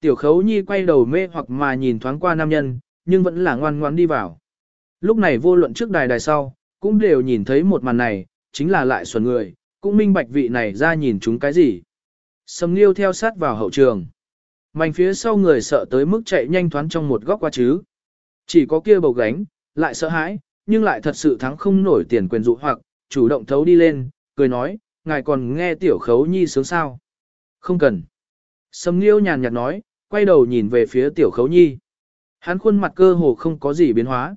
Tiểu khấu nhi quay đầu mê hoặc mà nhìn thoáng qua nam nhân, nhưng vẫn là ngoan ngoan đi vào. Lúc này vô luận trước đài đài sau, cũng đều nhìn thấy một màn này, chính là lại xuẩn người, cũng minh bạch vị này ra nhìn chúng cái gì. Sầm Nghiêu theo sát vào hậu trường. Mảnh phía sau người sợ tới mức chạy nhanh thoáng trong một góc qua chứ. Chỉ có kia bầu gánh, lại sợ hãi, nhưng lại thật sự thắng không nổi tiền quyền dụ hoặc, chủ động thấu đi lên, cười nói, ngài còn nghe tiểu khấu nhi sướng sao. Không cần. Sầm Nghiêu nhàn nhạt nói, quay đầu nhìn về phía tiểu khấu nhi. Hắn khuôn mặt cơ hồ không có gì biến hóa.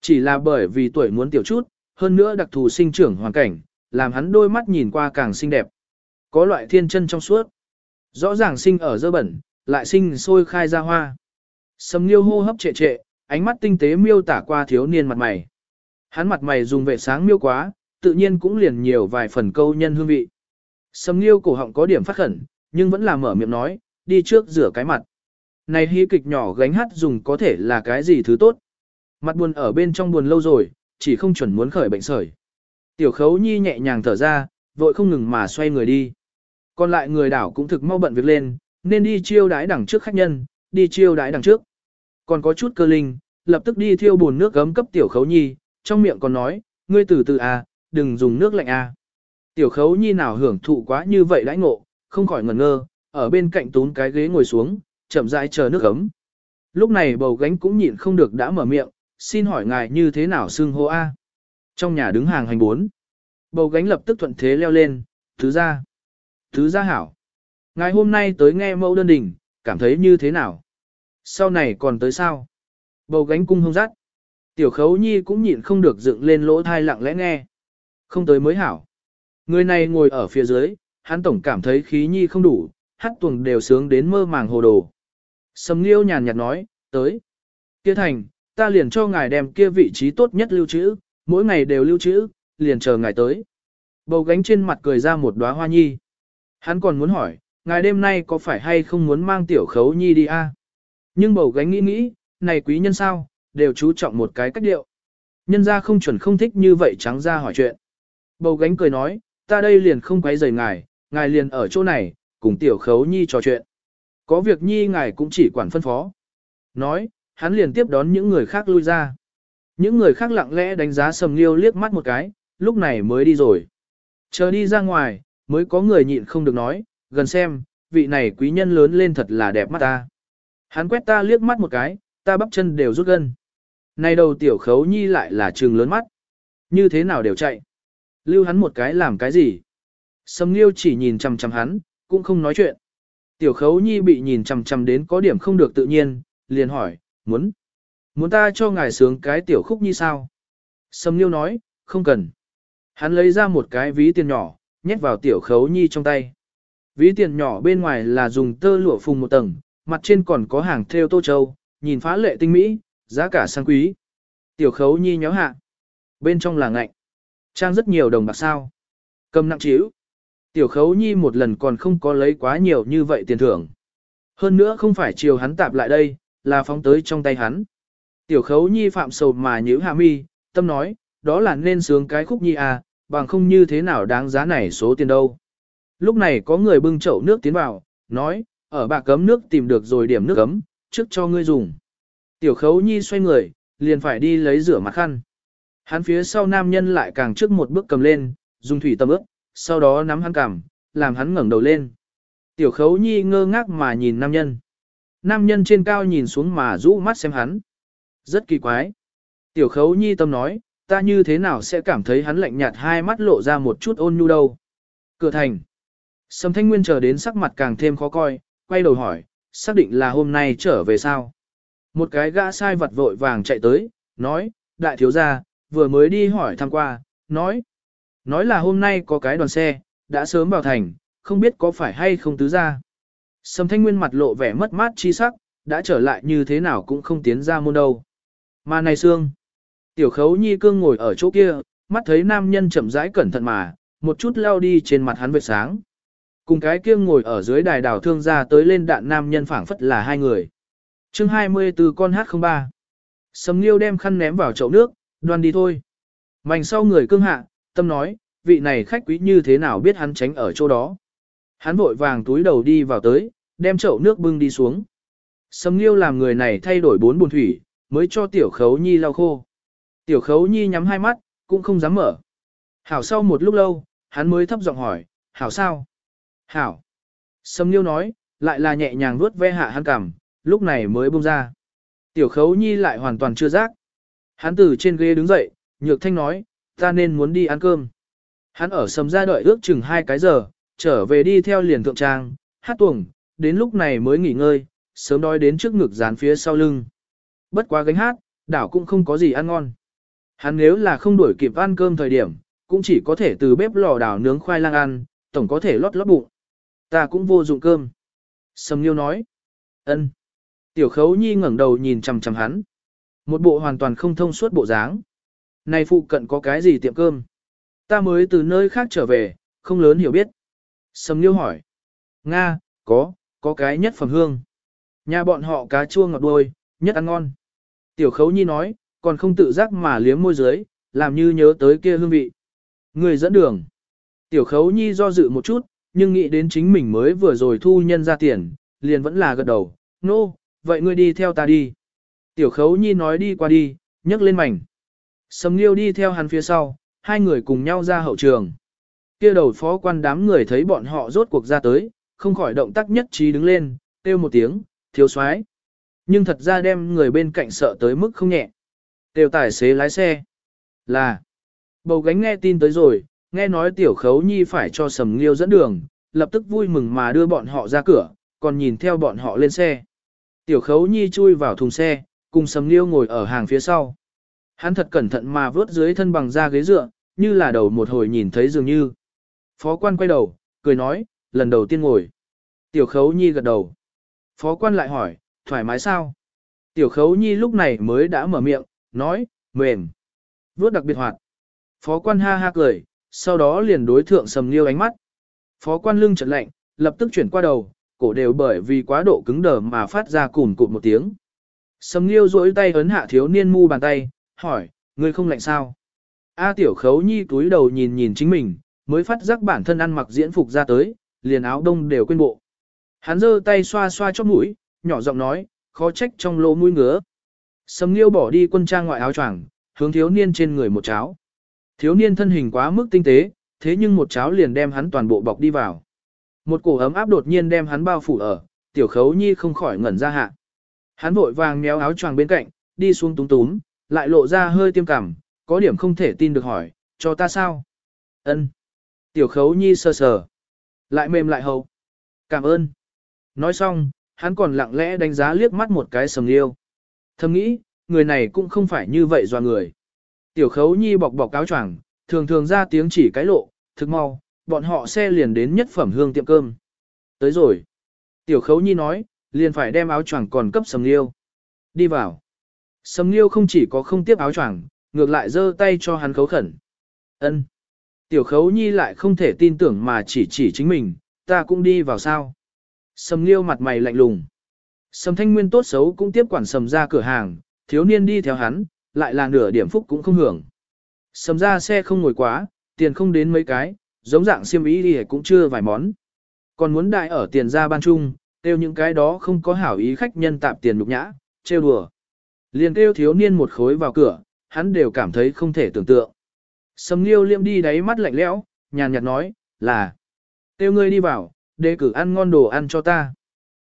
Chỉ là bởi vì tuổi muốn tiểu chút, hơn nữa đặc thù sinh trưởng hoàn cảnh, làm hắn đôi mắt nhìn qua càng xinh đẹp. Có loại thiên chân trong suốt. Rõ ràng sinh ở dơ bẩn, lại sinh sôi khai ra hoa. Sầm Liêu hô hấp trệ trệ, ánh mắt tinh tế miêu tả qua thiếu niên mặt mày. Hắn mặt mày dùng vệ sáng miêu quá, tự nhiên cũng liền nhiều vài phần câu nhân hương vị. Sầm Liêu cổ họng có điểm phát khẩn, nhưng vẫn là mở miệng nói, đi trước rửa cái mặt. Này hí kịch nhỏ gánh hát dùng có thể là cái gì thứ tốt. Mặt buồn ở bên trong buồn lâu rồi, chỉ không chuẩn muốn khởi bệnh sởi. Tiểu khấu nhi nhẹ nhàng thở ra, vội không ngừng mà xoay người đi. Còn lại người đảo cũng thực mau bận việc lên, nên đi chiêu đái đằng trước khách nhân, đi chiêu đái đằng trước. Còn có chút cơ linh, lập tức đi thiêu bồn nước gấm cấp tiểu khấu nhi, trong miệng còn nói, ngươi từ từ à, đừng dùng nước lạnh à. Tiểu khấu nhi nào hưởng thụ quá như vậy đãi ngộ, không khỏi ngẩn ngơ, ở bên cạnh tún cái ghế ngồi xuống, chậm rãi chờ nước ấm. Lúc này bầu gánh cũng nhịn không được đã mở miệng, xin hỏi ngài như thế nào xưng hô A. Trong nhà đứng hàng hành bốn. Bầu gánh lập tức thuận thế leo lên, thứ ra. Thứ ra hảo. Ngài hôm nay tới nghe mẫu đơn đình, cảm thấy như thế nào? Sau này còn tới sao? Bầu gánh cung hông rắt. Tiểu khấu nhi cũng nhịn không được dựng lên lỗ thai lặng lẽ nghe. Không tới mới hảo. Người này ngồi ở phía dưới, hắn tổng cảm thấy khí nhi không đủ, hát tuồng đều sướng đến mơ màng hồ đồ. Sầm Liêu nhàn nhạt nói, tới. Kia thành, ta liền cho ngài đem kia vị trí tốt nhất lưu trữ, mỗi ngày đều lưu trữ, liền chờ ngài tới. Bầu gánh trên mặt cười ra một đóa hoa nhi. Hắn còn muốn hỏi, ngài đêm nay có phải hay không muốn mang tiểu khấu nhi đi a? Nhưng bầu gánh nghĩ nghĩ, này quý nhân sao, đều chú trọng một cái cách điệu. Nhân ra không chuẩn không thích như vậy trắng ra hỏi chuyện. Bầu gánh cười nói, ta đây liền không quấy rầy ngài, ngài liền ở chỗ này, cùng tiểu khấu nhi trò chuyện. Có việc nhi ngài cũng chỉ quản phân phó. Nói, hắn liền tiếp đón những người khác lui ra. Những người khác lặng lẽ đánh giá sầm liêu liếc mắt một cái, lúc này mới đi rồi. Chờ đi ra ngoài, mới có người nhịn không được nói, gần xem, vị này quý nhân lớn lên thật là đẹp mắt ta. Hắn quét ta liếc mắt một cái, ta bắp chân đều rút gân. Này đầu tiểu khấu nhi lại là trường lớn mắt. Như thế nào đều chạy. Lưu hắn một cái làm cái gì? Sầm liêu chỉ nhìn chằm chằm hắn, cũng không nói chuyện. Tiểu khấu nhi bị nhìn chằm chằm đến có điểm không được tự nhiên, liền hỏi, muốn, muốn ta cho ngài sướng cái tiểu khúc như sao? Sầm Liêu nói, không cần. Hắn lấy ra một cái ví tiền nhỏ, nhét vào tiểu khấu nhi trong tay. Ví tiền nhỏ bên ngoài là dùng tơ lụa phùng một tầng, mặt trên còn có hàng theo tô châu, nhìn phá lệ tinh mỹ, giá cả sang quý. Tiểu khấu nhi nhéo hạ. Bên trong là ngạnh. Trang rất nhiều đồng bạc sao. Cầm nặng chiếu. Tiểu khấu nhi một lần còn không có lấy quá nhiều như vậy tiền thưởng. Hơn nữa không phải chiều hắn tạp lại đây, là phóng tới trong tay hắn. Tiểu khấu nhi phạm sầu mà nhữ hạ mi, tâm nói, đó là nên sướng cái khúc nhi à, bằng không như thế nào đáng giá này số tiền đâu. Lúc này có người bưng chậu nước tiến vào, nói, ở bạc cấm nước tìm được rồi điểm nước cấm, trước cho ngươi dùng. Tiểu khấu nhi xoay người, liền phải đi lấy rửa mặt khăn. Hắn phía sau nam nhân lại càng trước một bước cầm lên, dùng thủy tâm ướp, sau đó nắm hắn cằm, làm hắn ngẩng đầu lên. Tiểu khấu nhi ngơ ngác mà nhìn nam nhân. Nam nhân trên cao nhìn xuống mà rũ mắt xem hắn. Rất kỳ quái. Tiểu khấu nhi tâm nói, ta như thế nào sẽ cảm thấy hắn lạnh nhạt hai mắt lộ ra một chút ôn nhu đâu. Cửa thành. Sầm thanh nguyên chờ đến sắc mặt càng thêm khó coi, quay đầu hỏi, xác định là hôm nay trở về sao. Một cái gã sai vật vội vàng chạy tới, nói, đại thiếu gia, vừa mới đi hỏi thăm qua, nói. Nói là hôm nay có cái đoàn xe, đã sớm vào thành, không biết có phải hay không tứ ra. Sầm thanh nguyên mặt lộ vẻ mất mát chi sắc, đã trở lại như thế nào cũng không tiến ra môn đâu. Mà này xương, tiểu khấu nhi cương ngồi ở chỗ kia, mắt thấy nam nhân chậm rãi cẩn thận mà, một chút leo đi trên mặt hắn vệt sáng. Cùng cái kia ngồi ở dưới đài đảo thương ra tới lên đạn nam nhân phảng phất là hai người. chương 24 con H03. Sầm Nghiêu đem khăn ném vào chậu nước, đoan đi thôi. Mảnh sau người cương hạ, tâm nói, vị này khách quý như thế nào biết hắn tránh ở chỗ đó. Hắn vội vàng túi đầu đi vào tới, đem chậu nước bưng đi xuống. Sầm Nghiêu làm người này thay đổi bốn bồn thủy, mới cho Tiểu Khấu Nhi lau khô. Tiểu Khấu Nhi nhắm hai mắt, cũng không dám mở. Hảo sau một lúc lâu, hắn mới thấp giọng hỏi, Hảo sao? Hảo. Sầm Nghiêu nói, lại là nhẹ nhàng vuốt ve hạ hắn cằm, lúc này mới buông ra. Tiểu Khấu Nhi lại hoàn toàn chưa giác. Hắn từ trên ghế đứng dậy, nhược thanh nói, ta nên muốn đi ăn cơm. Hắn ở sầm ra đợi ước chừng hai cái giờ, trở về đi theo liền thượng trang, hát tuồng, đến lúc này mới nghỉ ngơi, sớm đói đến trước ngực dán phía sau lưng. Bất quá gánh hát, đảo cũng không có gì ăn ngon. Hắn nếu là không đuổi kịp ăn cơm thời điểm, cũng chỉ có thể từ bếp lò đảo nướng khoai lang ăn, tổng có thể lót lót bụng. Ta cũng vô dụng cơm. Sầm Nhiêu nói. ân. Tiểu khấu nhi ngẩng đầu nhìn chằm chằm hắn. Một bộ hoàn toàn không thông suốt bộ dáng. Này phụ cận có cái gì tiệm cơm? Ta mới từ nơi khác trở về, không lớn hiểu biết. Sầm Nghiêu hỏi. Nga, có, có cái nhất phẩm hương. Nhà bọn họ cá chua ngọt đuôi, nhất ăn ngon. Tiểu khấu nhi nói, còn không tự giác mà liếm môi dưới, làm như nhớ tới kia hương vị. Người dẫn đường. Tiểu khấu nhi do dự một chút, nhưng nghĩ đến chính mình mới vừa rồi thu nhân ra tiền, liền vẫn là gật đầu. Nô, no, vậy ngươi đi theo ta đi. Tiểu khấu nhi nói đi qua đi, nhấc lên mảnh. Sầm Nghiêu đi theo hắn phía sau, hai người cùng nhau ra hậu trường. Kia đầu phó quan đám người thấy bọn họ rốt cuộc ra tới, không khỏi động tác nhất trí đứng lên, kêu một tiếng, thiếu soái. Nhưng thật ra đem người bên cạnh sợ tới mức không nhẹ. Tiêu tài xế lái xe. Là. Bầu gánh nghe tin tới rồi, nghe nói tiểu khấu nhi phải cho sầm nghiêu dẫn đường, lập tức vui mừng mà đưa bọn họ ra cửa, còn nhìn theo bọn họ lên xe. Tiểu khấu nhi chui vào thùng xe, cùng sầm nghiêu ngồi ở hàng phía sau. Hắn thật cẩn thận mà vớt dưới thân bằng ra ghế dựa, như là đầu một hồi nhìn thấy dường như. Phó quan quay đầu, cười nói, lần đầu tiên ngồi. Tiểu khấu nhi gật đầu. Phó quan lại hỏi, thoải mái sao? Tiểu khấu nhi lúc này mới đã mở miệng, nói, mềm. vớt đặc biệt hoạt. Phó quan ha ha cười, sau đó liền đối thượng sầm liêu ánh mắt. Phó quan lưng chợt lạnh, lập tức chuyển qua đầu, cổ đều bởi vì quá độ cứng đờ mà phát ra cùn cụt một tiếng. Sầm liêu duỗi tay ấn hạ thiếu niên mu bàn tay, hỏi, ngươi không lạnh sao? A tiểu khấu nhi túi đầu nhìn nhìn chính mình, mới phát giác bản thân ăn mặc diễn phục ra tới, liền áo đông đều quên bộ. Hắn giơ tay xoa xoa chóp mũi, nhỏ giọng nói, khó trách trong lỗ mũi ngứa. Sầm Nghiêu bỏ đi quân trang ngoại áo choàng, hướng thiếu niên trên người một cháo. Thiếu niên thân hình quá mức tinh tế, thế nhưng một cháo liền đem hắn toàn bộ bọc đi vào. Một cổ ấm áp đột nhiên đem hắn bao phủ ở, tiểu khấu nhi không khỏi ngẩn ra hạ. Hắn vội vàng méo áo choàng bên cạnh, đi xuống túng túm, lại lộ ra hơi tiêm cảm, có điểm không thể tin được hỏi, cho ta sao? Ân. Tiểu khấu nhi sờ sờ. Lại mềm lại hầu. Cảm ơn. Nói xong, hắn còn lặng lẽ đánh giá liếc mắt một cái sầm liêu. Thầm nghĩ, người này cũng không phải như vậy do người. Tiểu khấu nhi bọc bọc cáo choàng, thường thường ra tiếng chỉ cái lộ, thực mau, bọn họ xe liền đến nhất phẩm hương tiệm cơm. Tới rồi. Tiểu khấu nhi nói, liền phải đem áo choàng còn cấp sầm liêu. Đi vào. Sầm liêu không chỉ có không tiếp áo choàng, ngược lại giơ tay cho hắn khấu khẩn. ân Tiểu khấu nhi lại không thể tin tưởng mà chỉ chỉ chính mình, ta cũng đi vào sao. Sầm liêu mặt mày lạnh lùng. Sầm thanh nguyên tốt xấu cũng tiếp quản sầm ra cửa hàng, thiếu niên đi theo hắn, lại là nửa điểm phúc cũng không hưởng. Sầm ra xe không ngồi quá, tiền không đến mấy cái, giống dạng xiêm ý đi cũng chưa vài món. Còn muốn đại ở tiền ra ban chung, tiêu những cái đó không có hảo ý khách nhân tạp tiền nhục nhã, trêu đùa. Liền kêu thiếu niên một khối vào cửa, hắn đều cảm thấy không thể tưởng tượng. Sầm liêu liêm đi đáy mắt lạnh lẽo, nhàn nhạt nói, là, kêu ngươi đi vào, đề cử ăn ngon đồ ăn cho ta.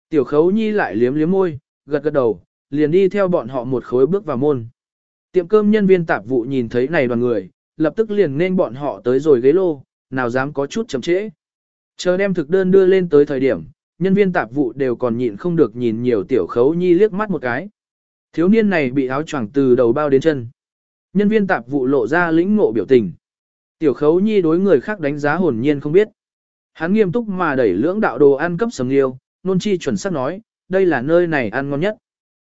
Tiểu khấu nhi lại liếm liếm môi, gật gật đầu, liền đi theo bọn họ một khối bước vào môn. Tiệm cơm nhân viên tạp vụ nhìn thấy này đoàn người, lập tức liền nên bọn họ tới rồi ghế lô, nào dám có chút chậm trễ. Chờ đem thực đơn đưa lên tới thời điểm, nhân viên tạp vụ đều còn nhịn không được nhìn nhiều tiểu khấu nhi liếc mắt một cái. Thiếu niên này bị áo choàng từ đầu bao đến chân. Nhân viên tạp vụ lộ ra lĩnh ngộ biểu tình. Tiểu khấu nhi đối người khác đánh giá hồn nhiên không biết. Hắn nghiêm túc mà đẩy lưỡng đạo đồ ăn cấp sầm liêu, nôn chi chuẩn xác nói, đây là nơi này ăn ngon nhất.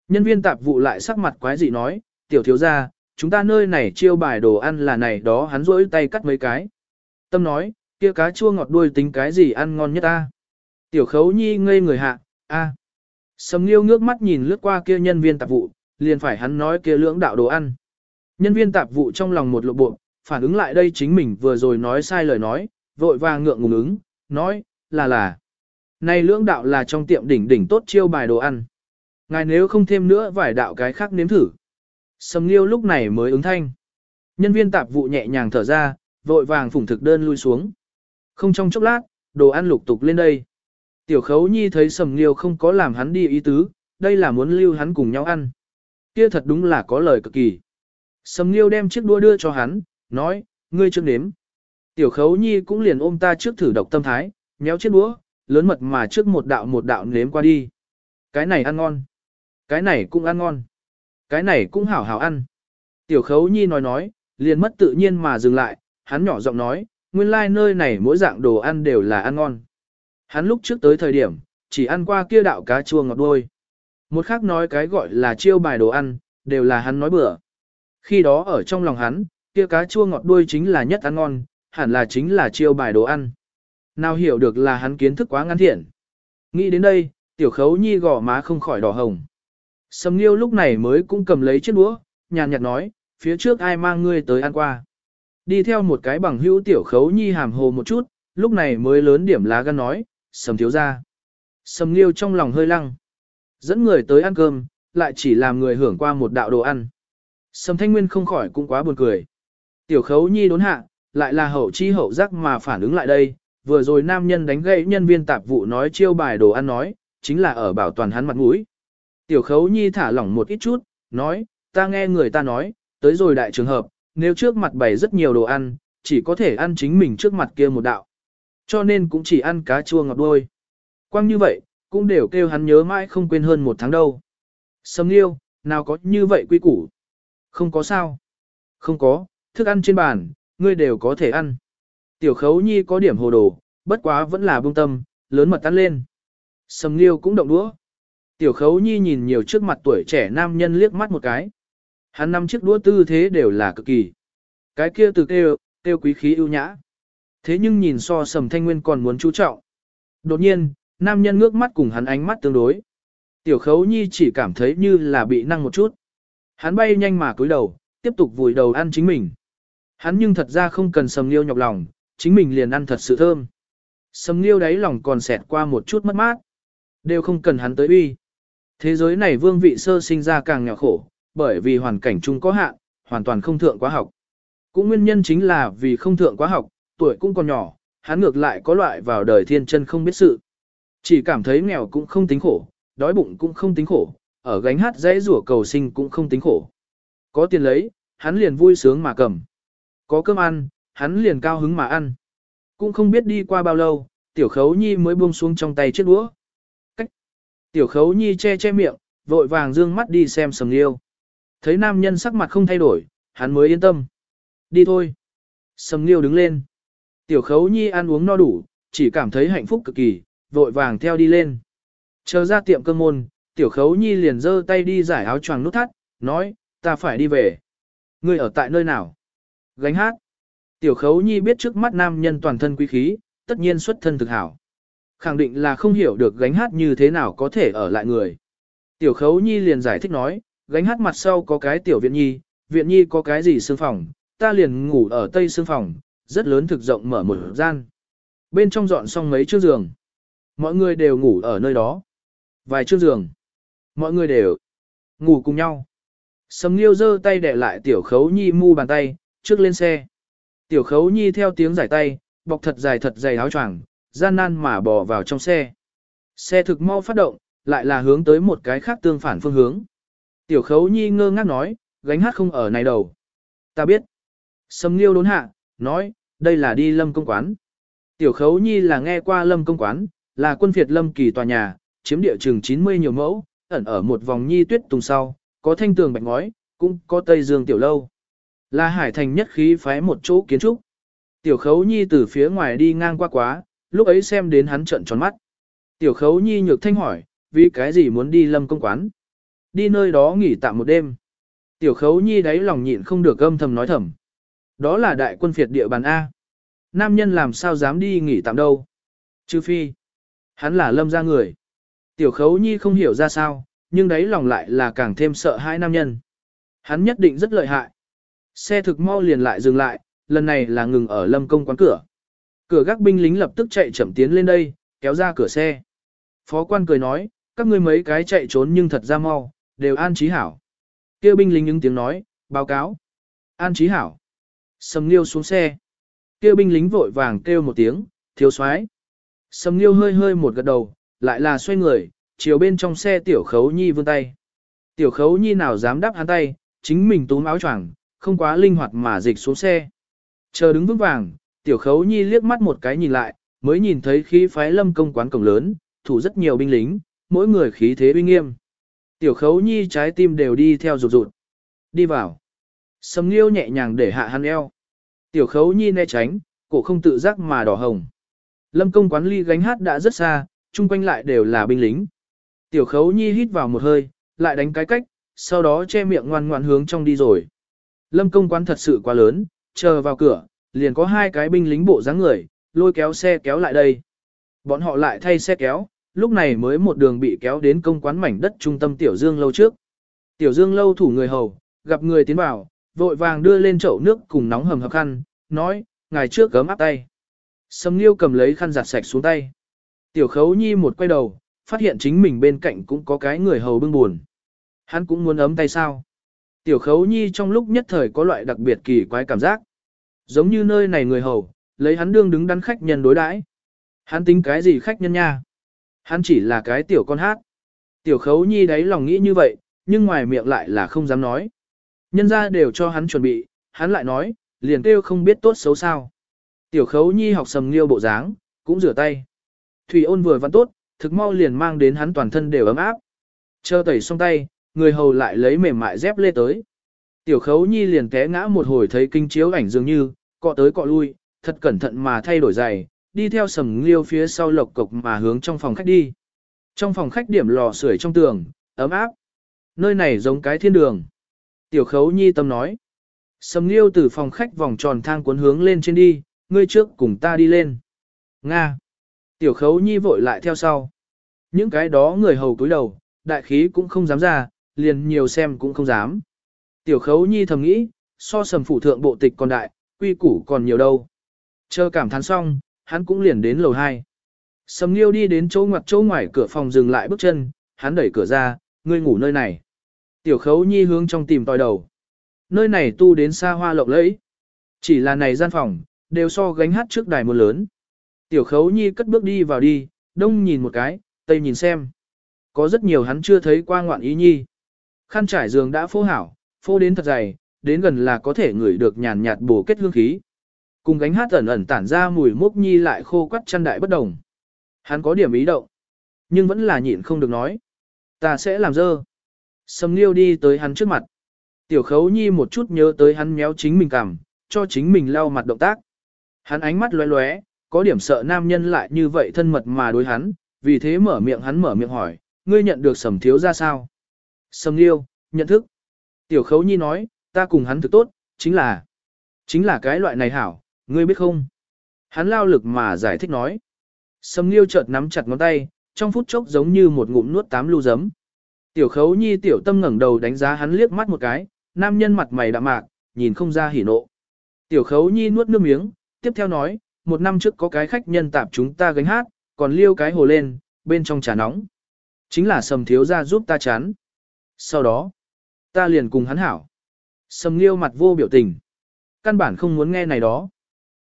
Nhân viên tạp vụ lại sắc mặt quái dị nói, tiểu thiếu gia, chúng ta nơi này chiêu bài đồ ăn là này đó hắn rỗi tay cắt mấy cái. Tâm nói, kia cá chua ngọt đuôi tính cái gì ăn ngon nhất ta. Tiểu khấu nhi ngây người hạ, a. Sầm liêu ngước mắt nhìn lướt qua kia nhân viên tạp vụ, liền phải hắn nói kia lưỡng đạo đồ ăn. Nhân viên tạp vụ trong lòng một lộ bộ, phản ứng lại đây chính mình vừa rồi nói sai lời nói, vội vàng ngượng ngùng ứng, nói, là là. Này lưỡng đạo là trong tiệm đỉnh đỉnh tốt chiêu bài đồ ăn. Ngài nếu không thêm nữa vài đạo cái khác nếm thử. Sầm Nghiêu lúc này mới ứng thanh. Nhân viên tạp vụ nhẹ nhàng thở ra, vội vàng phủng thực đơn lui xuống. Không trong chốc lát, đồ ăn lục tục lên đây. Tiểu khấu nhi thấy sầm Nghiêu không có làm hắn đi ý tứ, đây là muốn lưu hắn cùng nhau ăn. Kia thật đúng là có lời cực kỳ. Sầm Nghiêu đem chiếc đua đưa cho hắn, nói, ngươi trước nếm. Tiểu khấu nhi cũng liền ôm ta trước thử độc tâm thái, nhéo chiếc đũa, lớn mật mà trước một đạo một đạo nếm qua đi. Cái này ăn ngon. Cái này cũng ăn ngon. Cái này cũng hảo hảo ăn. Tiểu khấu nhi nói nói, liền mất tự nhiên mà dừng lại, hắn nhỏ giọng nói, nguyên lai like nơi này mỗi dạng đồ ăn đều là ăn ngon. Hắn lúc trước tới thời điểm, chỉ ăn qua kia đạo cá chua ngọt đôi. Một khác nói cái gọi là chiêu bài đồ ăn, đều là hắn nói bừa. Khi đó ở trong lòng hắn, kia cá chua ngọt đuôi chính là nhất ăn ngon, hẳn là chính là chiêu bài đồ ăn. Nào hiểu được là hắn kiến thức quá ngắn thiện. Nghĩ đến đây, tiểu khấu nhi gò má không khỏi đỏ hồng. Sầm Nghiêu lúc này mới cũng cầm lấy chiếc đũa, nhàn nhạt nói, phía trước ai mang ngươi tới ăn qua. Đi theo một cái bằng hữu tiểu khấu nhi hàm hồ một chút, lúc này mới lớn điểm lá gan nói, sầm thiếu ra. Sầm Nghiêu trong lòng hơi lăng. Dẫn người tới ăn cơm, lại chỉ làm người hưởng qua một đạo đồ ăn. Sầm Thanh Nguyên không khỏi cũng quá buồn cười. Tiểu khấu nhi đốn hạ, lại là hậu chi hậu giác mà phản ứng lại đây, vừa rồi nam nhân đánh gãy nhân viên tạp vụ nói chiêu bài đồ ăn nói, chính là ở bảo toàn hắn mặt mũi. Tiểu khấu nhi thả lỏng một ít chút, nói, ta nghe người ta nói, tới rồi đại trường hợp, nếu trước mặt bày rất nhiều đồ ăn, chỉ có thể ăn chính mình trước mặt kia một đạo. Cho nên cũng chỉ ăn cá chua ngọt đôi. Quang như vậy, cũng đều kêu hắn nhớ mãi không quên hơn một tháng đâu. sầm liêu, nào có như vậy quy củ? Không có sao. Không có, thức ăn trên bàn, ngươi đều có thể ăn. Tiểu khấu nhi có điểm hồ đồ, bất quá vẫn là bông tâm, lớn mật tan lên. Sầm liêu cũng động đũa. Tiểu khấu nhi nhìn nhiều trước mặt tuổi trẻ nam nhân liếc mắt một cái. Hắn năm chiếc đũa tư thế đều là cực kỳ. Cái kia từ kêu, kêu quý khí ưu nhã. Thế nhưng nhìn so sầm thanh nguyên còn muốn chú trọng. Đột nhiên, nam nhân ngước mắt cùng hắn ánh mắt tương đối. Tiểu khấu nhi chỉ cảm thấy như là bị năng một chút. Hắn bay nhanh mà cúi đầu, tiếp tục vùi đầu ăn chính mình. Hắn nhưng thật ra không cần sầm liêu nhọc lòng, chính mình liền ăn thật sự thơm. Sầm liêu đáy lòng còn xẹt qua một chút mất mát. Đều không cần hắn tới uy. Thế giới này vương vị sơ sinh ra càng nghèo khổ, bởi vì hoàn cảnh chung có hạn, hoàn toàn không thượng quá học. Cũng nguyên nhân chính là vì không thượng quá học, tuổi cũng còn nhỏ, hắn ngược lại có loại vào đời thiên chân không biết sự. Chỉ cảm thấy nghèo cũng không tính khổ, đói bụng cũng không tính khổ, ở gánh hát dãy rủa cầu sinh cũng không tính khổ. Có tiền lấy, hắn liền vui sướng mà cầm. Có cơm ăn, hắn liền cao hứng mà ăn. Cũng không biết đi qua bao lâu, tiểu khấu nhi mới buông xuống trong tay chiếc đũa. Cách. Tiểu khấu nhi che che miệng, vội vàng dương mắt đi xem sầm liêu. Thấy nam nhân sắc mặt không thay đổi, hắn mới yên tâm. Đi thôi. Sầm liêu đứng lên. Tiểu khấu nhi ăn uống no đủ, chỉ cảm thấy hạnh phúc cực kỳ, vội vàng theo đi lên. Chờ ra tiệm cơm môn, tiểu khấu nhi liền giơ tay đi giải áo choàng nút thắt, nói, ta phải đi về. Ngươi ở tại nơi nào? Gánh hát. Tiểu khấu nhi biết trước mắt nam nhân toàn thân quý khí, tất nhiên xuất thân thực hảo. Khẳng định là không hiểu được gánh hát như thế nào có thể ở lại người. Tiểu khấu nhi liền giải thích nói, gánh hát mặt sau có cái tiểu viện nhi, viện nhi có cái gì xương phòng, ta liền ngủ ở tây xương phòng, rất lớn thực rộng mở một gian. Bên trong dọn xong mấy chiếc giường. Mọi người đều ngủ ở nơi đó. Vài chiếc giường. Mọi người đều ngủ cùng nhau. Sầm Nghiêu giơ tay để lại tiểu khấu nhi mu bàn tay, trước lên xe. Tiểu khấu nhi theo tiếng giải tay, bọc thật dài thật dày áo choàng, gian nan mà bò vào trong xe. Xe thực mau phát động, lại là hướng tới một cái khác tương phản phương hướng. Tiểu khấu nhi ngơ ngác nói, gánh hát không ở này đầu. Ta biết. Sầm Nghiêu đốn hạ, nói, đây là đi lâm công quán. Tiểu khấu nhi là nghe qua lâm công quán, là quân phiệt lâm kỳ tòa nhà, chiếm địa chừng 90 nhiều mẫu, ẩn ở một vòng nhi tuyết tùng sau, có thanh tường bạch ngói, cũng có tây dương tiểu lâu. Là hải thành nhất khí phái một chỗ kiến trúc. Tiểu khấu nhi từ phía ngoài đi ngang qua quá, lúc ấy xem đến hắn trận tròn mắt. Tiểu khấu nhi nhược thanh hỏi, vì cái gì muốn đi lâm công quán? Đi nơi đó nghỉ tạm một đêm. Tiểu khấu nhi đáy lòng nhịn không được âm thầm nói thầm. Đó là đại quân phiệt địa bàn A. Nam nhân làm sao dám đi nghỉ tạm đâu. Trừ phi. Hắn là lâm ra người. Tiểu khấu nhi không hiểu ra sao, nhưng đấy lòng lại là càng thêm sợ hai nam nhân. Hắn nhất định rất lợi hại. Xe thực mau liền lại dừng lại, lần này là ngừng ở lâm công quán cửa. Cửa gác binh lính lập tức chạy chậm tiến lên đây, kéo ra cửa xe. Phó quan cười nói, các ngươi mấy cái chạy trốn nhưng thật ra mau, đều an trí hảo. Kêu binh lính những tiếng nói, báo cáo. An trí hảo. Sầm Nghiêu xuống xe. Kêu binh lính vội vàng kêu một tiếng, thiếu soái. Sầm Nghiêu hơi hơi một gật đầu, lại là xoay người, chiều bên trong xe tiểu khấu nhi vươn tay. Tiểu khấu nhi nào dám đáp hắn tay, chính mình túm áo choàng, không quá linh hoạt mà dịch xuống xe. Chờ đứng vững vàng, tiểu khấu nhi liếc mắt một cái nhìn lại, mới nhìn thấy khí phái lâm công quán cổng lớn, thủ rất nhiều binh lính, mỗi người khí thế uy nghiêm. Tiểu khấu nhi trái tim đều đi theo rụt rụt. Đi vào. Sầm nghiêu nhẹ nhàng để hạ hắn eo. Tiểu khấu nhi né tránh, cổ không tự giác mà đỏ hồng. Lâm công quán ly gánh hát đã rất xa, chung quanh lại đều là binh lính. Tiểu khấu nhi hít vào một hơi, lại đánh cái cách, sau đó che miệng ngoan ngoan hướng trong đi rồi. Lâm công quán thật sự quá lớn, chờ vào cửa, liền có hai cái binh lính bộ dáng người, lôi kéo xe kéo lại đây. Bọn họ lại thay xe kéo, lúc này mới một đường bị kéo đến công quán mảnh đất trung tâm Tiểu Dương lâu trước. Tiểu Dương lâu thủ người hầu, gặp người tiến vào, vội vàng đưa lên chậu nước cùng nóng hầm hập khăn, nói, ngài trước cấm áp tay. Sâm Nghiêu cầm lấy khăn giặt sạch xuống tay. Tiểu Khấu Nhi một quay đầu, phát hiện chính mình bên cạnh cũng có cái người hầu bưng buồn. Hắn cũng muốn ấm tay sao? Tiểu Khấu Nhi trong lúc nhất thời có loại đặc biệt kỳ quái cảm giác. Giống như nơi này người hầu, lấy hắn đương đứng đắn khách nhân đối đãi. Hắn tính cái gì khách nhân nha? Hắn chỉ là cái tiểu con hát. Tiểu Khấu Nhi đấy lòng nghĩ như vậy, nhưng ngoài miệng lại là không dám nói. Nhân ra đều cho hắn chuẩn bị, hắn lại nói, liền kêu không biết tốt xấu sao. Tiểu khấu nhi học sầm nghiêu bộ dáng, cũng rửa tay. Thủy ôn vừa văn tốt, thực mau liền mang đến hắn toàn thân đều ấm áp. Chờ tẩy xong tay, người hầu lại lấy mềm mại dép lê tới. Tiểu khấu nhi liền té ngã một hồi thấy kinh chiếu ảnh dường như, cọ tới cọ lui, thật cẩn thận mà thay đổi giày, đi theo sầm nghiêu phía sau lộc cộc mà hướng trong phòng khách đi. Trong phòng khách điểm lò sưởi trong tường, ấm áp. Nơi này giống cái thiên đường. Tiểu khấu nhi tâm nói. Sầm nghiêu từ phòng khách vòng tròn thang cuốn hướng lên trên đi, ngươi trước cùng ta đi lên. Nga. Tiểu khấu nhi vội lại theo sau. Những cái đó người hầu túi đầu, đại khí cũng không dám ra, liền nhiều xem cũng không dám. Tiểu khấu nhi thầm nghĩ, so sầm phủ thượng bộ tịch còn đại, quy củ còn nhiều đâu. Chờ cảm thán xong, hắn cũng liền đến lầu 2. Sầm nghiêu đi đến chỗ ngoặt chỗ ngoài cửa phòng dừng lại bước chân, hắn đẩy cửa ra, ngươi ngủ nơi này. Tiểu khấu nhi hướng trong tìm tòi đầu. Nơi này tu đến xa hoa lộng lẫy. Chỉ là này gian phòng, đều so gánh hát trước đài một lớn. Tiểu khấu nhi cất bước đi vào đi, đông nhìn một cái, tây nhìn xem. Có rất nhiều hắn chưa thấy qua ngoạn ý nhi. Khăn trải giường đã phô hảo, phô đến thật dày, đến gần là có thể ngửi được nhàn nhạt bổ kết hương khí. Cùng gánh hát ẩn ẩn tản ra mùi mốc nhi lại khô quắt chăn đại bất đồng. Hắn có điểm ý động, nhưng vẫn là nhịn không được nói. Ta sẽ làm dơ. Sầm Nghiêu đi tới hắn trước mặt. Tiểu khấu nhi một chút nhớ tới hắn méo chính mình cảm, cho chính mình lau mặt động tác. Hắn ánh mắt lóe lóe, có điểm sợ nam nhân lại như vậy thân mật mà đối hắn, vì thế mở miệng hắn mở miệng hỏi, ngươi nhận được sầm thiếu ra sao? Sầm Nghiêu, nhận thức. Tiểu khấu nhi nói, ta cùng hắn thực tốt, chính là, chính là cái loại này hảo, ngươi biết không? Hắn lao lực mà giải thích nói. Sầm Nghiêu chợt nắm chặt ngón tay, trong phút chốc giống như một ngụm nuốt tám lưu giấm. Tiểu khấu nhi tiểu tâm ngẩng đầu đánh giá hắn liếc mắt một cái, nam nhân mặt mày đạm mạc, nhìn không ra hỉ nộ. Tiểu khấu nhi nuốt nước miếng, tiếp theo nói, một năm trước có cái khách nhân tạp chúng ta gánh hát, còn liêu cái hồ lên, bên trong trà nóng. Chính là sầm thiếu ra giúp ta chán. Sau đó, ta liền cùng hắn hảo. Sầm liêu mặt vô biểu tình. Căn bản không muốn nghe này đó.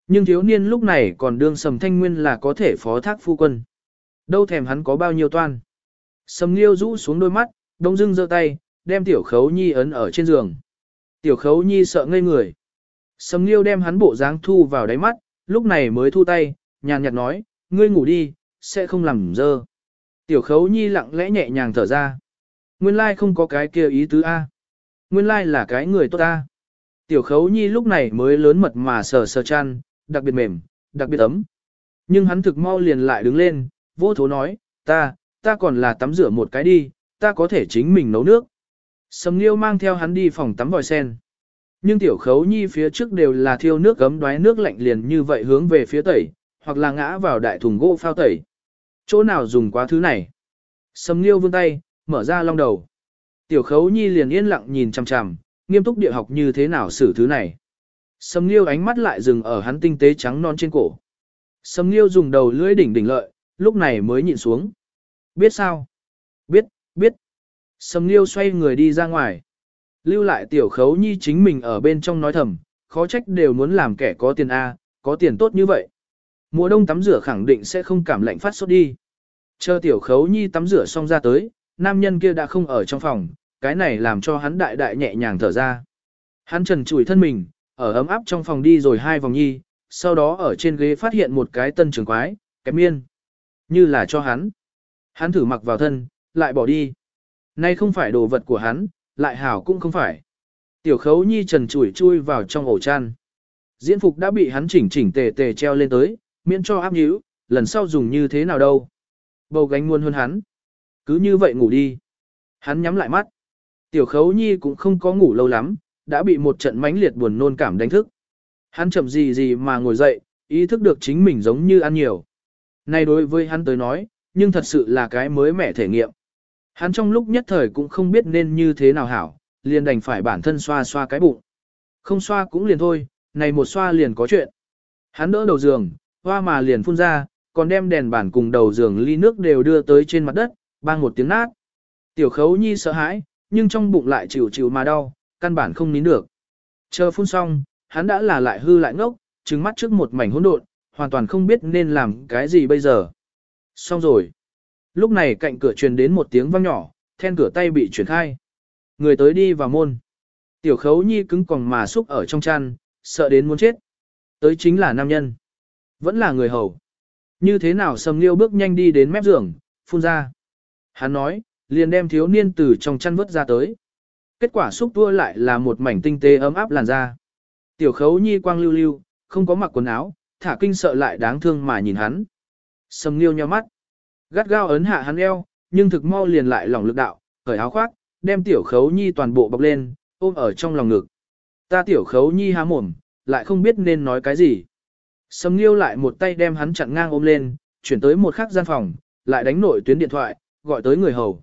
Nhưng thiếu niên lúc này còn đương sầm thanh nguyên là có thể phó thác phu quân. Đâu thèm hắn có bao nhiêu toan. Sầm liêu rũ xuống đôi mắt, đông dưng giơ tay, đem tiểu khấu nhi ấn ở trên giường. Tiểu khấu nhi sợ ngây người. Sầm liêu đem hắn bộ dáng thu vào đáy mắt, lúc này mới thu tay, nhàn nhạt nói, ngươi ngủ đi, sẽ không làm dơ. Tiểu khấu nhi lặng lẽ nhẹ nhàng thở ra. Nguyên lai không có cái kia ý tứ A. Nguyên lai là cái người tốt A. Tiểu khấu nhi lúc này mới lớn mật mà sờ sờ chăn, đặc biệt mềm, đặc biệt ấm. Nhưng hắn thực mau liền lại đứng lên, vô thố nói, ta, ta còn là tắm rửa một cái đi, ta có thể chính mình nấu nước. Sầm Nghiêu mang theo hắn đi phòng tắm vòi sen. Nhưng tiểu khấu nhi phía trước đều là thiêu nước gấm đoái nước lạnh liền như vậy hướng về phía tẩy, hoặc là ngã vào đại thùng gỗ phao tẩy. Chỗ nào dùng quá thứ này? Sầm Nghiêu vươn tay, mở ra long đầu. Tiểu khấu nhi liền yên lặng nhìn chằm chằm, nghiêm túc địa học như thế nào xử thứ này. Sầm Nghiêu ánh mắt lại dừng ở hắn tinh tế trắng non trên cổ. Sầm Nghiêu dùng đầu lưỡi đỉnh đỉnh lợi, lúc này mới nhịn xuống. Biết sao? Biết. Sầm Nghiêu xoay người đi ra ngoài. Lưu lại tiểu khấu nhi chính mình ở bên trong nói thầm, khó trách đều muốn làm kẻ có tiền A, có tiền tốt như vậy. Mùa đông tắm rửa khẳng định sẽ không cảm lạnh phát sốt đi. Chờ tiểu khấu nhi tắm rửa xong ra tới, nam nhân kia đã không ở trong phòng, cái này làm cho hắn đại đại nhẹ nhàng thở ra. Hắn trần chùi thân mình, ở ấm áp trong phòng đi rồi hai vòng nhi, sau đó ở trên ghế phát hiện một cái tân trường quái, kém miên. Như là cho hắn. Hắn thử mặc vào thân, lại bỏ đi. Nay không phải đồ vật của hắn, lại hảo cũng không phải. Tiểu khấu nhi trần chủi chui vào trong ổ chăn. Diễn phục đã bị hắn chỉnh chỉnh tề tề treo lên tới, miễn cho áp nhíu, lần sau dùng như thế nào đâu. Bầu gánh muôn hơn hắn. Cứ như vậy ngủ đi. Hắn nhắm lại mắt. Tiểu khấu nhi cũng không có ngủ lâu lắm, đã bị một trận mãnh liệt buồn nôn cảm đánh thức. Hắn chậm gì gì mà ngồi dậy, ý thức được chính mình giống như ăn nhiều. Này đối với hắn tới nói, nhưng thật sự là cái mới mẻ thể nghiệm. Hắn trong lúc nhất thời cũng không biết nên như thế nào hảo, liền đành phải bản thân xoa xoa cái bụng. Không xoa cũng liền thôi, này một xoa liền có chuyện. Hắn đỡ đầu giường, hoa mà liền phun ra, còn đem đèn bản cùng đầu giường ly nước đều đưa tới trên mặt đất, bang một tiếng nát. Tiểu khấu nhi sợ hãi, nhưng trong bụng lại chịu chịu mà đau, căn bản không nín được. Chờ phun xong, hắn đã là lại hư lại ngốc, trừng mắt trước một mảnh hỗn độn, hoàn toàn không biết nên làm cái gì bây giờ. Xong rồi. Lúc này cạnh cửa truyền đến một tiếng vang nhỏ, then cửa tay bị chuyển khai. Người tới đi vào môn. Tiểu khấu nhi cứng còng mà xúc ở trong chăn, sợ đến muốn chết. Tới chính là nam nhân. Vẫn là người hầu. Như thế nào sầm liêu bước nhanh đi đến mép giường, phun ra. Hắn nói, liền đem thiếu niên từ trong chăn vớt ra tới. Kết quả xúc tua lại là một mảnh tinh tế ấm áp làn da. Tiểu khấu nhi quang lưu lưu, không có mặc quần áo, thả kinh sợ lại đáng thương mà nhìn hắn. Sầm liêu nheo mắt. Gắt gao ấn hạ hắn eo, nhưng thực mau liền lại lỏng lực đạo, cởi áo khoác, đem tiểu khấu nhi toàn bộ bọc lên, ôm ở trong lòng ngực. Ta tiểu khấu nhi há mồm, lại không biết nên nói cái gì. Sầm Nghiêu lại một tay đem hắn chặn ngang ôm lên, chuyển tới một khắc gian phòng, lại đánh nội tuyến điện thoại, gọi tới người hầu.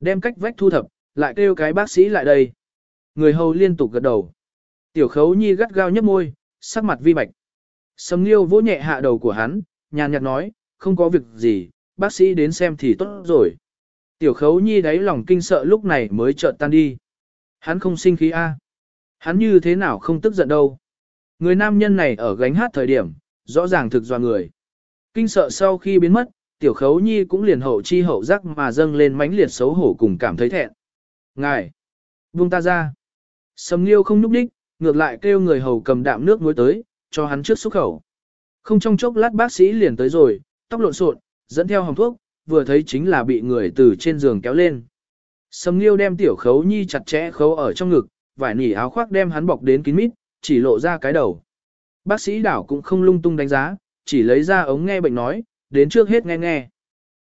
Đem cách vách thu thập, lại kêu cái bác sĩ lại đây. Người hầu liên tục gật đầu. Tiểu khấu nhi gắt gao nhấp môi, sắc mặt vi bạch. Sầm Nghiêu vỗ nhẹ hạ đầu của hắn, nhàn nhạt nói, không có việc gì, bác sĩ đến xem thì tốt rồi. Tiểu khấu nhi đáy lòng kinh sợ lúc này mới chợt tan đi. Hắn không sinh khí a, Hắn như thế nào không tức giận đâu. Người nam nhân này ở gánh hát thời điểm, rõ ràng thực doa người. Kinh sợ sau khi biến mất, tiểu khấu nhi cũng liền hậu chi hậu giác mà dâng lên mãnh liệt xấu hổ cùng cảm thấy thẹn. Ngài! Buông ta ra! Sầm nghiêu không núp đích, ngược lại kêu người hầu cầm đạm nước muối tới, cho hắn trước xúc khẩu. Không trong chốc lát bác sĩ liền tới rồi, tóc lộn xộn, dẫn theo hồng thuốc, vừa thấy chính là bị người từ trên giường kéo lên. Sầm nghiêu đem tiểu khấu nhi chặt chẽ khấu ở trong ngực, vải nỉ áo khoác đem hắn bọc đến kín mít, chỉ lộ ra cái đầu. Bác sĩ đảo cũng không lung tung đánh giá, chỉ lấy ra ống nghe bệnh nói, đến trước hết nghe nghe.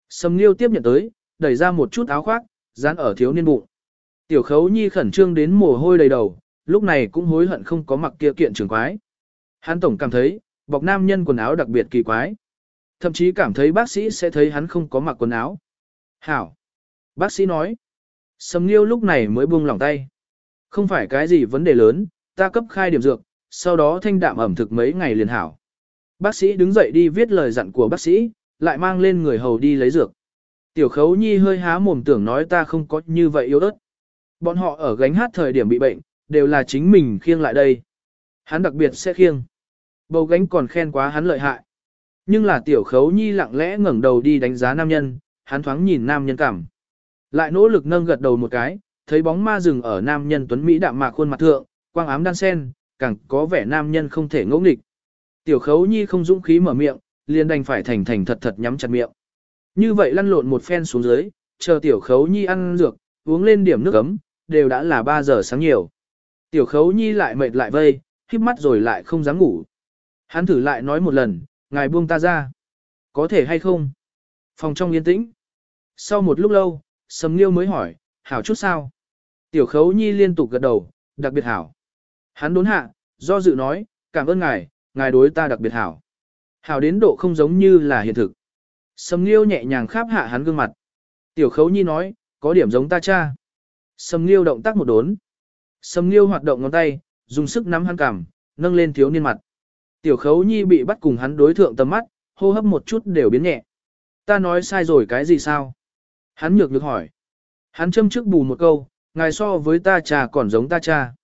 Sầm nghiêu tiếp nhận tới, đẩy ra một chút áo khoác, dán ở thiếu niên bụng. Tiểu khấu nhi khẩn trương đến mồ hôi đầy đầu, lúc này cũng hối hận không có mặc kia kiện trường quái. Hắn tổng cảm thấy, bọc nam nhân quần áo đặc biệt kỳ quái. Thậm chí cảm thấy bác sĩ sẽ thấy hắn không có mặc quần áo. Hảo. Bác sĩ nói. Sầm nghiêu lúc này mới buông lỏng tay. Không phải cái gì vấn đề lớn, ta cấp khai điểm dược, sau đó thanh đạm ẩm thực mấy ngày liền hảo. Bác sĩ đứng dậy đi viết lời dặn của bác sĩ, lại mang lên người hầu đi lấy dược. Tiểu khấu nhi hơi há mồm tưởng nói ta không có như vậy yếu ớt. Bọn họ ở gánh hát thời điểm bị bệnh, đều là chính mình khiêng lại đây. Hắn đặc biệt sẽ khiêng. Bầu gánh còn khen quá hắn lợi hại. Nhưng là tiểu khấu nhi lặng lẽ ngẩng đầu đi đánh giá nam nhân, hắn thoáng nhìn nam nhân cảm. Lại nỗ lực nâng gật đầu một cái, thấy bóng ma rừng ở nam nhân tuấn Mỹ đạm mạc khuôn mặt thượng, quang ám đan sen, càng có vẻ nam nhân không thể ngỗ nghịch. Tiểu khấu nhi không dũng khí mở miệng, liền đành phải thành thành thật thật nhắm chặt miệng. Như vậy lăn lộn một phen xuống dưới, chờ tiểu khấu nhi ăn dược, uống lên điểm nước ấm, đều đã là 3 giờ sáng nhiều. Tiểu khấu nhi lại mệt lại vây, híp mắt rồi lại không dám ngủ. Hắn thử lại nói một lần, ngài buông ta ra. Có thể hay không? Phòng trong yên tĩnh. Sau một lúc lâu, Sầm Nghiêu mới hỏi, hảo chút sao? Tiểu khấu nhi liên tục gật đầu, đặc biệt hảo. Hắn đốn hạ, do dự nói, cảm ơn ngài, ngài đối ta đặc biệt hảo. Hảo đến độ không giống như là hiện thực. Sầm Nghiêu nhẹ nhàng kháp hạ hắn gương mặt. Tiểu khấu nhi nói, có điểm giống ta cha. Sầm Nghiêu động tác một đốn. Sầm Nghiêu hoạt động ngón tay, dùng sức nắm hắn cằm, nâng lên thiếu niên mặt. Tiểu khấu nhi bị bắt cùng hắn đối thượng tầm mắt, hô hấp một chút đều biến nhẹ. Ta nói sai rồi cái gì sao? Hắn nhược nhược hỏi. Hắn châm trước bù một câu, ngài so với ta cha còn giống ta cha.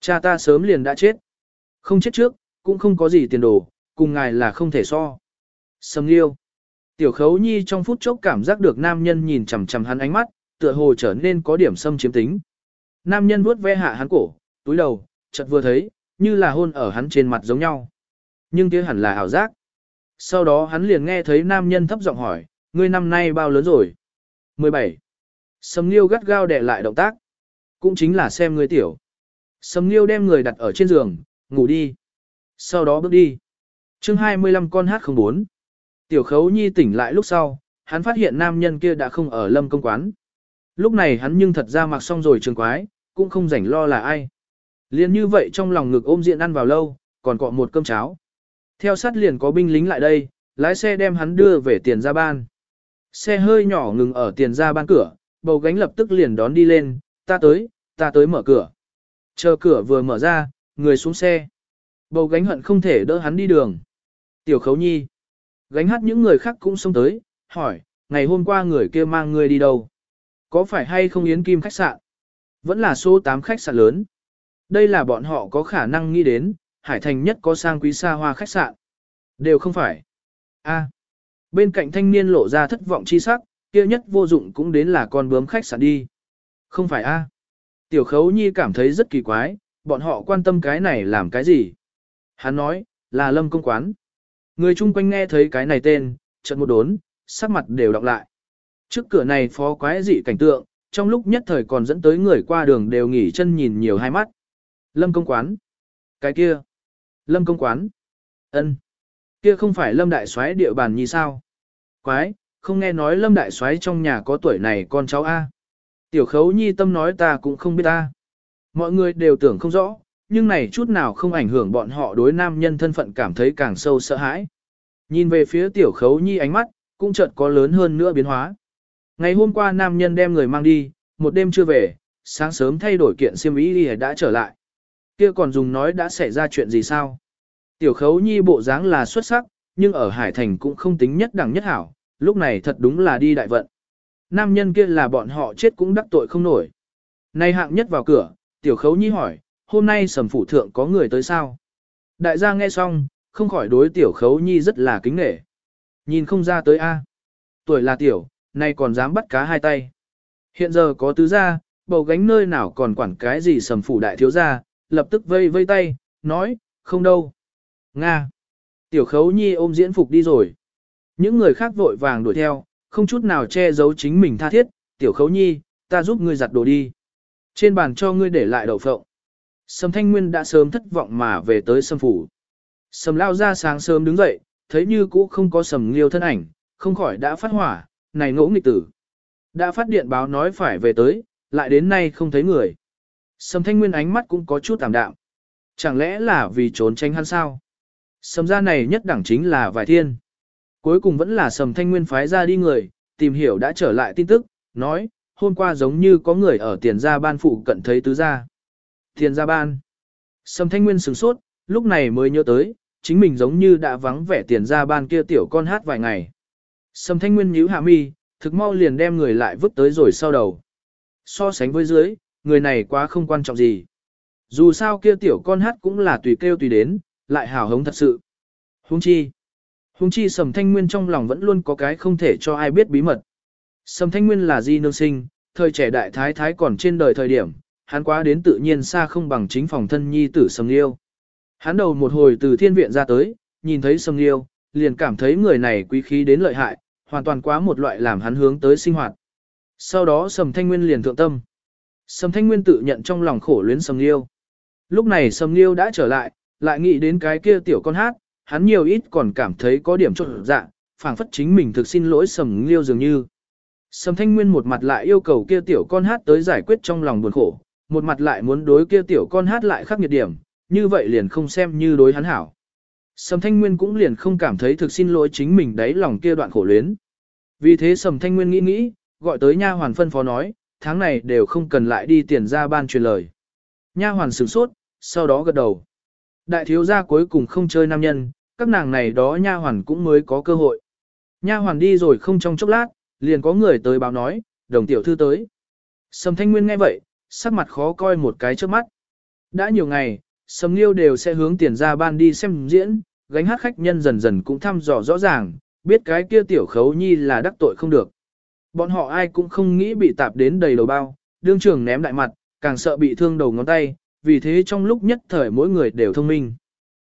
Cha ta sớm liền đã chết. Không chết trước, cũng không có gì tiền đồ, cùng ngài là không thể so. Sầm liêu. Tiểu khấu nhi trong phút chốc cảm giác được nam nhân nhìn chằm chằm hắn ánh mắt, tựa hồ trở nên có điểm xâm chiếm tính. Nam nhân vuốt ve hạ hắn cổ, túi đầu, chợt vừa thấy, như là hôn ở hắn trên mặt giống nhau. Nhưng kia hẳn là ảo giác. Sau đó hắn liền nghe thấy nam nhân thấp giọng hỏi, ngươi năm nay bao lớn rồi? 17. Sầm Nghiêu gắt gao đè lại động tác. Cũng chính là xem ngươi tiểu. Sầm Nghiêu đem người đặt ở trên giường, ngủ đi. Sau đó bước đi. chương 25 con hát không bốn. Tiểu khấu nhi tỉnh lại lúc sau, hắn phát hiện nam nhân kia đã không ở lâm công quán. Lúc này hắn nhưng thật ra mặc xong rồi trường quái, cũng không rảnh lo là ai. Liên như vậy trong lòng ngực ôm diện ăn vào lâu, còn cọ một cơm cháo. Theo sát liền có binh lính lại đây, lái xe đem hắn đưa về tiền ra ban. Xe hơi nhỏ ngừng ở tiền ra ban cửa, bầu gánh lập tức liền đón đi lên, ta tới, ta tới mở cửa. Chờ cửa vừa mở ra, người xuống xe. Bầu gánh hận không thể đỡ hắn đi đường. Tiểu khấu nhi. Gánh hát những người khác cũng xông tới, hỏi, ngày hôm qua người kia mang người đi đâu? Có phải hay không yến kim khách sạn? Vẫn là số 8 khách sạn lớn. Đây là bọn họ có khả năng nghĩ đến, Hải Thành nhất có sang quý xa hoa khách sạn. Đều không phải. A. Bên cạnh thanh niên lộ ra thất vọng chi sắc, kia nhất vô dụng cũng đến là con bướm khách sạn đi. Không phải A. Tiểu khấu nhi cảm thấy rất kỳ quái, bọn họ quan tâm cái này làm cái gì? Hắn nói, là lâm công quán. Người chung quanh nghe thấy cái này tên, chợt một đốn, sắc mặt đều đọc lại. Trước cửa này phó quái dị cảnh tượng, trong lúc nhất thời còn dẫn tới người qua đường đều nghỉ chân nhìn nhiều hai mắt. Lâm công quán. Cái kia. Lâm công quán. ân, Kia không phải Lâm đại soái địa bàn như sao? Quái, không nghe nói Lâm đại soái trong nhà có tuổi này con cháu A. Tiểu khấu nhi tâm nói ta cũng không biết ta. Mọi người đều tưởng không rõ, nhưng này chút nào không ảnh hưởng bọn họ đối nam nhân thân phận cảm thấy càng sâu sợ hãi. Nhìn về phía tiểu khấu nhi ánh mắt, cũng chợt có lớn hơn nữa biến hóa. Ngày hôm qua nam nhân đem người mang đi, một đêm chưa về, sáng sớm thay đổi kiện xiêm y đi đã trở lại. Kia còn dùng nói đã xảy ra chuyện gì sao? Tiểu khấu nhi bộ dáng là xuất sắc, nhưng ở Hải Thành cũng không tính nhất đẳng nhất hảo, lúc này thật đúng là đi đại vận. Nam nhân kia là bọn họ chết cũng đắc tội không nổi. Nay hạng nhất vào cửa, tiểu khấu nhi hỏi, hôm nay sầm phủ thượng có người tới sao? Đại gia nghe xong, không khỏi đối tiểu khấu nhi rất là kính nể. Nhìn không ra tới A. Tuổi là tiểu, nay còn dám bắt cá hai tay. Hiện giờ có tứ gia, bầu gánh nơi nào còn quản cái gì sầm phủ đại thiếu gia, lập tức vây vây tay, nói, không đâu. Nga. Tiểu khấu nhi ôm diễn phục đi rồi. Những người khác vội vàng đuổi theo, không chút nào che giấu chính mình tha thiết, tiểu khấu nhi, ta giúp ngươi giặt đồ đi. Trên bàn cho ngươi để lại đậu phộng. Sầm thanh nguyên đã sớm thất vọng mà về tới sầm phủ. Sầm lao ra sáng sớm đứng dậy, thấy như cũ không có sầm liêu thân ảnh, không khỏi đã phát hỏa, này ngỗ nghịch tử. Đã phát điện báo nói phải về tới, lại đến nay không thấy người. Sầm thanh nguyên ánh mắt cũng có chút tạm đạm. Chẳng lẽ là vì trốn tránh hắn sao? Sầm ra này nhất đẳng chính là vài thiên. Cuối cùng vẫn là sầm thanh nguyên phái ra đi người, tìm hiểu đã trở lại tin tức, nói, hôm qua giống như có người ở tiền gia ban phụ cận thấy tứ gia. Tiền gia ban. Sầm thanh nguyên sửng sốt, lúc này mới nhớ tới, chính mình giống như đã vắng vẻ tiền gia ban kia tiểu con hát vài ngày. Sầm thanh nguyên nhíu hạ mi, thực mau liền đem người lại vứt tới rồi sau đầu. So sánh với dưới, người này quá không quan trọng gì. Dù sao kia tiểu con hát cũng là tùy kêu tùy đến, lại hào hống thật sự. Hung chi. Hung chi sầm thanh nguyên trong lòng vẫn luôn có cái không thể cho ai biết bí mật. Sầm thanh nguyên là di nương sinh, thời trẻ đại thái thái còn trên đời thời điểm, hắn quá đến tự nhiên xa không bằng chính phòng thân nhi tử sầm liêu. Hắn đầu một hồi từ thiên viện ra tới, nhìn thấy sầm liêu, liền cảm thấy người này quý khí đến lợi hại, hoàn toàn quá một loại làm hắn hướng tới sinh hoạt. Sau đó sầm thanh nguyên liền thượng tâm. Sầm thanh nguyên tự nhận trong lòng khổ luyến sầm liêu. Lúc này sầm liêu đã trở lại, lại nghĩ đến cái kia tiểu con hát, hắn nhiều ít còn cảm thấy có điểm trộn dạ, phảng phất chính mình thực xin lỗi sầm liêu dường như. Sầm thanh nguyên một mặt lại yêu cầu kia tiểu con hát tới giải quyết trong lòng buồn khổ, một mặt lại muốn đối kia tiểu con hát lại khắc nghiệt điểm, như vậy liền không xem như đối hắn hảo. Sầm thanh nguyên cũng liền không cảm thấy thực xin lỗi chính mình đấy lòng kia đoạn khổ luyến. Vì thế sầm thanh nguyên nghĩ nghĩ, gọi tới nha hoàn phân phó nói, tháng này đều không cần lại đi tiền ra ban truyền lời. Nha hoàn sửng sốt, sau đó gật đầu. Đại thiếu gia cuối cùng không chơi nam nhân, các nàng này đó nha hoàn cũng mới có cơ hội. Nha hoàn đi rồi không trong chốc lát, liền có người tới báo nói, đồng tiểu thư tới. Sầm Thanh Nguyên nghe vậy, sắc mặt khó coi một cái trước mắt. Đã nhiều ngày, Sầm Nghiêu đều sẽ hướng tiền ra ban đi xem diễn, gánh hát khách nhân dần dần cũng thăm dò rõ ràng, biết cái kia tiểu khấu nhi là đắc tội không được. Bọn họ ai cũng không nghĩ bị tạp đến đầy đầu bao, đương trường ném đại mặt, càng sợ bị thương đầu ngón tay, vì thế trong lúc nhất thời mỗi người đều thông minh.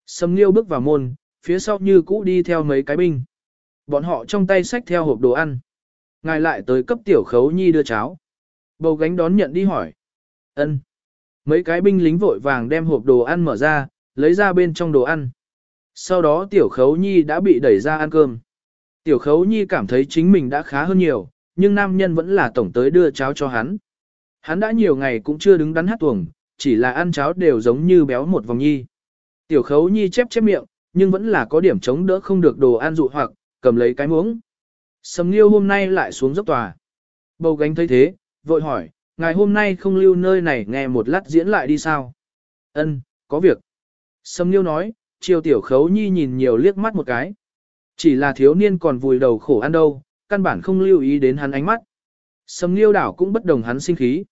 Sầm Nghiêu bước vào môn, phía sau như cũ đi theo mấy cái binh. Bọn họ trong tay xách theo hộp đồ ăn. Ngài lại tới cấp tiểu khấu nhi đưa cháo. Bầu gánh đón nhận đi hỏi. ân Mấy cái binh lính vội vàng đem hộp đồ ăn mở ra, lấy ra bên trong đồ ăn. Sau đó tiểu khấu nhi đã bị đẩy ra ăn cơm. Tiểu khấu nhi cảm thấy chính mình đã khá hơn nhiều, nhưng nam nhân vẫn là tổng tới đưa cháo cho hắn. Hắn đã nhiều ngày cũng chưa đứng đắn hát tuồng, chỉ là ăn cháo đều giống như béo một vòng nhi. Tiểu khấu nhi chép chép miệng, nhưng vẫn là có điểm chống đỡ không được đồ ăn dụ hoặc, cầm lấy cái muỗng. Sầm Nghiêu hôm nay lại xuống dốc tòa. Bầu gánh thấy thế, vội hỏi, ngài hôm nay không lưu nơi này nghe một lát diễn lại đi sao? Ân, có việc. Sầm Nghiêu nói, chiều tiểu khấu nhi nhìn nhiều liếc mắt một cái. Chỉ là thiếu niên còn vùi đầu khổ ăn đâu, căn bản không lưu ý đến hắn ánh mắt. Sầm Nghiêu đảo cũng bất đồng hắn sinh khí.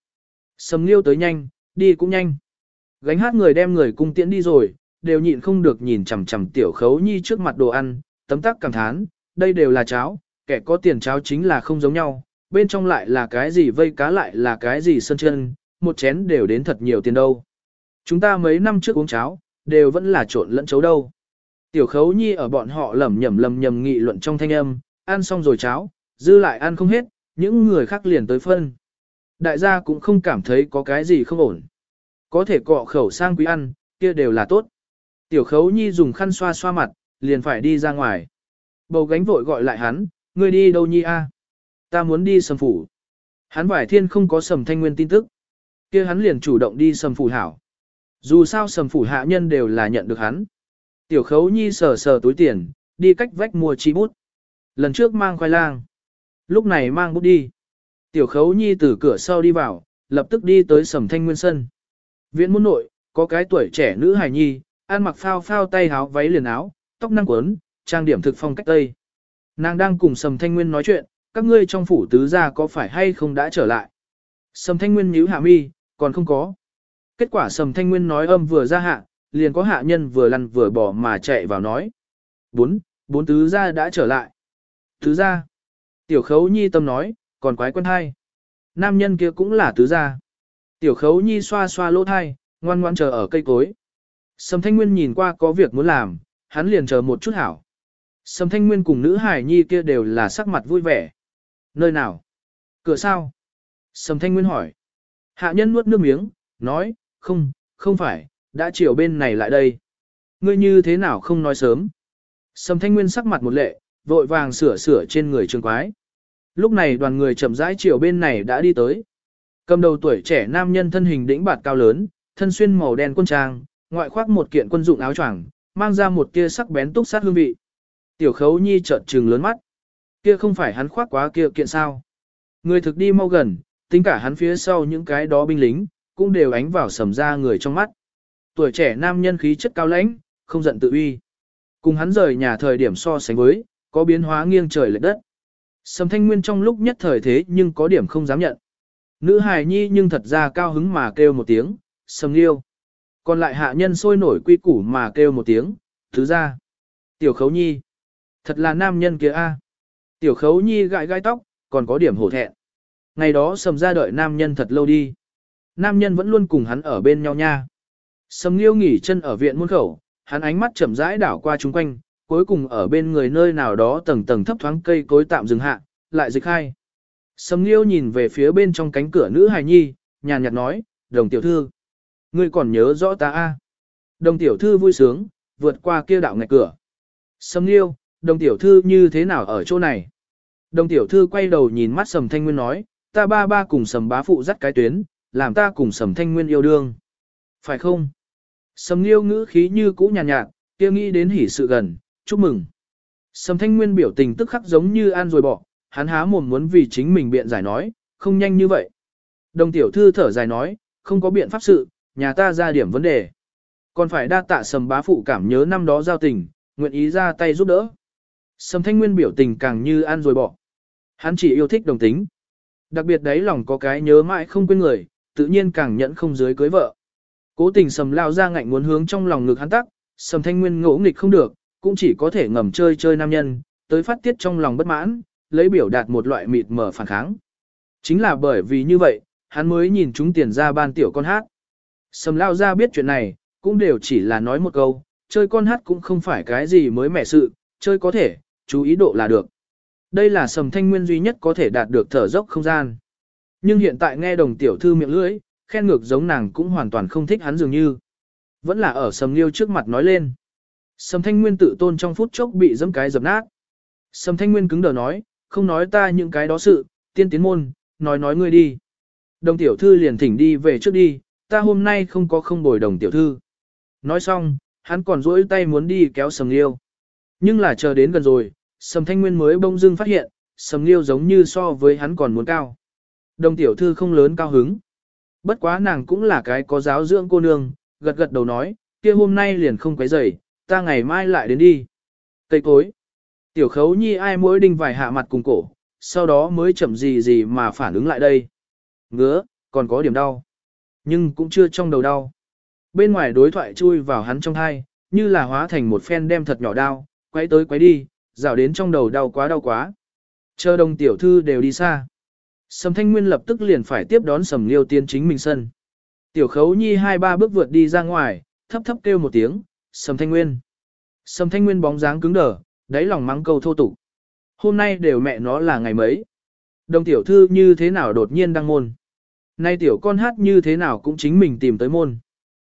Sầm Nghiêu tới nhanh, đi cũng nhanh. Gánh hát người đem người cung tiễn đi rồi, đều nhịn không được nhìn chằm chằm tiểu khấu nhi trước mặt đồ ăn, tấm tắc cảm thán, đây đều là cháo, kẻ có tiền cháo chính là không giống nhau, bên trong lại là cái gì vây cá lại là cái gì sơn chân, một chén đều đến thật nhiều tiền đâu. Chúng ta mấy năm trước uống cháo, đều vẫn là trộn lẫn chấu đâu. Tiểu khấu nhi ở bọn họ lẩm nhẩm lầm nhầm nghị luận trong thanh âm, ăn xong rồi cháo, dư lại ăn không hết, những người khác liền tới phân. Đại gia cũng không cảm thấy có cái gì không ổn. Có thể cọ khẩu sang quý ăn, kia đều là tốt. Tiểu khấu nhi dùng khăn xoa xoa mặt, liền phải đi ra ngoài. Bầu gánh vội gọi lại hắn, ngươi đi đâu nhi a? Ta muốn đi sầm phủ. Hắn vải thiên không có sầm thanh nguyên tin tức. kia hắn liền chủ động đi sầm phủ hảo. Dù sao sầm phủ hạ nhân đều là nhận được hắn. Tiểu khấu nhi sờ sờ túi tiền, đi cách vách mua chi bút. Lần trước mang khoai lang. Lúc này mang bút đi. Tiểu khấu nhi từ cửa sau đi vào, lập tức đi tới sầm thanh nguyên sân. Viện môn nội, có cái tuổi trẻ nữ hài nhi, ăn mặc phao phao tay áo váy liền áo, tóc năng quấn, trang điểm thực phong cách tây. Nàng đang cùng Sầm Thanh Nguyên nói chuyện, các ngươi trong phủ tứ gia có phải hay không đã trở lại. Sầm Thanh Nguyên nhíu hạ mi, còn không có. Kết quả Sầm Thanh Nguyên nói âm vừa ra hạ, liền có hạ nhân vừa lăn vừa bỏ mà chạy vào nói. Bốn, bốn tứ gia đã trở lại. Tứ gia. Tiểu khấu nhi tâm nói, còn quái quân hai. Nam nhân kia cũng là tứ gia. Tiểu khấu nhi xoa xoa lỗ thai, ngoan ngoan chờ ở cây cối. Sầm Thanh Nguyên nhìn qua có việc muốn làm, hắn liền chờ một chút hảo. Sầm Thanh Nguyên cùng nữ hải nhi kia đều là sắc mặt vui vẻ. Nơi nào? Cửa sao? Sầm Thanh Nguyên hỏi. Hạ nhân nuốt nước miếng, nói, không, không phải, đã chiều bên này lại đây. Ngươi như thế nào không nói sớm? Sầm Thanh Nguyên sắc mặt một lệ, vội vàng sửa sửa trên người trường quái. Lúc này đoàn người chậm rãi chiều bên này đã đi tới. Cầm đầu tuổi trẻ nam nhân thân hình đĩnh bạt cao lớn, thân xuyên màu đen quân trang, ngoại khoác một kiện quân dụng áo choàng, mang ra một tia sắc bén túc sát hương vị. Tiểu khấu nhi trợn trừng lớn mắt. Kia không phải hắn khoác quá kia kiện sao. Người thực đi mau gần, tính cả hắn phía sau những cái đó binh lính, cũng đều ánh vào sầm ra người trong mắt. Tuổi trẻ nam nhân khí chất cao lãnh, không giận tự uy. Cùng hắn rời nhà thời điểm so sánh với, có biến hóa nghiêng trời lệch đất. Sầm thanh nguyên trong lúc nhất thời thế nhưng có điểm không dám nhận. Nữ hài nhi nhưng thật ra cao hứng mà kêu một tiếng, sầm liêu. Còn lại hạ nhân sôi nổi quy củ mà kêu một tiếng, thứ ra. Tiểu khấu nhi. Thật là nam nhân kia a. Tiểu khấu nhi gãi gai tóc, còn có điểm hổ thẹn. Ngày đó sầm ra đợi nam nhân thật lâu đi. Nam nhân vẫn luôn cùng hắn ở bên nhau nha. Sầm nghiêu nghỉ chân ở viện muôn khẩu, hắn ánh mắt chậm rãi đảo qua chung quanh, cuối cùng ở bên người nơi nào đó tầng tầng thấp thoáng cây cối tạm dừng hạ, lại dịch hai. Sầm nghiêu nhìn về phía bên trong cánh cửa nữ hài nhi, nhàn nhạt nói, đồng tiểu thư. Ngươi còn nhớ rõ ta a? Đồng tiểu thư vui sướng, vượt qua kia đạo ngạch cửa. Sầm nghiêu, đồng tiểu thư như thế nào ở chỗ này? Đồng tiểu thư quay đầu nhìn mắt sầm thanh nguyên nói, ta ba ba cùng sầm bá phụ dắt cái tuyến, làm ta cùng sầm thanh nguyên yêu đương. Phải không? Sầm nghiêu ngữ khí như cũ nhàn nhạt, nhạt, kia nghĩ đến hỉ sự gần, chúc mừng. Sầm thanh nguyên biểu tình tức khắc giống như an rồi bỏ, hắn há mồm muốn vì chính mình biện giải nói, không nhanh như vậy. Đồng tiểu thư thở dài nói, không có biện pháp sự, nhà ta ra điểm vấn đề. Còn phải đa tạ sầm bá phụ cảm nhớ năm đó giao tình, nguyện ý ra tay giúp đỡ. Sầm thanh nguyên biểu tình càng như ăn rồi bỏ. Hắn chỉ yêu thích đồng tính. Đặc biệt đấy lòng có cái nhớ mãi không quên người, tự nhiên càng nhẫn không dưới cưới vợ. Cố tình sầm lao ra ngạnh muốn hướng trong lòng ngực hắn tắc, sầm thanh nguyên ngỗ nghịch không được, cũng chỉ có thể ngầm chơi chơi nam nhân, tới phát tiết trong lòng bất mãn, lấy biểu đạt một loại mịt mở phản kháng. Chính là bởi vì như vậy, hắn mới nhìn chúng tiền ra ban tiểu con hát. Sầm lao ra biết chuyện này, cũng đều chỉ là nói một câu, chơi con hát cũng không phải cái gì mới mẻ sự, chơi có thể, chú ý độ là được. Đây là sầm thanh nguyên duy nhất có thể đạt được thở dốc không gian. Nhưng hiện tại nghe đồng tiểu thư miệng lưỡi, khen ngược giống nàng cũng hoàn toàn không thích hắn dường như. Vẫn là ở sầm liêu trước mặt nói lên. Sầm thanh nguyên tự tôn trong phút chốc bị dẫm cái dập nát. Sầm thanh nguyên cứng đờ nói, không nói ta những cái đó sự, tiên tiến môn, nói nói ngươi đi. Đồng tiểu thư liền thỉnh đi về trước đi, ta hôm nay không có không bồi đồng tiểu thư. Nói xong, hắn còn duỗi tay muốn đi kéo sầm liêu. Nhưng là chờ đến gần rồi, sầm thanh nguyên mới bông dưng phát hiện, sầm liêu giống như so với hắn còn muốn cao. Đồng tiểu thư không lớn cao hứng. Bất quá nàng cũng là cái có giáo dưỡng cô nương, gật gật đầu nói, kia hôm nay liền không quấy rầy, ta ngày mai lại đến đi. Cây cối. Tiểu khấu nhi ai mỗi đinh vài hạ mặt cùng cổ, sau đó mới chậm gì gì mà phản ứng lại đây. Ngứa, còn có điểm đau. Nhưng cũng chưa trong đầu đau. Bên ngoài đối thoại chui vào hắn trong thai, như là hóa thành một phen đem thật nhỏ đau, quay tới quay đi, rào đến trong đầu đau quá đau quá. Chờ đồng tiểu thư đều đi xa. Sầm thanh nguyên lập tức liền phải tiếp đón sầm liêu tiên chính mình sân. Tiểu khấu nhi hai ba bước vượt đi ra ngoài, thấp thấp kêu một tiếng, sầm thanh nguyên. Sầm thanh nguyên bóng dáng cứng đờ, đáy lòng mắng câu thô tục. Hôm nay đều mẹ nó là ngày mấy. Đồng tiểu thư như thế nào đột nhiên đăng môn. Nay tiểu con hát như thế nào cũng chính mình tìm tới môn.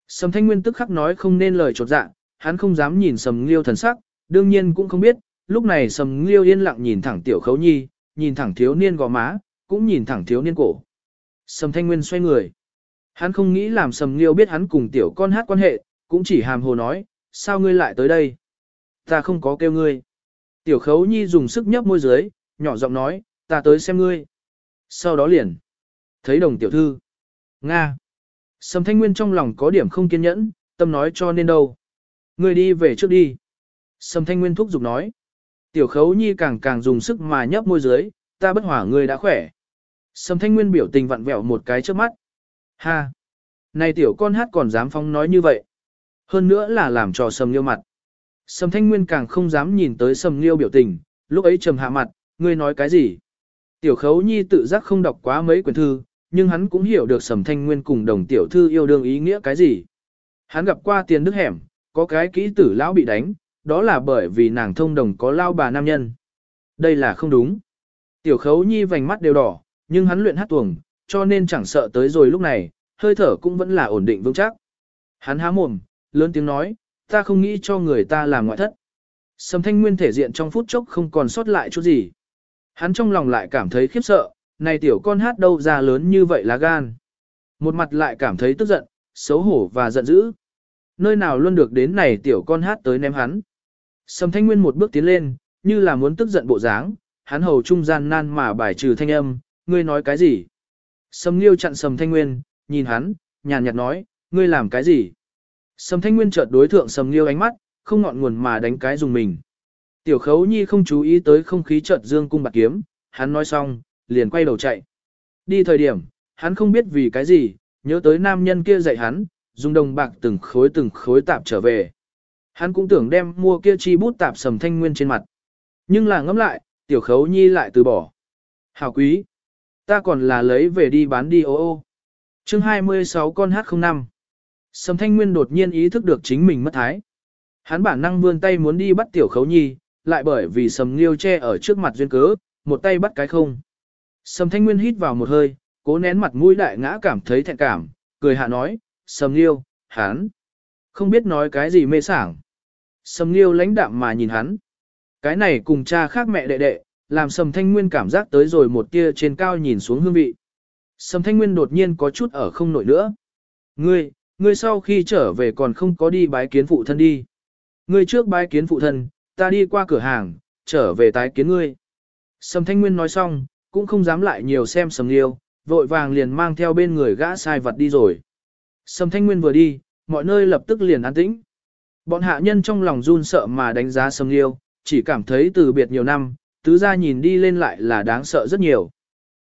Sầm thanh nguyên tức khắc nói không nên lời trột dạ, hắn không dám nhìn sầm liêu thần sắc, đương nhiên cũng không biết, lúc này sầm liêu yên lặng nhìn thẳng tiểu khấu nhi, nhìn thẳng thiếu niên gò má, cũng nhìn thẳng thiếu niên cổ. Sầm thanh nguyên xoay người. Hắn không nghĩ làm sầm liêu biết hắn cùng tiểu con hát quan hệ, cũng chỉ hàm hồ nói, sao ngươi lại tới đây? Ta không có kêu ngươi. Tiểu khấu nhi dùng sức nhấp môi dưới, nhỏ giọng nói, ta tới xem ngươi. Sau đó liền. Thấy đồng tiểu thư. Nga. Sầm thanh nguyên trong lòng có điểm không kiên nhẫn, tâm nói cho nên đâu. Ngươi đi về trước đi. Sầm thanh nguyên thúc giục nói. Tiểu khấu nhi càng càng dùng sức mà nhấp môi dưới, ta bất hỏa ngươi đã khỏe. Sầm thanh nguyên biểu tình vặn vẹo một cái trước mắt. Ha! Này tiểu con hát còn dám phong nói như vậy. Hơn nữa là làm trò sầm liêu mặt. Sầm thanh nguyên càng không dám nhìn tới sầm liêu biểu tình, lúc ấy trầm hạ mặt, ngươi nói cái gì? Tiểu khấu nhi tự giác không đọc quá mấy quyển thư, nhưng hắn cũng hiểu được sầm thanh nguyên cùng đồng tiểu thư yêu đương ý nghĩa cái gì. Hắn gặp qua tiền đức hẻm, có cái kỹ tử lão bị đánh, đó là bởi vì nàng thông đồng có lao bà nam nhân. Đây là không đúng. Tiểu khấu nhi vành mắt đều đỏ, nhưng hắn luyện hát tuồng, cho nên chẳng sợ tới rồi lúc này, hơi thở cũng vẫn là ổn định vững chắc. Hắn há mồm, lớn tiếng nói, ta không nghĩ cho người ta làm ngoại thất. Sầm thanh nguyên thể diện trong phút chốc không còn sót lại chút gì. Hắn trong lòng lại cảm thấy khiếp sợ, này tiểu con hát đâu ra lớn như vậy là gan. Một mặt lại cảm thấy tức giận, xấu hổ và giận dữ. Nơi nào luôn được đến này tiểu con hát tới ném hắn. Sầm thanh nguyên một bước tiến lên, như là muốn tức giận bộ dáng, hắn hầu trung gian nan mà bài trừ thanh âm, ngươi nói cái gì? Sầm liêu chặn sầm thanh nguyên, nhìn hắn, nhàn nhạt nói, ngươi làm cái gì? Sầm thanh nguyên chợt đối thượng sầm liêu ánh mắt, không ngọn nguồn mà đánh cái dùng mình. Tiểu khấu nhi không chú ý tới không khí chợt dương cung bạc kiếm, hắn nói xong, liền quay đầu chạy. Đi thời điểm, hắn không biết vì cái gì, nhớ tới nam nhân kia dạy hắn, dùng đồng bạc từng khối từng khối tạp trở về. Hắn cũng tưởng đem mua kia chi bút tạp sầm thanh nguyên trên mặt. Nhưng là ngẫm lại, tiểu khấu nhi lại từ bỏ. Hảo quý. Ta còn là lấy về đi bán đi ô ô. chương 26 con H05. Sầm thanh nguyên đột nhiên ý thức được chính mình mất thái. Hắn bản năng vươn tay muốn đi bắt tiểu khấu nhi, lại bởi vì sầm nghiêu che ở trước mặt duyên cớ, một tay bắt cái không. Sầm thanh nguyên hít vào một hơi, cố nén mặt mũi đại ngã cảm thấy thẹn cảm, cười hạ nói, sầm nghiêu, hắn. Không biết nói cái gì mê sảng. Sầm nghiêu lãnh đạm mà nhìn hắn. Cái này cùng cha khác mẹ đệ đệ, làm sầm thanh nguyên cảm giác tới rồi một tia trên cao nhìn xuống hương vị. Sầm thanh nguyên đột nhiên có chút ở không nổi nữa. Ngươi, ngươi sau khi trở về còn không có đi bái kiến phụ thân đi. Ngươi trước bái kiến phụ thân, ta đi qua cửa hàng, trở về tái kiến ngươi. Sầm thanh nguyên nói xong, cũng không dám lại nhiều xem sầm liêu, vội vàng liền mang theo bên người gã sai vật đi rồi. Sầm thanh nguyên vừa đi, mọi nơi lập tức liền an tĩnh. Bọn hạ nhân trong lòng run sợ mà đánh giá sầm liêu, chỉ cảm thấy từ biệt nhiều năm, tứ gia nhìn đi lên lại là đáng sợ rất nhiều.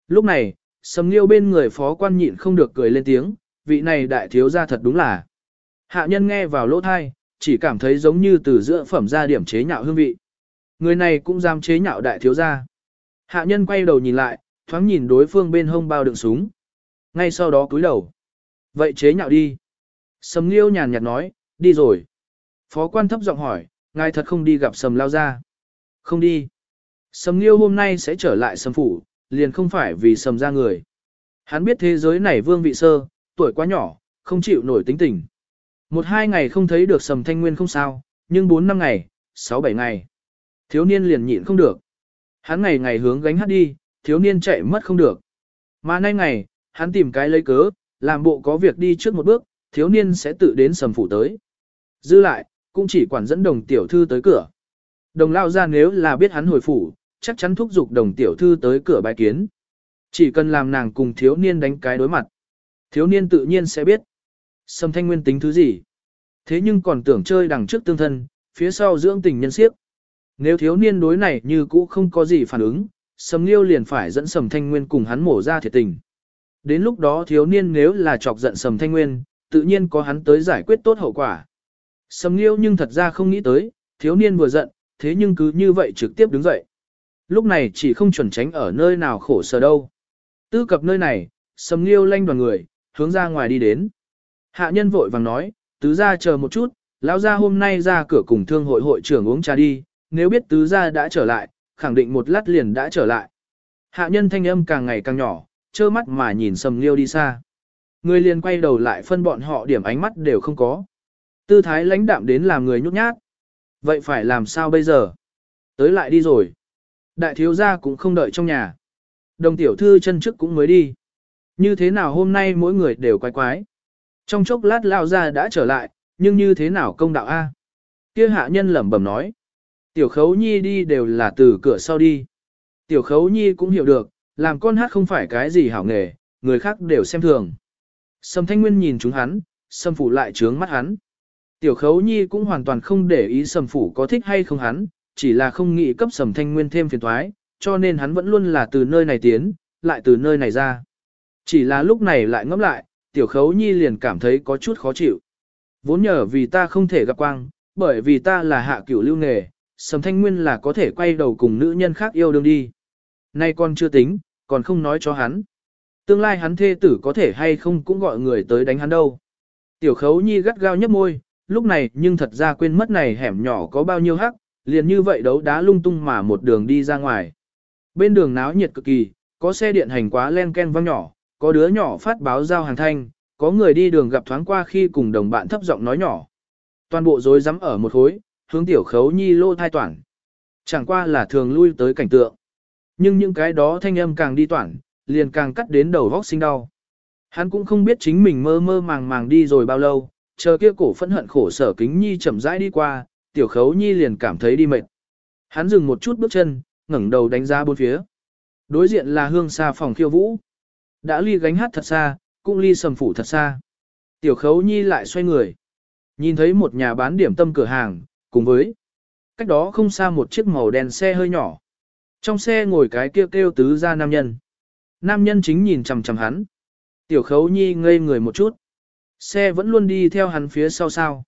Lúc này, sầm liêu bên người phó quan nhịn không được cười lên tiếng, vị này đại thiếu gia thật đúng là. Hạ nhân nghe vào lỗ thai, chỉ cảm thấy giống như từ giữa phẩm ra điểm chế nhạo hương vị. Người này cũng dám chế nhạo đại thiếu gia. Hạ nhân quay đầu nhìn lại, thoáng nhìn đối phương bên hông bao đựng súng. Ngay sau đó cúi đầu. Vậy chế nhạo đi. Sầm liêu nhàn nhạt nói, đi rồi. Phó quan thấp giọng hỏi, ngài thật không đi gặp sầm lao ra. Không đi. Sầm liêu hôm nay sẽ trở lại sầm phủ, liền không phải vì sầm ra người. Hắn biết thế giới này vương vị sơ, tuổi quá nhỏ, không chịu nổi tính tình. Một hai ngày không thấy được sầm thanh nguyên không sao, nhưng bốn năm ngày, sáu bảy ngày. Thiếu niên liền nhịn không được. Hắn ngày ngày hướng gánh hát đi, thiếu niên chạy mất không được. Mà nay ngày, hắn tìm cái lấy cớ, làm bộ có việc đi trước một bước, thiếu niên sẽ tự đến sầm phủ tới. Dư lại, cũng chỉ quản dẫn đồng tiểu thư tới cửa. Đồng lao ra nếu là biết hắn hồi phủ, chắc chắn thúc giục đồng tiểu thư tới cửa bài kiến. Chỉ cần làm nàng cùng thiếu niên đánh cái đối mặt. Thiếu niên tự nhiên sẽ biết. Sầm thanh nguyên tính thứ gì? Thế nhưng còn tưởng chơi đằng trước tương thân, phía sau dưỡng tình nhân siếp. Nếu thiếu niên đối này như cũ không có gì phản ứng, sầm liêu liền phải dẫn sầm thanh nguyên cùng hắn mổ ra thiệt tình. Đến lúc đó thiếu niên nếu là chọc giận sầm thanh nguyên, tự nhiên có hắn tới giải quyết tốt hậu quả. Sầm liêu nhưng thật ra không nghĩ tới, thiếu niên vừa giận, thế nhưng cứ như vậy trực tiếp đứng dậy. Lúc này chỉ không chuẩn tránh ở nơi nào khổ sở đâu. Tư cập nơi này, sầm liêu lanh đoàn người, hướng ra ngoài đi đến. Hạ nhân vội vàng nói, tứ gia chờ một chút, lão gia hôm nay ra cửa cùng thương hội hội trưởng uống trà đi, nếu biết tứ gia đã trở lại, khẳng định một lát liền đã trở lại. Hạ nhân thanh âm càng ngày càng nhỏ, trơ mắt mà nhìn sầm liêu đi xa. Người liền quay đầu lại phân bọn họ điểm ánh mắt đều không có. Tư thái lãnh đạm đến làm người nhút nhát. Vậy phải làm sao bây giờ? Tới lại đi rồi. Đại thiếu gia cũng không đợi trong nhà. Đồng tiểu thư chân trước cũng mới đi. Như thế nào hôm nay mỗi người đều quái quái. Trong chốc lát lao ra đã trở lại, nhưng như thế nào công đạo A? Kia hạ nhân lẩm bẩm nói. Tiểu khấu nhi đi đều là từ cửa sau đi. Tiểu khấu nhi cũng hiểu được, làm con hát không phải cái gì hảo nghề, người khác đều xem thường. Sầm thanh nguyên nhìn chúng hắn, sầm phủ lại trướng mắt hắn. Tiểu khấu nhi cũng hoàn toàn không để ý sầm phủ có thích hay không hắn, chỉ là không nghĩ cấp sầm thanh nguyên thêm phiền thoái, cho nên hắn vẫn luôn là từ nơi này tiến, lại từ nơi này ra. Chỉ là lúc này lại ngẫm lại, tiểu khấu nhi liền cảm thấy có chút khó chịu. Vốn nhờ vì ta không thể gặp quang, bởi vì ta là hạ cửu lưu nghề, sầm thanh nguyên là có thể quay đầu cùng nữ nhân khác yêu đương đi. Nay con chưa tính, còn không nói cho hắn. Tương lai hắn thê tử có thể hay không cũng gọi người tới đánh hắn đâu. Tiểu khấu nhi gắt gao nhấp môi, lúc này nhưng thật ra quên mất này hẻm nhỏ có bao nhiêu hắc, liền như vậy đấu đá lung tung mà một đường đi ra ngoài. Bên đường náo nhiệt cực kỳ, có xe điện hành quá len ken vang nhỏ, có đứa nhỏ phát báo giao hàng thanh, có người đi đường gặp thoáng qua khi cùng đồng bạn thấp giọng nói nhỏ. Toàn bộ rối rắm ở một khối, hướng tiểu khấu nhi lô thai toàn, Chẳng qua là thường lui tới cảnh tượng. Nhưng những cái đó thanh âm càng đi toàn, liền càng cắt đến đầu vóc sinh đau. Hắn cũng không biết chính mình mơ mơ màng màng đi rồi bao lâu, chờ kia cổ phẫn hận khổ sở kính nhi chậm rãi đi qua, tiểu khấu nhi liền cảm thấy đi mệt. Hắn dừng một chút bước chân, ngẩng đầu đánh giá bốn phía. Đối diện là hương xa phòng khiêu vũ. Đã ly gánh hát thật xa, cũng ly sầm phủ thật xa. Tiểu khấu nhi lại xoay người. Nhìn thấy một nhà bán điểm tâm cửa hàng, cùng với cách đó không xa một chiếc màu đen xe hơi nhỏ. Trong xe ngồi cái kêu kêu tứ ra nam nhân. Nam nhân chính nhìn chằm chằm hắn. Tiểu khấu nhi ngây người một chút. Xe vẫn luôn đi theo hắn phía sau sao.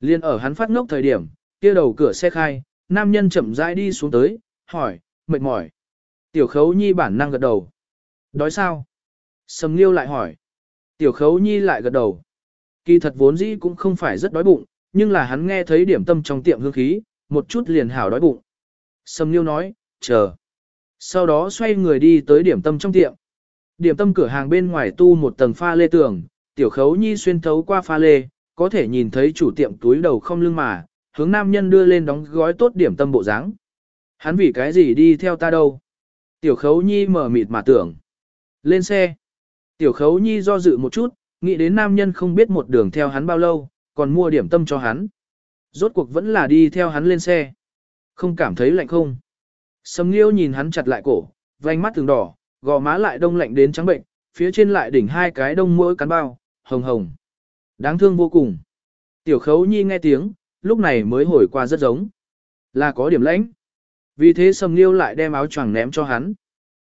Liên ở hắn phát ngốc thời điểm, kia đầu cửa xe khai, nam nhân chậm rãi đi xuống tới, hỏi, mệt mỏi. Tiểu khấu nhi bản năng gật đầu. Đói sao? Sầm liêu lại hỏi. Tiểu khấu nhi lại gật đầu. Kỳ thật vốn dĩ cũng không phải rất đói bụng, nhưng là hắn nghe thấy điểm tâm trong tiệm hương khí, một chút liền hảo đói bụng. Sầm liêu nói, chờ. Sau đó xoay người đi tới điểm tâm trong tiệm. Điểm tâm cửa hàng bên ngoài tu một tầng pha lê tường, tiểu khấu nhi xuyên thấu qua pha lê, có thể nhìn thấy chủ tiệm túi đầu không lưng mà, hướng nam nhân đưa lên đóng gói tốt điểm tâm bộ dáng. Hắn vì cái gì đi theo ta đâu? Tiểu khấu nhi mở mịt mà tưởng. Lên xe. Tiểu khấu nhi do dự một chút, nghĩ đến nam nhân không biết một đường theo hắn bao lâu, còn mua điểm tâm cho hắn. Rốt cuộc vẫn là đi theo hắn lên xe. Không cảm thấy lạnh không? Sầm Nghiêu nhìn hắn chặt lại cổ, vành mắt từng đỏ, gò má lại đông lạnh đến trắng bệnh, phía trên lại đỉnh hai cái đông mũi cắn bao, hồng hồng. Đáng thương vô cùng. Tiểu khấu nhi nghe tiếng, lúc này mới hồi qua rất giống. Là có điểm lãnh. Vì thế Sầm Nghiêu lại đem áo choàng ném cho hắn.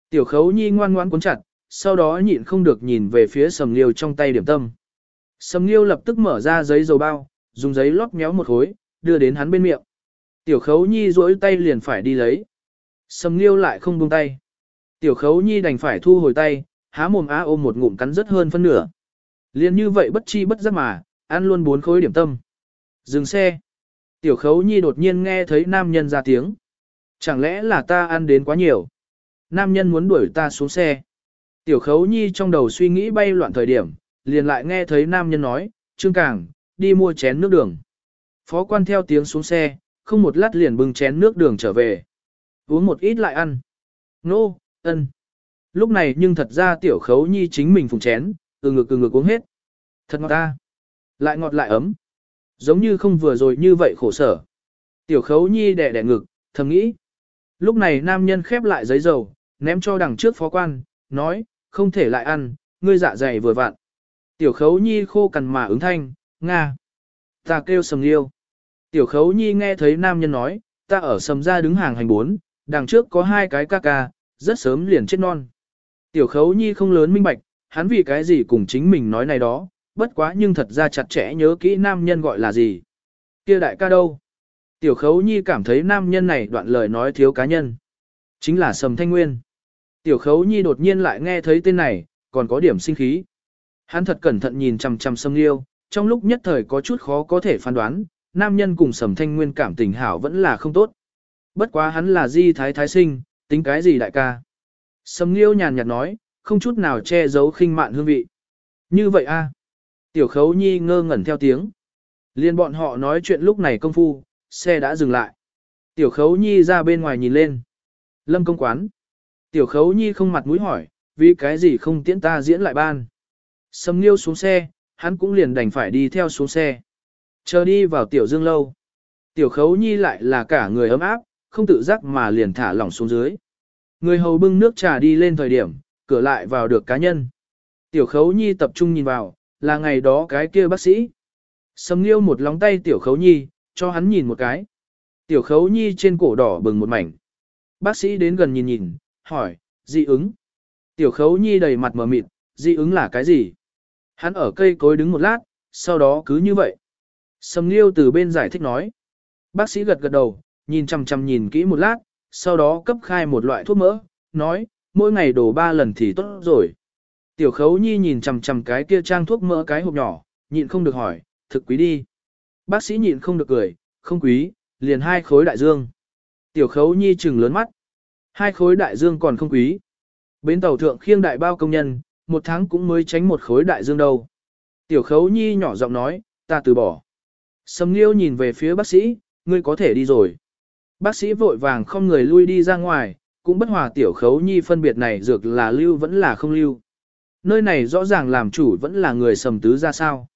Tiểu khấu nhi ngoan ngoan cuốn chặt, sau đó nhịn không được nhìn về phía sầm liêu trong tay điểm tâm. Sầm liêu lập tức mở ra giấy dầu bao, dùng giấy lót méo một khối, đưa đến hắn bên miệng. Tiểu khấu nhi duỗi tay liền phải đi lấy. Sầm liêu lại không buông tay. Tiểu khấu nhi đành phải thu hồi tay, há mồm á ôm một ngụm cắn rất hơn phân nửa. liền như vậy bất chi bất giác mà, ăn luôn bốn khối điểm tâm. Dừng xe. Tiểu khấu nhi đột nhiên nghe thấy nam nhân ra tiếng. Chẳng lẽ là ta ăn đến quá nhiều? Nam nhân muốn đuổi ta xuống xe. Tiểu khấu nhi trong đầu suy nghĩ bay loạn thời điểm, liền lại nghe thấy nam nhân nói, Trương Càng, đi mua chén nước đường. Phó quan theo tiếng xuống xe, không một lát liền bưng chén nước đường trở về. Uống một ít lại ăn. Nô, no, ân. Lúc này nhưng thật ra tiểu khấu nhi chính mình phùng chén, từ ngực từ ngực uống hết. Thật ngọt ta. Lại ngọt lại ấm. Giống như không vừa rồi như vậy khổ sở. Tiểu khấu nhi đẻ đẻ ngực, thầm nghĩ. Lúc này nam nhân khép lại giấy dầu, ném cho đằng trước phó quan, nói, không thể lại ăn, ngươi dạ dày vừa vặn. Tiểu khấu nhi khô cằn mà ứng thanh, Nga. Ta kêu sầm liêu. Tiểu khấu nhi nghe thấy nam nhân nói, ta ở sầm ra đứng hàng hành bốn, đằng trước có hai cái ca ca, rất sớm liền chết non. Tiểu khấu nhi không lớn minh bạch, hắn vì cái gì cùng chính mình nói này đó, bất quá nhưng thật ra chặt chẽ nhớ kỹ nam nhân gọi là gì. kia đại ca đâu? Tiểu khấu nhi cảm thấy nam nhân này đoạn lời nói thiếu cá nhân. Chính là Sầm Thanh Nguyên. Tiểu khấu nhi đột nhiên lại nghe thấy tên này, còn có điểm sinh khí. Hắn thật cẩn thận nhìn chằm chằm Sâm Liêu, trong lúc nhất thời có chút khó có thể phán đoán, nam nhân cùng Sầm Thanh Nguyên cảm tình hảo vẫn là không tốt. Bất quá hắn là di thái thái sinh, tính cái gì đại ca. Sầm Liêu nhàn nhạt nói, không chút nào che giấu khinh mạn hương vị. Như vậy a Tiểu khấu nhi ngơ ngẩn theo tiếng. Liên bọn họ nói chuyện lúc này công phu, xe đã dừng lại. Tiểu khấu nhi ra bên ngoài nhìn lên. Lâm công quán. Tiểu khấu nhi không mặt mũi hỏi, vì cái gì không tiễn ta diễn lại ban. Sầm nghiêu xuống xe, hắn cũng liền đành phải đi theo xuống xe. Chờ đi vào tiểu dương lâu. Tiểu khấu nhi lại là cả người ấm áp, không tự giác mà liền thả lỏng xuống dưới. Người hầu bưng nước trà đi lên thời điểm, cửa lại vào được cá nhân. Tiểu khấu nhi tập trung nhìn vào, là ngày đó cái kia bác sĩ. Sầm nghiêu một lóng tay tiểu khấu nhi, cho hắn nhìn một cái. Tiểu khấu nhi trên cổ đỏ bừng một mảnh. Bác sĩ đến gần nhìn nhìn, hỏi, dị ứng. Tiểu khấu nhi đầy mặt mờ mịt, dị ứng là cái gì? Hắn ở cây cối đứng một lát, sau đó cứ như vậy. Sầm Nghiêu từ bên giải thích nói. Bác sĩ gật gật đầu, nhìn chằm chằm nhìn kỹ một lát, sau đó cấp khai một loại thuốc mỡ, nói, mỗi ngày đổ ba lần thì tốt rồi. Tiểu khấu nhi nhìn chằm chằm cái kia trang thuốc mỡ cái hộp nhỏ, nhịn không được hỏi, thực quý đi. Bác sĩ nhịn không được cười, không quý, liền hai khối đại dương. Tiểu khấu nhi trừng lớn mắt. Hai khối đại dương còn không quý. Bến tàu thượng khiêng đại bao công nhân, một tháng cũng mới tránh một khối đại dương đâu. Tiểu khấu nhi nhỏ giọng nói, ta từ bỏ. Sầm Nghiêu nhìn về phía bác sĩ, ngươi có thể đi rồi. Bác sĩ vội vàng không người lui đi ra ngoài, cũng bất hòa tiểu khấu nhi phân biệt này dược là lưu vẫn là không lưu. Nơi này rõ ràng làm chủ vẫn là người sầm tứ ra sao.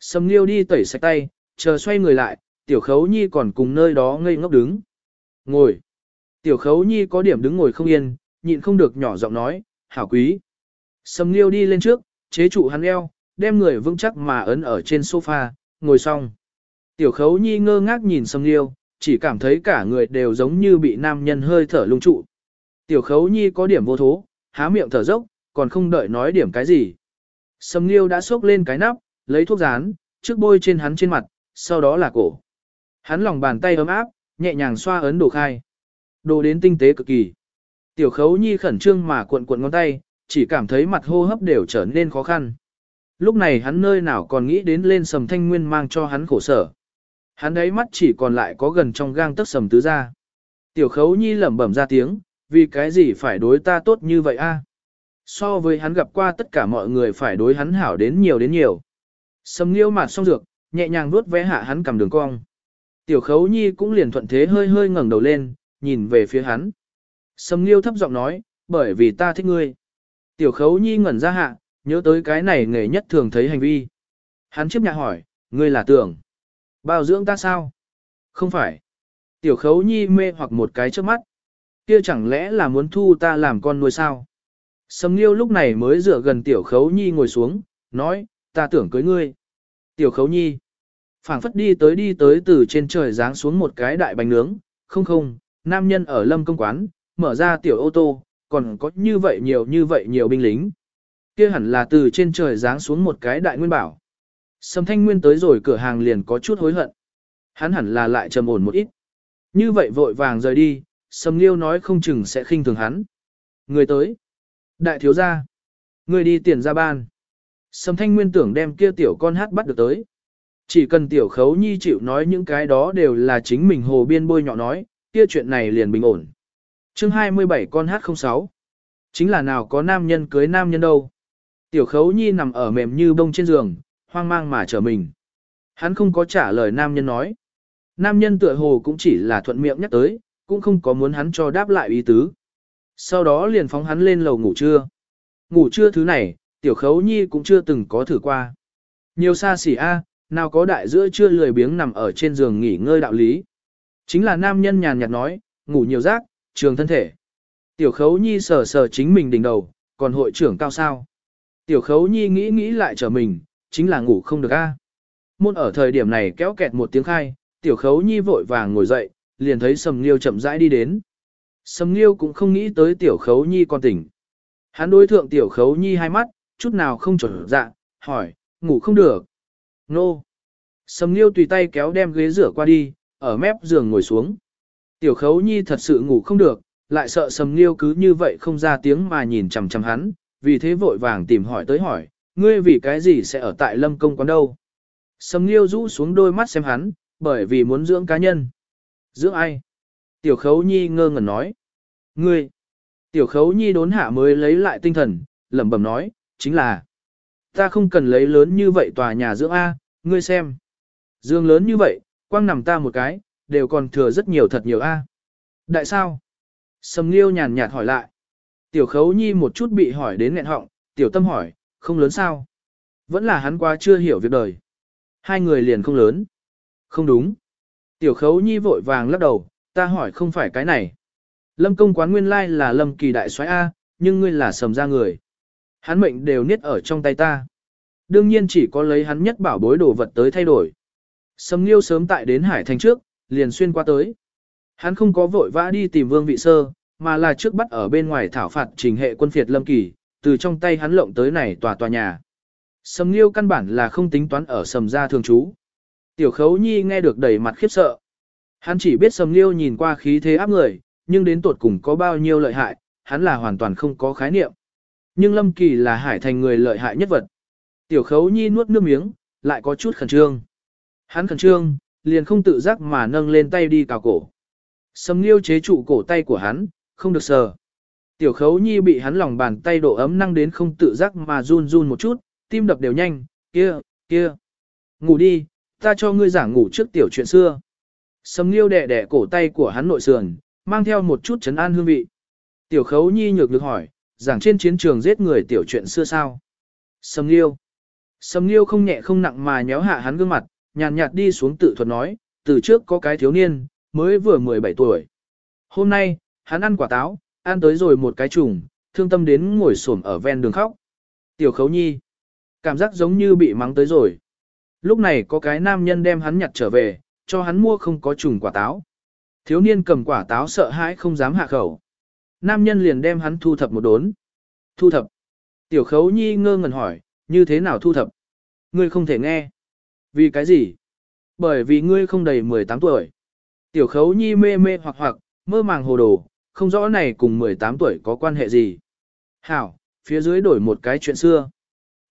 Sầm Nghiêu đi tẩy sạch tay, chờ xoay người lại, tiểu khấu nhi còn cùng nơi đó ngây ngốc đứng. Ngồi. Tiểu khấu nhi có điểm đứng ngồi không yên, nhịn không được nhỏ giọng nói, hảo quý. Sầm Nghiêu đi lên trước, chế trụ hắn eo, đem người vững chắc mà ấn ở trên sofa, ngồi xong. Tiểu khấu nhi ngơ ngác nhìn Sầm Nghiêu, chỉ cảm thấy cả người đều giống như bị nam nhân hơi thở lung trụ. Tiểu khấu nhi có điểm vô thố, há miệng thở dốc, còn không đợi nói điểm cái gì. Sầm Nghiêu đã xốc lên cái nắp, lấy thuốc dán, trước bôi trên hắn trên mặt, sau đó là cổ. Hắn lòng bàn tay ấm áp, nhẹ nhàng xoa ấn đồ khai. Đồ đến tinh tế cực kỳ. Tiểu khấu nhi khẩn trương mà cuộn cuộn ngón tay, chỉ cảm thấy mặt hô hấp đều trở nên khó khăn. Lúc này hắn nơi nào còn nghĩ đến lên sầm thanh nguyên mang cho hắn khổ sở. Hắn ấy mắt chỉ còn lại có gần trong gang tấc sầm tứ ra. Tiểu khấu nhi lẩm bẩm ra tiếng, vì cái gì phải đối ta tốt như vậy a? So với hắn gặp qua tất cả mọi người phải đối hắn hảo đến nhiều đến nhiều. Sầm nghiêu mặt xong dược, nhẹ nhàng vuốt vé hạ hắn cầm đường cong. Tiểu khấu nhi cũng liền thuận thế hơi hơi ngẩng đầu lên, nhìn về phía hắn. Sầm nghiêu thấp giọng nói, bởi vì ta thích ngươi. Tiểu khấu nhi ngẩn ra hạ, nhớ tới cái này nghề nhất thường thấy hành vi. Hắn chấp nhạc hỏi, ngươi là tưởng. Bao dưỡng ta sao? Không phải. Tiểu khấu nhi mê hoặc một cái trước mắt. Kia chẳng lẽ là muốn thu ta làm con nuôi sao? Sầm nghiêu lúc này mới dựa gần tiểu khấu nhi ngồi xuống, nói, ta tưởng cưới ngươi. Tiểu khấu nhi. phảng phất đi tới đi tới từ trên trời giáng xuống một cái đại bánh nướng, không không, nam nhân ở lâm công quán, mở ra tiểu ô tô, còn có như vậy nhiều như vậy nhiều binh lính. Kia hẳn là từ trên trời giáng xuống một cái đại nguyên bảo. Sầm thanh nguyên tới rồi cửa hàng liền có chút hối hận. Hắn hẳn là lại trầm ổn một ít. Như vậy vội vàng rời đi, sầm liêu nói không chừng sẽ khinh thường hắn. Người tới. Đại thiếu gia. Người đi tiền ra ban. Sầm thanh nguyên tưởng đem kia tiểu con hát bắt được tới. Chỉ cần tiểu khấu nhi chịu nói những cái đó đều là chính mình hồ biên bôi nhọ nói, kia chuyện này liền bình ổn. chương 27 con H06 Chính là nào có nam nhân cưới nam nhân đâu. Tiểu khấu nhi nằm ở mềm như bông trên giường, hoang mang mà trở mình. Hắn không có trả lời nam nhân nói. Nam nhân tựa hồ cũng chỉ là thuận miệng nhắc tới, cũng không có muốn hắn cho đáp lại ý tứ. Sau đó liền phóng hắn lên lầu ngủ trưa. Ngủ trưa thứ này, tiểu khấu nhi cũng chưa từng có thử qua. Nhiều xa xỉ a, nào có đại giữa chưa lười biếng nằm ở trên giường nghỉ ngơi đạo lý. Chính là nam nhân nhàn nhạt nói, ngủ nhiều rác, trường thân thể. Tiểu khấu nhi sờ sờ chính mình đỉnh đầu, còn hội trưởng cao sao. Tiểu khấu nhi nghĩ nghĩ lại trở mình, chính là ngủ không được a. Môn ở thời điểm này kéo kẹt một tiếng khai, tiểu khấu nhi vội vàng ngồi dậy, liền thấy sầm liêu chậm rãi đi đến. Sầm liêu cũng không nghĩ tới tiểu khấu nhi còn tỉnh. Hắn đối thượng tiểu khấu nhi hai mắt, chút nào không chuẩn dạ, hỏi, ngủ không được. Nô. Sầm liêu tùy tay kéo đem ghế rửa qua đi, ở mép giường ngồi xuống. Tiểu khấu nhi thật sự ngủ không được, lại sợ sầm liêu cứ như vậy không ra tiếng mà nhìn chằm chằm hắn, vì thế vội vàng tìm hỏi tới hỏi, ngươi vì cái gì sẽ ở tại lâm công quán đâu. Sầm liêu rũ xuống đôi mắt xem hắn, bởi vì muốn dưỡng cá nhân. Dưỡng ai? Tiểu khấu nhi ngơ ngẩn nói. Ngươi! Tiểu khấu nhi đốn hạ mới lấy lại tinh thần, lẩm bẩm nói, chính là ta không cần lấy lớn như vậy tòa nhà dưỡng A, ngươi xem. Dương lớn như vậy, quang nằm ta một cái, đều còn thừa rất nhiều thật nhiều A. Đại sao? Sầm Nghiêu nhàn nhạt hỏi lại. Tiểu khấu nhi một chút bị hỏi đến nghẹn họng, tiểu tâm hỏi, không lớn sao? Vẫn là hắn qua chưa hiểu việc đời. Hai người liền không lớn. Không đúng. Tiểu khấu nhi vội vàng lắc đầu, ta hỏi không phải cái này. Lâm công quán nguyên lai là lâm kỳ đại soái A, nhưng ngươi là sầm ra người. Hắn mệnh đều niết ở trong tay ta. Đương nhiên chỉ có lấy hắn nhất bảo bối đồ vật tới thay đổi. Sầm Nghiêu sớm tại đến Hải Thành trước, liền xuyên qua tới. Hắn không có vội vã đi tìm Vương Vị Sơ, mà là trước bắt ở bên ngoài thảo phạt trình hệ quân phiệt Lâm Kỳ, từ trong tay hắn lộng tới này tòa tòa nhà. Sầm Nghiêu căn bản là không tính toán ở sầm gia thường trú. Tiểu Khấu Nhi nghe được đầy mặt khiếp sợ. Hắn chỉ biết Sầm Nghiêu nhìn qua khí thế áp người, nhưng đến tuột cùng có bao nhiêu lợi hại, hắn là hoàn toàn không có khái niệm. Nhưng Lâm Kỳ là Hải Thành người lợi hại nhất vật. Tiểu Khấu Nhi nuốt nước miếng, lại có chút khẩn trương. Hắn khẩn trương, liền không tự giác mà nâng lên tay đi cào cổ. Sầm Nghiêu chế trụ cổ tay của hắn, không được sờ. Tiểu khấu nhi bị hắn lòng bàn tay độ ấm năng đến không tự giác mà run run một chút, tim đập đều nhanh, kia, kia. Ngủ đi, ta cho ngươi giảng ngủ trước tiểu chuyện xưa. Sầm Nghiêu đẻ đẻ cổ tay của hắn nội sườn, mang theo một chút chấn an hương vị. Tiểu khấu nhi nhược được hỏi, giảng trên chiến trường giết người tiểu chuyện xưa sao? Sầm Nghiêu. Sầm Nghiêu không nhẹ không nặng mà nhéo hạ hắn gương mặt, nhàn nhạt đi xuống tự thuật nói, từ trước có cái thiếu niên, mới vừa 17 tuổi. Hôm nay, hắn ăn quả táo, ăn tới rồi một cái trùng, thương tâm đến ngồi xổm ở ven đường khóc. Tiểu khấu nhi, cảm giác giống như bị mắng tới rồi. Lúc này có cái nam nhân đem hắn nhặt trở về, cho hắn mua không có trùng quả táo. Thiếu niên cầm quả táo sợ hãi không dám hạ khẩu. Nam nhân liền đem hắn thu thập một đốn. Thu thập. Tiểu khấu nhi ngơ ngẩn hỏi, như thế nào thu thập? Ngươi không thể nghe. Vì cái gì? Bởi vì ngươi không đầy 18 tuổi. Tiểu khấu nhi mê mê hoặc hoặc, mơ màng hồ đồ, không rõ này cùng 18 tuổi có quan hệ gì. Hảo, phía dưới đổi một cái chuyện xưa.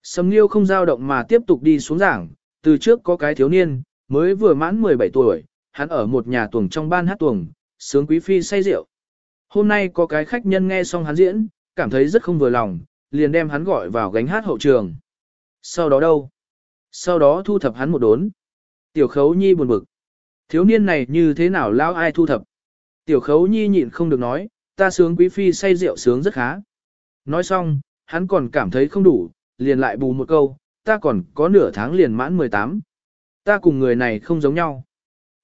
Sầm Nghiêu không dao động mà tiếp tục đi xuống giảng, từ trước có cái thiếu niên, mới vừa mãn 17 tuổi, hắn ở một nhà tuồng trong ban hát tuồng, sướng quý phi say rượu. Hôm nay có cái khách nhân nghe xong hắn diễn, cảm thấy rất không vừa lòng, liền đem hắn gọi vào gánh hát hậu trường. Sau đó đâu? Sau đó thu thập hắn một đốn. Tiểu khấu nhi buồn bực. Thiếu niên này như thế nào lao ai thu thập? Tiểu khấu nhi nhịn không được nói, ta sướng quý phi say rượu sướng rất khá. Nói xong, hắn còn cảm thấy không đủ, liền lại bù một câu, ta còn có nửa tháng liền mãn 18. Ta cùng người này không giống nhau.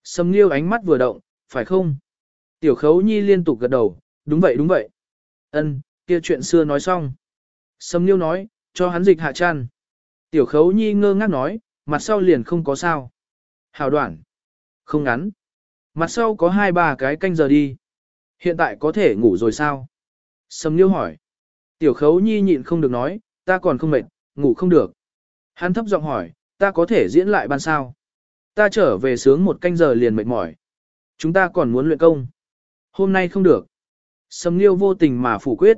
Sầm nghiêu ánh mắt vừa động, phải không? Tiểu khấu nhi liên tục gật đầu, đúng vậy đúng vậy. Ân, kia chuyện xưa nói xong. Sầm nghiêu nói, cho hắn dịch hạ chăn. Tiểu khấu nhi ngơ ngác nói, mặt sau liền không có sao. Hào đoạn. Không ngắn. Mặt sau có hai ba cái canh giờ đi. Hiện tại có thể ngủ rồi sao? Sầm Liêu hỏi. Tiểu khấu nhi nhịn không được nói, ta còn không mệt, ngủ không được. Hắn thấp giọng hỏi, ta có thể diễn lại ban sao? Ta trở về sướng một canh giờ liền mệt mỏi. Chúng ta còn muốn luyện công. Hôm nay không được. Sầm Liêu vô tình mà phủ quyết.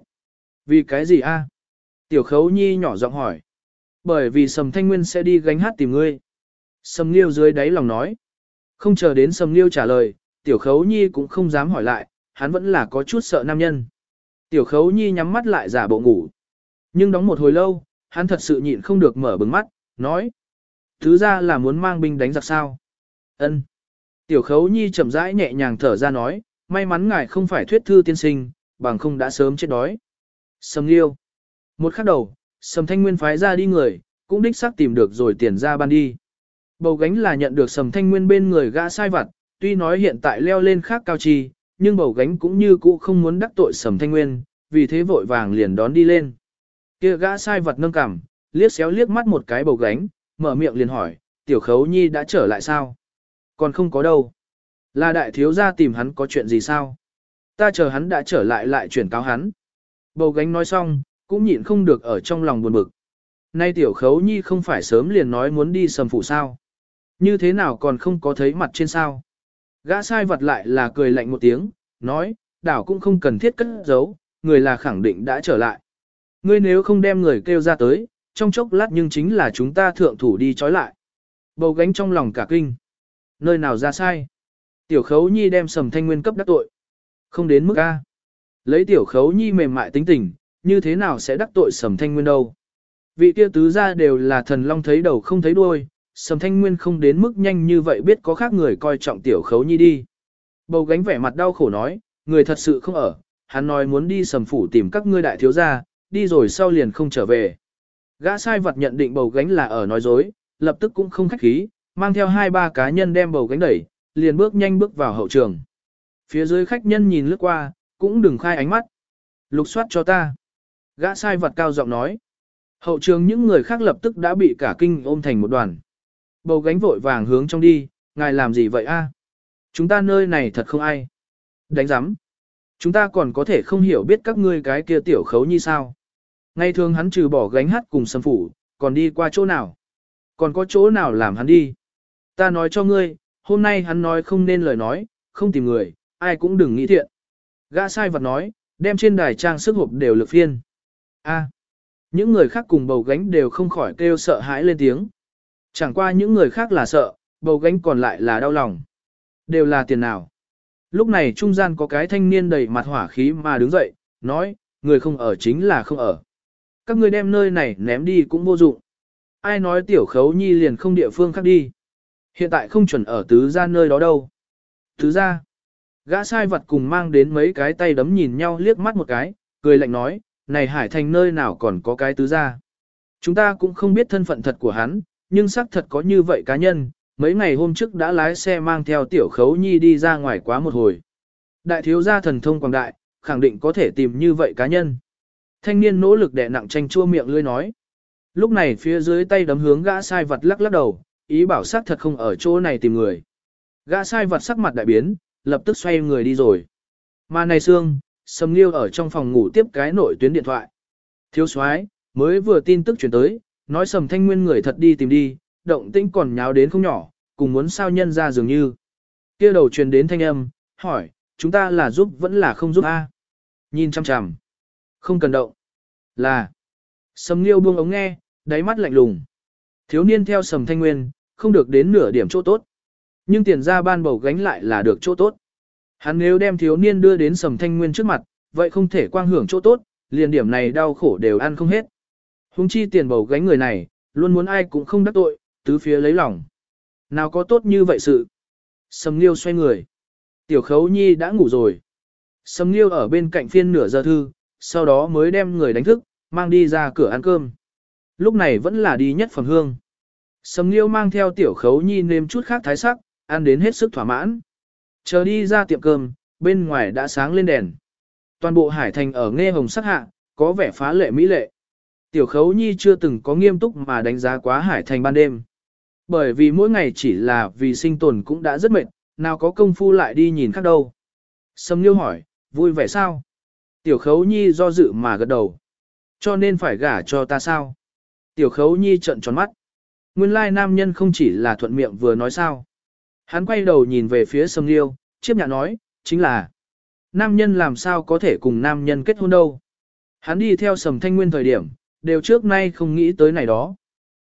Vì cái gì a? Tiểu khấu nhi nhỏ giọng hỏi. Bởi vì Sầm Thanh Nguyên sẽ đi gánh hát tìm ngươi. Sầm Liêu dưới đáy lòng nói. Không chờ đến Sầm Liêu trả lời, Tiểu khấu nhi cũng không dám hỏi lại, hắn vẫn là có chút sợ nam nhân. Tiểu khấu nhi nhắm mắt lại giả bộ ngủ. Nhưng đóng một hồi lâu, hắn thật sự nhịn không được mở bừng mắt, nói. Thứ ra là muốn mang binh đánh giặc sao. ân Tiểu khấu nhi chậm rãi nhẹ nhàng thở ra nói, may mắn ngài không phải thuyết thư tiên sinh, bằng không đã sớm chết đói. Sầm liêu. Một khắc đầu, sầm thanh nguyên phái ra đi người, cũng đích xác tìm được rồi tiền ra ban đi. Bầu gánh là nhận được sầm thanh nguyên bên người gã sai vặt, tuy nói hiện tại leo lên khác cao chi, nhưng bầu gánh cũng như cũ không muốn đắc tội sầm thanh nguyên, vì thế vội vàng liền đón đi lên. Kia gã sai vật nâng cằm, liếc xéo liếc mắt một cái bầu gánh, mở miệng liền hỏi, tiểu khấu nhi đã trở lại sao? Còn không có đâu. Là đại thiếu gia tìm hắn có chuyện gì sao? Ta chờ hắn đã trở lại lại chuyển cáo hắn. Bầu gánh nói xong, cũng nhịn không được ở trong lòng buồn bực. Nay tiểu khấu nhi không phải sớm liền nói muốn đi sầm phủ sao? Như thế nào còn không có thấy mặt trên sao? Gã sai vật lại là cười lạnh một tiếng, nói, đảo cũng không cần thiết cất giấu, người là khẳng định đã trở lại. Ngươi nếu không đem người kêu ra tới, trong chốc lát nhưng chính là chúng ta thượng thủ đi trói lại. Bầu gánh trong lòng cả kinh. Nơi nào ra sai? Tiểu khấu nhi đem sầm thanh nguyên cấp đắc tội. Không đến mức A. Lấy tiểu khấu nhi mềm mại tính tình, như thế nào sẽ đắc tội sầm thanh nguyên đâu? Vị kia tứ ra đều là thần long thấy đầu không thấy đuôi, sầm thanh nguyên không đến mức nhanh như vậy biết có khác người coi trọng tiểu khấu nhi đi. Bầu gánh vẻ mặt đau khổ nói, người thật sự không ở, hắn nói muốn đi sầm phủ tìm các ngươi đại thiếu gia, đi rồi sau liền không trở về. Gã sai vật nhận định bầu gánh là ở nói dối, lập tức cũng không khách khí, mang theo hai ba cá nhân đem bầu gánh đẩy, liền bước nhanh bước vào hậu trường. Phía dưới khách nhân nhìn lướt qua, cũng đừng khai ánh mắt. Lục soát cho ta. Gã sai vật cao giọng nói. Hậu trường những người khác lập tức đã bị cả kinh ôm thành một đoàn. Bầu gánh vội vàng hướng trong đi, ngài làm gì vậy a? Chúng ta nơi này thật không ai. Đánh giám. Chúng ta còn có thể không hiểu biết các ngươi cái kia tiểu khấu như sao. Ngày thường hắn trừ bỏ gánh hát cùng sâm phủ, còn đi qua chỗ nào. Còn có chỗ nào làm hắn đi. Ta nói cho ngươi, hôm nay hắn nói không nên lời nói, không tìm người, ai cũng đừng nghĩ thiện. Gã sai vật nói, đem trên đài trang sức hộp đều lực phiên. A. những người khác cùng bầu gánh đều không khỏi kêu sợ hãi lên tiếng. Chẳng qua những người khác là sợ, bầu gánh còn lại là đau lòng. Đều là tiền nào. Lúc này trung gian có cái thanh niên đầy mặt hỏa khí mà đứng dậy, nói, người không ở chính là không ở. Các người đem nơi này ném đi cũng vô dụng. Ai nói tiểu khấu nhi liền không địa phương khác đi. Hiện tại không chuẩn ở tứ gia nơi đó đâu. Tứ gia. Gã sai vật cùng mang đến mấy cái tay đấm nhìn nhau liếc mắt một cái, cười lạnh nói, này hải thành nơi nào còn có cái tứ gia. Chúng ta cũng không biết thân phận thật của hắn, nhưng xác thật có như vậy cá nhân, mấy ngày hôm trước đã lái xe mang theo tiểu khấu nhi đi ra ngoài quá một hồi. Đại thiếu gia thần thông quảng đại, khẳng định có thể tìm như vậy cá nhân. Thanh niên nỗ lực đè nặng tranh chua miệng lươi nói. Lúc này phía dưới tay đấm hướng gã sai vật lắc lắc đầu, ý bảo xác thật không ở chỗ này tìm người. Gã sai vật sắc mặt đại biến, lập tức xoay người đi rồi. Mà này xương, Sầm Liêu ở trong phòng ngủ tiếp cái nội tuyến điện thoại. Thiếu soái mới vừa tin tức chuyển tới, nói Sầm Thanh Nguyên người thật đi tìm đi, động tĩnh còn nháo đến không nhỏ, cùng muốn sao nhân ra dường như. kia đầu truyền đến thanh âm, hỏi, chúng ta là giúp vẫn là không giúp a Nhìn chăm chằm. Không cần động. Là. Sầm Liêu buông ống nghe, đáy mắt lạnh lùng. Thiếu niên theo Sầm Thanh Nguyên, không được đến nửa điểm chỗ tốt. Nhưng tiền ra ban bầu gánh lại là được chỗ tốt. Hắn nếu đem thiếu niên đưa đến Sầm Thanh Nguyên trước mặt, vậy không thể quang hưởng chỗ tốt, liền điểm này đau khổ đều ăn không hết. Hùng chi tiền bầu gánh người này, luôn muốn ai cũng không đắc tội, tứ phía lấy lòng. Nào có tốt như vậy sự. Sầm Liêu xoay người. Tiểu khấu nhi đã ngủ rồi. Sầm Liêu ở bên cạnh phiên nửa giờ thư, sau đó mới đem người đánh thức, mang đi ra cửa ăn cơm. Lúc này vẫn là đi nhất phẩm hương. Sầm Liêu mang theo tiểu khấu nhi nêm chút khác thái sắc, ăn đến hết sức thỏa mãn. Chờ đi ra tiệm cơm, bên ngoài đã sáng lên đèn. Toàn bộ hải thành ở nghe hồng sắc hạ, có vẻ phá lệ mỹ lệ. Tiểu khấu nhi chưa từng có nghiêm túc mà đánh giá quá hải thành ban đêm. Bởi vì mỗi ngày chỉ là vì sinh tồn cũng đã rất mệt, nào có công phu lại đi nhìn khác đâu. Sâm Liêu hỏi, vui vẻ sao? Tiểu khấu nhi do dự mà gật đầu. Cho nên phải gả cho ta sao? Tiểu khấu nhi trận tròn mắt. Nguyên lai nam nhân không chỉ là thuận miệng vừa nói sao. Hắn quay đầu nhìn về phía sầm liêu, chiếp nhạc nói, chính là nam nhân làm sao có thể cùng nam nhân kết hôn đâu. Hắn đi theo sầm thanh nguyên thời điểm, đều trước nay không nghĩ tới này đó.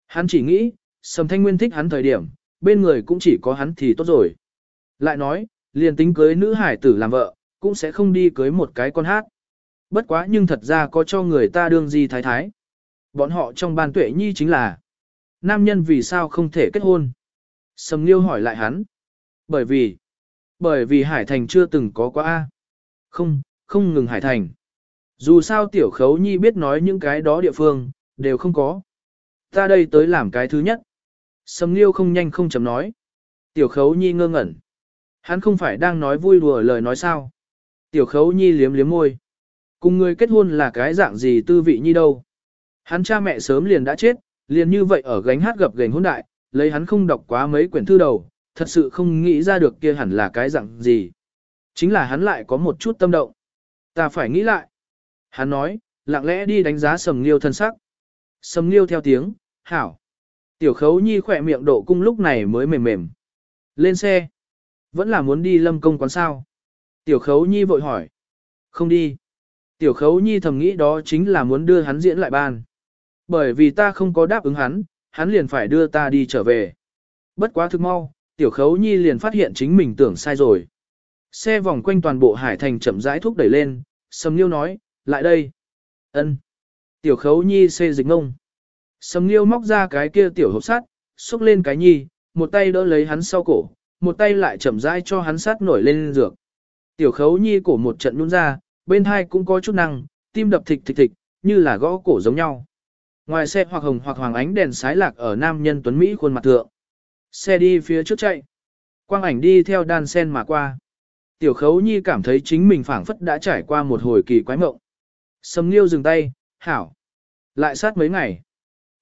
Hắn chỉ nghĩ, sầm thanh nguyên thích hắn thời điểm, bên người cũng chỉ có hắn thì tốt rồi. Lại nói, liền tính cưới nữ hải tử làm vợ, cũng sẽ không đi cưới một cái con hát. Bất quá nhưng thật ra có cho người ta đương gì thái thái. Bọn họ trong ban tuệ nhi chính là nam nhân vì sao không thể kết hôn. Sầm Liêu hỏi lại hắn. Bởi vì, bởi vì Hải Thành chưa từng có quá A. Không, không ngừng Hải Thành. Dù sao tiểu khấu nhi biết nói những cái đó địa phương, đều không có. Ta đây tới làm cái thứ nhất. Sầm Nghiêu không nhanh không chấm nói. Tiểu khấu nhi ngơ ngẩn. Hắn không phải đang nói vui đùa lời nói sao. Tiểu khấu nhi liếm liếm môi. Cùng người kết hôn là cái dạng gì tư vị nhi đâu. Hắn cha mẹ sớm liền đã chết, liền như vậy ở gánh hát gặp gành hôn đại, lấy hắn không đọc quá mấy quyển thư đầu, thật sự không nghĩ ra được kia hẳn là cái dạng gì. Chính là hắn lại có một chút tâm động. Ta phải nghĩ lại. Hắn nói, lặng lẽ đi đánh giá sầm liêu thân sắc. Sầm liêu theo tiếng, hảo. Tiểu khấu nhi khỏe miệng độ cung lúc này mới mềm mềm. Lên xe. Vẫn là muốn đi lâm công quán sao. Tiểu khấu nhi vội hỏi. Không đi. Tiểu khấu nhi thầm nghĩ đó chính là muốn đưa hắn diễn lại ban. Bởi vì ta không có đáp ứng hắn, hắn liền phải đưa ta đi trở về. Bất quá thực mau, tiểu khấu nhi liền phát hiện chính mình tưởng sai rồi. Xe vòng quanh toàn bộ hải thành chậm rãi thúc đẩy lên, sầm liêu nói, lại đây. ân Tiểu khấu nhi xê dịch ngông. Sầm liêu móc ra cái kia tiểu hộp sắt, xúc lên cái nhi, một tay đỡ lấy hắn sau cổ, một tay lại chậm rãi cho hắn sát nổi lên dược. Tiểu khấu nhi cổ một trận nhún ra, bên hai cũng có chút năng, tim đập thịch thịch thịch, như là gõ cổ giống nhau. Ngoài xe hoặc hồng hoặc hoàng ánh đèn sái lạc ở nam nhân tuấn Mỹ khuôn mặt thượng. Xe đi phía trước chạy. Quang ảnh đi theo đan sen mà qua. Tiểu khấu nhi cảm thấy chính mình phảng phất đã trải qua một hồi kỳ quái mộng. Sầm nghiêu dừng tay, hảo. Lại sát mấy ngày.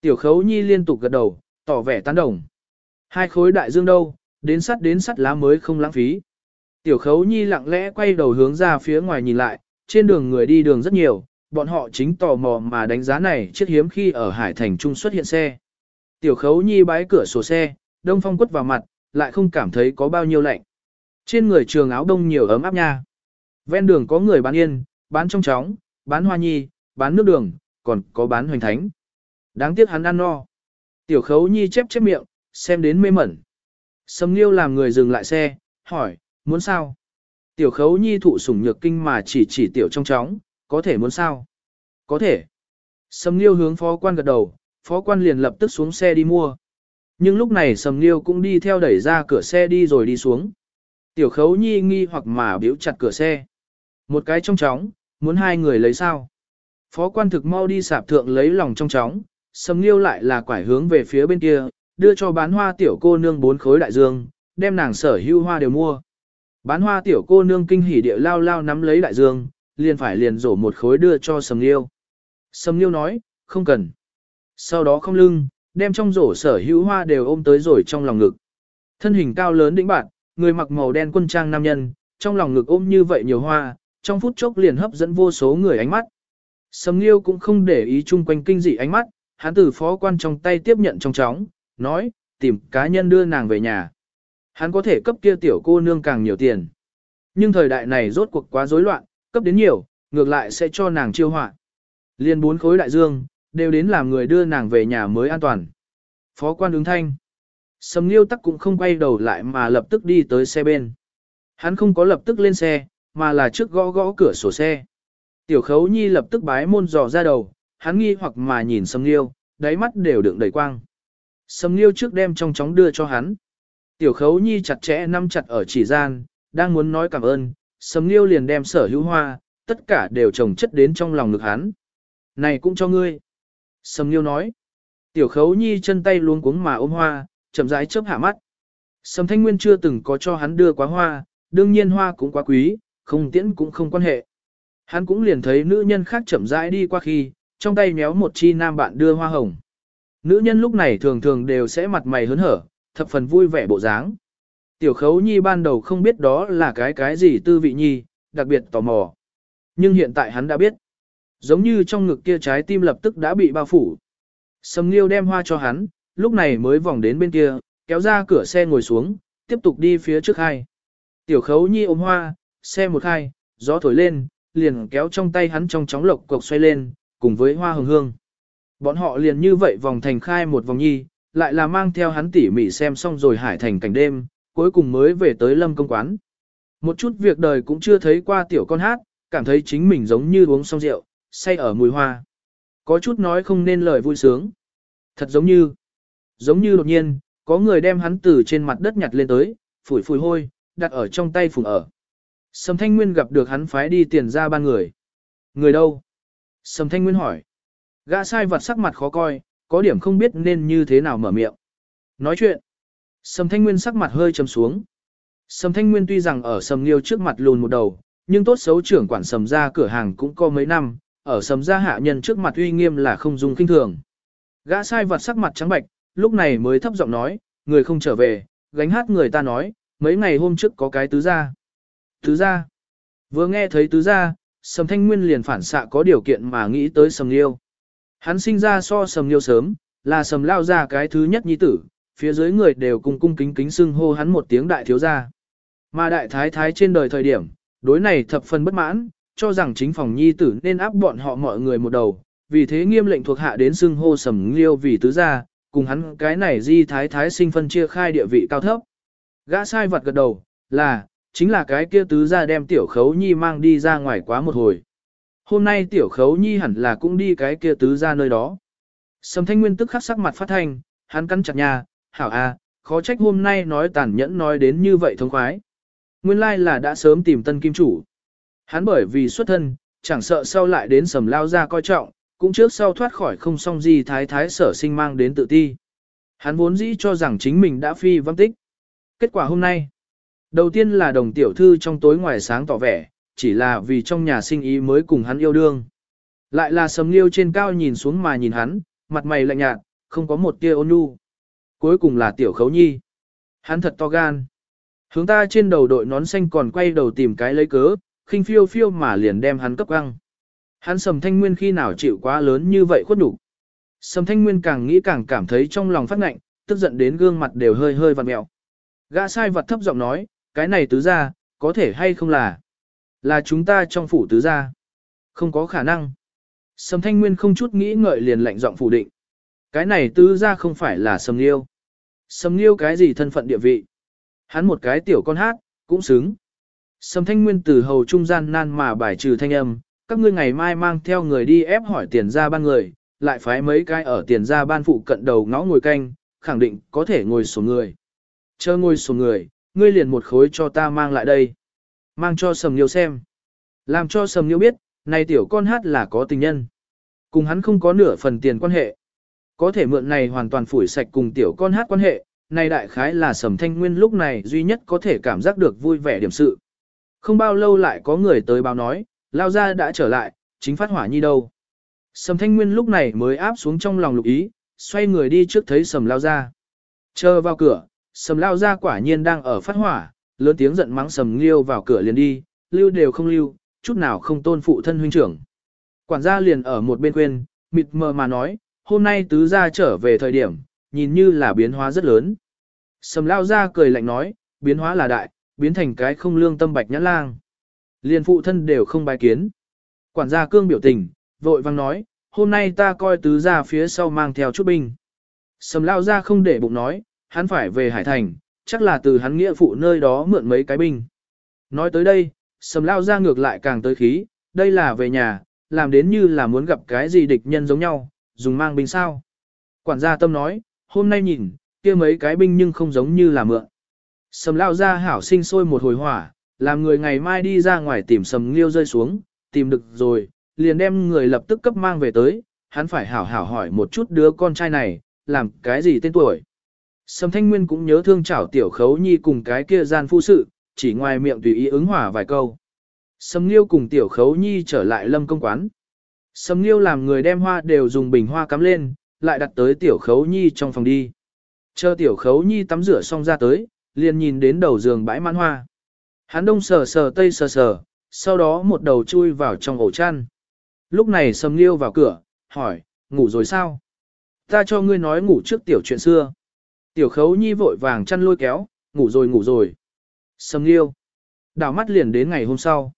Tiểu khấu nhi liên tục gật đầu, tỏ vẻ tán đồng. Hai khối đại dương đâu, đến sắt đến sắt lá mới không lãng phí. Tiểu khấu nhi lặng lẽ quay đầu hướng ra phía ngoài nhìn lại, trên đường người đi đường rất nhiều, bọn họ chính tò mò mà đánh giá này chiếc hiếm khi ở Hải Thành Trung xuất hiện xe. Tiểu khấu nhi bái cửa sổ xe, đông phong quất vào mặt, lại không cảm thấy có bao nhiêu lạnh. Trên người trường áo đông nhiều ấm áp nha. Ven đường có người bán yên, bán trong chóng, bán hoa nhi, bán nước đường, còn có bán hoành thánh. Đáng tiếc hắn ăn no. Tiểu khấu nhi chép chép miệng, xem đến mê mẩn. Sầm Nghiêu làm người dừng lại xe, hỏi, muốn sao? Tiểu khấu nhi thụ sủng nhược kinh mà chỉ chỉ tiểu trong chóng, có thể muốn sao? Có thể. Sầm Nghiêu hướng phó quan gật đầu, phó quan liền lập tức xuống xe đi mua. Nhưng lúc này Sầm Nghiêu cũng đi theo đẩy ra cửa xe đi rồi đi xuống. Tiểu khấu nhi nghi hoặc mà biểu chặt cửa xe. Một cái trong chóng, muốn hai người lấy sao? Phó quan thực mau đi sạp thượng lấy lòng trong chóng, Sầm Nghiêu lại là quải hướng về phía bên kia, đưa cho bán hoa tiểu cô nương bốn khối đại dương, đem nàng sở hữu hoa đều mua. Bán hoa tiểu cô nương kinh hỉ địa lao lao nắm lấy đại dương, liền phải liền rổ một khối đưa cho Sầm Liêu. Sầm Liêu nói, không cần. Sau đó không lưng, đem trong rổ sở hữu hoa đều ôm tới rồi trong lòng ngực. Thân hình cao lớn đĩnh bạn, người mặc màu đen quân trang nam nhân, trong lòng ngực ôm như vậy nhiều hoa, trong phút chốc liền hấp dẫn vô số người ánh mắt. Sầm Liêu cũng không để ý chung quanh kinh dị ánh mắt, hắn từ phó quan trong tay tiếp nhận trong chóng, nói, tìm cá nhân đưa nàng về nhà. Hắn có thể cấp kia tiểu cô nương càng nhiều tiền. Nhưng thời đại này rốt cuộc quá rối loạn, cấp đến nhiều, ngược lại sẽ cho nàng chiêu họa. Liên bốn khối đại dương, đều đến làm người đưa nàng về nhà mới an toàn. Phó quan ứng thanh. Sầm Liêu tắc cũng không quay đầu lại mà lập tức đi tới xe bên. Hắn không có lập tức lên xe, mà là trước gõ gõ cửa sổ xe. Tiểu khấu nhi lập tức bái môn dò ra đầu, hắn nghi hoặc mà nhìn Sầm Liêu, đáy mắt đều đựng đầy quang. Sầm Liêu trước đem trong chóng đưa cho hắn. Tiểu khấu nhi chặt chẽ nắm chặt ở chỉ gian, đang muốn nói cảm ơn, Sầm Liêu liền đem sở hữu hoa, tất cả đều trồng chất đến trong lòng ngực hắn. Này cũng cho ngươi. Sầm Nghiêu nói. Tiểu khấu nhi chân tay luống cuống mà ôm hoa, chậm rãi chớp hạ mắt. Sầm Thanh Nguyên chưa từng có cho hắn đưa quá hoa, đương nhiên hoa cũng quá quý, không tiễn cũng không quan hệ. Hắn cũng liền thấy nữ nhân khác chậm rãi đi qua khi, trong tay méo một chi nam bạn đưa hoa hồng. Nữ nhân lúc này thường thường đều sẽ mặt mày hớn hở, thập phần vui vẻ bộ dáng. Tiểu khấu nhi ban đầu không biết đó là cái cái gì tư vị nhi, đặc biệt tò mò. Nhưng hiện tại hắn đã biết. Giống như trong ngực kia trái tim lập tức đã bị bao phủ. Sầm Nghiêu đem hoa cho hắn, lúc này mới vòng đến bên kia, kéo ra cửa xe ngồi xuống, tiếp tục đi phía trước hai. Tiểu khấu nhi ôm hoa, xe một hai, gió thổi lên, liền kéo trong tay hắn trong chóng lộc cục xoay lên, cùng với hoa hồng hương. Bọn họ liền như vậy vòng thành khai một vòng nhi, lại là mang theo hắn tỉ mỉ xem xong rồi hải thành cảnh đêm, cuối cùng mới về tới lâm công quán. Một chút việc đời cũng chưa thấy qua tiểu con hát, cảm thấy chính mình giống như uống xong rượu, say ở mùi hoa. Có chút nói không nên lời vui sướng. Thật giống như, giống như đột nhiên, có người đem hắn từ trên mặt đất nhặt lên tới, phủi phủi hôi, đặt ở trong tay phùng ở. Sầm Thanh Nguyên gặp được hắn phái đi tiền ra ba người. Người đâu? Sầm Thanh Nguyên hỏi. Gã sai vật sắc mặt khó coi, có điểm không biết nên như thế nào mở miệng. Nói chuyện. Sầm Thanh Nguyên sắc mặt hơi trầm xuống. Sầm Thanh Nguyên tuy rằng ở Sầm Liêu trước mặt lùn một đầu, nhưng tốt xấu trưởng quản Sầm ra cửa hàng cũng có mấy năm, ở Sầm gia hạ nhân trước mặt uy nghiêm là không dung kinh thường. Gã sai vật sắc mặt trắng bạch, lúc này mới thấp giọng nói, người không trở về, gánh hát người ta nói, mấy ngày hôm trước có cái tứ gia. Tứ gia. Vừa nghe thấy tứ gia, Sầm Thanh Nguyên liền phản xạ có điều kiện mà nghĩ tới Sầm Liêu. Hắn sinh ra so Sầm Liêu sớm, là Sầm lao ra cái thứ nhất nhi tử, phía dưới người đều cùng cung kính kính xưng hô hắn một tiếng đại thiếu gia. Mà đại thái thái trên đời thời điểm, đối này thập phần bất mãn, cho rằng chính phòng nhi tử nên áp bọn họ mọi người một đầu, vì thế nghiêm lệnh thuộc hạ đến xưng hô Sầm Liêu vì tứ gia, cùng hắn cái này di thái thái sinh phân chia khai địa vị cao thấp. Gã sai vật gật đầu, là, chính là cái kia tứ gia đem tiểu khấu nhi mang đi ra ngoài quá một hồi. Hôm nay tiểu khấu nhi hẳn là cũng đi cái kia tứ gia nơi đó. Sầm thanh nguyên tức khắc sắc mặt phát thanh, hắn cắn chặt nhà, hảo a, khó trách hôm nay nói tàn nhẫn nói đến như vậy thông khoái. Nguyên lai là đã sớm tìm tân kim chủ. Hắn bởi vì xuất thân, chẳng sợ sau lại đến sầm lao ra coi trọng, cũng trước sau thoát khỏi không song gì thái thái sở sinh mang đến tự ti. Hắn vốn dĩ cho rằng chính mình đã phi văng tích. Kết quả hôm nay, đầu tiên là đồng tiểu thư trong tối ngoài sáng tỏ vẻ, chỉ là vì trong nhà sinh ý mới cùng hắn yêu đương. Lại là sầm liêu trên cao nhìn xuống mà nhìn hắn, mặt mày lạnh nhạt, không có một tia ôn nhu. Cuối cùng là tiểu khấu nhi. Hắn thật to gan. Hướng ta trên đầu đội nón xanh còn quay đầu tìm cái lấy cớ, khinh phiêu phiêu mà liền đem hắn cấp găng. Hắn sầm thanh nguyên khi nào chịu quá lớn như vậy khuất đủ. Sầm thanh nguyên càng nghĩ càng cảm thấy trong lòng phát ngạnh, tức giận đến gương mặt đều hơi hơi vặn mẹo. Gã sai vật thấp giọng nói, cái này tứ gia, có thể hay không là, là chúng ta trong phủ tứ gia. Không có khả năng. Sầm thanh nguyên không chút nghĩ ngợi liền lạnh giọng phủ định. Cái này tứ gia không phải là sầm liêu. Sầm liêu cái gì thân phận địa vị. Hắn một cái tiểu con hát, cũng xứng. Sầm thanh nguyên từ hầu trung gian nan mà bài trừ thanh âm, các ngươi ngày mai mang theo người đi ép hỏi tiền ra ban người, lại phái mấy cái ở tiền ra ban phụ cận đầu ngõ ngồi canh, khẳng định có thể ngồi số người. Chờ ngồi số người, ngươi liền một khối cho ta mang lại đây. Mang cho sầm nhiều xem. Làm cho sầm nhiều biết, này tiểu con hát là có tình nhân. Cùng hắn không có nửa phần tiền quan hệ. Có thể mượn này hoàn toàn phủi sạch cùng tiểu con hát quan hệ, này đại khái là sầm thanh nguyên lúc này duy nhất có thể cảm giác được vui vẻ điểm sự. Không bao lâu lại có người tới báo nói, lao ra đã trở lại, chính phát hỏa nhi đâu. Sầm thanh nguyên lúc này mới áp xuống trong lòng lục ý, xoay người đi trước thấy sầm lao ra. Chờ vào cửa, sầm lao ra quả nhiên đang ở phát hỏa, lớn tiếng giận mắng sầm liêu vào cửa liền đi, lưu đều không lưu, chút nào không tôn phụ thân huynh trưởng. Quản gia liền ở một bên quên, mịt mờ mà nói, hôm nay tứ gia trở về thời điểm, nhìn như là biến hóa rất lớn. Sầm lao ra cười lạnh nói, biến hóa là đại, biến thành cái không lương tâm bạch nhãn lang. Liền phụ thân đều không bài kiến. Quản gia cương biểu tình, vội vang nói, hôm nay ta coi tứ gia phía sau mang theo chút binh. Sầm lao ra không để bụng nói, hắn phải về Hải Thành, chắc là từ hắn nghĩa phụ nơi đó mượn mấy cái binh. Nói tới đây, sầm lao ra ngược lại càng tới khí, đây là về nhà, làm đến như là muốn gặp cái gì địch nhân giống nhau, dùng mang binh sao. Quản gia tâm nói, hôm nay nhìn, kia mấy cái binh nhưng không giống như là mượn. Sầm lao ra hảo sinh sôi một hồi hỏa, làm người ngày mai đi ra ngoài tìm sầm nghiêu rơi xuống, tìm được rồi, liền đem người lập tức cấp mang về tới, hắn phải hảo hảo hỏi một chút đứa con trai này, làm cái gì tên tuổi. Sầm thanh nguyên cũng nhớ thương chảo tiểu khấu nhi cùng cái kia gian phu sự, chỉ ngoài miệng tùy ý ứng hỏa vài câu. Sầm nghiêu cùng tiểu khấu nhi trở lại lâm công quán. Sầm nghiêu làm người đem hoa đều dùng bình hoa cắm lên, lại đặt tới tiểu khấu nhi trong phòng đi. Chờ tiểu khấu nhi tắm rửa xong ra tới, liền nhìn đến đầu giường bãi mãn hoa. Hắn đông sờ sờ tây sờ sờ, sau đó một đầu chui vào trong ổ chăn. Lúc này Sầm Liêu vào cửa, hỏi, ngủ rồi sao? Ta cho ngươi nói ngủ trước tiểu chuyện xưa. Tiểu khấu nhi vội vàng chăn lôi kéo, ngủ rồi ngủ rồi. Sầm Liêu. Đảo mắt liền đến ngày hôm sau.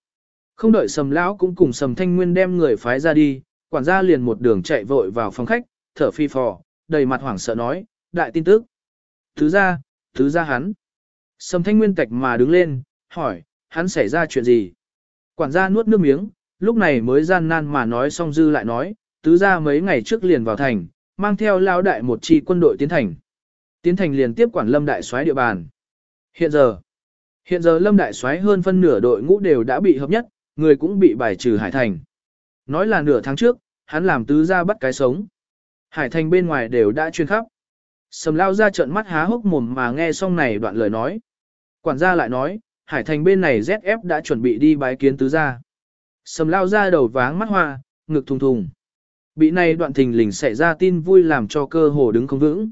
Không đợi Sầm Lão cũng cùng Sầm Thanh Nguyên đem người phái ra đi, quản gia liền một đường chạy vội vào phòng khách, thở phi phò, đầy mặt hoảng sợ nói, đại tin tức. Thứ ra, thứ ra hắn. Sầm Thanh Nguyên tạch mà đứng lên, hỏi, hắn xảy ra chuyện gì? Quản gia nuốt nước miếng, lúc này mới gian nan mà nói xong dư lại nói, tứ ra mấy ngày trước liền vào thành, mang theo lao đại một chi quân đội tiến thành. Tiến thành liền tiếp quản lâm đại soái địa bàn. Hiện giờ, hiện giờ lâm đại soái hơn phân nửa đội ngũ đều đã bị hợp nhất, người cũng bị bài trừ hải thành. Nói là nửa tháng trước, hắn làm tứ ra bắt cái sống. Hải thành bên ngoài đều đã chuyên khắp. Sầm lao ra trận mắt há hốc mồm mà nghe xong này đoạn lời nói. Quản gia lại nói, hải thành bên này ZF đã chuẩn bị đi bái kiến tứ gia. Sầm lao ra đầu váng mắt hoa, ngực thùng thùng. Bị này đoạn thình lình xảy ra tin vui làm cho cơ hồ đứng không vững.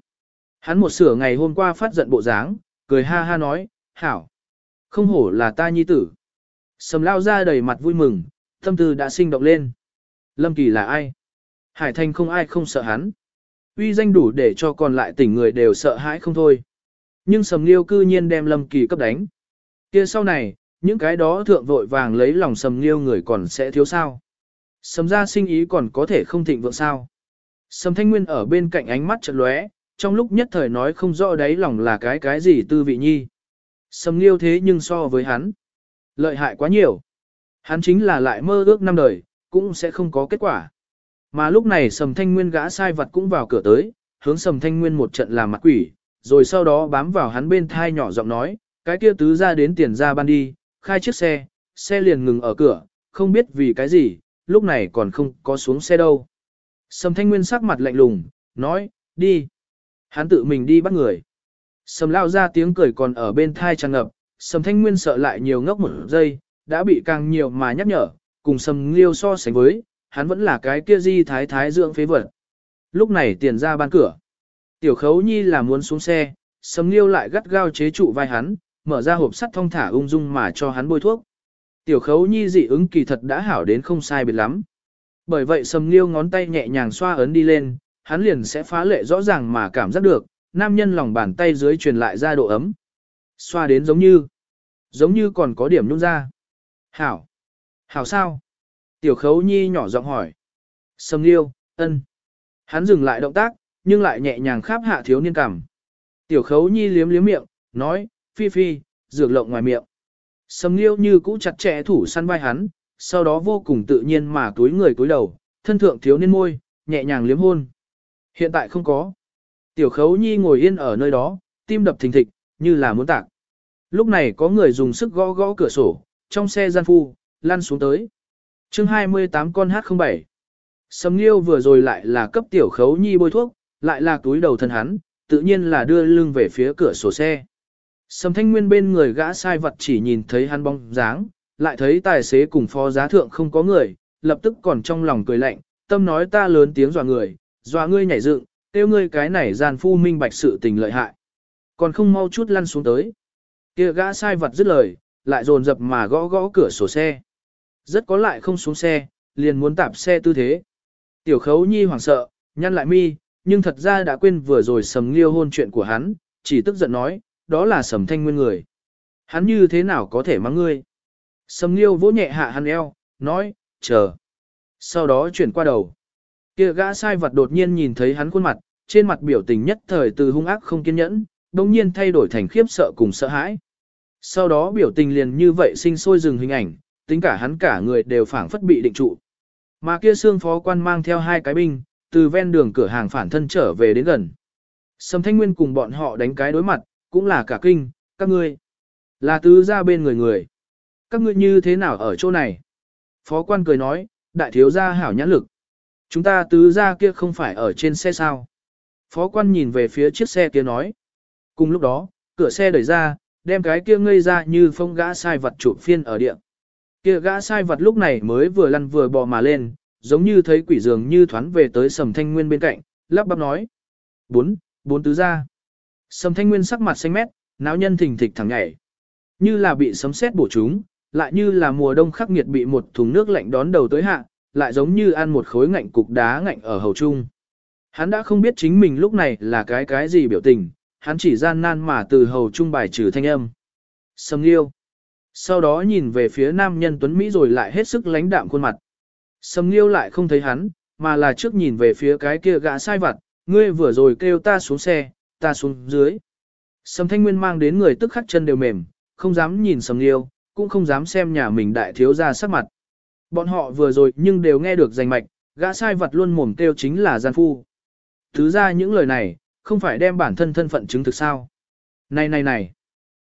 Hắn một sửa ngày hôm qua phát giận bộ dáng, cười ha ha nói, hảo. Không hổ là ta nhi tử. Sầm lao ra đầy mặt vui mừng, tâm tư đã sinh động lên. Lâm Kỳ là ai? Hải Thành không ai không sợ hắn. Uy danh đủ để cho còn lại tỉnh người đều sợ hãi không thôi. Nhưng Sầm Liêu cư nhiên đem Lâm Kỳ cấp đánh. kia sau này, những cái đó thượng vội vàng lấy lòng Sầm Liêu người còn sẽ thiếu sao. Sầm ra sinh ý còn có thể không thịnh vượng sao. Sầm Thanh Nguyên ở bên cạnh ánh mắt chợt lóe, trong lúc nhất thời nói không rõ đáy lòng là cái cái gì tư vị nhi. Sầm Liêu thế nhưng so với hắn, lợi hại quá nhiều. Hắn chính là lại mơ ước năm đời, cũng sẽ không có kết quả. Mà lúc này Sầm Thanh Nguyên gã sai vật cũng vào cửa tới, hướng Sầm Thanh Nguyên một trận làm mặt quỷ, rồi sau đó bám vào hắn bên thai nhỏ giọng nói, cái kia tứ ra đến tiền ra ban đi, khai chiếc xe, xe liền ngừng ở cửa, không biết vì cái gì, lúc này còn không có xuống xe đâu. Sầm Thanh Nguyên sắc mặt lạnh lùng, nói, đi. Hắn tự mình đi bắt người. Sầm lao ra tiếng cười còn ở bên thai tràn ngập, Sầm Thanh Nguyên sợ lại nhiều ngốc một giây, đã bị càng nhiều mà nhắc nhở, cùng Sầm Liêu so sánh với, hắn vẫn là cái kia di thái thái dưỡng phế vật. Lúc này tiền ra ban cửa. Tiểu khấu nhi là muốn xuống xe, Sầm Liêu lại gắt gao chế trụ vai hắn, mở ra hộp sắt thông thả ung dung mà cho hắn bôi thuốc. Tiểu khấu nhi dị ứng kỳ thật đã hảo đến không sai biệt lắm. Bởi vậy Sầm Liêu ngón tay nhẹ nhàng xoa ấn đi lên, hắn liền sẽ phá lệ rõ ràng mà cảm giác được, nam nhân lòng bàn tay dưới truyền lại ra độ ấm. Xoa đến giống như, giống như còn có điểm nhung ra. Hảo. Hảo sao? Tiểu khấu nhi nhỏ giọng hỏi. Sầm liêu, ân. Hắn dừng lại động tác, nhưng lại nhẹ nhàng kháp hạ thiếu niên cảm. Tiểu khấu nhi liếm liếm miệng, nói, phi phi, dược lộng ngoài miệng. Sầm liêu như cũ chặt chẽ thủ săn vai hắn, sau đó vô cùng tự nhiên mà túi người túi đầu, thân thượng thiếu niên môi, nhẹ nhàng liếm hôn. Hiện tại không có. Tiểu khấu nhi ngồi yên ở nơi đó, tim đập thình thịch, như là muốn tạc. Lúc này có người dùng sức gõ gõ cửa sổ, trong xe gian phu, lăn xuống tới. chương 28 con H07. Sầm Nghiêu vừa rồi lại là cấp tiểu khấu nhi bôi thuốc, lại là túi đầu thân hắn, tự nhiên là đưa lưng về phía cửa sổ xe. Sầm thanh nguyên bên người gã sai vật chỉ nhìn thấy hắn bóng dáng, lại thấy tài xế cùng phó giá thượng không có người, lập tức còn trong lòng cười lạnh, tâm nói ta lớn tiếng dọa người, dọa ngươi nhảy dựng, tiêu ngươi cái này gian phu minh bạch sự tình lợi hại. Còn không mau chút lăn xuống tới. kia gã sai vật dứt lời, lại dồn dập mà gõ gõ cửa sổ xe. Rất có lại không xuống xe, liền muốn tạp xe tư thế. Tiểu khấu nhi hoảng sợ, nhăn lại mi, nhưng thật ra đã quên vừa rồi sầm liêu hôn chuyện của hắn, chỉ tức giận nói, đó là sầm thanh nguyên người. Hắn như thế nào có thể mắng ngươi? Sầm liêu vỗ nhẹ hạ hắn eo, nói, chờ. Sau đó chuyển qua đầu. Kia gã sai vật đột nhiên nhìn thấy hắn khuôn mặt, trên mặt biểu tình nhất thời từ hung ác không kiên nhẫn, đồng nhiên thay đổi thành khiếp sợ cùng sợ hãi. Sau đó biểu tình liền như vậy sinh sôi dừng hình ảnh, tính cả hắn cả người đều phảng phất bị định trụ. Mà kia xương phó quan mang theo hai cái binh, từ ven đường cửa hàng phản thân trở về đến gần. Sầm Thanh Nguyên cùng bọn họ đánh cái đối mặt, cũng là cả kinh, các ngươi. Là tứ ra bên người người. Các ngươi như thế nào ở chỗ này? Phó quan cười nói, đại thiếu gia hảo nhãn lực. Chúng ta tứ ra kia không phải ở trên xe sao. Phó quan nhìn về phía chiếc xe kia nói. Cùng lúc đó, cửa xe đẩy ra, đem cái kia ngây ra như phong gã sai vật chụp phiên ở địa. Kia gã sai vật lúc này mới vừa lăn vừa bò mà lên, giống như thấy quỷ dường như thoán về tới sầm thanh nguyên bên cạnh, lắp bắp nói. Bốn, bốn tứ ra. Sầm thanh nguyên sắc mặt xanh mét, náo nhân thình thịch thẳng nhảy. Như là bị sấm sét bổ chúng, lại như là mùa đông khắc nghiệt bị một thùng nước lạnh đón đầu tới hạ, lại giống như ăn một khối ngạnh cục đá ngạnh ở hầu trung. Hắn đã không biết chính mình lúc này là cái cái gì biểu tình, hắn chỉ gian nan mà từ hầu trung bài trừ thanh âm. Sầm liêu, Sau đó nhìn về phía nam nhân Tuấn Mỹ rồi lại hết sức lánh đạm khuôn mặt. Sầm Nghiêu lại không thấy hắn, mà là trước nhìn về phía cái kia gã sai vặt, ngươi vừa rồi kêu ta xuống xe, ta xuống dưới. Sầm Thanh Nguyên mang đến người tức khắc chân đều mềm, không dám nhìn Sầm Nghiêu, cũng không dám xem nhà mình đại thiếu ra sắc mặt. Bọn họ vừa rồi nhưng đều nghe được danh mạch, gã sai vật luôn mồm kêu chính là gian phu. Thứ ra những lời này, không phải đem bản thân thân phận chứng thực sao. Này này này,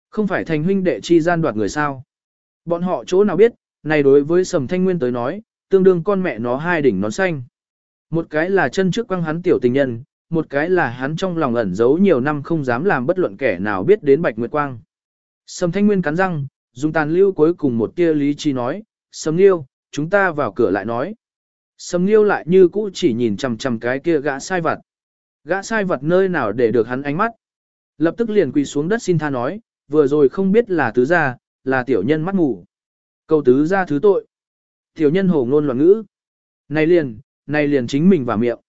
không phải thành huynh đệ chi gian đoạt người sao. Bọn họ chỗ nào biết, này đối với Sầm Thanh Nguyên tới nói, tương đương con mẹ nó hai đỉnh nón xanh. Một cái là chân trước quăng hắn tiểu tình nhân, một cái là hắn trong lòng ẩn giấu nhiều năm không dám làm bất luận kẻ nào biết đến Bạch Nguyệt Quang. Sầm Thanh Nguyên cắn răng, dùng tàn lưu cuối cùng một tia lý trí nói, Sầm Liêu, chúng ta vào cửa lại nói. Sầm Liêu lại như cũ chỉ nhìn chằm chằm cái kia gã sai vật. Gã sai vật nơi nào để được hắn ánh mắt. Lập tức liền quỳ xuống đất xin tha nói, vừa rồi không biết là tứ gia, là tiểu nhân mắt mù. Câu tứ gia thứ tội. Tiểu nhân hồ ngôn loạn ngữ. Này liền, này liền chính mình vào miệng.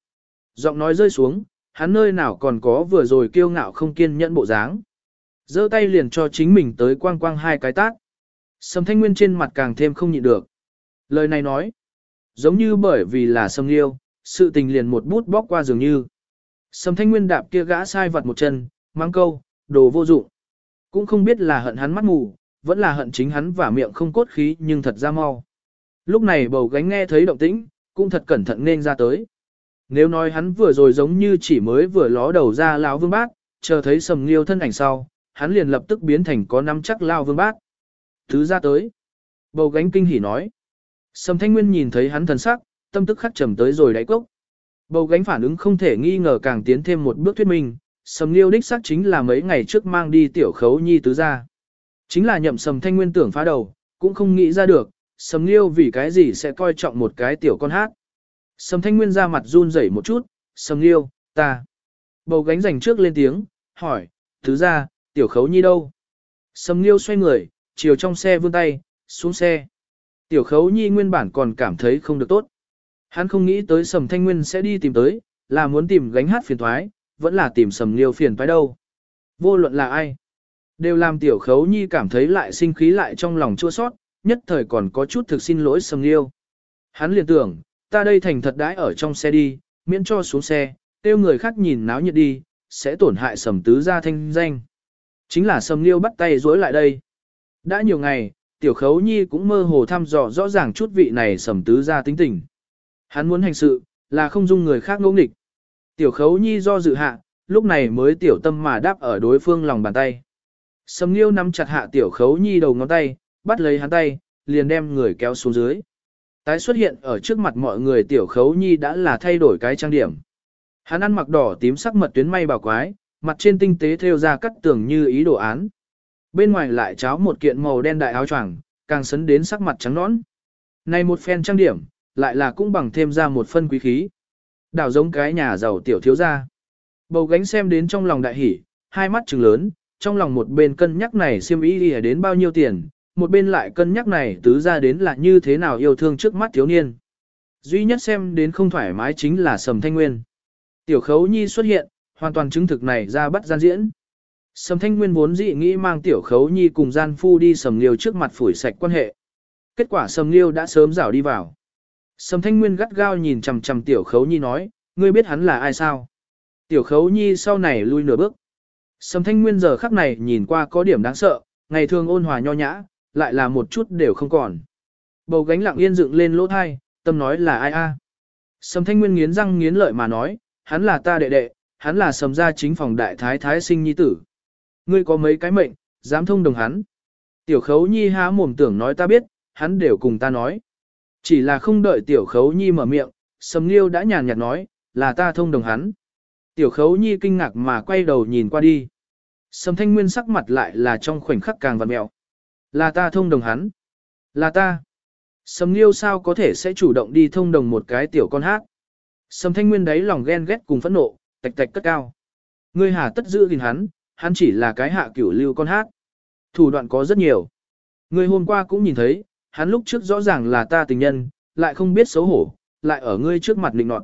Giọng nói rơi xuống, hắn nơi nào còn có vừa rồi kiêu ngạo không kiên nhẫn bộ dáng. giơ tay liền cho chính mình tới quang quang hai cái tát. Sầm thanh nguyên trên mặt càng thêm không nhịn được. Lời này nói, giống như bởi vì là sầm liêu, sự tình liền một bút bóc qua dường như. Sầm thanh nguyên đạp kia gã sai vặt một chân, mang câu, đồ vô dụng. Cũng không biết là hận hắn mắt mù, vẫn là hận chính hắn và miệng không cốt khí nhưng thật ra mau. Lúc này bầu gánh nghe thấy động tĩnh, cũng thật cẩn thận nên ra tới. Nếu nói hắn vừa rồi giống như chỉ mới vừa ló đầu ra lão vương bát, chờ thấy sầm liêu thân ảnh sau, hắn liền lập tức biến thành có năm chắc lao vương bát. Thứ ra tới. Bầu gánh kinh hỉ nói. Sầm thanh nguyên nhìn thấy hắn thần sắc, tâm tức khắc trầm tới rồi đáy cốc. Bầu gánh phản ứng không thể nghi ngờ càng tiến thêm một bước thuyết minh, sầm liêu đích xác chính là mấy ngày trước mang đi tiểu khấu nhi tứ ra. Chính là nhậm sầm thanh nguyên tưởng phá đầu, cũng không nghĩ ra được, sầm liêu vì cái gì sẽ coi trọng một cái tiểu con hát. Sầm thanh nguyên ra mặt run rẩy một chút, sầm liêu, ta. Bầu gánh dành trước lên tiếng, hỏi, thứ ra, tiểu khấu nhi đâu? Sầm liêu xoay người, chiều trong xe vươn tay, xuống xe. Tiểu khấu nhi nguyên bản còn cảm thấy không được tốt. Hắn không nghĩ tới sầm thanh nguyên sẽ đi tìm tới, là muốn tìm gánh hát phiền thoái, vẫn là tìm sầm liêu phiền thoái đâu. Vô luận là ai. Đều làm tiểu khấu nhi cảm thấy lại sinh khí lại trong lòng chua sót, nhất thời còn có chút thực xin lỗi sầm liêu. Hắn liền tưởng, ta đây thành thật đãi ở trong xe đi, miễn cho xuống xe, tiêu người khác nhìn náo nhiệt đi, sẽ tổn hại sầm tứ gia thanh danh. Chính là sầm liêu bắt tay dối lại đây. Đã nhiều ngày, tiểu khấu nhi cũng mơ hồ thăm dò rõ ràng chút vị này sầm tứ gia tính tình. Hắn muốn hành sự, là không dung người khác ngỗ nghịch. Tiểu khấu nhi do dự hạ, lúc này mới tiểu tâm mà đáp ở đối phương lòng bàn tay. Sầm nghiêu nắm chặt hạ tiểu khấu nhi đầu ngón tay, bắt lấy hắn tay, liền đem người kéo xuống dưới. Tái xuất hiện ở trước mặt mọi người tiểu khấu nhi đã là thay đổi cái trang điểm. Hắn ăn mặc đỏ tím sắc mật tuyến may bảo quái, mặt trên tinh tế thêu ra cắt tường như ý đồ án bên ngoài lại cháo một kiện màu đen đại áo choàng, càng sấn đến sắc mặt trắng nõn. Này một phen trang điểm, lại là cũng bằng thêm ra một phân quý khí. Đảo giống cái nhà giàu tiểu thiếu gia. Bầu gánh xem đến trong lòng đại hỉ, hai mắt trừng lớn, trong lòng một bên cân nhắc này xiêm y đi đến bao nhiêu tiền, một bên lại cân nhắc này tứ ra đến là như thế nào yêu thương trước mắt thiếu niên. Duy nhất xem đến không thoải mái chính là sầm thanh nguyên. Tiểu khấu nhi xuất hiện, hoàn toàn chứng thực này ra bắt gian diễn. Sầm thanh nguyên vốn dị nghĩ mang tiểu khấu nhi cùng gian phu đi sầm liêu trước mặt phủi sạch quan hệ. Kết quả sầm liêu đã sớm rảo đi vào. Sầm thanh nguyên gắt gao nhìn chằm chằm tiểu khấu nhi nói, ngươi biết hắn là ai sao? Tiểu khấu nhi sau này lui nửa bước. Sầm thanh nguyên giờ khắc này nhìn qua có điểm đáng sợ, ngày thường ôn hòa nho nhã, lại là một chút đều không còn. Bầu gánh lặng yên dựng lên lỗ thai, tâm nói là ai a? Sầm thanh nguyên nghiến răng nghiến lợi mà nói, hắn là ta đệ đệ, hắn là sầm gia chính phòng đại thái thái sinh nhi tử. Ngươi có mấy cái mệnh, dám thông đồng hắn. Tiểu khấu nhi há mồm tưởng nói ta biết, hắn đều cùng ta nói. Chỉ là không đợi tiểu khấu nhi mở miệng, sầm liêu đã nhàn nhạt nói, là ta thông đồng hắn. Tiểu khấu nhi kinh ngạc mà quay đầu nhìn qua đi. Sầm thanh nguyên sắc mặt lại là trong khoảnh khắc càng vặn mẹo. Là ta thông đồng hắn. Là ta. Sầm liêu sao có thể sẽ chủ động đi thông đồng một cái tiểu con hát. Sầm thanh nguyên đấy lòng ghen ghét cùng phẫn nộ, tạch tạch cất cao. Ngươi hà tất giữ gìn hắn, hắn chỉ là cái hạ cửu lưu con hát. Thủ đoạn có rất nhiều. Ngươi hôm qua cũng nhìn thấy, hắn lúc trước rõ ràng là ta tình nhân, lại không biết xấu hổ, lại ở ngươi trước mặt định nọt.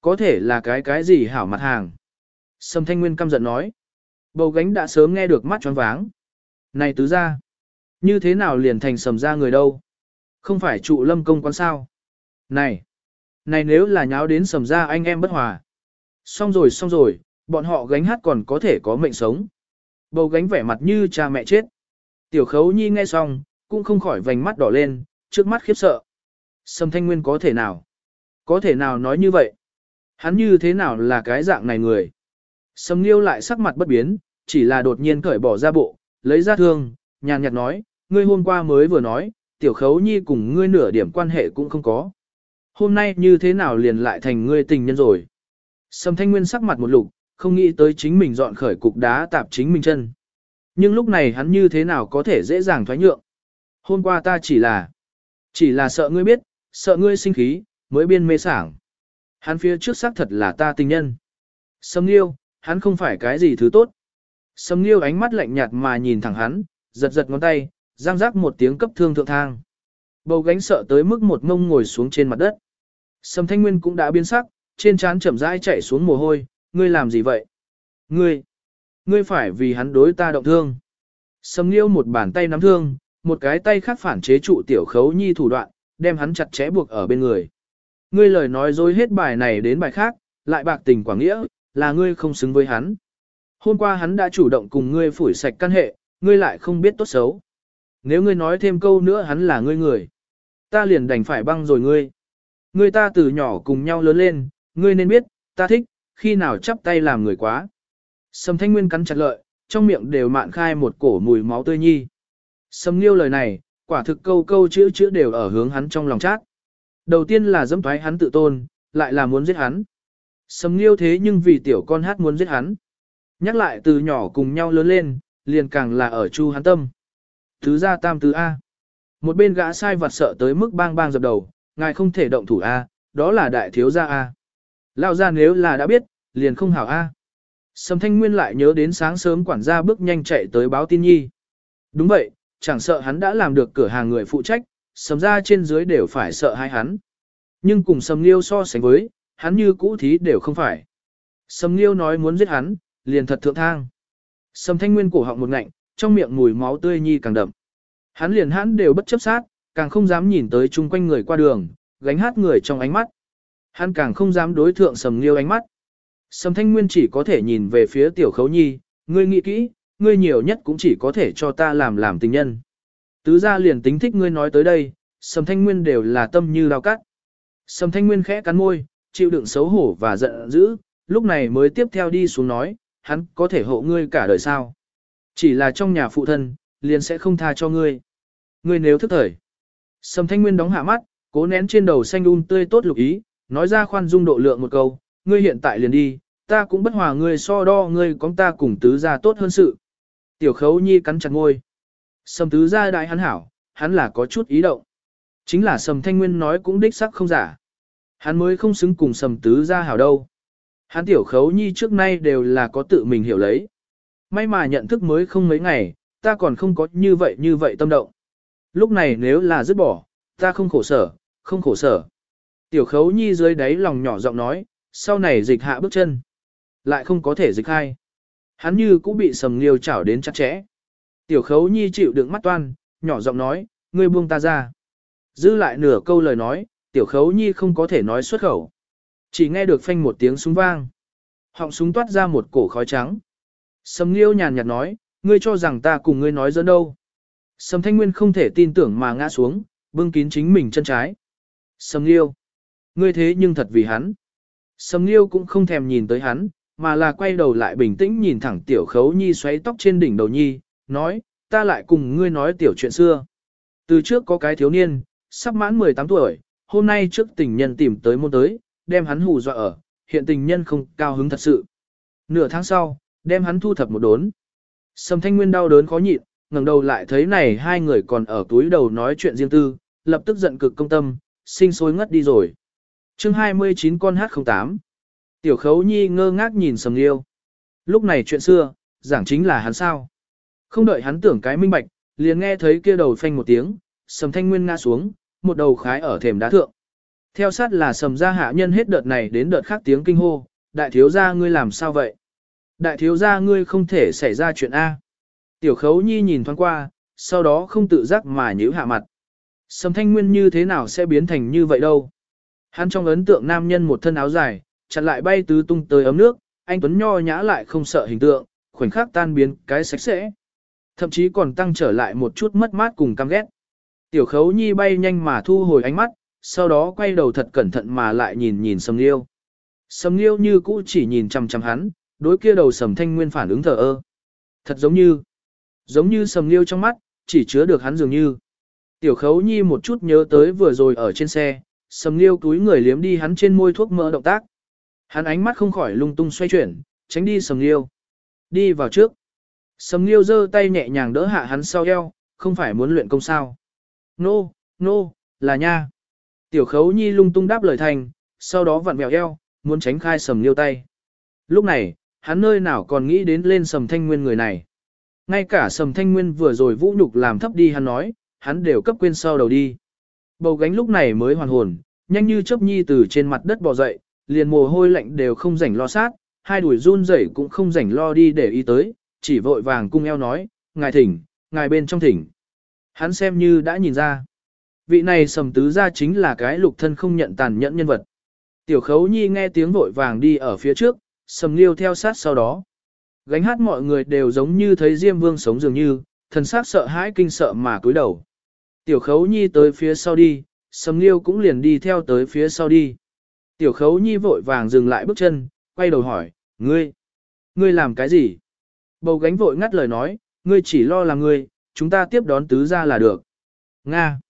Có thể là cái cái gì hảo mặt hàng. Sầm thanh nguyên căm giận nói. Bầu gánh đã sớm nghe được mắt choáng váng. Này tứ ra. Như thế nào liền thành sầm ra người đâu? Không phải trụ lâm công quán sao? Này. Này nếu là nháo đến sầm ra anh em bất hòa. Xong rồi xong rồi, bọn họ gánh hát còn có thể có mệnh sống. Bầu gánh vẻ mặt như cha mẹ chết. Tiểu khấu nhi nghe xong, cũng không khỏi vành mắt đỏ lên, trước mắt khiếp sợ. Sầm thanh nguyên có thể nào? Có thể nào nói như vậy? Hắn như thế nào là cái dạng này người? Sầm nghiêu lại sắc mặt bất biến, chỉ là đột nhiên cởi bỏ ra bộ, lấy ra thương, nhàn nhạt nói, ngươi hôm qua mới vừa nói, tiểu khấu nhi cùng ngươi nửa điểm quan hệ cũng không có. Hôm nay như thế nào liền lại thành ngươi tình nhân rồi? Sầm thanh nguyên sắc mặt một lục, không nghĩ tới chính mình dọn khởi cục đá tạp chính mình chân. Nhưng lúc này hắn như thế nào có thể dễ dàng thoái nhượng? Hôm qua ta chỉ là, chỉ là sợ ngươi biết, sợ ngươi sinh khí, mới biên mê sảng. Hắn phía trước xác thật là ta tình nhân. Sâm Nghiêu, hắn không phải cái gì thứ tốt. Sâm Nghiêu ánh mắt lạnh nhạt mà nhìn thẳng hắn, giật giật ngón tay, giang rác một tiếng cấp thương thượng thang. Bầu gánh sợ tới mức một ngông ngồi xuống trên mặt đất. sầm Thanh Nguyên cũng đã biến sắc, trên trán chậm rãi chạy xuống mồ hôi, ngươi làm gì vậy? Ngươi, ngươi phải vì hắn đối ta động thương. sầm Nghiêu một bàn tay nắm thương, một cái tay khác phản chế trụ tiểu khấu nhi thủ đoạn, đem hắn chặt chẽ buộc ở bên người. Ngươi lời nói dối hết bài này đến bài khác, lại bạc tình quảng nghĩa, là ngươi không xứng với hắn. Hôm qua hắn đã chủ động cùng ngươi phủi sạch căn hệ, ngươi lại không biết tốt xấu. Nếu ngươi nói thêm câu nữa hắn là ngươi người, ta liền đành phải băng rồi ngươi. Ngươi ta từ nhỏ cùng nhau lớn lên, ngươi nên biết, ta thích, khi nào chắp tay làm người quá. Sầm thanh nguyên cắn chặt lợi, trong miệng đều mạn khai một cổ mùi máu tươi nhi. Sầm nghiêu lời này, quả thực câu câu chữ chữ đều ở hướng hắn trong lòng chát. Đầu tiên là dẫm thoái hắn tự tôn, lại là muốn giết hắn. Sầm nghiêu thế nhưng vì tiểu con hát muốn giết hắn. Nhắc lại từ nhỏ cùng nhau lớn lên, liền càng là ở chu hắn tâm. Thứ ra tam tứ A. Một bên gã sai vặt sợ tới mức bang bang dập đầu, ngài không thể động thủ A, đó là đại thiếu gia A. Lao ra nếu là đã biết, liền không hảo A. Sầm thanh nguyên lại nhớ đến sáng sớm quản gia bước nhanh chạy tới báo tin nhi. Đúng vậy, chẳng sợ hắn đã làm được cửa hàng người phụ trách, sầm ra trên dưới đều phải sợ hai hắn. Nhưng cùng sầm liêu so sánh với, hắn như cũ thí đều không phải. Sầm liêu nói muốn giết hắn, liền thật thượng thang. Sầm thanh nguyên cổ họng một ngạnh, trong miệng mùi máu tươi nhi càng đậm. Hắn liền hắn đều bất chấp sát, càng không dám nhìn tới chung quanh người qua đường, gánh hát người trong ánh mắt. Hắn càng không dám đối thượng sầm liêu ánh mắt. Sầm thanh nguyên chỉ có thể nhìn về phía tiểu khấu nhi, ngươi nghĩ kỹ, ngươi nhiều nhất cũng chỉ có thể cho ta làm làm tình nhân. Tứ gia liền tính thích ngươi nói tới đây, Sầm Thanh Nguyên đều là tâm như lao cắt. Sầm Thanh Nguyên khẽ cắn môi, chịu đựng xấu hổ và giận dữ, lúc này mới tiếp theo đi xuống nói, hắn có thể hộ ngươi cả đời sao. Chỉ là trong nhà phụ thân, liền sẽ không tha cho ngươi. Ngươi nếu thức thời. Sầm Thanh Nguyên đóng hạ mắt, cố nén trên đầu xanh un tươi tốt lục ý, nói ra khoan dung độ lượng một câu, ngươi hiện tại liền đi, ta cũng bất hòa ngươi so đo ngươi có ta cùng tứ gia tốt hơn sự. Tiểu khấu nhi cắn chặt ngôi. Sầm tứ gia đại hắn hảo, hắn là có chút ý động. Chính là sầm thanh nguyên nói cũng đích sắc không giả. Hắn mới không xứng cùng sầm tứ gia hảo đâu. Hắn tiểu khấu nhi trước nay đều là có tự mình hiểu lấy. May mà nhận thức mới không mấy ngày, ta còn không có như vậy như vậy tâm động. Lúc này nếu là dứt bỏ, ta không khổ sở, không khổ sở. Tiểu khấu nhi dưới đáy lòng nhỏ giọng nói, sau này dịch hạ bước chân. Lại không có thể dịch hai. Hắn như cũng bị sầm liêu chảo đến chặt chẽ. Tiểu khấu nhi chịu đựng mắt toan, nhỏ giọng nói, ngươi buông ta ra. Dư lại nửa câu lời nói, tiểu khấu nhi không có thể nói xuất khẩu. Chỉ nghe được phanh một tiếng súng vang. Họng súng toát ra một cổ khói trắng. Sầm liêu nhàn nhạt nói, ngươi cho rằng ta cùng ngươi nói dẫn đâu. Sầm thanh nguyên không thể tin tưởng mà ngã xuống, bưng kín chính mình chân trái. Sầm liêu. Ngươi thế nhưng thật vì hắn. Sầm liêu cũng không thèm nhìn tới hắn, mà là quay đầu lại bình tĩnh nhìn thẳng tiểu khấu nhi xoáy tóc trên đỉnh đầu nhi, nói, ta lại cùng ngươi nói tiểu chuyện xưa. Từ trước có cái thiếu niên, sắp mãn 18 tuổi, hôm nay trước tình nhân tìm tới môn tới, đem hắn hù dọa ở, hiện tình nhân không cao hứng thật sự. Nửa tháng sau, đem hắn thu thập một đốn. Sầm thanh nguyên đau đớn khó nhịn, ngẩng đầu lại thấy này hai người còn ở túi đầu nói chuyện riêng tư, lập tức giận cực công tâm, sinh sôi ngất đi rồi. chương 29 con H08 Tiểu khấu nhi ngơ ngác nhìn sầm liêu. Lúc này chuyện xưa, giảng chính là hắn sao. Không đợi hắn tưởng cái minh bạch, liền nghe thấy kia đầu phanh một tiếng, sầm thanh nguyên ngã xuống, một đầu khái ở thềm đá thượng. Theo sát là sầm gia hạ nhân hết đợt này đến đợt khác tiếng kinh hô, đại thiếu gia ngươi làm sao vậy? Đại thiếu gia ngươi không thể xảy ra chuyện A. Tiểu khấu nhi nhìn thoáng qua, sau đó không tự giác mà nhíu hạ mặt. Sầm thanh nguyên như thế nào sẽ biến thành như vậy đâu? Hắn trong ấn tượng nam nhân một thân áo dài, chặn lại bay tứ tung tới ấm nước, anh Tuấn nho nhã lại không sợ hình tượng, khoảnh khắc tan biến cái sạch sẽ. Thậm chí còn tăng trở lại một chút mất mát cùng căm ghét. Tiểu khấu nhi bay nhanh mà thu hồi ánh mắt, sau đó quay đầu thật cẩn thận mà lại nhìn nhìn sầm liêu. Sầm liêu như cũ chỉ nhìn chằm chằm hắn, đối kia đầu sầm thanh nguyên phản ứng thờ ơ. Thật giống như, giống như sầm liêu trong mắt, chỉ chứa được hắn dường như. Tiểu khấu nhi một chút nhớ tới vừa rồi ở trên xe, sầm liêu túi người liếm đi hắn trên môi thuốc mỡ động tác. Hắn ánh mắt không khỏi lung tung xoay chuyển, tránh đi sầm liêu. Đi vào trước. Sầm liêu giơ tay nhẹ nhàng đỡ hạ hắn sau eo, không phải muốn luyện công sao. Nô, no, nô, no, là nha. Tiểu khấu nhi lung tung đáp lời thành, sau đó vặn mèo eo, muốn tránh khai sầm liêu tay. Lúc này, hắn nơi nào còn nghĩ đến lên sầm thanh nguyên người này. Ngay cả sầm thanh nguyên vừa rồi vũ nhục làm thấp đi hắn nói, hắn đều cấp quên sau đầu đi. Bầu gánh lúc này mới hoàn hồn, nhanh như chớp nhi từ trên mặt đất bò dậy, liền mồ hôi lạnh đều không rảnh lo sát, hai đuổi run rẩy cũng không rảnh lo đi để ý tới, chỉ vội vàng cung eo nói, ngài thỉnh, ngài bên trong thỉnh. Hắn xem như đã nhìn ra. Vị này sầm tứ ra chính là cái lục thân không nhận tàn nhẫn nhân vật. Tiểu khấu nhi nghe tiếng vội vàng đi ở phía trước, sầm liêu theo sát sau đó. Gánh hát mọi người đều giống như thấy Diêm Vương sống dường như, thần sắc sợ hãi kinh sợ mà cúi đầu. Tiểu khấu nhi tới phía sau đi, sầm liêu cũng liền đi theo tới phía sau đi. Tiểu khấu nhi vội vàng dừng lại bước chân, quay đầu hỏi, ngươi, ngươi làm cái gì? Bầu gánh vội ngắt lời nói, ngươi chỉ lo là ngươi, chúng ta tiếp đón tứ ra là được. Nga.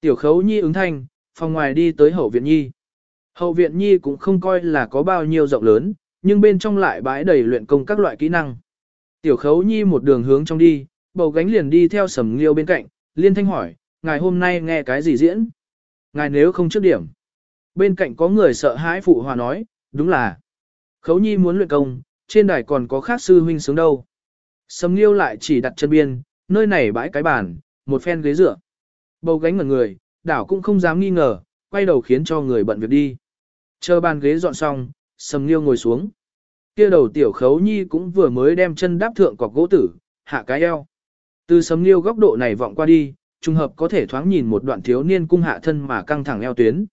Tiểu khấu nhi ứng thanh, phòng ngoài đi tới hậu viện nhi. Hậu viện nhi cũng không coi là có bao nhiêu rộng lớn, nhưng bên trong lại bãi đầy luyện công các loại kỹ năng. Tiểu khấu nhi một đường hướng trong đi, bầu gánh liền đi theo sầm nghiêu bên cạnh, liên thanh hỏi, ngài hôm nay nghe cái gì diễn? Ngài nếu không trước điểm. Bên cạnh có người sợ hãi phụ hòa nói, đúng là. Khấu nhi muốn luyện công, trên đài còn có khác sư huynh sướng đâu. Sầm nghiêu lại chỉ đặt chân biên, nơi này bãi cái bàn, một phen ghế dựa. Bầu gánh ngẩn người, đảo cũng không dám nghi ngờ, quay đầu khiến cho người bận việc đi. Chờ bàn ghế dọn xong, sầm nghiêu ngồi xuống. kia đầu tiểu khấu nhi cũng vừa mới đem chân đáp thượng cọc gỗ tử, hạ cái eo. Từ sầm nghiêu góc độ này vọng qua đi, trùng hợp có thể thoáng nhìn một đoạn thiếu niên cung hạ thân mà căng thẳng eo tuyến.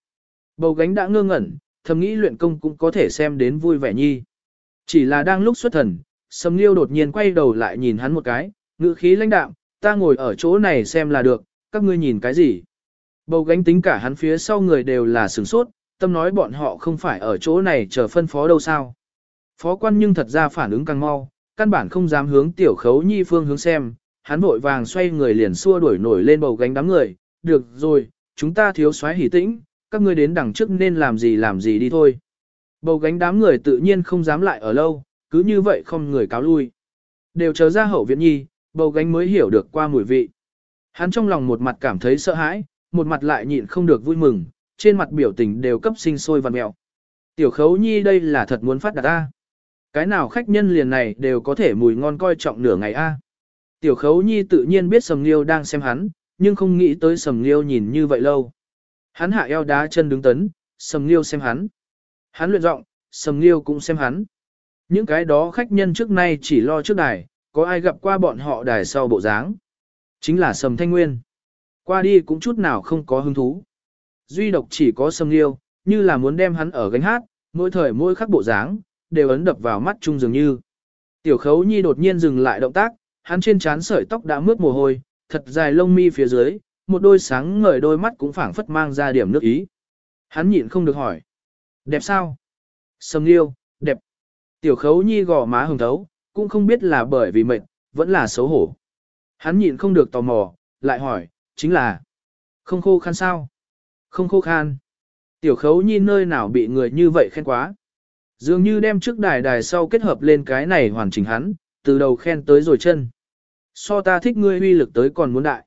Bầu gánh đã ngơ ngẩn, thầm nghĩ luyện công cũng có thể xem đến vui vẻ nhi. Chỉ là đang lúc xuất thần, sầm nghiêu đột nhiên quay đầu lại nhìn hắn một cái, ngữ khí lãnh đạm, ta ngồi ở chỗ này xem là được, các ngươi nhìn cái gì. Bầu gánh tính cả hắn phía sau người đều là sửng sốt, tâm nói bọn họ không phải ở chỗ này chờ phân phó đâu sao. Phó quan nhưng thật ra phản ứng càng mau, căn bản không dám hướng tiểu khấu nhi phương hướng xem, hắn vội vàng xoay người liền xua đuổi nổi lên bầu gánh đám người, được rồi, chúng ta thiếu soái hỉ tĩnh, các ngươi đến đằng trước nên làm gì làm gì đi thôi. Bầu gánh đám người tự nhiên không dám lại ở lâu, cứ như vậy không người cáo lui. Đều chờ ra hậu viện nhi, bầu gánh mới hiểu được qua mùi vị. Hắn trong lòng một mặt cảm thấy sợ hãi, một mặt lại nhịn không được vui mừng, trên mặt biểu tình đều cấp sinh sôi và mẹo. Tiểu khấu nhi đây là thật muốn phát đạt ta. Cái nào khách nhân liền này đều có thể mùi ngon coi trọng nửa ngày a. Tiểu khấu nhi tự nhiên biết sầm liêu đang xem hắn, nhưng không nghĩ tới sầm liêu nhìn như vậy lâu. Hắn hạ eo đá chân đứng tấn, sầm liêu xem hắn. Hắn luyện giọng, sầm liêu cũng xem hắn. Những cái đó khách nhân trước nay chỉ lo trước đài, có ai gặp qua bọn họ đài sau bộ dáng. Chính là sầm thanh nguyên. Qua đi cũng chút nào không có hứng thú. Duy độc chỉ có sầm liêu, như là muốn đem hắn ở gánh hát, mỗi thời mỗi khắc bộ dáng, đều ấn đập vào mắt chung dường như. Tiểu khấu nhi đột nhiên dừng lại động tác, hắn trên trán sợi tóc đã mướt mồ hôi, thật dài lông mi phía dưới, một đôi sáng ngời đôi mắt cũng phảng phất mang ra điểm nước ý. Hắn nhịn không được hỏi. Đẹp sao? Sầm liêu, đẹp. Tiểu khấu nhi gò má hồng thấu, cũng không biết là bởi vì mệt, vẫn là xấu hổ. Hắn nhịn không được tò mò, lại hỏi, chính là không khô khăn sao? Không khô khan. Tiểu khấu nhi nơi nào bị người như vậy khen quá. Dường như đem trước đài đài sau kết hợp lên cái này hoàn chỉnh hắn, từ đầu khen tới rồi chân. So ta thích ngươi uy lực tới còn muốn đại.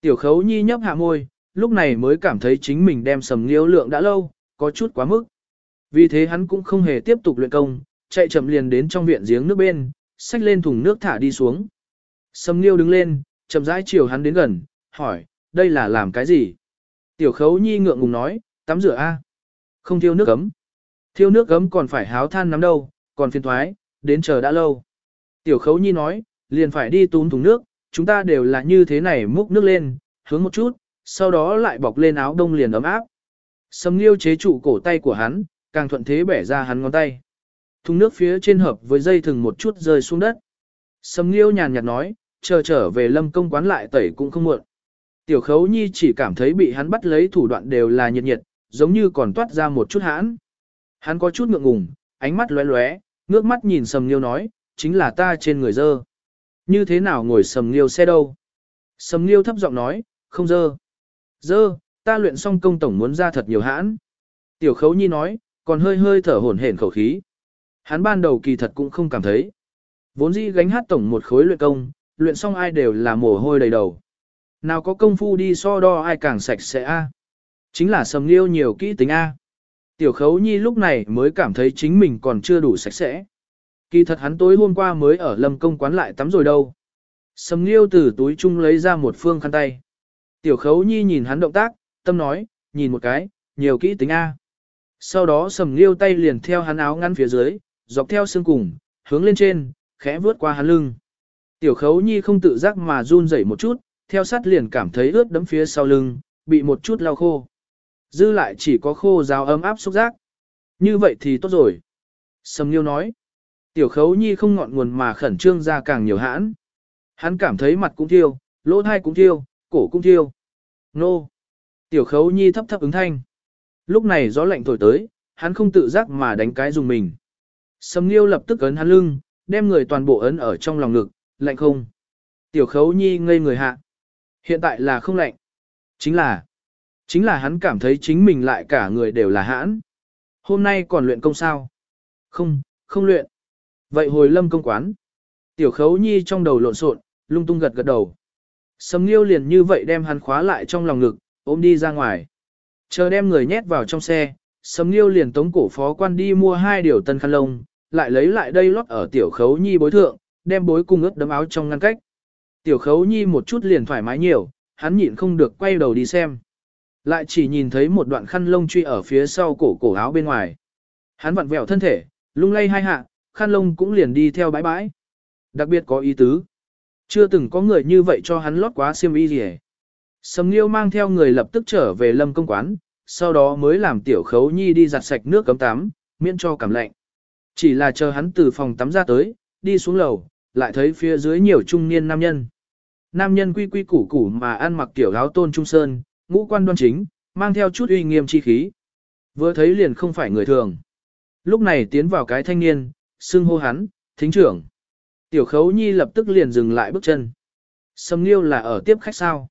Tiểu khấu nhi nhấp hạ môi, lúc này mới cảm thấy chính mình đem sầm liêu lượng đã lâu, có chút quá mức. Vì thế hắn cũng không hề tiếp tục luyện công, chạy chậm liền đến trong viện giếng nước bên, xách lên thùng nước thả đi xuống. Sầm liêu đứng lên, chậm rãi chiều hắn đến gần, hỏi, đây là làm cái gì? Tiểu khấu nhi ngượng ngùng nói, tắm rửa a, Không thiêu nước ấm. Thiêu nước ấm còn phải háo than nắm đâu, còn phiền thoái, đến chờ đã lâu. Tiểu khấu nhi nói, liền phải đi túm thùng nước, chúng ta đều là như thế này múc nước lên, hướng một chút, sau đó lại bọc lên áo đông liền ấm áp. Sầm liêu chế trụ cổ tay của hắn, càng thuận thế bẻ ra hắn ngón tay. Thùng nước phía trên hợp với dây thừng một chút rơi xuống đất. Sầm liêu nhàn nhạt nói, chờ trở về lâm công quán lại tẩy cũng không muộn. Tiểu khấu nhi chỉ cảm thấy bị hắn bắt lấy thủ đoạn đều là nhiệt nhiệt, giống như còn toát ra một chút hãn. Hắn có chút ngượng ngùng, ánh mắt lóe lóe, ngước mắt nhìn sầm Nghiêu nói, chính là ta trên người dơ. Như thế nào ngồi sầm Nghiêu xe đâu? Sầm Nghiêu thấp giọng nói, không dơ. Dơ, ta luyện xong công tổng muốn ra thật nhiều hãn. Tiểu khấu nhi nói, còn hơi hơi thở hổn hển khẩu khí. Hắn ban đầu kỳ thật cũng không cảm thấy. Vốn dĩ gánh hát tổng một khối luyện công, luyện xong ai đều là mồ hôi đầy đầu. Nào có công phu đi so đo ai càng sạch sẽ a. Chính là sầm liêu nhiều kỹ tính a. Tiểu khấu nhi lúc này mới cảm thấy chính mình còn chưa đủ sạch sẽ. Kỳ thật hắn tối hôm qua mới ở lâm công quán lại tắm rồi đâu. Sầm liêu từ túi chung lấy ra một phương khăn tay. Tiểu khấu nhi nhìn hắn động tác, tâm nói, nhìn một cái, nhiều kỹ tính A. Sau đó sầm liêu tay liền theo hắn áo ngăn phía dưới, dọc theo xương cùng, hướng lên trên, khẽ vướt qua hắn lưng. Tiểu khấu nhi không tự giác mà run rẩy một chút, theo sát liền cảm thấy ướt đấm phía sau lưng, bị một chút lau khô. Dư lại chỉ có khô ráo ấm áp xúc giác. Như vậy thì tốt rồi. Sầm liêu nói. Tiểu khấu nhi không ngọn nguồn mà khẩn trương ra càng nhiều hãn. Hắn cảm thấy mặt cũng thiêu, lỗ thai cũng thiêu, cổ cũng thiêu. Nô. Tiểu khấu nhi thấp thấp ứng thanh. Lúc này gió lạnh thổi tới, hắn không tự giác mà đánh cái dùng mình. Sầm Nghiêu lập tức ấn hắn lưng, đem người toàn bộ ấn ở trong lòng ngực, lạnh không. Tiểu khấu nhi ngây người hạ. Hiện tại là không lạnh. Chính là, chính là hắn cảm thấy chính mình lại cả người đều là hãn. Hôm nay còn luyện công sao? Không, không luyện. Vậy hồi lâm công quán. Tiểu khấu nhi trong đầu lộn xộn, lung tung gật gật đầu. Sầm Nghiêu liền như vậy đem hắn khóa lại trong lòng ngực, ôm đi ra ngoài. Chờ đem người nhét vào trong xe, Sầm Nghiêu liền tống cổ phó quan đi mua hai điều tân khăn lông, lại lấy lại đây lót ở tiểu khấu nhi bối thượng, đem bối cung ướt đấm áo trong ngăn cách. Tiểu khấu nhi một chút liền thoải mái nhiều, hắn nhịn không được quay đầu đi xem. Lại chỉ nhìn thấy một đoạn khăn lông truy ở phía sau cổ cổ áo bên ngoài. Hắn vặn vẹo thân thể, lung lay hai hạ, khăn lông cũng liền đi theo bãi bãi. Đặc biệt có ý tứ. Chưa từng có người như vậy cho hắn lót quá xiêm y gì Sầm Nghiêu mang theo người lập tức trở về lâm công quán, sau đó mới làm tiểu khấu nhi đi giặt sạch nước cấm tắm, miễn cho cảm lạnh. Chỉ là chờ hắn từ phòng tắm ra tới, đi xuống lầu, lại thấy phía dưới nhiều trung niên nam nhân. Nam nhân quy quy củ củ mà ăn mặc tiểu áo tôn trung sơn, ngũ quan đoan chính, mang theo chút uy nghiêm chi khí. Vừa thấy liền không phải người thường. Lúc này tiến vào cái thanh niên, xưng hô hắn, thính trưởng. Tiểu khấu nhi lập tức liền dừng lại bước chân. Sầm Nghiêu là ở tiếp khách sao.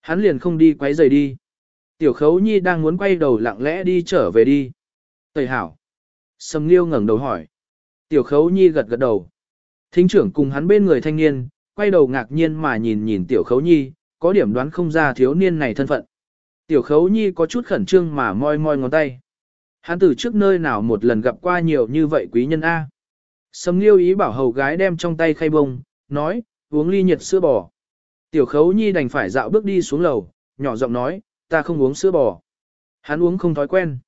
Hắn liền không đi quấy rầy đi. Tiểu khấu nhi đang muốn quay đầu lặng lẽ đi trở về đi. Tẩy hảo. Sầm Nghiêu ngẩng đầu hỏi. Tiểu khấu nhi gật gật đầu. Thính trưởng cùng hắn bên người thanh niên, quay đầu ngạc nhiên mà nhìn nhìn tiểu khấu nhi, có điểm đoán không ra thiếu niên này thân phận. Tiểu khấu nhi có chút khẩn trương mà moi moi ngón tay. Hắn từ trước nơi nào một lần gặp qua nhiều như vậy quý nhân A. Sầm Nghiêu ý bảo hầu gái đem trong tay khay bông, nói, uống ly nhiệt sữa bò. Tiểu khấu nhi đành phải dạo bước đi xuống lầu, nhỏ giọng nói, ta không uống sữa bò. Hắn uống không thói quen.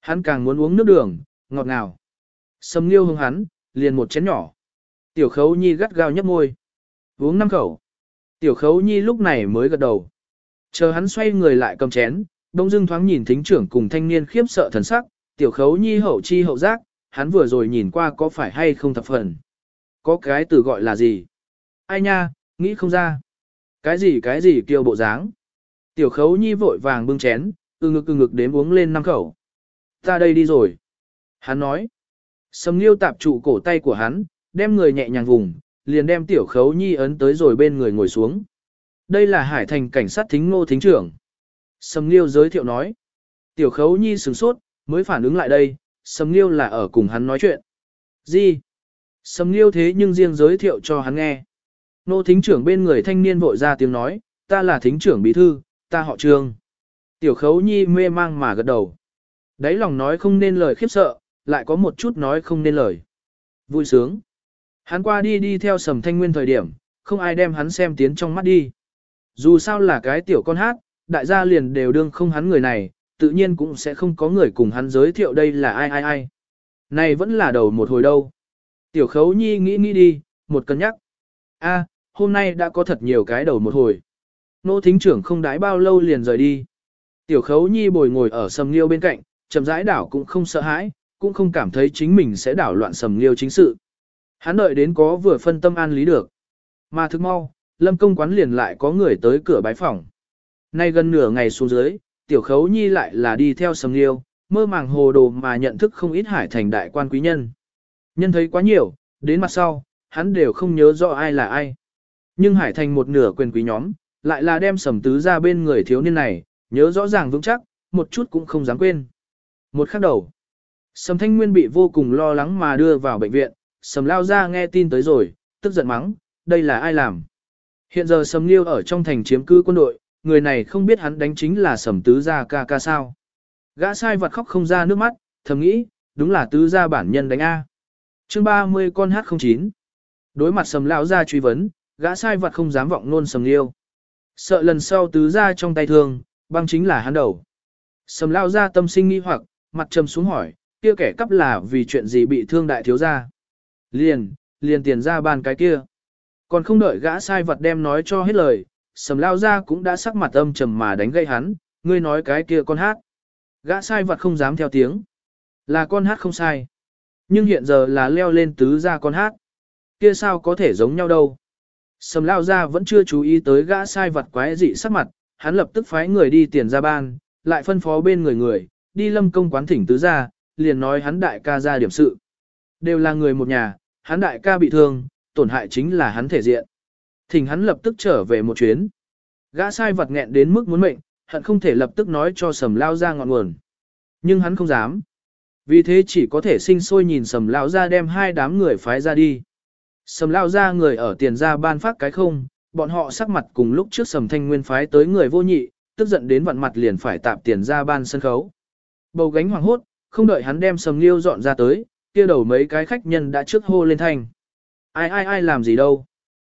Hắn càng muốn uống nước đường, ngọt ngào. Sầm Nghiêu hướng hắn, liền một chén nhỏ. Tiểu khấu nhi gắt gao nhấp môi. Uống năm khẩu. Tiểu khấu nhi lúc này mới gật đầu. Chờ hắn xoay người lại cầm chén, đông dưng thoáng nhìn thính trưởng cùng thanh niên khiếp sợ thần sắc, tiểu khấu nhi hậu chi hậu giác, hắn vừa rồi nhìn qua có phải hay không thập phần. Có cái từ gọi là gì? Ai nha, nghĩ không ra. Cái gì cái gì kêu bộ dáng. Tiểu khấu nhi vội vàng bưng chén, ư ngực ư ngực đếm uống lên năm khẩu. Ta đây đi rồi. Hắn nói. Sầm liêu tạp trụ cổ tay của hắn, đem người nhẹ nhàng vùng, liền đem tiểu khấu nhi ấn tới rồi bên người ngồi xuống. Đây là hải thành cảnh sát thính ngô thính trưởng. Sầm liêu giới thiệu nói. Tiểu khấu nhi sửng sốt, mới phản ứng lại đây, Sầm Nghiêu là ở cùng hắn nói chuyện. Gì? Sầm Nghiêu thế nhưng riêng giới thiệu cho hắn nghe. Nô thính trưởng bên người thanh niên vội ra tiếng nói, ta là thính trưởng bí thư, ta họ trương. Tiểu khấu nhi mê mang mà gật đầu. Đấy lòng nói không nên lời khiếp sợ, lại có một chút nói không nên lời. Vui sướng. Hắn qua đi đi theo sầm thanh nguyên thời điểm, không ai đem hắn xem tiến trong mắt đi. Dù sao là cái tiểu con hát, đại gia liền đều đương không hắn người này, tự nhiên cũng sẽ không có người cùng hắn giới thiệu đây là ai ai ai. Này vẫn là đầu một hồi đâu. Tiểu khấu nhi nghĩ nghĩ đi, một cân nhắc. a hôm nay đã có thật nhiều cái đầu một hồi. Nô thính trưởng không đái bao lâu liền rời đi. Tiểu khấu nhi bồi ngồi ở sầm liêu bên cạnh, chậm rãi đảo cũng không sợ hãi, cũng không cảm thấy chính mình sẽ đảo loạn sầm liêu chính sự. Hắn đợi đến có vừa phân tâm an lý được. Mà thức mau, lâm công quán liền lại có người tới cửa bái phòng. Nay gần nửa ngày xuống dưới, tiểu khấu nhi lại là đi theo sầm liêu, mơ màng hồ đồ mà nhận thức không ít hải thành đại quan quý nhân. Nhân thấy quá nhiều, đến mặt sau, hắn đều không nhớ rõ ai là ai. Nhưng hải thành một nửa quyền quý nhóm, lại là đem sầm tứ ra bên người thiếu niên này, nhớ rõ ràng vững chắc, một chút cũng không dám quên. Một khắc đầu, sầm thanh nguyên bị vô cùng lo lắng mà đưa vào bệnh viện, sầm lao ra nghe tin tới rồi, tức giận mắng, đây là ai làm. Hiện giờ sầm liêu ở trong thành chiếm cứ quân đội, người này không biết hắn đánh chính là sầm tứ gia ca ca sao. Gã sai vật khóc không ra nước mắt, thầm nghĩ, đúng là tứ gia bản nhân đánh A. chương 30 con H09. Đối mặt sầm lão ra truy vấn, gã sai vật không dám vọng nôn sầm liêu. Sợ lần sau tứ gia trong tay thương, băng chính là hắn đầu. Sầm lão ra tâm sinh nghi hoặc, mặt trầm xuống hỏi, kia kẻ cắp là vì chuyện gì bị thương đại thiếu gia. Liền, liền tiền ra bàn cái kia. Còn không đợi gã sai vật đem nói cho hết lời, sầm lao ra cũng đã sắc mặt âm trầm mà đánh gây hắn, ngươi nói cái kia con hát. Gã sai vật không dám theo tiếng. Là con hát không sai. Nhưng hiện giờ là leo lên tứ ra con hát. Kia sao có thể giống nhau đâu. Sầm lao ra vẫn chưa chú ý tới gã sai vật quái dị sắc mặt, hắn lập tức phái người đi tiền ra ban, lại phân phó bên người người, đi lâm công quán thỉnh tứ ra, liền nói hắn đại ca ra điểm sự. Đều là người một nhà, hắn đại ca bị thương, tổn hại chính là hắn thể diện. Thỉnh hắn lập tức trở về một chuyến. Gã sai vật nghẹn đến mức muốn mệnh, hận không thể lập tức nói cho sầm lao ra ngọn nguồn. Nhưng hắn không dám. Vì thế chỉ có thể sinh sôi nhìn sầm lao ra đem hai đám người phái ra đi. Sầm lao ra người ở tiền ra ban phát cái không, bọn họ sắc mặt cùng lúc trước sầm thanh nguyên phái tới người vô nhị, tức giận đến vặn mặt liền phải tạp tiền ra ban sân khấu. Bầu gánh hoàng hốt, không đợi hắn đem sầm liêu dọn ra tới, kia đầu mấy cái khách nhân đã trước hô lên thanh. Ai ai ai làm gì đâu.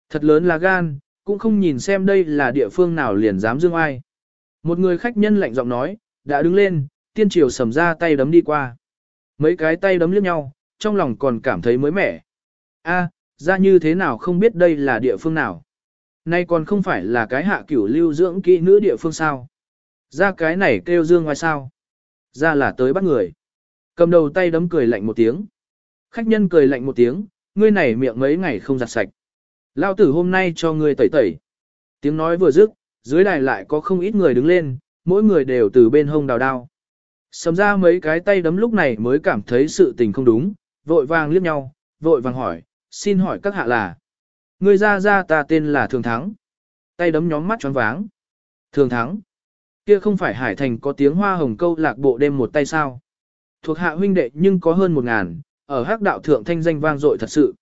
Thật lớn là gan, cũng không nhìn xem đây là địa phương nào liền dám dương ai. Một người khách nhân lạnh giọng nói, đã đứng lên, tiên triều sầm ra tay đấm đi qua. Mấy cái tay đấm liếc nhau, trong lòng còn cảm thấy mới mẻ. A, ra như thế nào không biết đây là địa phương nào. Nay còn không phải là cái hạ cửu lưu dưỡng kỹ nữ địa phương sao. Ra cái này kêu dương ngoài sao. Ra là tới bắt người. Cầm đầu tay đấm cười lạnh một tiếng. Khách nhân cười lạnh một tiếng, ngươi này miệng mấy ngày không giặt sạch. Lao tử hôm nay cho ngươi tẩy tẩy. Tiếng nói vừa dứt, dưới đài lại có không ít người đứng lên, mỗi người đều từ bên hông đào đao. Sầm ra mấy cái tay đấm lúc này mới cảm thấy sự tình không đúng, vội vàng liếc nhau, vội vàng hỏi, xin hỏi các hạ là. Ngươi ra ra ta tên là Thường Thắng. Tay đấm nhóm mắt choáng váng. Thường Thắng. Kia không phải Hải Thành có tiếng hoa hồng câu lạc bộ đêm một tay sao. Thuộc hạ huynh đệ nhưng có hơn một ngàn, ở hắc đạo thượng thanh danh vang dội thật sự.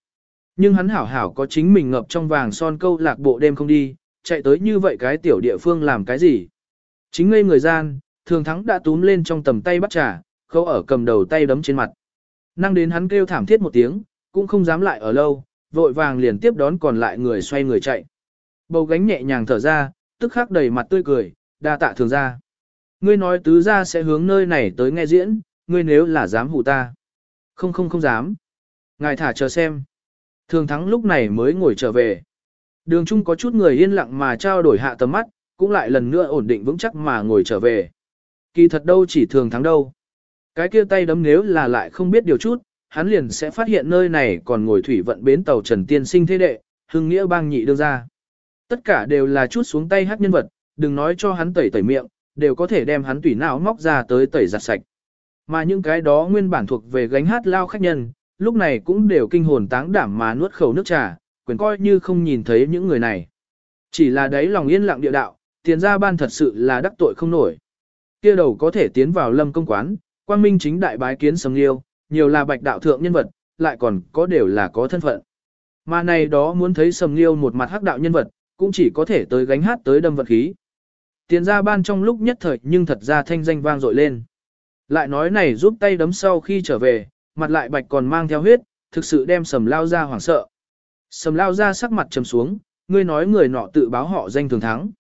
Nhưng hắn hảo hảo có chính mình ngập trong vàng son câu lạc bộ đêm không đi, chạy tới như vậy cái tiểu địa phương làm cái gì. Chính ngây người gian, thường thắng đã túm lên trong tầm tay bắt trà, khâu ở cầm đầu tay đấm trên mặt. Năng đến hắn kêu thảm thiết một tiếng, cũng không dám lại ở lâu, vội vàng liền tiếp đón còn lại người xoay người chạy. Bầu gánh nhẹ nhàng thở ra, tức khắc đầy mặt tươi cười, đa tạ thường ra. Ngươi nói tứ ra sẽ hướng nơi này tới nghe diễn, ngươi nếu là dám hù ta. Không không không dám. Ngài thả chờ xem. Thường thắng lúc này mới ngồi trở về. Đường chung có chút người yên lặng mà trao đổi hạ tầm mắt, cũng lại lần nữa ổn định vững chắc mà ngồi trở về. Kỳ thật đâu chỉ thường thắng đâu. Cái kia tay đấm nếu là lại không biết điều chút, hắn liền sẽ phát hiện nơi này còn ngồi thủy vận bến tàu Trần Tiên Sinh thế đệ, hưng nghĩa bang nhị đưa ra. Tất cả đều là chút xuống tay hát nhân vật, đừng nói cho hắn tẩy tẩy miệng, đều có thể đem hắn tủy não móc ra tới tẩy giặt sạch. Mà những cái đó nguyên bản thuộc về gánh hát lao khách nhân, lúc này cũng đều kinh hồn táng đảm mà nuốt khẩu nước trà, quyền coi như không nhìn thấy những người này. Chỉ là đấy lòng yên lặng địa đạo, tiền ra ban thật sự là đắc tội không nổi. Kia đầu có thể tiến vào lâm công quán, quang minh chính đại bái kiến sầm liêu, nhiều là bạch đạo thượng nhân vật, lại còn có đều là có thân phận. Mà này đó muốn thấy sầm liêu một mặt hắc đạo nhân vật, cũng chỉ có thể tới gánh hát tới đâm vật khí. Tiền ra ban trong lúc nhất thời nhưng thật ra thanh danh vang dội lên. Lại nói này giúp tay đấm sau khi trở về, mặt lại bạch còn mang theo huyết, thực sự đem sầm lao ra hoảng sợ. Sầm lao ra sắc mặt trầm xuống, ngươi nói người nọ tự báo họ danh thường thắng.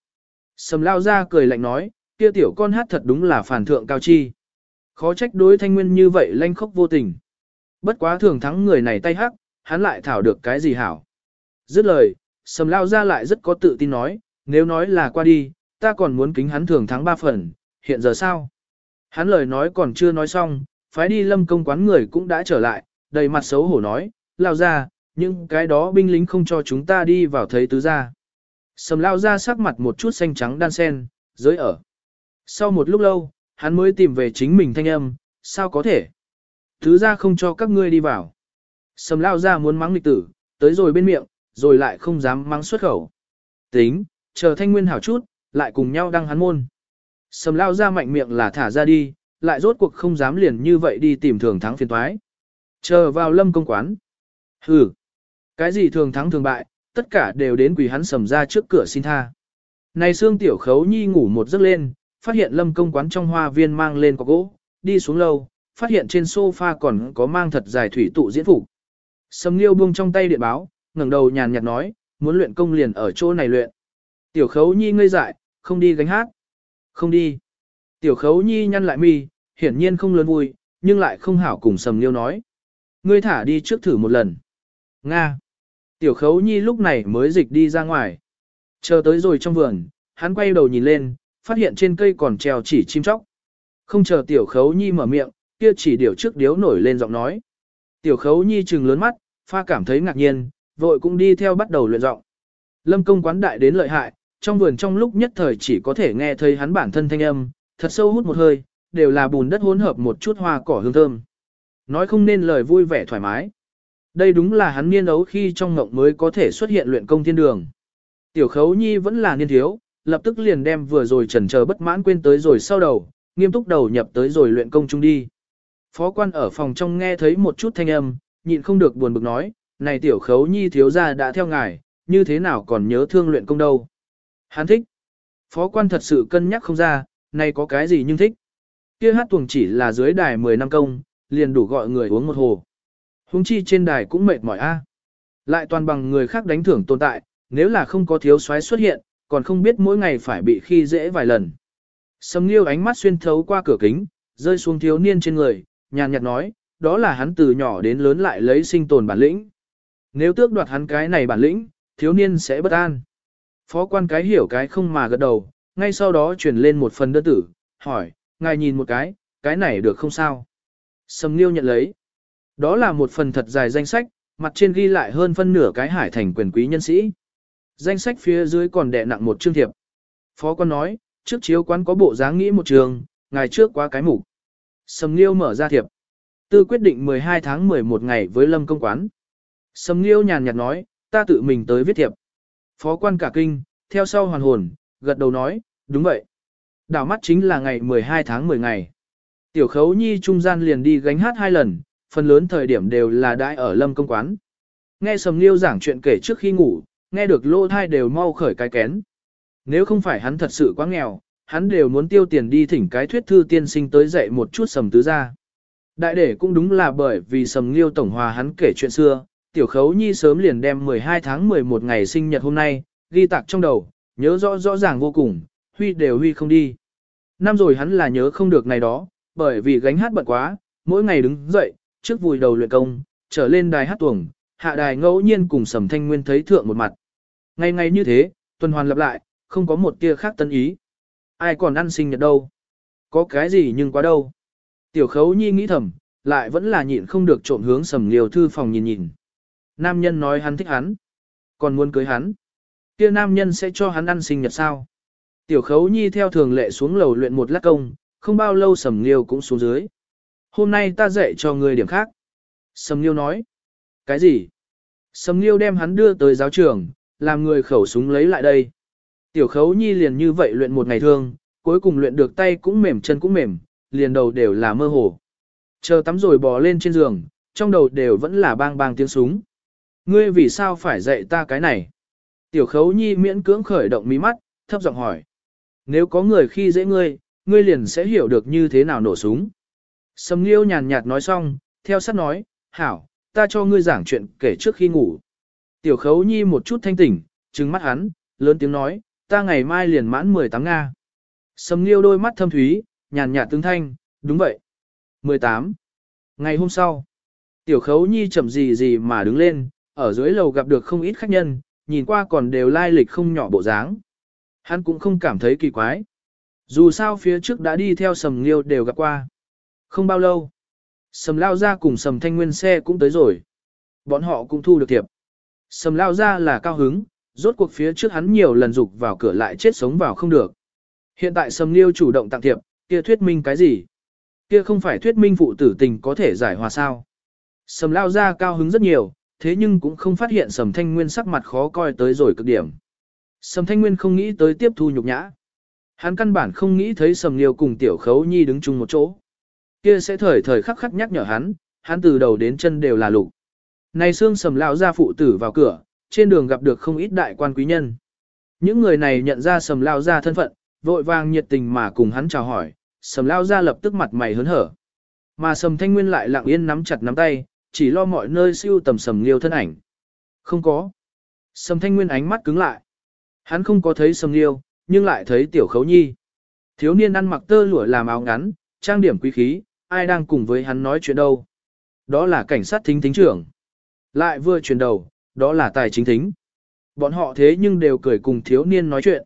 Sầm lao ra cười lạnh nói, kia tiểu con hát thật đúng là phản thượng cao chi. Khó trách đối thanh nguyên như vậy lanh khốc vô tình. Bất quá thường thắng người này tay hắc, hắn lại thảo được cái gì hảo. Dứt lời, sầm lao ra lại rất có tự tin nói, nếu nói là qua đi, ta còn muốn kính hắn thường thắng ba phần, hiện giờ sao? Hắn lời nói còn chưa nói xong, phái đi lâm công quán người cũng đã trở lại, đầy mặt xấu hổ nói, lao ra, nhưng cái đó binh lính không cho chúng ta đi vào thấy tứ gia. Sầm lao ra sắc mặt một chút xanh trắng đan sen, giới ở. Sau một lúc lâu, hắn mới tìm về chính mình thanh âm, sao có thể? Tứ gia không cho các ngươi đi vào. Sầm lao ra muốn mắng lịch tử, tới rồi bên miệng, rồi lại không dám mắng xuất khẩu. Tính, chờ thanh nguyên hảo chút, lại cùng nhau đăng hắn môn. Sầm lao ra mạnh miệng là thả ra đi, lại rốt cuộc không dám liền như vậy đi tìm thường thắng phiền toái. Chờ vào lâm công quán. Hừ, cái gì thường thắng thường bại, tất cả đều đến quỳ hắn sầm ra trước cửa xin tha. Này xương tiểu khấu nhi ngủ một giấc lên, phát hiện lâm công quán trong hoa viên mang lên có gỗ, đi xuống lâu, phát hiện trên sofa còn có mang thật dài thủy tụ diễn phục. Sầm liêu buông trong tay điện báo, ngẩng đầu nhàn nhạt nói, muốn luyện công liền ở chỗ này luyện. Tiểu khấu nhi ngây dại, không đi gánh hát. Không đi. Tiểu khấu nhi nhăn lại mi, hiển nhiên không lớn vui, nhưng lại không hảo cùng sầm liêu nói. Ngươi thả đi trước thử một lần. Nga. Tiểu khấu nhi lúc này mới dịch đi ra ngoài. Chờ tới rồi trong vườn, hắn quay đầu nhìn lên, phát hiện trên cây còn treo chỉ chim chóc. Không chờ tiểu khấu nhi mở miệng, kia chỉ điều trước điếu nổi lên giọng nói. Tiểu khấu nhi trừng lớn mắt, pha cảm thấy ngạc nhiên, vội cũng đi theo bắt đầu luyện giọng. Lâm công quán đại đến lợi hại, trong vườn trong lúc nhất thời chỉ có thể nghe thấy hắn bản thân thanh âm, thật sâu hút một hơi, đều là bùn đất hỗn hợp một chút hoa cỏ hương thơm. Nói không nên lời vui vẻ thoải mái. Đây đúng là hắn niên ấu khi trong ngộng mới có thể xuất hiện luyện công thiên đường. Tiểu khấu nhi vẫn là niên thiếu, lập tức liền đem vừa rồi trần chờ bất mãn quên tới rồi sau đầu, nghiêm túc đầu nhập tới rồi luyện công chung đi. Phó quan ở phòng trong nghe thấy một chút thanh âm, nhịn không được buồn bực nói, này tiểu khấu nhi thiếu gia đã theo ngài, như thế nào còn nhớ thương luyện công đâu. Hắn thích. Phó quan thật sự cân nhắc không ra, nay có cái gì nhưng thích. Kia hát tuồng chỉ là dưới đài 10 năm công, liền đủ gọi người uống một hồ. Hùng chi trên đài cũng mệt mỏi a. Lại toàn bằng người khác đánh thưởng tồn tại, nếu là không có thiếu soái xuất hiện, còn không biết mỗi ngày phải bị khi dễ vài lần. Sầm Nghiêu ánh mắt xuyên thấu qua cửa kính, rơi xuống thiếu niên trên người, nhàn nhạt nói, đó là hắn từ nhỏ đến lớn lại lấy sinh tồn bản lĩnh. Nếu tước đoạt hắn cái này bản lĩnh, thiếu niên sẽ bất an. Phó quan cái hiểu cái không mà gật đầu, ngay sau đó chuyển lên một phần đơn tử, hỏi, ngài nhìn một cái, cái này được không sao? Sầm Nghiêu nhận lấy. Đó là một phần thật dài danh sách, mặt trên ghi lại hơn phân nửa cái hải thành quyền quý nhân sĩ. Danh sách phía dưới còn đè nặng một chương thiệp. Phó quan nói, trước chiếu quán có bộ dáng nghĩ một trường, ngày trước qua cái mục. Sầm Nghiêu mở ra thiệp. Tư quyết định 12 tháng 11 ngày với Lâm công quán. Sầm Nghiêu nhàn nhạt nói, ta tự mình tới viết thiệp. Phó quan cả kinh, theo sau hoàn hồn, gật đầu nói, đúng vậy. Đảo mắt chính là ngày 12 tháng 10 ngày. Tiểu khấu nhi trung gian liền đi gánh hát hai lần, phần lớn thời điểm đều là đại ở lâm công quán. Nghe sầm liêu giảng chuyện kể trước khi ngủ, nghe được lô thai đều mau khởi cái kén. Nếu không phải hắn thật sự quá nghèo, hắn đều muốn tiêu tiền đi thỉnh cái thuyết thư tiên sinh tới dạy một chút sầm tứ ra. Đại để cũng đúng là bởi vì sầm liêu tổng hòa hắn kể chuyện xưa, tiểu khấu nhi sớm liền đem 12 tháng 11 ngày sinh nhật hôm nay, ghi tạc trong đầu, nhớ rõ rõ ràng vô cùng, huy đều huy không đi. Năm rồi hắn là nhớ không được ngày đó, bởi vì gánh hát bận quá, mỗi ngày đứng dậy, trước vùi đầu luyện công, trở lên đài hát tuồng, hạ đài ngẫu nhiên cùng Sầm Thanh Nguyên thấy thượng một mặt. Ngày ngày như thế, tuần hoàn lặp lại, không có một tia khác tân ý. Ai còn ăn sinh nhật đâu? Có cái gì nhưng quá đâu? Tiểu khấu nhi nghĩ thầm, lại vẫn là nhịn không được trộm hướng Sầm Liều thư phòng nhìn nhìn. Nam nhân nói hắn thích hắn, còn muốn cưới hắn. Kia nam nhân sẽ cho hắn ăn sinh nhật sao? Tiểu khấu nhi theo thường lệ xuống lầu luyện một lát công, không bao lâu Sầm Liêu cũng xuống dưới. Hôm nay ta dạy cho người điểm khác. Sầm Liêu nói. Cái gì? Sầm Liêu đem hắn đưa tới giáo trường, làm người khẩu súng lấy lại đây. Tiểu khấu nhi liền như vậy luyện một ngày thương, cuối cùng luyện được tay cũng mềm chân cũng mềm, liền đầu đều là mơ hồ. Chờ tắm rồi bò lên trên giường, trong đầu đều vẫn là bang bang tiếng súng. Ngươi vì sao phải dạy ta cái này? Tiểu khấu nhi miễn cưỡng khởi động mí mắt, thấp giọng hỏi. Nếu có người khi dễ ngươi, ngươi liền sẽ hiểu được như thế nào nổ súng. Sầm Liêu nhàn nhạt nói xong, theo sát nói, hảo, ta cho ngươi giảng chuyện kể trước khi ngủ. Tiểu khấu nhi một chút thanh tỉnh, trừng mắt hắn, lớn tiếng nói, ta ngày mai liền mãn 18 Nga. Sầm liêu đôi mắt thâm thúy, nhàn nhạt tương thanh, đúng vậy. 18. Ngày hôm sau, tiểu khấu nhi chậm gì gì mà đứng lên, ở dưới lầu gặp được không ít khách nhân, nhìn qua còn đều lai lịch không nhỏ bộ dáng. Hắn cũng không cảm thấy kỳ quái. Dù sao phía trước đã đi theo sầm liêu đều gặp qua. Không bao lâu, sầm lao ra cùng sầm thanh nguyên xe cũng tới rồi. Bọn họ cũng thu được thiệp. Sầm lao ra là cao hứng, rốt cuộc phía trước hắn nhiều lần dục vào cửa lại chết sống vào không được. Hiện tại sầm liêu chủ động tặng thiệp, kia thuyết minh cái gì? Kia không phải thuyết minh phụ tử tình có thể giải hòa sao? Sầm lao ra cao hứng rất nhiều, thế nhưng cũng không phát hiện sầm thanh nguyên sắc mặt khó coi tới rồi cực điểm. Sầm thanh nguyên không nghĩ tới tiếp thu nhục nhã. Hắn căn bản không nghĩ thấy sầm liêu cùng tiểu khấu nhi đứng chung một chỗ. Kia sẽ thời thời khắc khắc nhắc nhở hắn, hắn từ đầu đến chân đều là lục. Này xương sầm lão ra phụ tử vào cửa, trên đường gặp được không ít đại quan quý nhân. Những người này nhận ra sầm lao ra thân phận, vội vàng nhiệt tình mà cùng hắn chào hỏi, sầm lao ra lập tức mặt mày hớn hở. Mà sầm thanh nguyên lại lặng yên nắm chặt nắm tay, chỉ lo mọi nơi siêu tầm sầm liêu thân ảnh. Không có. Sầm thanh nguyên ánh mắt cứng lại. Hắn không có thấy sầm liêu, nhưng lại thấy tiểu khấu nhi. Thiếu niên ăn mặc tơ lụa làm áo ngắn, trang điểm quý khí, ai đang cùng với hắn nói chuyện đâu. Đó là cảnh sát thính thính trưởng. Lại vừa chuyển đầu, đó là tài chính thính. Bọn họ thế nhưng đều cười cùng thiếu niên nói chuyện.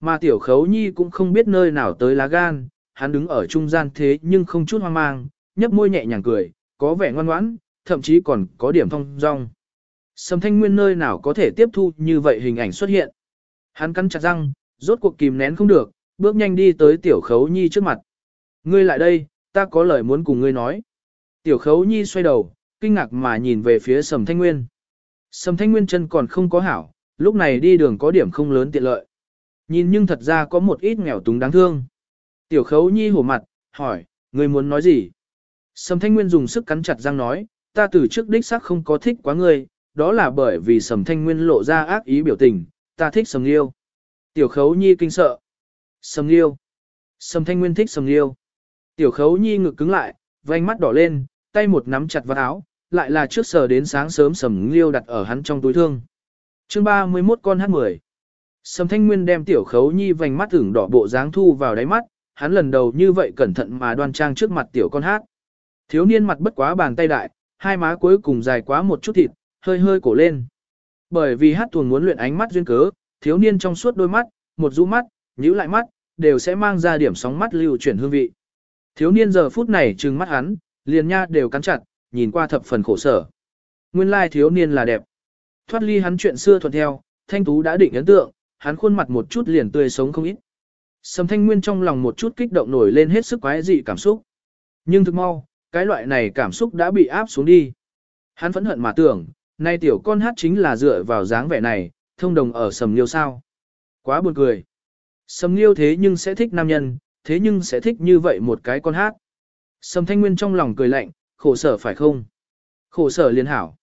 Mà tiểu khấu nhi cũng không biết nơi nào tới lá gan, hắn đứng ở trung gian thế nhưng không chút hoang mang, nhấp môi nhẹ nhàng cười, có vẻ ngoan ngoãn, thậm chí còn có điểm thông dong. Sầm thanh nguyên nơi nào có thể tiếp thu như vậy hình ảnh xuất hiện. Hắn cắn chặt răng, rốt cuộc kìm nén không được, bước nhanh đi tới tiểu khấu nhi trước mặt. Ngươi lại đây, ta có lời muốn cùng ngươi nói. Tiểu khấu nhi xoay đầu, kinh ngạc mà nhìn về phía sầm thanh nguyên. Sầm thanh nguyên chân còn không có hảo, lúc này đi đường có điểm không lớn tiện lợi. Nhìn nhưng thật ra có một ít nghèo túng đáng thương. Tiểu khấu nhi hổ mặt, hỏi, ngươi muốn nói gì? Sầm thanh nguyên dùng sức cắn chặt răng nói, ta từ trước đích xác không có thích quá ngươi, đó là bởi vì sầm thanh nguyên lộ ra ác ý biểu tình, ta thích sầm liêu. Tiểu khấu nhi kinh sợ. Sầm liêu. Sầm thanh nguyên thích sầm liêu. Tiểu khấu nhi ngực cứng lại, vành mắt đỏ lên, tay một nắm chặt vào áo, lại là trước sờ đến sáng sớm sầm liêu đặt ở hắn trong túi thương. chương 31 con hát 10 Sầm thanh nguyên đem tiểu khấu nhi vành mắt ửng đỏ bộ dáng thu vào đáy mắt, hắn lần đầu như vậy cẩn thận mà đoan trang trước mặt tiểu con hát. Thiếu niên mặt bất quá bàn tay đại, hai má cuối cùng dài quá một chút thịt, hơi hơi cổ lên. Bởi vì hát tuồng muốn luyện ánh mắt duyên cớ, thiếu niên trong suốt đôi mắt, một rũ mắt, nhíu lại mắt, đều sẽ mang ra điểm sóng mắt lưu chuyển hương vị. Thiếu niên giờ phút này trừng mắt hắn, liền nha đều cắn chặt, nhìn qua thập phần khổ sở. Nguyên lai thiếu niên là đẹp. Thoát ly hắn chuyện xưa thuận theo, thanh tú đã định ấn tượng, hắn khuôn mặt một chút liền tươi sống không ít. Sầm thanh nguyên trong lòng một chút kích động nổi lên hết sức quái dị cảm xúc. Nhưng thực mau, cái loại này cảm xúc đã bị áp xuống đi. Hắn phẫn hận mà tưởng, nay tiểu con hát chính là dựa vào dáng vẻ này, thông đồng ở sầm liêu sao. Quá buồn cười. Sầm liêu thế nhưng sẽ thích nam nhân, thế nhưng sẽ thích như vậy một cái con hát. Sầm thanh nguyên trong lòng cười lạnh, khổ sở phải không? Khổ sở liên hảo.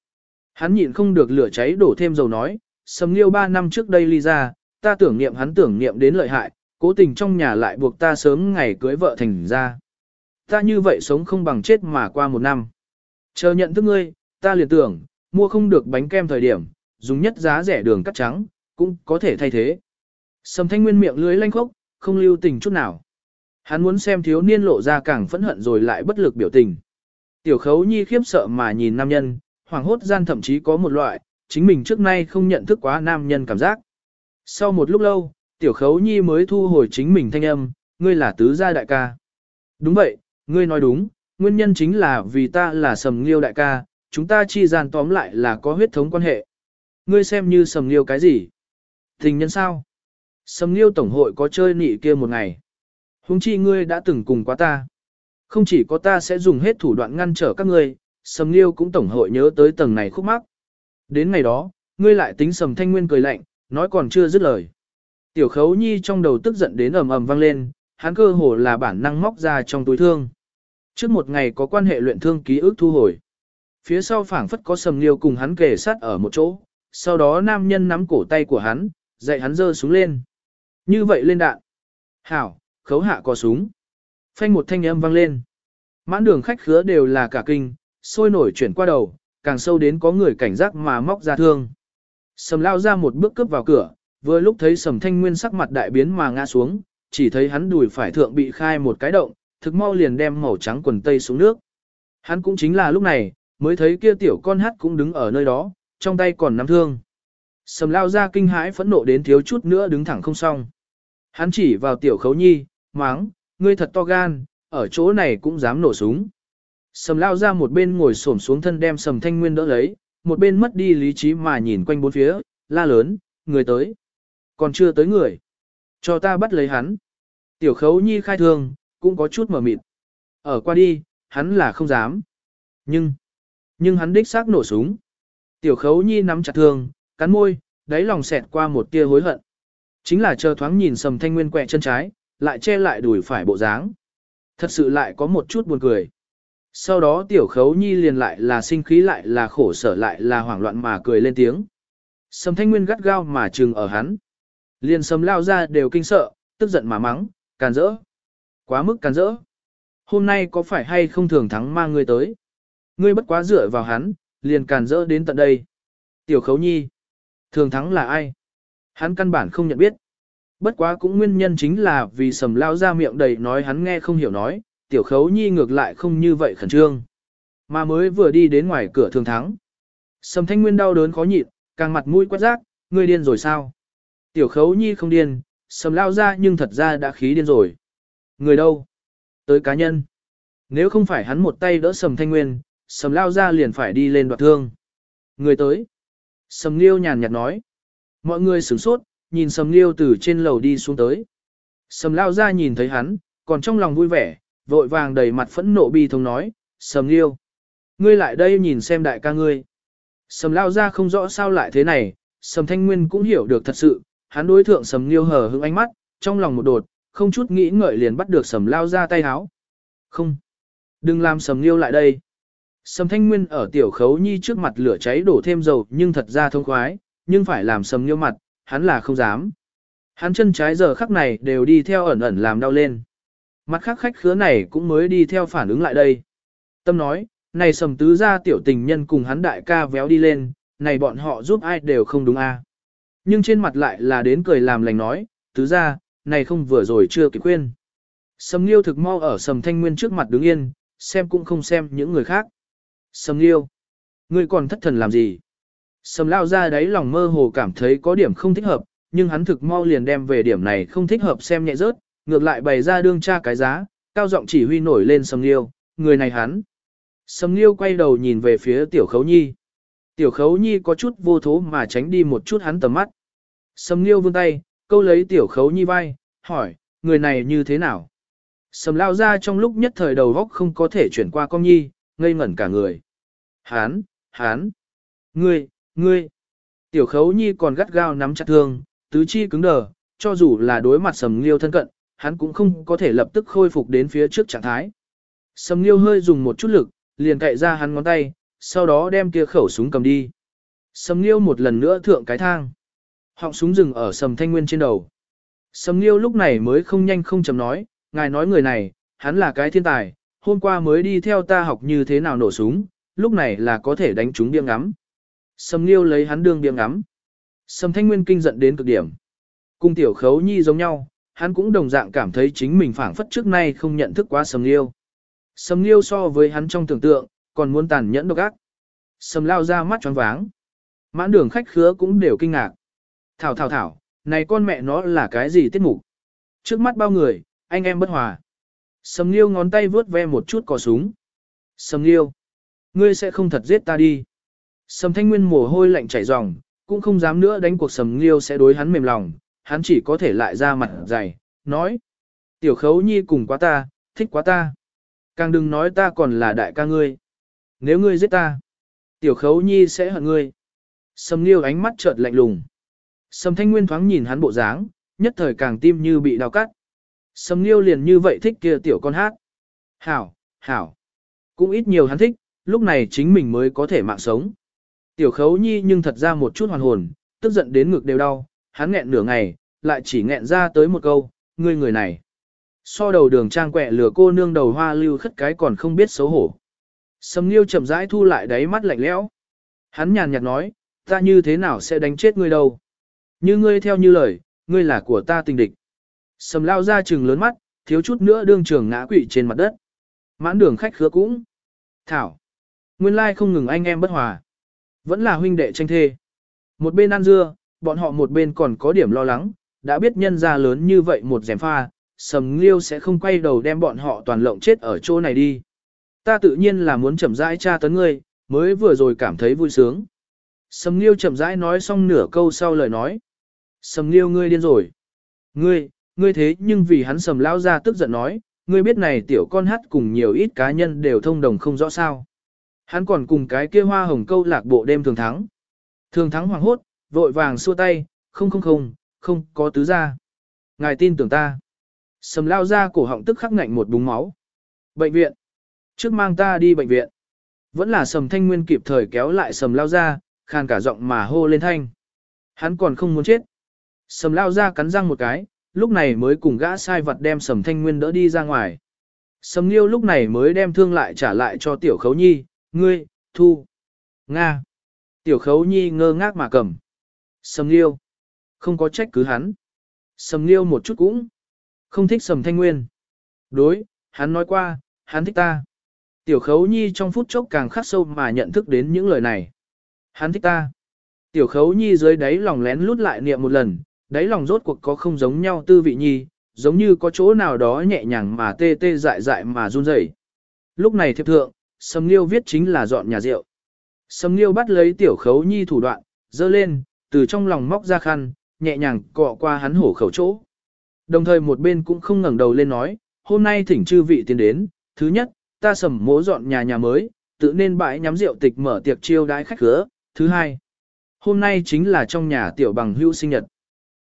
Hắn nhịn không được lửa cháy đổ thêm dầu nói, sầm liêu ba năm trước đây ly ra, ta tưởng niệm hắn tưởng niệm đến lợi hại, cố tình trong nhà lại buộc ta sớm ngày cưới vợ thành ra. Ta như vậy sống không bằng chết mà qua một năm. Chờ nhận thức ngươi, ta liền tưởng, mua không được bánh kem thời điểm, dùng nhất giá rẻ đường cắt trắng, cũng có thể thay thế. Sầm thanh nguyên miệng lưới lanh khốc, không lưu tình chút nào. Hắn muốn xem thiếu niên lộ ra càng phẫn hận rồi lại bất lực biểu tình. Tiểu khấu nhi khiếp sợ mà nhìn nam nhân, hoàng hốt gian thậm chí có một loại, chính mình trước nay không nhận thức quá nam nhân cảm giác. Sau một lúc lâu, tiểu khấu nhi mới thu hồi chính mình thanh âm, ngươi là tứ gia đại ca. Đúng vậy, ngươi nói đúng, nguyên nhân chính là vì ta là sầm liêu đại ca, chúng ta chi gian tóm lại là có huyết thống quan hệ. Ngươi xem như sầm liêu cái gì? Tình nhân sao? Sầm liêu tổng hội có chơi nị kia một ngày. Hùng chi ngươi đã từng cùng quá ta. Không chỉ có ta sẽ dùng hết thủ đoạn ngăn trở các ngươi, sầm liêu cũng tổng hội nhớ tới tầng này khúc mắc. Đến ngày đó, ngươi lại tính sầm thanh nguyên cười lạnh, nói còn chưa dứt lời. Tiểu khấu nhi trong đầu tức giận đến ầm ầm vang lên, hắn cơ hồ là bản năng móc ra trong túi thương. Trước một ngày có quan hệ luyện thương ký ức thu hồi. Phía sau phảng phất có sầm liêu cùng hắn kề sát ở một chỗ, sau đó nam nhân nắm cổ tay của hắn, dạy hắn giơ súng lên. Như vậy lên đạn. Hảo, khấu hạ có súng. Phanh một thanh âm vang lên. Mãn đường khách khứa đều là cả kinh, sôi nổi chuyển qua đầu, càng sâu đến có người cảnh giác mà móc ra thương. Sầm lao ra một bước cướp vào cửa, vừa lúc thấy sầm thanh nguyên sắc mặt đại biến mà ngã xuống, chỉ thấy hắn đùi phải thượng bị khai một cái động, thực mau liền đem màu trắng quần tây xuống nước. Hắn cũng chính là lúc này, mới thấy kia tiểu con hát cũng đứng ở nơi đó, trong tay còn nắm thương. Sầm lao ra kinh hãi phẫn nộ đến thiếu chút nữa đứng thẳng không xong. Hắn chỉ vào tiểu khấu nhi, máng, ngươi thật to gan, ở chỗ này cũng dám nổ súng. Sầm lao ra một bên ngồi xổm xuống thân đem sầm thanh nguyên đỡ lấy, một bên mất đi lý trí mà nhìn quanh bốn phía, la lớn, người tới. Còn chưa tới người. Cho ta bắt lấy hắn. Tiểu khấu nhi khai thương, cũng có chút mở mịt. Ở qua đi, hắn là không dám. Nhưng, nhưng hắn đích xác nổ súng. Tiểu khấu nhi nắm chặt thương, cắn môi, đáy lòng xẹt qua một tia hối hận. Chính là chờ thoáng nhìn sầm thanh nguyên quẹ chân trái, lại che lại đùi phải bộ dáng. Thật sự lại có một chút buồn cười. Sau đó tiểu khấu nhi liền lại là sinh khí lại là khổ sở lại là hoảng loạn mà cười lên tiếng. Sầm thanh nguyên gắt gao mà trừng ở hắn. Liền sầm lao ra đều kinh sợ, tức giận mà mắng, càn rỡ. Quá mức càn rỡ. Hôm nay có phải hay không thường thắng mang ngươi tới? Ngươi bất quá dựa vào hắn, liền càn rỡ đến tận đây. Tiểu khấu nhi. Thường thắng là ai? Hắn căn bản không nhận biết. Bất quá cũng nguyên nhân chính là vì sầm lao ra miệng đầy nói hắn nghe không hiểu nói, tiểu khấu nhi ngược lại không như vậy khẩn trương. Mà mới vừa đi đến ngoài cửa thường thắng. Sầm thanh nguyên đau đớn khó nhịn, càng mặt mũi quát rác, ngươi điên rồi sao? Tiểu khấu nhi không điên, sầm lao ra nhưng thật ra đã khí điên rồi. Người đâu? Tới cá nhân. Nếu không phải hắn một tay đỡ sầm thanh nguyên, sầm lao ra liền phải đi lên đoạt thương. Người tới. Sầm liêu nhàn nhạt nói. Mọi người sửng sốt, nhìn sầm liêu từ trên lầu đi xuống tới. Sầm lao ra nhìn thấy hắn, còn trong lòng vui vẻ, vội vàng đầy mặt phẫn nộ bi thống nói, sầm liêu. Ngươi lại đây nhìn xem đại ca ngươi. Sầm lao ra không rõ sao lại thế này, sầm thanh nguyên cũng hiểu được thật sự, hắn đối thượng sầm liêu hờ hững ánh mắt, trong lòng một đột, không chút nghĩ ngợi liền bắt được sầm lao ra tay háo. Không. Đừng làm sầm liêu lại đây. Sầm thanh nguyên ở tiểu khấu nhi trước mặt lửa cháy đổ thêm dầu nhưng thật ra thông khoái, nhưng phải làm sầm liêu mặt, hắn là không dám. Hắn chân trái giờ khắc này đều đi theo ẩn ẩn làm đau lên. Mặt khác khách khứa này cũng mới đi theo phản ứng lại đây. Tâm nói, này sầm tứ ra tiểu tình nhân cùng hắn đại ca véo đi lên, này bọn họ giúp ai đều không đúng a. Nhưng trên mặt lại là đến cười làm lành nói, tứ ra, này không vừa rồi chưa kịp khuyên. Sầm liêu thực mau ở sầm thanh nguyên trước mặt đứng yên, xem cũng không xem những người khác. Sầm liêu, ngươi còn thất thần làm gì? Sầm lao ra đấy lòng mơ hồ cảm thấy có điểm không thích hợp, nhưng hắn thực mau liền đem về điểm này không thích hợp xem nhẹ rớt, ngược lại bày ra đương tra cái giá, cao giọng chỉ huy nổi lên sầm liêu, người này hắn. Sầm liêu quay đầu nhìn về phía tiểu khấu nhi. Tiểu khấu nhi có chút vô thố mà tránh đi một chút hắn tầm mắt. Sầm liêu vươn tay, câu lấy tiểu khấu nhi vai, hỏi, người này như thế nào? Sầm lao ra trong lúc nhất thời đầu góc không có thể chuyển qua con nhi, ngây ngẩn cả người. Hán, hán, ngươi, ngươi. Tiểu khấu nhi còn gắt gao nắm chặt thương, tứ chi cứng đờ, cho dù là đối mặt sầm liêu thân cận, hắn cũng không có thể lập tức khôi phục đến phía trước trạng thái. Sầm liêu hơi dùng một chút lực, liền cậy ra hắn ngón tay, sau đó đem kia khẩu súng cầm đi. Sầm liêu một lần nữa thượng cái thang. Họng súng dừng ở sầm thanh nguyên trên đầu. Sầm liêu lúc này mới không nhanh không chậm nói, ngài nói người này, hắn là cái thiên tài, hôm qua mới đi theo ta học như thế nào nổ súng, lúc này là có thể đánh trúng biếng ngắm. Sầm liêu lấy hắn đương biếng ngắm. Sầm thanh nguyên kinh giận đến cực điểm. Cung tiểu khấu nhi giống nhau, hắn cũng đồng dạng cảm thấy chính mình phảng phất trước nay không nhận thức quá sầm liêu. Sầm liêu so với hắn trong tưởng tượng, còn muốn tàn nhẫn độc ác. Sầm lao ra mắt tròn váng. Mãn đường khách khứa cũng đều kinh ngạc. Thảo thảo thảo, này con mẹ nó là cái gì tiết mục? Trước mắt bao người, anh em bất hòa. Sầm liêu ngón tay vướt ve một chút cò súng. Sầm liêu, ngươi sẽ không thật giết ta đi. Sầm thanh nguyên mồ hôi lạnh chảy ròng, cũng không dám nữa đánh cuộc sầm liêu sẽ đối hắn mềm lòng, hắn chỉ có thể lại ra mặt dày, nói. Tiểu khấu nhi cùng quá ta, thích quá ta. Càng đừng nói ta còn là đại ca ngươi. Nếu ngươi giết ta, tiểu khấu nhi sẽ hận ngươi. Sầm liêu ánh mắt chợt lạnh lùng. Sầm thanh nguyên thoáng nhìn hắn bộ dáng, nhất thời càng tim như bị đào cắt. Sầm liêu liền như vậy thích kia tiểu con hát. Hảo, hảo. Cũng ít nhiều hắn thích, lúc này chính mình mới có thể mạng sống. Tiểu khấu nhi nhưng thật ra một chút hoàn hồn, tức giận đến ngực đều đau, hắn nghẹn nửa ngày, lại chỉ nghẹn ra tới một câu, ngươi người này. So đầu đường trang quẹ lửa cô nương đầu hoa lưu khất cái còn không biết xấu hổ. Sầm liêu chậm rãi thu lại đáy mắt lạnh lẽo. Hắn nhàn nhạt nói, ta như thế nào sẽ đánh chết ngươi đâu. Như ngươi theo như lời, ngươi là của ta tình địch. Sầm lao ra trừng lớn mắt, thiếu chút nữa đương trường ngã quỵ trên mặt đất. Mãn đường khách khứa cũng. Thảo. Nguyên lai không ngừng anh em bất hòa. Vẫn là huynh đệ tranh thê. Một bên ăn dưa, bọn họ một bên còn có điểm lo lắng, đã biết nhân ra lớn như vậy một dèm pha, sầm liêu sẽ không quay đầu đem bọn họ toàn lộng chết ở chỗ này đi. Ta tự nhiên là muốn chậm rãi tra tấn ngươi, mới vừa rồi cảm thấy vui sướng. Sầm liêu chậm rãi nói xong nửa câu sau lời nói. Sầm liêu ngươi điên rồi. Ngươi, ngươi thế nhưng vì hắn sầm lao ra tức giận nói, ngươi biết này tiểu con hát cùng nhiều ít cá nhân đều thông đồng không rõ sao. Hắn còn cùng cái kia hoa hồng câu lạc bộ đêm thường thắng. Thường thắng hoàng hốt, vội vàng xua tay, không không không, không có tứ ra. Ngài tin tưởng ta. Sầm lao ra cổ họng tức khắc ngạnh một búng máu. Bệnh viện. Trước mang ta đi bệnh viện. Vẫn là sầm thanh nguyên kịp thời kéo lại sầm lao ra, khàn cả giọng mà hô lên thanh. Hắn còn không muốn chết. Sầm lao ra cắn răng một cái, lúc này mới cùng gã sai vật đem sầm thanh nguyên đỡ đi ra ngoài. Sầm liêu lúc này mới đem thương lại trả lại cho tiểu khấu nhi, ngươi, thu, nga. Tiểu khấu nhi ngơ ngác mà cầm. Sầm liêu, không có trách cứ hắn. Sầm liêu một chút cũng, không thích sầm thanh nguyên. Đối, hắn nói qua, hắn thích ta. Tiểu khấu nhi trong phút chốc càng khắc sâu mà nhận thức đến những lời này. Hắn thích ta. Tiểu khấu nhi dưới đáy lòng lén lút lại niệm một lần, đáy lòng rốt cuộc có không giống nhau tư vị nhi, giống như có chỗ nào đó nhẹ nhàng mà tê tê dại dại mà run rẩy. Lúc này thiệp thượng, Sầm Liêu viết chính là dọn nhà rượu. Sầm Liêu bắt lấy tiểu khấu nhi thủ đoạn, dơ lên, từ trong lòng móc ra khăn, nhẹ nhàng cọ qua hắn hổ khẩu chỗ. Đồng thời một bên cũng không ngẩng đầu lên nói, hôm nay thỉnh chư vị tiến đến, thứ nhất, ta sầm mố dọn nhà nhà mới, tự nên bãi nhắm rượu tịch mở tiệc chiêu đãi khách khứa, thứ hai, hôm nay chính là trong nhà tiểu bằng hữu sinh nhật.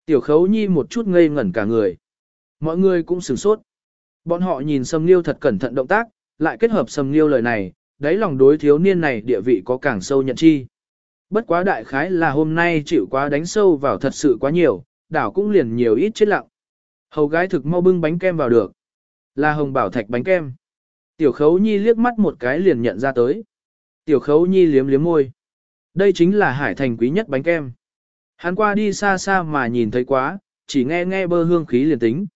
Tiểu khấu nhi một chút ngây ngẩn cả người. Mọi người cũng sửng sốt. Bọn họ nhìn sầm liêu thật cẩn thận động tác, lại kết hợp sầm liêu lời này, đáy lòng đối thiếu niên này địa vị có càng sâu nhận chi. Bất quá đại khái là hôm nay chịu quá đánh sâu vào thật sự quá nhiều, đảo cũng liền nhiều ít chết lặng. Hầu gái thực mau bưng bánh kem vào được. Là hồng bảo thạch bánh kem. Tiểu khấu nhi liếc mắt một cái liền nhận ra tới. Tiểu khấu nhi liếm liếm môi. Đây chính là hải thành quý nhất bánh kem. Hắn qua đi xa xa mà nhìn thấy quá, chỉ nghe nghe bơ hương khí liền tính.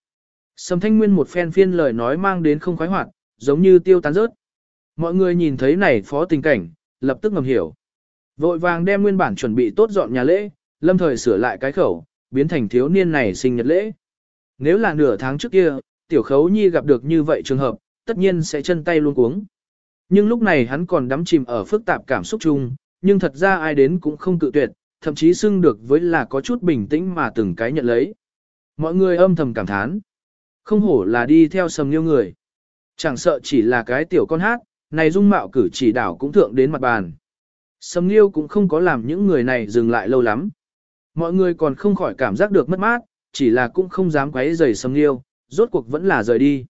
Sầm thanh nguyên một phen phiên lời nói mang đến không khoái hoạt, giống như tiêu tán rớt. Mọi người nhìn thấy này phó tình cảnh, lập tức ngầm hiểu. Vội vàng đem nguyên bản chuẩn bị tốt dọn nhà lễ, lâm thời sửa lại cái khẩu, biến thành thiếu niên này sinh nhật lễ. Nếu là nửa tháng trước kia, tiểu khấu nhi gặp được như vậy trường hợp, tất nhiên sẽ chân tay luôn cuống. Nhưng lúc này hắn còn đắm chìm ở phức tạp cảm xúc chung, nhưng thật ra ai đến cũng không cự tuyệt, thậm chí xưng được với là có chút bình tĩnh mà từng cái nhận lấy. Mọi người âm thầm cảm thán. Không hổ là đi theo sầm liêu người. Chẳng sợ chỉ là cái tiểu con hát, này dung mạo cử chỉ đảo cũng thượng đến mặt bàn. Sầm liêu cũng không có làm những người này dừng lại lâu lắm. Mọi người còn không khỏi cảm giác được mất mát, chỉ là cũng không dám quấy rầy sầm liêu, rốt cuộc vẫn là rời đi.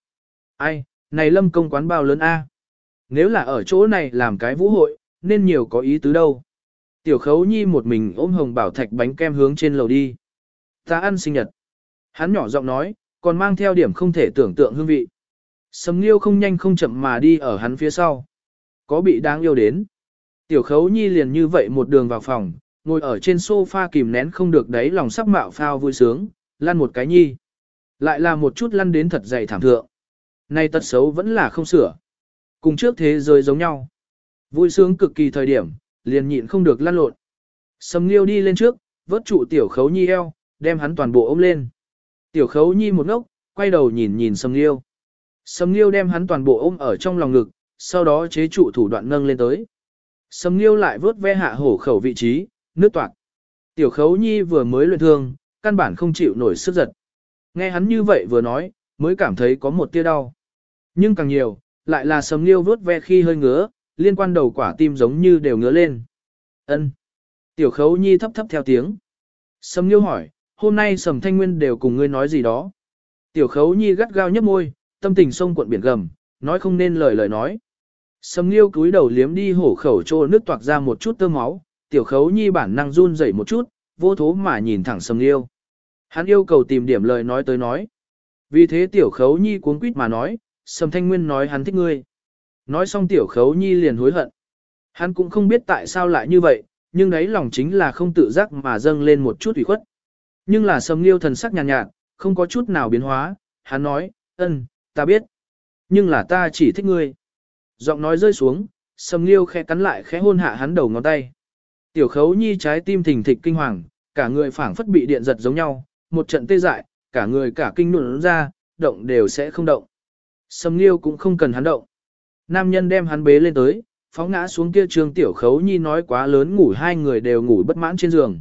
Ai, này lâm công quán bao lớn a? Nếu là ở chỗ này làm cái vũ hội, nên nhiều có ý tứ đâu. Tiểu khấu nhi một mình ôm hồng bảo thạch bánh kem hướng trên lầu đi. Ta ăn sinh nhật. Hắn nhỏ giọng nói, còn mang theo điểm không thể tưởng tượng hương vị. Sầm Nghiêu không nhanh không chậm mà đi ở hắn phía sau. Có bị đáng yêu đến. Tiểu khấu nhi liền như vậy một đường vào phòng, ngồi ở trên sofa kìm nén không được đấy lòng sắc mạo phao vui sướng, lăn một cái nhi. Lại là một chút lăn đến thật dày thảm thượng nay tật xấu vẫn là không sửa. Cùng trước thế giới giống nhau. Vui sướng cực kỳ thời điểm, liền nhịn không được lăn lộn. Sầm Nghiêu đi lên trước, vớt trụ tiểu khấu nhi eo, đem hắn toàn bộ ôm lên. Tiểu khấu nhi một ngốc, quay đầu nhìn nhìn Sầm Nghiêu. Sầm Nghiêu đem hắn toàn bộ ôm ở trong lòng ngực, sau đó chế trụ thủ đoạn nâng lên tới. Sầm Nghiêu lại vớt ve hạ hổ khẩu vị trí, nước toạc. Tiểu khấu nhi vừa mới luyện thương, căn bản không chịu nổi sức giật. Nghe hắn như vậy vừa nói, mới cảm thấy có một tia đau. Nhưng càng nhiều, lại là Sầm Nghiêu vớt ve khi hơi ngứa, liên quan đầu quả tim giống như đều ngứa lên. Ân. Tiểu khấu nhi thấp thấp theo tiếng. Sầm Nghiêu hỏi, hôm nay Sầm Thanh Nguyên đều cùng ngươi nói gì đó. Tiểu khấu nhi gắt gao nhấp môi, tâm tình sông cuộn biển gầm, nói không nên lời lời nói. Sầm Nghiêu cúi đầu liếm đi hổ khẩu trô nước toạc ra một chút tơ máu, tiểu khấu nhi bản năng run rẩy một chút, vô thố mà nhìn thẳng Sầm Nghiêu. Hắn yêu cầu tìm điểm lời nói tới nói. Vì thế tiểu khấu nhi cuốn quýt mà nói, Sầm Thanh Nguyên nói hắn thích ngươi. Nói xong tiểu khấu nhi liền hối hận. Hắn cũng không biết tại sao lại như vậy, nhưng đấy lòng chính là không tự giác mà dâng lên một chút ủy khuất. Nhưng là sầm nghiêu thần sắc nhàn nhạt, nhạt, không có chút nào biến hóa, hắn nói, ân, ta biết. Nhưng là ta chỉ thích ngươi. Giọng nói rơi xuống, sầm nghiêu khẽ cắn lại khẽ hôn hạ hắn đầu ngón tay. Tiểu khấu nhi trái tim thình thịch kinh hoàng, cả người phảng phất bị điện giật giống nhau, một trận tê dại, cả người cả kinh nụn ra, động đều sẽ không động. Sầm nghiêu cũng không cần hắn động. Nam nhân đem hắn bế lên tới, phóng ngã xuống kia trường tiểu khấu nhi nói quá lớn ngủ hai người đều ngủ bất mãn trên giường.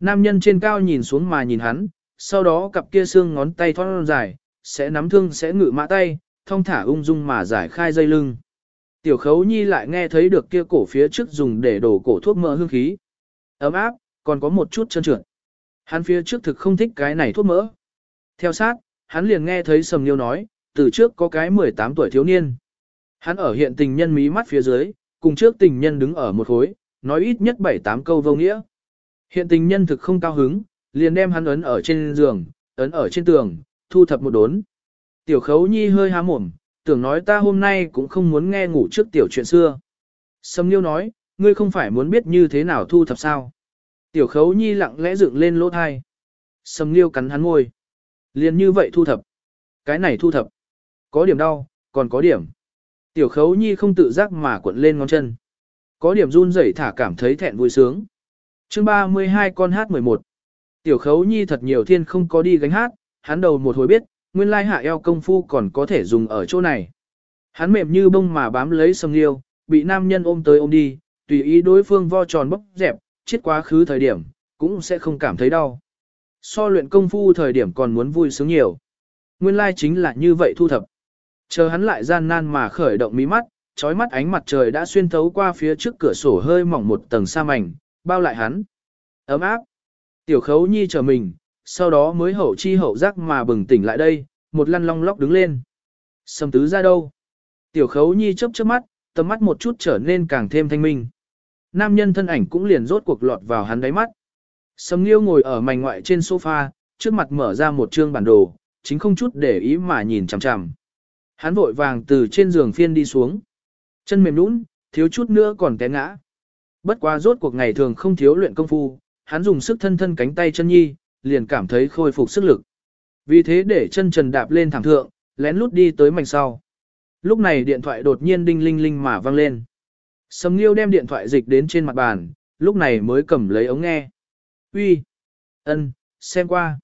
Nam nhân trên cao nhìn xuống mà nhìn hắn, sau đó cặp kia xương ngón tay thon dài, sẽ nắm thương sẽ ngự mã tay, thông thả ung dung mà giải khai dây lưng. Tiểu khấu nhi lại nghe thấy được kia cổ phía trước dùng để đổ cổ thuốc mỡ hương khí. Ấm áp, còn có một chút trơn trượt. Hắn phía trước thực không thích cái này thuốc mỡ. Theo sát, hắn liền nghe thấy sầm Nghiêu nói, từ trước có cái 18 tuổi thiếu niên. Hắn ở hiện tình nhân mí mắt phía dưới, cùng trước tình nhân đứng ở một khối, nói ít nhất 7-8 câu vô nghĩa. Hiện tình nhân thực không cao hứng, liền đem hắn ấn ở trên giường, ấn ở trên tường, thu thập một đốn. Tiểu khấu nhi hơi há mồm, tưởng nói ta hôm nay cũng không muốn nghe ngủ trước tiểu chuyện xưa. Sâm Nhiêu nói, ngươi không phải muốn biết như thế nào thu thập sao. Tiểu khấu nhi lặng lẽ dựng lên lỗ thai. Sâm Nhiêu cắn hắn ngôi. Liền như vậy thu thập. Cái này thu thập. Có điểm đau, còn có điểm. Tiểu khấu nhi không tự giác mà cuộn lên ngón chân. Có điểm run rẩy thả cảm thấy thẹn vui sướng. chương 32 con hát 11. Tiểu khấu nhi thật nhiều thiên không có đi gánh hát, hắn đầu một hồi biết, nguyên lai hạ eo công phu còn có thể dùng ở chỗ này. Hắn mềm như bông mà bám lấy sầm liêu, bị nam nhân ôm tới ôm đi, tùy ý đối phương vo tròn bốc dẹp, chết quá khứ thời điểm, cũng sẽ không cảm thấy đau. So luyện công phu thời điểm còn muốn vui sướng nhiều. Nguyên lai chính là như vậy thu thập. Chờ hắn lại gian nan mà khởi động mí mắt, trói mắt ánh mặt trời đã xuyên thấu qua phía trước cửa sổ hơi mỏng một tầng sa mảnh, bao lại hắn. Ấm áp. Tiểu khấu nhi chờ mình, sau đó mới hậu chi hậu giác mà bừng tỉnh lại đây, một lăn long lóc đứng lên. Sầm tứ ra đâu? Tiểu khấu nhi chớp chớp mắt, tầm mắt một chút trở nên càng thêm thanh minh. Nam nhân thân ảnh cũng liền rốt cuộc lọt vào hắn đáy mắt. Sầm nghiêu ngồi ở mảnh ngoại trên sofa, trước mặt mở ra một chương bản đồ, chính không chút để ý mà nhìn chằm chằm. Hắn vội vàng từ trên giường phiên đi xuống. Chân mềm nũng, thiếu chút nữa còn té ngã. Bất quá rốt cuộc ngày thường không thiếu luyện công phu, hắn dùng sức thân thân cánh tay chân nhi, liền cảm thấy khôi phục sức lực. Vì thế để chân trần đạp lên thẳng thượng, lén lút đi tới mảnh sau. Lúc này điện thoại đột nhiên đinh linh linh mà vang lên. Sầm Nghiêu đem điện thoại dịch đến trên mặt bàn, lúc này mới cầm lấy ống nghe. Uy, ân, xem qua.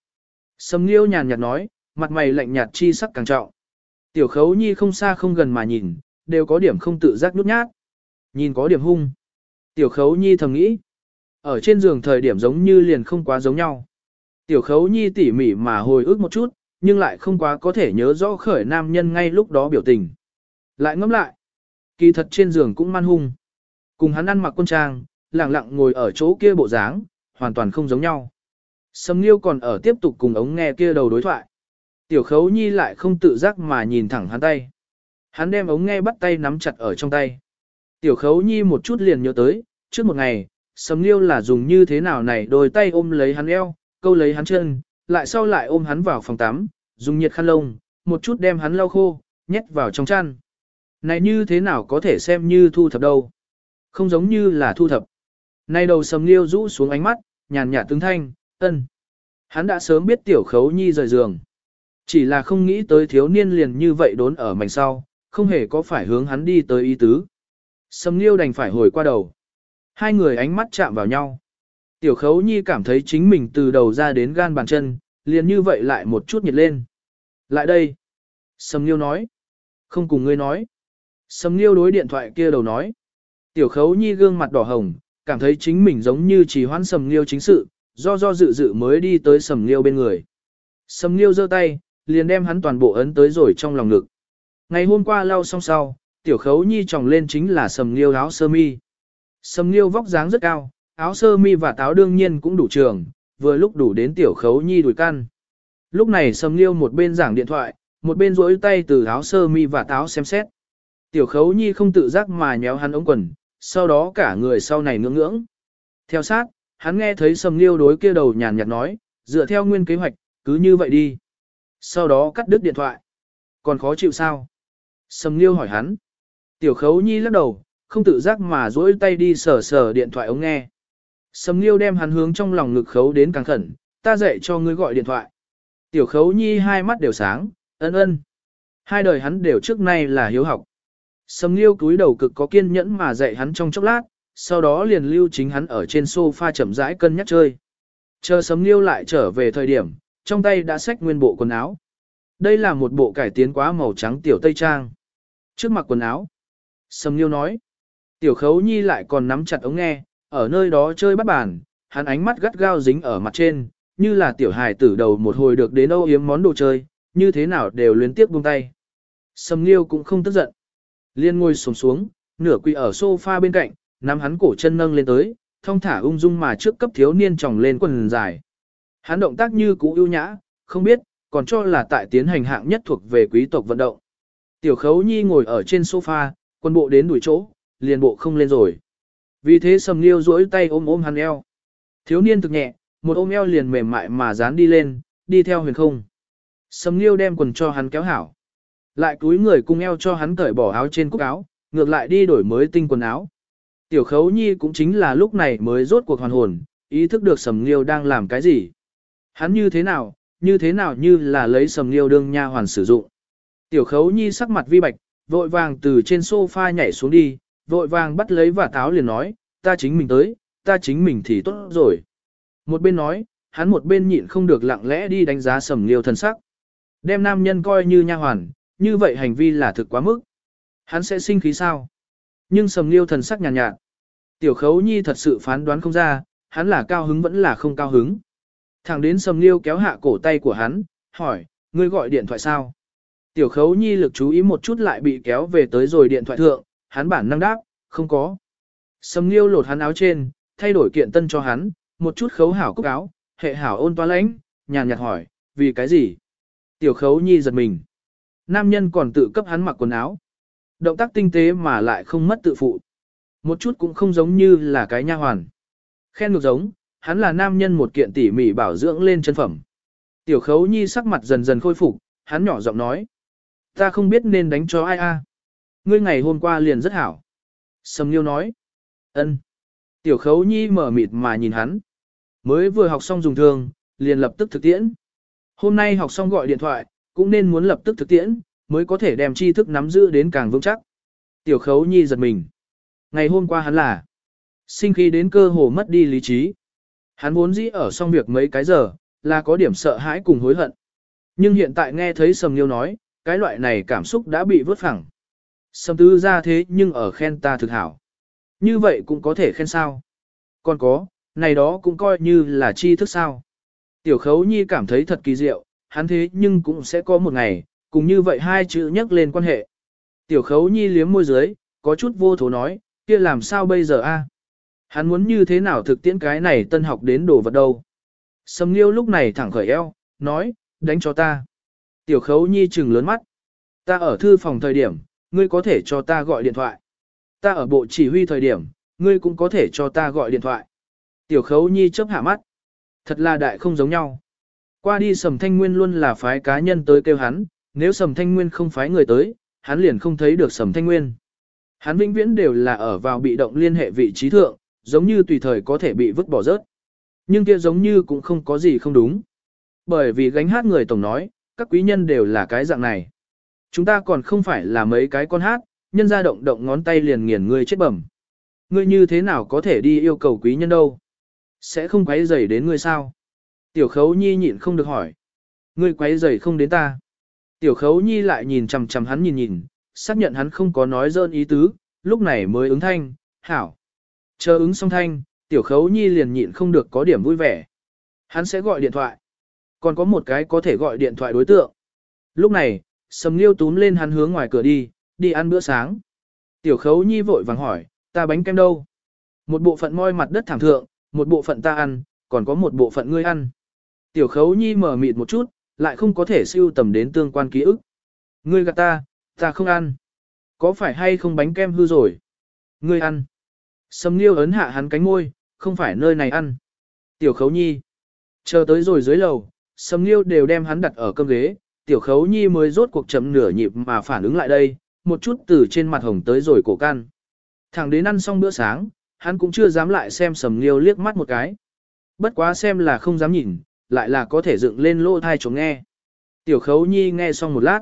Sầm Nghiêu nhàn nhạt nói, mặt mày lạnh nhạt chi sắc càng trọng. Tiểu khấu nhi không xa không gần mà nhìn, đều có điểm không tự giác nhút nhát. Nhìn có điểm hung. Tiểu khấu nhi thầm nghĩ. Ở trên giường thời điểm giống như liền không quá giống nhau. Tiểu khấu nhi tỉ mỉ mà hồi ức một chút, nhưng lại không quá có thể nhớ rõ khởi nam nhân ngay lúc đó biểu tình. Lại ngẫm lại. Kỳ thật trên giường cũng man hung. Cùng hắn ăn mặc quân trang, lặng lặng ngồi ở chỗ kia bộ dáng, hoàn toàn không giống nhau. Sầm Nghiêu còn ở tiếp tục cùng ống nghe kia đầu đối thoại. Tiểu khấu nhi lại không tự giác mà nhìn thẳng hắn tay. Hắn đem ống nghe bắt tay nắm chặt ở trong tay. Tiểu khấu nhi một chút liền nhớ tới, trước một ngày, sầm liêu là dùng như thế nào này đôi tay ôm lấy hắn eo, câu lấy hắn chân, lại sau lại ôm hắn vào phòng tắm, dùng nhiệt khăn lông, một chút đem hắn lau khô, nhét vào trong chăn. Này như thế nào có thể xem như thu thập đâu? Không giống như là thu thập. Nay đầu sầm liêu rũ xuống ánh mắt, nhàn nhạt tướng thanh, ân. Hắn đã sớm biết tiểu khấu nhi rời giường. Chỉ là không nghĩ tới thiếu niên liền như vậy đốn ở mảnh sau, không hề có phải hướng hắn đi tới ý tứ. Sầm Nghiêu đành phải hồi qua đầu. Hai người ánh mắt chạm vào nhau. Tiểu khấu nhi cảm thấy chính mình từ đầu ra đến gan bàn chân, liền như vậy lại một chút nhiệt lên. Lại đây. Sầm Nghiêu nói. Không cùng ngươi nói. Sầm Nghiêu đối điện thoại kia đầu nói. Tiểu khấu nhi gương mặt đỏ hồng, cảm thấy chính mình giống như chỉ hoãn Sầm Nghiêu chính sự, do do dự dự mới đi tới Sầm Nghiêu bên người. Sầm Nghiêu giơ tay, liền đem hắn toàn bộ ấn tới rồi trong lòng ngực. Ngày hôm qua lau xong sau, tiểu khấu nhi tròng lên chính là sầm liêu áo sơ mi. Sầm liêu vóc dáng rất cao, áo sơ mi và táo đương nhiên cũng đủ trường, vừa lúc đủ đến tiểu khấu nhi đùi căn. Lúc này sầm liêu một bên giảng điện thoại, một bên rỗi tay từ áo sơ mi và táo xem xét. Tiểu khấu nhi không tự giác mà nhéo hắn ống quần, sau đó cả người sau này ngưỡng ngưỡng. Theo sát, hắn nghe thấy sầm liêu đối kia đầu nhàn nhạt nói, dựa theo nguyên kế hoạch, cứ như vậy đi. Sau đó cắt đứt điện thoại. Còn khó chịu sao? Sầm Liêu hỏi hắn. Tiểu khấu nhi lắc đầu, không tự giác mà duỗi tay đi sờ sờ điện thoại ống nghe. Sầm Nghiêu đem hắn hướng trong lòng ngực khấu đến càng khẩn, ta dạy cho ngươi gọi điện thoại. Tiểu khấu nhi hai mắt đều sáng, ân ân. Hai đời hắn đều trước nay là hiếu học. Sầm Nghiêu cúi đầu cực có kiên nhẫn mà dạy hắn trong chốc lát, sau đó liền lưu chính hắn ở trên sofa chậm rãi cân nhắc chơi. Chờ Sầm Nghiêu lại trở về thời điểm, trong tay đã xách nguyên bộ quần áo. Đây là một bộ cải tiến quá màu trắng tiểu tây trang. Trước mặt quần áo. Sầm Nghiêu nói. Tiểu khấu nhi lại còn nắm chặt ống nghe, ở nơi đó chơi bắt bàn, hắn ánh mắt gắt gao dính ở mặt trên, như là tiểu hài tử đầu một hồi được đến âu yếm món đồ chơi, như thế nào đều luyến tiếp buông tay. Sầm Nghiêu cũng không tức giận. Liên ngồi xuống xuống, nửa quỳ ở sofa bên cạnh, nắm hắn cổ chân nâng lên tới, thong thả ung dung mà trước cấp thiếu niên tròng lên quần dài. Hắn động tác như cũ ưu nhã, không biết, còn cho là tại tiến hành hạng nhất thuộc về quý tộc vận động. Tiểu khấu nhi ngồi ở trên sofa, quân bộ đến đuổi chỗ, liền bộ không lên rồi. Vì thế sầm liêu duỗi tay ôm ôm hắn eo. Thiếu niên thực nhẹ, một ôm eo liền mềm mại mà dán đi lên, đi theo huyền không. Sầm liêu đem quần cho hắn kéo hảo. Lại túi người cung eo cho hắn cởi bỏ áo trên cúc áo, ngược lại đi đổi mới tinh quần áo. Tiểu khấu nhi cũng chính là lúc này mới rốt cuộc hoàn hồn, ý thức được sầm liêu đang làm cái gì. Hắn như thế nào, như thế nào như là lấy sầm liêu đương nha hoàn sử dụng. Tiểu khấu nhi sắc mặt vi bạch, vội vàng từ trên sofa nhảy xuống đi, vội vàng bắt lấy và táo liền nói, ta chính mình tới, ta chính mình thì tốt rồi. Một bên nói, hắn một bên nhịn không được lặng lẽ đi đánh giá sầm liêu thân sắc. Đem nam nhân coi như nha hoàn, như vậy hành vi là thực quá mức. Hắn sẽ sinh khí sao? Nhưng sầm liêu thần sắc nhàn nhạt, nhạt. Tiểu khấu nhi thật sự phán đoán không ra, hắn là cao hứng vẫn là không cao hứng. Thẳng đến sầm liêu kéo hạ cổ tay của hắn, hỏi, ngươi gọi điện thoại sao? Tiểu khấu nhi lực chú ý một chút lại bị kéo về tới rồi điện thoại thượng, hắn bản năng đáp, không có. Sầm liêu lột hắn áo trên, thay đổi kiện tân cho hắn, một chút khấu hảo cúc áo, hệ hảo ôn toa lãnh, nhàn nhạt hỏi, vì cái gì? Tiểu khấu nhi giật mình. Nam nhân còn tự cấp hắn mặc quần áo. Động tác tinh tế mà lại không mất tự phụ. Một chút cũng không giống như là cái nha hoàn. Khen ngược giống, hắn là nam nhân một kiện tỉ mỉ bảo dưỡng lên chân phẩm. Tiểu khấu nhi sắc mặt dần dần khôi phục, hắn nhỏ giọng nói. Ta không biết nên đánh cho ai a. Ngươi ngày hôm qua liền rất hảo. Sầm Nghiêu nói. ân. Tiểu khấu nhi mở mịt mà nhìn hắn. Mới vừa học xong dùng thường liền lập tức thực tiễn. Hôm nay học xong gọi điện thoại, cũng nên muốn lập tức thực tiễn, mới có thể đem tri thức nắm giữ đến càng vững chắc. Tiểu khấu nhi giật mình. Ngày hôm qua hắn là sinh khi đến cơ hồ mất đi lý trí. Hắn vốn dĩ ở xong việc mấy cái giờ, là có điểm sợ hãi cùng hối hận. Nhưng hiện tại nghe thấy Sầm Nghiêu nói, cái loại này cảm xúc đã bị vứt phẳng. Sầm Tư ra thế nhưng ở khen ta thực hảo. Như vậy cũng có thể khen sao. Còn có, này đó cũng coi như là chi thức sao. Tiểu khấu nhi cảm thấy thật kỳ diệu, hắn thế nhưng cũng sẽ có một ngày, cùng như vậy hai chữ nhắc lên quan hệ. Tiểu khấu nhi liếm môi dưới, có chút vô thố nói, kia làm sao bây giờ a? Hắn muốn như thế nào thực tiễn cái này tân học đến đồ vật đâu. Sầm liêu lúc này thẳng khởi eo, nói, đánh cho ta. Tiểu khấu nhi trừng lớn mắt. Ta ở thư phòng thời điểm, ngươi có thể cho ta gọi điện thoại. Ta ở bộ chỉ huy thời điểm, ngươi cũng có thể cho ta gọi điện thoại. Tiểu khấu nhi chớp hạ mắt. Thật là đại không giống nhau. Qua đi sầm thanh nguyên luôn là phái cá nhân tới kêu hắn, nếu sầm thanh nguyên không phái người tới, hắn liền không thấy được sầm thanh nguyên. Hắn vĩnh viễn đều là ở vào bị động liên hệ vị trí thượng, giống như tùy thời có thể bị vứt bỏ rớt. Nhưng kia giống như cũng không có gì không đúng. Bởi vì gánh hát người tổng nói, các quý nhân đều là cái dạng này. Chúng ta còn không phải là mấy cái con hát, nhân ra động động ngón tay liền nghiền ngươi chết bẩm. Ngươi như thế nào có thể đi yêu cầu quý nhân đâu? Sẽ không quấy rầy đến ngươi sao? Tiểu khấu nhi nhịn không được hỏi. Ngươi quấy rầy không đến ta. Tiểu khấu nhi lại nhìn chằm chằm hắn nhìn nhìn, xác nhận hắn không có nói dơn ý tứ, lúc này mới ứng thanh, hảo. Chờ ứng xong thanh, tiểu khấu nhi liền nhịn không được có điểm vui vẻ. Hắn sẽ gọi điện thoại. Còn có một cái có thể gọi điện thoại đối tượng. Lúc này, sầm liêu túm lên hắn hướng ngoài cửa đi, đi ăn bữa sáng. Tiểu khấu nhi vội vàng hỏi, ta bánh kem đâu? Một bộ phận moi mặt đất thảm thượng, một bộ phận ta ăn, còn có một bộ phận ngươi ăn. Tiểu khấu nhi mở mịt một chút, lại không có thể siêu tầm đến tương quan ký ức. Ngươi gạt ta, ta không ăn. Có phải hay không bánh kem hư rồi? Ngươi ăn. Sầm Nghiêu ấn hạ hắn cánh môi, không phải nơi này ăn. Tiểu Khấu Nhi. Chờ tới rồi dưới lầu, Sầm Nghiêu đều đem hắn đặt ở cơm ghế, Tiểu Khấu Nhi mới rốt cuộc chậm nửa nhịp mà phản ứng lại đây, một chút từ trên mặt hồng tới rồi cổ can. Thẳng đến ăn xong bữa sáng, hắn cũng chưa dám lại xem sầm liêu liếc mắt một cái. Bất quá xem là không dám nhìn, lại là có thể dựng lên lỗ thai chống nghe. Tiểu khấu nhi nghe xong một lát.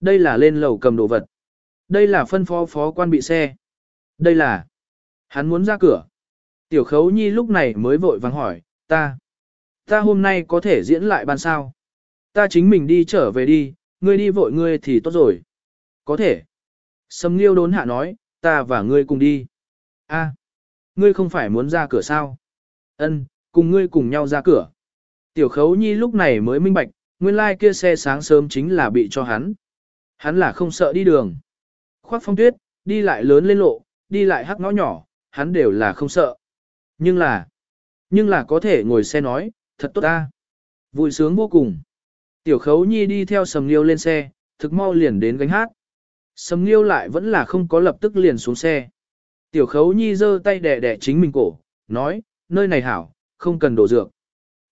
Đây là lên lầu cầm đồ vật. Đây là phân phó phó quan bị xe. Đây là... Hắn muốn ra cửa. Tiểu khấu nhi lúc này mới vội vàng hỏi, ta... Ta hôm nay có thể diễn lại ban sao? Ta chính mình đi trở về đi, ngươi đi vội ngươi thì tốt rồi. Có thể. Sầm Nghiêu đốn hạ nói, ta và ngươi cùng đi. A, ngươi không phải muốn ra cửa sao? Ân, cùng ngươi cùng nhau ra cửa. Tiểu khấu nhi lúc này mới minh bạch, nguyên lai like kia xe sáng sớm chính là bị cho hắn. Hắn là không sợ đi đường. Khoác phong tuyết, đi lại lớn lên lộ, đi lại hắc ngõ nhỏ, hắn đều là không sợ. Nhưng là, nhưng là có thể ngồi xe nói, thật tốt ta. Vui sướng vô cùng. Tiểu khấu nhi đi theo sầm liêu lên xe, thực mau liền đến gánh hát. Sầm liêu lại vẫn là không có lập tức liền xuống xe. Tiểu khấu nhi giơ tay đẻ đẻ chính mình cổ, nói, nơi này hảo, không cần đổ dược.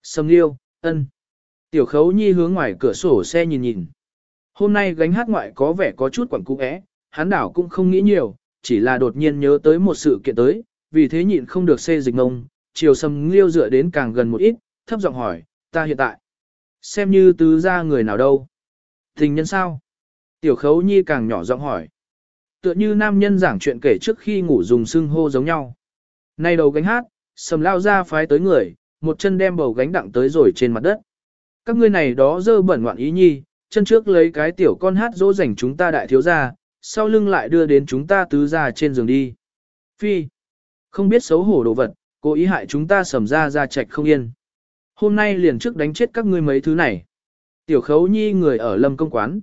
Sầm liêu, ân. Tiểu khấu nhi hướng ngoài cửa sổ xe nhìn nhìn. Hôm nay gánh hát ngoại có vẻ có chút quẩn cú é, hắn đảo cũng không nghĩ nhiều, chỉ là đột nhiên nhớ tới một sự kiện tới, vì thế nhịn không được xê dịch ngông, chiều sầm liêu dựa đến càng gần một ít, thấp giọng hỏi, ta hiện tại, xem như tứ ra người nào đâu. Tình nhân sao? Tiểu khấu nhi càng nhỏ giọng hỏi. Tựa như nam nhân giảng chuyện kể trước khi ngủ dùng xưng hô giống nhau. Nay đầu gánh hát, sầm lao ra phái tới người, một chân đem bầu gánh đặng tới rồi trên mặt đất. Các ngươi này đó dơ bẩn ngoạn ý nhi, chân trước lấy cái tiểu con hát dỗ dành chúng ta đại thiếu gia, sau lưng lại đưa đến chúng ta tứ ra trên giường đi. Phi, không biết xấu hổ đồ vật, cố ý hại chúng ta sầm ra ra chạch không yên. Hôm nay liền trước đánh chết các ngươi mấy thứ này. Tiểu khấu nhi người ở lâm công quán.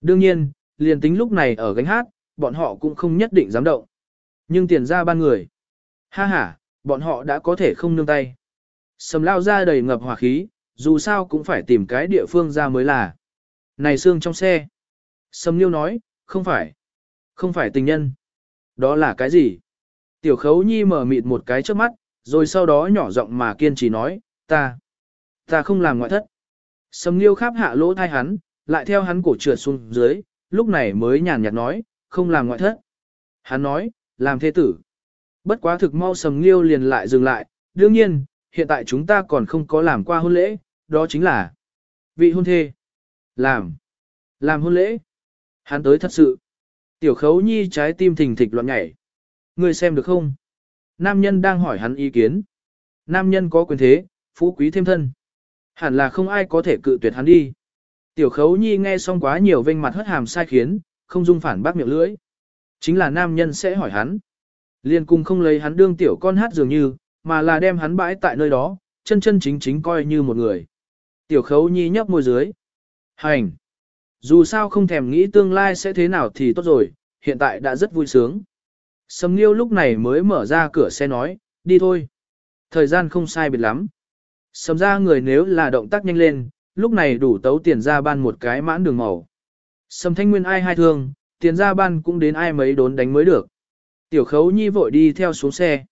Đương nhiên, liền tính lúc này ở gánh hát, bọn họ cũng không nhất định dám động. Nhưng tiền ra ban người. Ha ha, bọn họ đã có thể không nương tay. Sầm lao ra đầy ngập hỏa khí, dù sao cũng phải tìm cái địa phương ra mới là. Này xương trong xe. Sầm liêu nói, không phải. Không phải tình nhân. Đó là cái gì? Tiểu khấu nhi mở mịt một cái trước mắt, rồi sau đó nhỏ giọng mà kiên trì nói, ta, ta không làm ngoại thất. Sầm liêu khắp hạ lỗ thai hắn, lại theo hắn cổ trượt xuống dưới, lúc này mới nhàn nhạt nói, không làm ngoại thất. Hắn nói, làm thế tử. Bất quá thực mau sầm liêu liền lại dừng lại, đương nhiên, hiện tại chúng ta còn không có làm qua hôn lễ, đó chính là vị hôn thê. Làm. Làm hôn lễ. Hắn tới thật sự. Tiểu khấu nhi trái tim thình thịch loạn nhảy. Người xem được không? Nam nhân đang hỏi hắn ý kiến. Nam nhân có quyền thế, phú quý thêm thân. Hẳn là không ai có thể cự tuyệt hắn đi. Tiểu khấu nhi nghe xong quá nhiều vênh mặt hất hàm sai khiến, không dung phản bác miệng lưỡi. Chính là nam nhân sẽ hỏi hắn. Liên cùng không lấy hắn đương tiểu con hát dường như, mà là đem hắn bãi tại nơi đó, chân chân chính chính coi như một người. Tiểu khấu nhi nhấp môi dưới. Hành! Dù sao không thèm nghĩ tương lai sẽ thế nào thì tốt rồi, hiện tại đã rất vui sướng. Sầm Nghiêu lúc này mới mở ra cửa xe nói, đi thôi. Thời gian không sai biệt lắm. Sầm ra người nếu là động tác nhanh lên, lúc này đủ tấu tiền ra ban một cái mãn đường màu. Sầm thanh nguyên ai hai thương, tiền ra ban cũng đến ai mấy đốn đánh mới được. Tiểu khấu nhi vội đi theo xuống xe.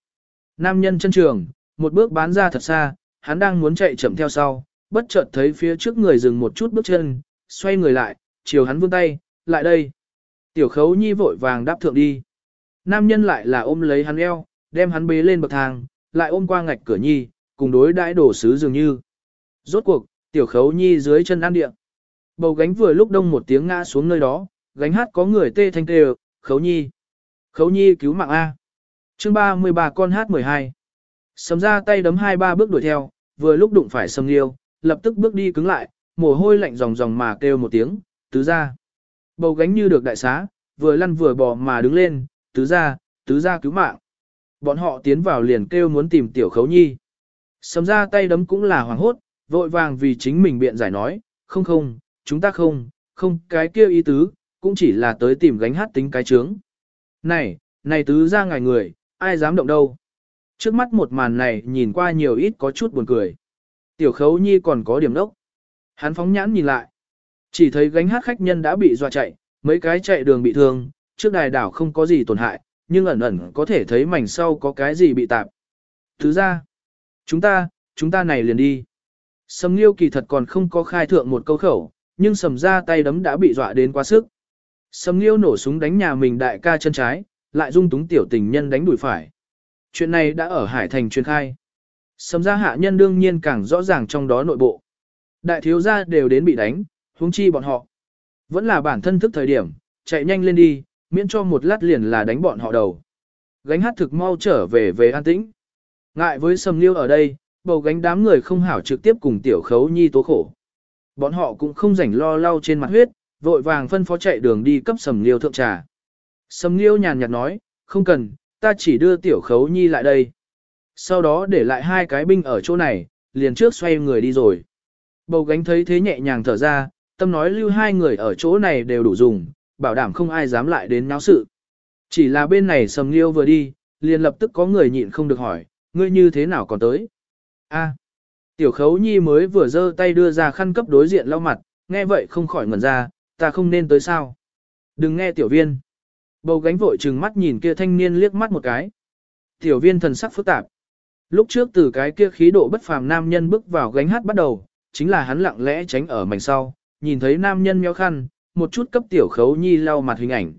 Nam nhân chân trường, một bước bán ra thật xa, hắn đang muốn chạy chậm theo sau, bất chợt thấy phía trước người dừng một chút bước chân, xoay người lại, chiều hắn vươn tay, lại đây. Tiểu khấu nhi vội vàng đáp thượng đi. Nam nhân lại là ôm lấy hắn eo, đem hắn bế lên bậc thang, lại ôm qua ngạch cửa nhi, cùng đối đãi đổ sứ dường như. Rốt cuộc, tiểu khấu nhi dưới chân ăn địa. Bầu gánh vừa lúc đông một tiếng ngã xuống nơi đó, gánh hát có người tê thanh tê khấu nhi. Khấu nhi cứu mạng A. chương 33 con hát 12. Sầm ra tay đấm hai ba bước đuổi theo, vừa lúc đụng phải sầm liêu, lập tức bước đi cứng lại, mồ hôi lạnh ròng ròng mà kêu một tiếng, tứ ra. Bầu gánh như được đại xá, vừa lăn vừa bò mà đứng lên, tứ ra, tứ ra cứu mạng. Bọn họ tiến vào liền kêu muốn tìm tiểu khấu nhi. Sầm ra tay đấm cũng là hoảng hốt, vội vàng vì chính mình biện giải nói, không không, chúng ta không, không, cái kia ý tứ, cũng chỉ là tới tìm gánh hát tính cái trướng. Này, này tứ ra ngài người, ai dám động đâu. Trước mắt một màn này nhìn qua nhiều ít có chút buồn cười. Tiểu khấu nhi còn có điểm đốc. Hắn phóng nhãn nhìn lại. Chỉ thấy gánh hát khách nhân đã bị dọa chạy, mấy cái chạy đường bị thương, trước đài đảo không có gì tổn hại, nhưng ẩn ẩn có thể thấy mảnh sau có cái gì bị tạp. Thứ ra, chúng ta, chúng ta này liền đi. Sầm Nghiêu kỳ thật còn không có khai thượng một câu khẩu, nhưng sầm ra tay đấm đã bị dọa đến quá sức. Sầm Nghiêu nổ súng đánh nhà mình đại ca chân trái, lại dung túng tiểu tình nhân đánh đuổi phải. Chuyện này đã ở Hải Thành truyền khai. Sầm gia hạ nhân đương nhiên càng rõ ràng trong đó nội bộ. Đại thiếu gia đều đến bị đánh, huống chi bọn họ. Vẫn là bản thân thức thời điểm, chạy nhanh lên đi, miễn cho một lát liền là đánh bọn họ đầu. Gánh hát thực mau trở về về an tĩnh. Ngại với sầm liêu ở đây, bầu gánh đám người không hảo trực tiếp cùng tiểu khấu nhi tố khổ. Bọn họ cũng không rảnh lo lau trên mặt huyết, vội vàng phân phó chạy đường đi cấp sầm liêu thượng trà. Sầm liêu nhàn nhạt nói, không cần, ta chỉ đưa tiểu khấu nhi lại đây. Sau đó để lại hai cái binh ở chỗ này, liền trước xoay người đi rồi. Bầu gánh thấy thế nhẹ nhàng thở ra, tâm nói lưu hai người ở chỗ này đều đủ dùng, bảo đảm không ai dám lại đến náo sự. Chỉ là bên này sầm liêu vừa đi, liền lập tức có người nhịn không được hỏi, ngươi như thế nào còn tới? A, tiểu khấu nhi mới vừa giơ tay đưa ra khăn cấp đối diện lau mặt, nghe vậy không khỏi ngẩn ra, ta không nên tới sao? Đừng nghe tiểu viên. Bầu gánh vội trừng mắt nhìn kia thanh niên liếc mắt một cái. Tiểu viên thần sắc phức tạp. Lúc trước từ cái kia khí độ bất phàm nam nhân bước vào gánh hát bắt đầu, chính là hắn lặng lẽ tránh ở mảnh sau, nhìn thấy nam nhân méo khăn, một chút cấp tiểu khấu nhi lau mặt hình ảnh.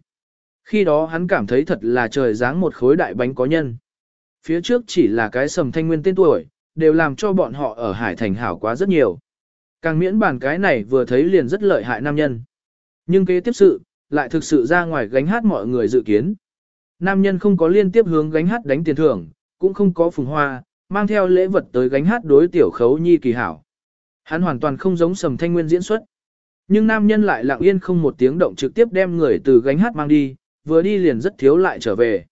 Khi đó hắn cảm thấy thật là trời dáng một khối đại bánh có nhân. Phía trước chỉ là cái sầm thanh nguyên tên tuổi, đều làm cho bọn họ ở Hải Thành hảo quá rất nhiều. Càng miễn bản cái này vừa thấy liền rất lợi hại nam nhân. Nhưng kế tiếp sự, lại thực sự ra ngoài gánh hát mọi người dự kiến. Nam nhân không có liên tiếp hướng gánh hát đánh tiền thưởng, cũng không có phùng hoa, mang theo lễ vật tới gánh hát đối tiểu khấu nhi kỳ hảo. Hắn hoàn toàn không giống sầm thanh nguyên diễn xuất. Nhưng nam nhân lại lặng yên không một tiếng động trực tiếp đem người từ gánh hát mang đi, vừa đi liền rất thiếu lại trở về.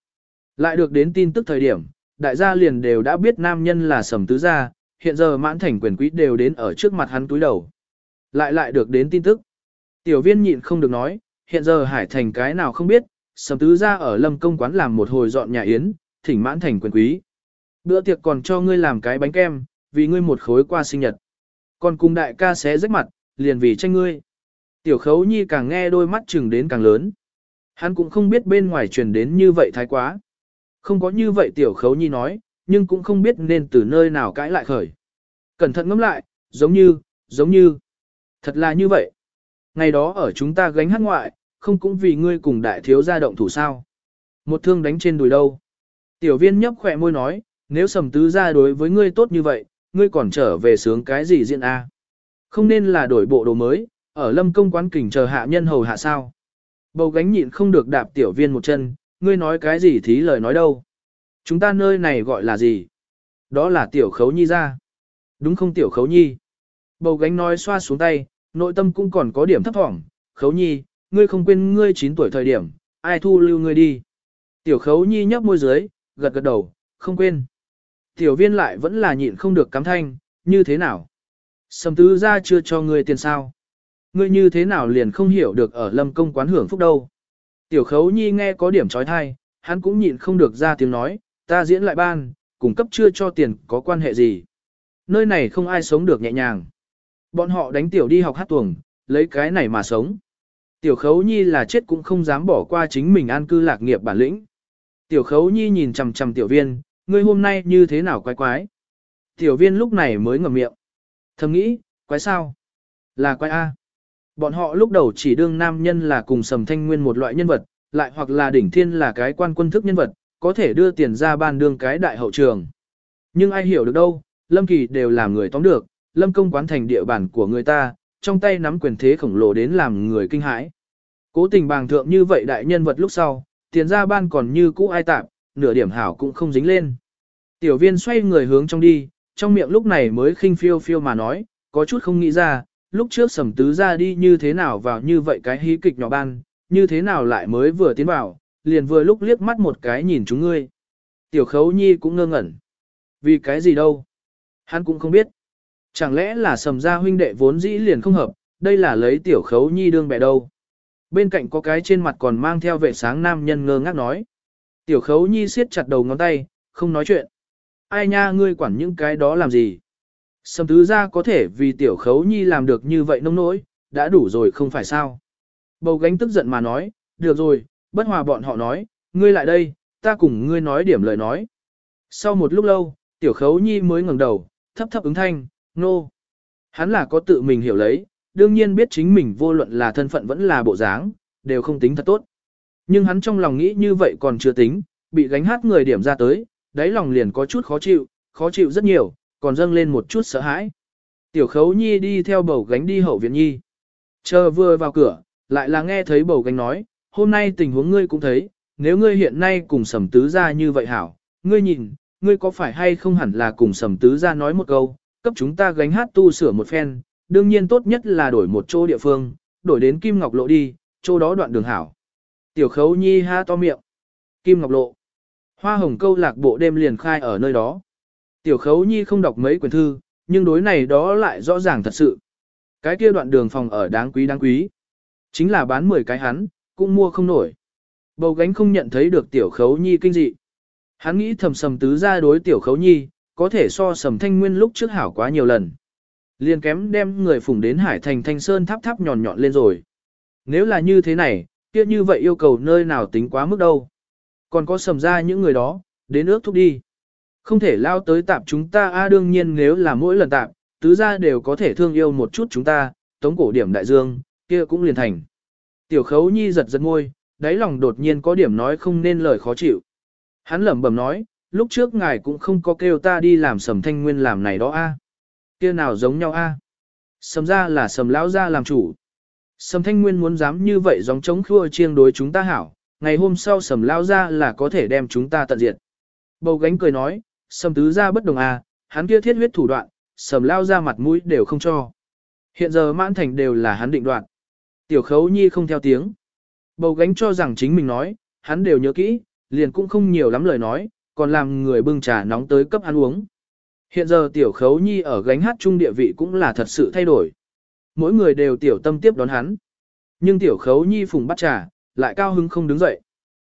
Lại được đến tin tức thời điểm, đại gia liền đều đã biết nam nhân là sầm tứ gia, hiện giờ mãn thành quyền quý đều đến ở trước mặt hắn túi đầu. Lại lại được đến tin tức. Tiểu viên nhịn không được nói, hiện giờ hải thành cái nào không biết, sầm tứ gia ở lâm công quán làm một hồi dọn nhà yến, thỉnh mãn thành quyền quý. Bữa tiệc còn cho ngươi làm cái bánh kem, vì ngươi một khối qua sinh nhật. Còn cùng đại ca xé rách mặt, liền vì tranh ngươi. Tiểu khấu nhi càng nghe đôi mắt chừng đến càng lớn. Hắn cũng không biết bên ngoài truyền đến như vậy thái quá. Không có như vậy tiểu khấu nhi nói, nhưng cũng không biết nên từ nơi nào cãi lại khởi. Cẩn thận ngẫm lại, giống như, giống như. Thật là như vậy. Ngày đó ở chúng ta gánh hát ngoại, không cũng vì ngươi cùng đại thiếu gia động thủ sao. Một thương đánh trên đùi đâu. Tiểu viên nhấp khỏe môi nói, nếu sầm tứ gia đối với ngươi tốt như vậy, ngươi còn trở về sướng cái gì diễn A. Không nên là đổi bộ đồ mới, ở lâm công quán kình chờ hạ nhân hầu hạ sao. Bầu gánh nhịn không được đạp tiểu viên một chân, ngươi nói cái gì thí lời nói đâu. Chúng ta nơi này gọi là gì? Đó là tiểu khấu nhi ra. Đúng không tiểu khấu nhi? Bầu gánh nói xoa xuống tay, nội tâm cũng còn có điểm thấp thỏm. Khấu nhi, ngươi không quên ngươi 9 tuổi thời điểm, ai thu lưu ngươi đi. Tiểu khấu nhi nhấp môi dưới, gật gật đầu, không quên. Tiểu viên lại vẫn là nhịn không được cắm thanh, như thế nào? Sầm tứ ra chưa cho ngươi tiền sao? Ngươi như thế nào liền không hiểu được ở lâm công quán hưởng phúc đâu? Tiểu khấu nhi nghe có điểm trói thai, hắn cũng nhịn không được ra tiếng nói, ta diễn lại ban, cung cấp chưa cho tiền có quan hệ gì. Nơi này không ai sống được nhẹ nhàng. Bọn họ đánh tiểu đi học hát tuồng, lấy cái này mà sống. Tiểu khấu nhi là chết cũng không dám bỏ qua chính mình an cư lạc nghiệp bản lĩnh. Tiểu khấu nhi nhìn chằm chằm tiểu viên, ngươi hôm nay như thế nào quái quái. Tiểu viên lúc này mới ngậm miệng. Thầm nghĩ, quái sao? Là quái A. Bọn họ lúc đầu chỉ đương nam nhân là cùng sầm thanh nguyên một loại nhân vật, lại hoặc là đỉnh thiên là cái quan quân thức nhân vật, có thể đưa tiền ra ban đương cái đại hậu trường. Nhưng ai hiểu được đâu, Lâm Kỳ đều làm người tóm được, Lâm công quán thành địa bàn của người ta, trong tay nắm quyền thế khổng lồ đến làm người kinh hãi. Cố tình bàng thượng như vậy đại nhân vật lúc sau, tiền ra ban còn như cũ ai tạm, nửa điểm hảo cũng không dính lên. Tiểu viên xoay người hướng trong đi, trong miệng lúc này mới khinh phiêu phiêu mà nói, có chút không nghĩ ra, lúc trước sầm tứ ra đi như thế nào vào như vậy cái hí kịch nhỏ ban, như thế nào lại mới vừa tiến vào, liền vừa lúc liếc mắt một cái nhìn chúng ngươi. Tiểu khấu nhi cũng ngơ ngẩn. Vì cái gì đâu? Hắn cũng không biết. Chẳng lẽ là sầm gia huynh đệ vốn dĩ liền không hợp, đây là lấy tiểu khấu nhi đương bẻ đâu. Bên cạnh có cái trên mặt còn mang theo vệ sáng nam nhân ngơ ngác nói. Tiểu khấu nhi siết chặt đầu ngón tay, không nói chuyện. Ai nha ngươi quản những cái đó làm gì? Sầm tứ ra có thể vì tiểu khấu nhi làm được như vậy nông nỗi, đã đủ rồi không phải sao. Bầu gánh tức giận mà nói, được rồi, bất hòa bọn họ nói, ngươi lại đây, ta cùng ngươi nói điểm lời nói. Sau một lúc lâu, tiểu khấu nhi mới ngẩng đầu, thấp thấp ứng thanh, nô. No. Hắn là có tự mình hiểu lấy, đương nhiên biết chính mình vô luận là thân phận vẫn là bộ dáng, đều không tính thật tốt. Nhưng hắn trong lòng nghĩ như vậy còn chưa tính, bị gánh hát người điểm ra tới, đáy lòng liền có chút khó chịu, khó chịu rất nhiều, còn dâng lên một chút sợ hãi. Tiểu khấu nhi đi theo bầu gánh đi hậu viện nhi. Chờ vừa vào cửa, lại là nghe thấy bầu gánh nói, hôm nay tình huống ngươi cũng thấy, nếu ngươi hiện nay cùng sầm tứ ra như vậy hảo, ngươi nhìn, ngươi có phải hay không hẳn là cùng sầm tứ ra nói một câu, cấp chúng ta gánh hát tu sửa một phen, đương nhiên tốt nhất là đổi một chỗ địa phương, đổi đến Kim Ngọc Lộ đi, chỗ đó đoạn đường hảo. Tiểu khấu nhi ha to miệng. Kim Ngọc Lộ. Hoa hồng câu lạc bộ đêm liền khai ở nơi đó. Tiểu khấu nhi không đọc mấy quyển thư, nhưng đối này đó lại rõ ràng thật sự. Cái kia đoạn đường phòng ở đáng quý đáng quý. Chính là bán 10 cái hắn, cũng mua không nổi. Bầu gánh không nhận thấy được tiểu khấu nhi kinh dị. Hắn nghĩ thầm sầm tứ ra đối tiểu khấu nhi, có thể so sầm thanh nguyên lúc trước hảo quá nhiều lần. Liền kém đem người phủng đến hải thành thanh sơn tháp tháp nhọn nhọn lên rồi. Nếu là như thế này, kia như vậy yêu cầu nơi nào tính quá mức đâu. Còn có sầm ra những người đó, đến ước thúc đi. Không thể lao tới tạp chúng ta a đương nhiên nếu là mỗi lần tạp, tứ gia đều có thể thương yêu một chút chúng ta, tống cổ điểm đại dương, kia cũng liền thành. Tiểu khấu nhi giật giật ngôi, đáy lòng đột nhiên có điểm nói không nên lời khó chịu. Hắn lẩm bẩm nói, lúc trước ngài cũng không có kêu ta đi làm sầm thanh nguyên làm này đó a. Kia nào giống nhau a? Sầm ra là sầm lão ra làm chủ. Sầm thanh nguyên muốn dám như vậy dòng chống khua chiêng đối chúng ta hảo, ngày hôm sau sầm lao ra là có thể đem chúng ta tận diệt. Bầu gánh cười nói, sầm tứ ra bất đồng a, hắn kia thiết huyết thủ đoạn, sầm lao ra mặt mũi đều không cho. Hiện giờ mãn thành đều là hắn định đoạn. Tiểu khấu nhi không theo tiếng. Bầu gánh cho rằng chính mình nói, hắn đều nhớ kỹ, liền cũng không nhiều lắm lời nói, còn làm người bưng trà nóng tới cấp ăn uống. Hiện giờ tiểu khấu nhi ở gánh hát trung địa vị cũng là thật sự thay đổi. Mỗi người đều tiểu tâm tiếp đón hắn. Nhưng tiểu khấu nhi phùng bắt trà, lại cao hứng không đứng dậy.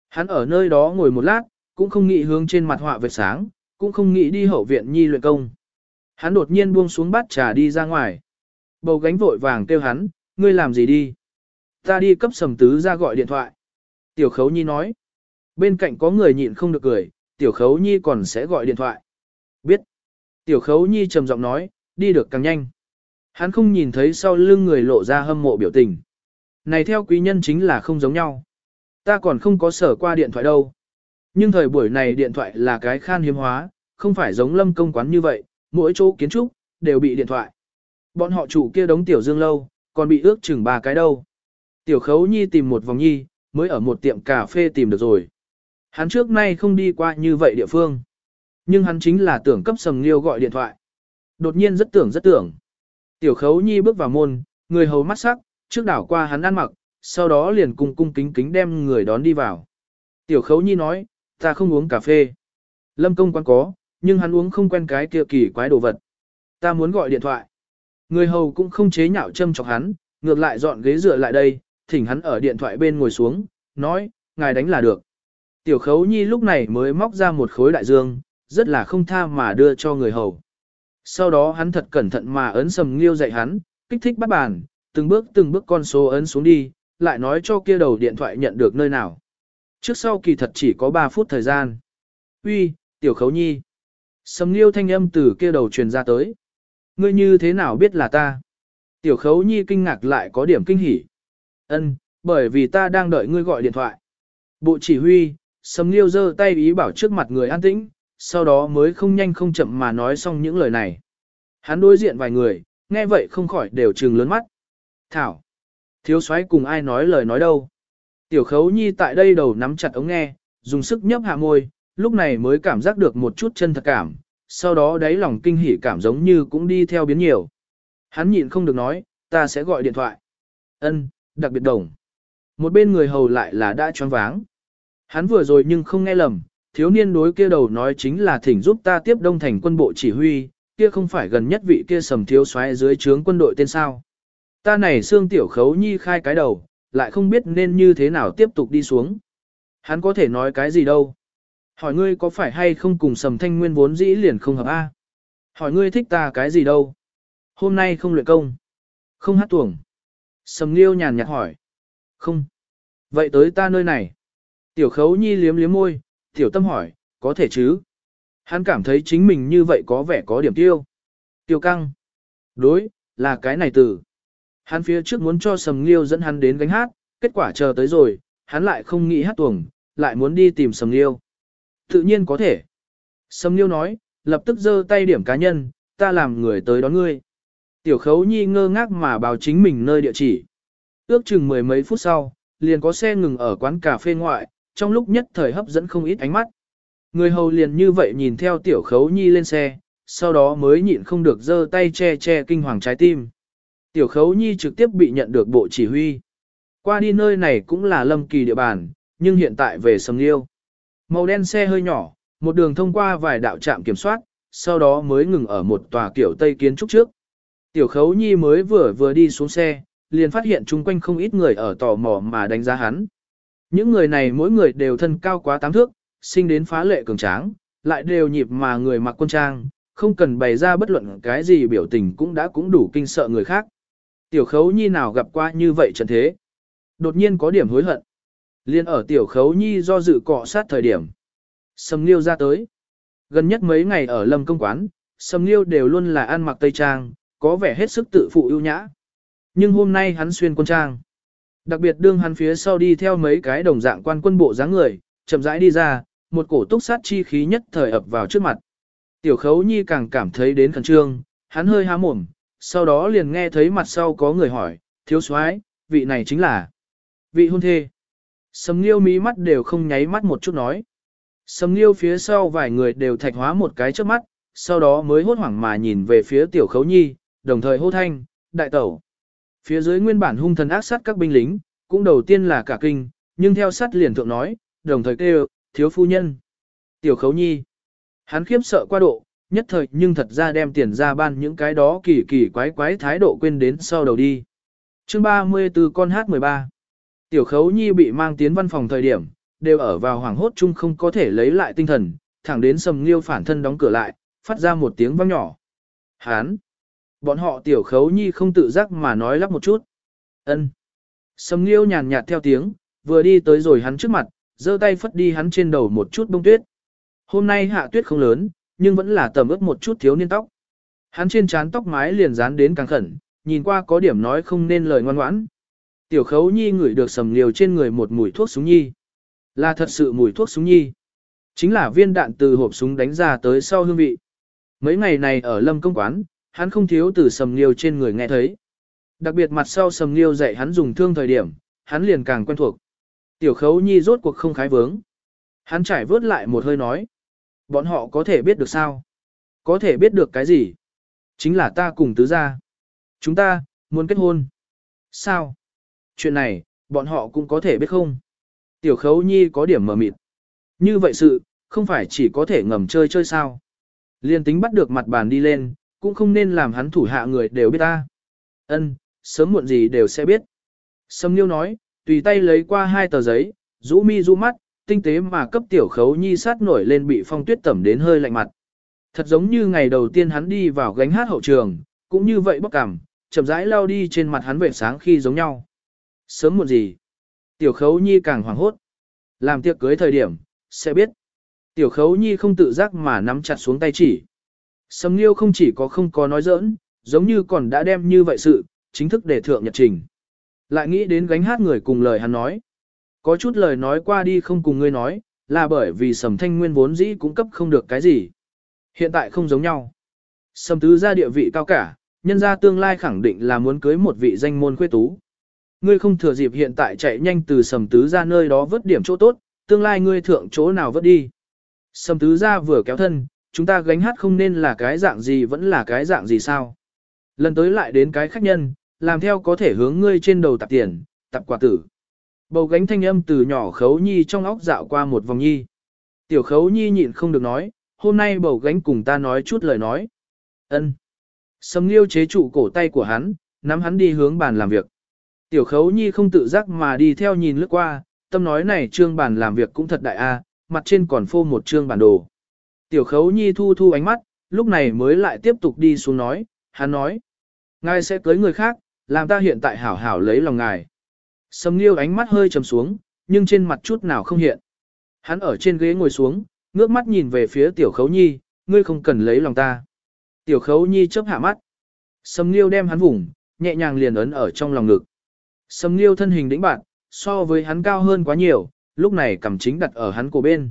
Hắn ở nơi đó ngồi một lát, cũng không nghĩ hướng trên mặt họa vệt sáng, cũng không nghĩ đi hậu viện nhi luyện công. Hắn đột nhiên buông xuống bát trà đi ra ngoài. Bầu gánh vội vàng kêu hắn, ngươi làm gì đi? Ta đi cấp sầm tứ ra gọi điện thoại. Tiểu khấu nhi nói. Bên cạnh có người nhịn không được cười, tiểu khấu nhi còn sẽ gọi điện thoại. Biết. Tiểu khấu nhi trầm giọng nói, đi được càng nhanh. Hắn không nhìn thấy sau lưng người lộ ra hâm mộ biểu tình. Này theo quý nhân chính là không giống nhau. Ta còn không có sở qua điện thoại đâu. Nhưng thời buổi này điện thoại là cái khan hiếm hóa, không phải giống lâm công quán như vậy, mỗi chỗ kiến trúc, đều bị điện thoại. Bọn họ chủ kia đóng tiểu dương lâu, còn bị ước chừng ba cái đâu. Tiểu khấu nhi tìm một vòng nhi, mới ở một tiệm cà phê tìm được rồi. Hắn trước nay không đi qua như vậy địa phương. Nhưng hắn chính là tưởng cấp sầm liêu gọi điện thoại. Đột nhiên rất tưởng rất tưởng. Tiểu khấu nhi bước vào môn, người hầu mắt sắc, trước đảo qua hắn ăn mặc, sau đó liền cung cung kính kính đem người đón đi vào. Tiểu khấu nhi nói, ta không uống cà phê. Lâm công quán có, nhưng hắn uống không quen cái kia kỳ quái đồ vật. Ta muốn gọi điện thoại. Người hầu cũng không chế nhạo châm chọc hắn, ngược lại dọn ghế dựa lại đây, thỉnh hắn ở điện thoại bên ngồi xuống, nói, ngài đánh là được. Tiểu khấu nhi lúc này mới móc ra một khối đại dương, rất là không tha mà đưa cho người hầu. Sau đó hắn thật cẩn thận mà ấn sầm nghiêu dạy hắn, kích thích bắt bàn, từng bước từng bước con số ấn xuống đi, lại nói cho kia đầu điện thoại nhận được nơi nào. Trước sau kỳ thật chỉ có 3 phút thời gian. Uy, tiểu khấu nhi. Sầm nghiêu thanh âm từ kia đầu truyền ra tới. Ngươi như thế nào biết là ta? Tiểu khấu nhi kinh ngạc lại có điểm kinh hỉ. Ân, bởi vì ta đang đợi ngươi gọi điện thoại. Bộ chỉ huy, sầm nghiêu giơ tay ý bảo trước mặt người an tĩnh, sau đó mới không nhanh không chậm mà nói xong những lời này. Hắn đối diện vài người, nghe vậy không khỏi đều trừng lớn mắt. Thảo, thiếu soái cùng ai nói lời nói đâu. Tiểu khấu nhi tại đây đầu nắm chặt ống nghe, dùng sức nhấp hạ môi, lúc này mới cảm giác được một chút chân thật cảm, sau đó đáy lòng kinh hỉ cảm giống như cũng đi theo biến nhiều. Hắn nhịn không được nói, ta sẽ gọi điện thoại. Ân, đặc biệt đồng. Một bên người hầu lại là đã choáng váng. Hắn vừa rồi nhưng không nghe lầm, thiếu niên đối kia đầu nói chính là thỉnh giúp ta tiếp đông thành quân bộ chỉ huy, kia không phải gần nhất vị kia sầm thiếu xoáy dưới trướng quân đội tên sao. Ta này xương tiểu khấu nhi khai cái đầu, lại không biết nên như thế nào tiếp tục đi xuống. Hắn có thể nói cái gì đâu. Hỏi ngươi có phải hay không cùng sầm thanh nguyên vốn dĩ liền không hợp A. Hỏi ngươi thích ta cái gì đâu. Hôm nay không luyện công. Không hát tuồng. Sầm liêu nhàn nhạt hỏi. Không. Vậy tới ta nơi này. Tiểu khấu nhi liếm liếm môi, tiểu tâm hỏi, có thể chứ? Hắn cảm thấy chính mình như vậy có vẻ có điểm tiêu. Tiêu căng. Đối, là cái này từ. Hắn phía trước muốn cho Sầm Liêu dẫn hắn đến gánh hát, kết quả chờ tới rồi, hắn lại không nghĩ hát tuồng, lại muốn đi tìm Sầm Liêu. Tự nhiên có thể. Sầm Liêu nói, lập tức giơ tay điểm cá nhân, ta làm người tới đón ngươi. Tiểu khấu nhi ngơ ngác mà báo chính mình nơi địa chỉ. Ước chừng mười mấy phút sau, liền có xe ngừng ở quán cà phê ngoại, trong lúc nhất thời hấp dẫn không ít ánh mắt. Người hầu liền như vậy nhìn theo tiểu khấu nhi lên xe, sau đó mới nhịn không được giơ tay che che kinh hoàng trái tim. Tiểu khấu nhi trực tiếp bị nhận được bộ chỉ huy. Qua đi nơi này cũng là lâm kỳ địa bàn, nhưng hiện tại về sầm liêu. Màu đen xe hơi nhỏ, một đường thông qua vài đạo trạm kiểm soát, sau đó mới ngừng ở một tòa kiểu Tây kiến trúc trước. Tiểu khấu nhi mới vừa vừa đi xuống xe, liền phát hiện chung quanh không ít người ở tò mò mà đánh giá hắn. Những người này mỗi người đều thân cao quá tám thước, sinh đến phá lệ cường tráng, lại đều nhịp mà người mặc quân trang, không cần bày ra bất luận cái gì biểu tình cũng đã cũng đủ kinh sợ người khác. Tiểu khấu nhi nào gặp qua như vậy trận thế. Đột nhiên có điểm hối hận. Liên ở tiểu khấu nhi do dự cọ sát thời điểm. Sầm Liêu ra tới. Gần nhất mấy ngày ở lâm công quán, Sầm Liêu đều luôn là ăn mặc tây trang, có vẻ hết sức tự phụ ưu nhã. Nhưng hôm nay hắn xuyên quân trang. Đặc biệt đương hắn phía sau đi theo mấy cái đồng dạng quan quân bộ dáng người, chậm rãi đi ra, một cổ túc sát chi khí nhất thời ập vào trước mặt. Tiểu khấu nhi càng cảm thấy đến khẩn trương, hắn hơi há mồm, sau đó liền nghe thấy mặt sau có người hỏi, thiếu soái, vị này chính là vị hôn thê. Sầm liêu mí mắt đều không nháy mắt một chút nói. Sầm liêu phía sau vài người đều thạch hóa một cái trước mắt, sau đó mới hốt hoảng mà nhìn về phía tiểu khấu nhi, đồng thời hô thanh, đại tẩu. Phía dưới nguyên bản hung thần ác sát các binh lính, cũng đầu tiên là cả kinh, nhưng theo sát liền thượng nói, đồng thời kêu, thiếu phu nhân. Tiểu khấu nhi. Hắn khiếp sợ qua độ, nhất thời nhưng thật ra đem tiền ra ban những cái đó kỳ kỳ quái quái thái độ quên đến sau đầu đi. chương 34 con H13 Tiểu khấu nhi bị mang tiến văn phòng thời điểm, đều ở vào hoàng hốt chung không có thể lấy lại tinh thần, thẳng đến sầm liêu phản thân đóng cửa lại, phát ra một tiếng vang nhỏ. Hán! Bọn họ tiểu khấu nhi không tự giác mà nói lắp một chút. ân Sầm liêu nhàn nhạt theo tiếng, vừa đi tới rồi hắn trước mặt, giơ tay phất đi hắn trên đầu một chút bông tuyết. Hôm nay hạ tuyết không lớn, nhưng vẫn là tầm ướt một chút thiếu niên tóc. Hắn trên trán tóc mái liền dán đến càng khẩn, nhìn qua có điểm nói không nên lời ngoan ngoãn. Tiểu khấu nhi ngửi được sầm liều trên người một mùi thuốc súng nhi. Là thật sự mùi thuốc súng nhi. Chính là viên đạn từ hộp súng đánh ra tới sau hương vị. Mấy ngày này ở lâm công quán, hắn không thiếu từ sầm nghiêu trên người nghe thấy. Đặc biệt mặt sau sầm nghiêu dạy hắn dùng thương thời điểm, hắn liền càng quen thuộc. Tiểu khấu nhi rốt cuộc không khái vướng. Hắn trải vớt lại một hơi nói. Bọn họ có thể biết được sao? Có thể biết được cái gì? Chính là ta cùng tứ gia. Chúng ta, muốn kết hôn. Sao? Chuyện này, bọn họ cũng có thể biết không? Tiểu khấu nhi có điểm mờ mịt. Như vậy sự, không phải chỉ có thể ngầm chơi chơi sao? Liên tính bắt được mặt bàn đi lên, cũng không nên làm hắn thủ hạ người đều biết ta. Ân, sớm muộn gì đều sẽ biết. Sâm Niêu nói, tùy tay lấy qua hai tờ giấy, rũ mi rũ mắt, tinh tế mà cấp tiểu khấu nhi sát nổi lên bị phong tuyết tẩm đến hơi lạnh mặt. Thật giống như ngày đầu tiên hắn đi vào gánh hát hậu trường, cũng như vậy bất cảm, chậm rãi lao đi trên mặt hắn vệ sáng khi giống nhau. Sớm muộn gì? Tiểu khấu nhi càng hoảng hốt. Làm tiệc cưới thời điểm, sẽ biết. Tiểu khấu nhi không tự giác mà nắm chặt xuống tay chỉ. Sầm Nghiêu không chỉ có không có nói giỡn, giống như còn đã đem như vậy sự, chính thức để thượng nhật trình. Lại nghĩ đến gánh hát người cùng lời hắn nói. Có chút lời nói qua đi không cùng ngươi nói, là bởi vì sầm thanh nguyên vốn dĩ cũng cấp không được cái gì. Hiện tại không giống nhau. Sầm tứ ra địa vị cao cả, nhân ra tương lai khẳng định là muốn cưới một vị danh môn khuê tú. Ngươi không thừa dịp hiện tại chạy nhanh từ sầm tứ ra nơi đó vớt điểm chỗ tốt, tương lai ngươi thượng chỗ nào vớt đi. Sầm tứ ra vừa kéo thân, chúng ta gánh hát không nên là cái dạng gì vẫn là cái dạng gì sao. Lần tới lại đến cái khách nhân, làm theo có thể hướng ngươi trên đầu tạp tiền, tạp quả tử. Bầu gánh thanh âm từ nhỏ khấu nhi trong óc dạo qua một vòng nhi. Tiểu khấu nhi nhịn không được nói, hôm nay bầu gánh cùng ta nói chút lời nói. ân Sầm liêu chế trụ cổ tay của hắn, nắm hắn đi hướng bàn làm việc. Tiểu khấu nhi không tự giác mà đi theo nhìn lướt qua, tâm nói này trương bàn làm việc cũng thật đại a, mặt trên còn phô một trương bản đồ. Tiểu khấu nhi thu thu ánh mắt, lúc này mới lại tiếp tục đi xuống nói, hắn nói. Ngài sẽ cưới người khác, làm ta hiện tại hảo hảo lấy lòng ngài. Sầm Nghiêu ánh mắt hơi trầm xuống, nhưng trên mặt chút nào không hiện. Hắn ở trên ghế ngồi xuống, ngước mắt nhìn về phía Tiểu Khấu Nhi, ngươi không cần lấy lòng ta. Tiểu Khấu Nhi chớp hạ mắt. Sầm Nghiêu đem hắn vùng, nhẹ nhàng liền ấn ở trong lòng ngực. Sầm Nghiêu thân hình đĩnh bạn, so với hắn cao hơn quá nhiều, lúc này cầm chính đặt ở hắn cổ bên.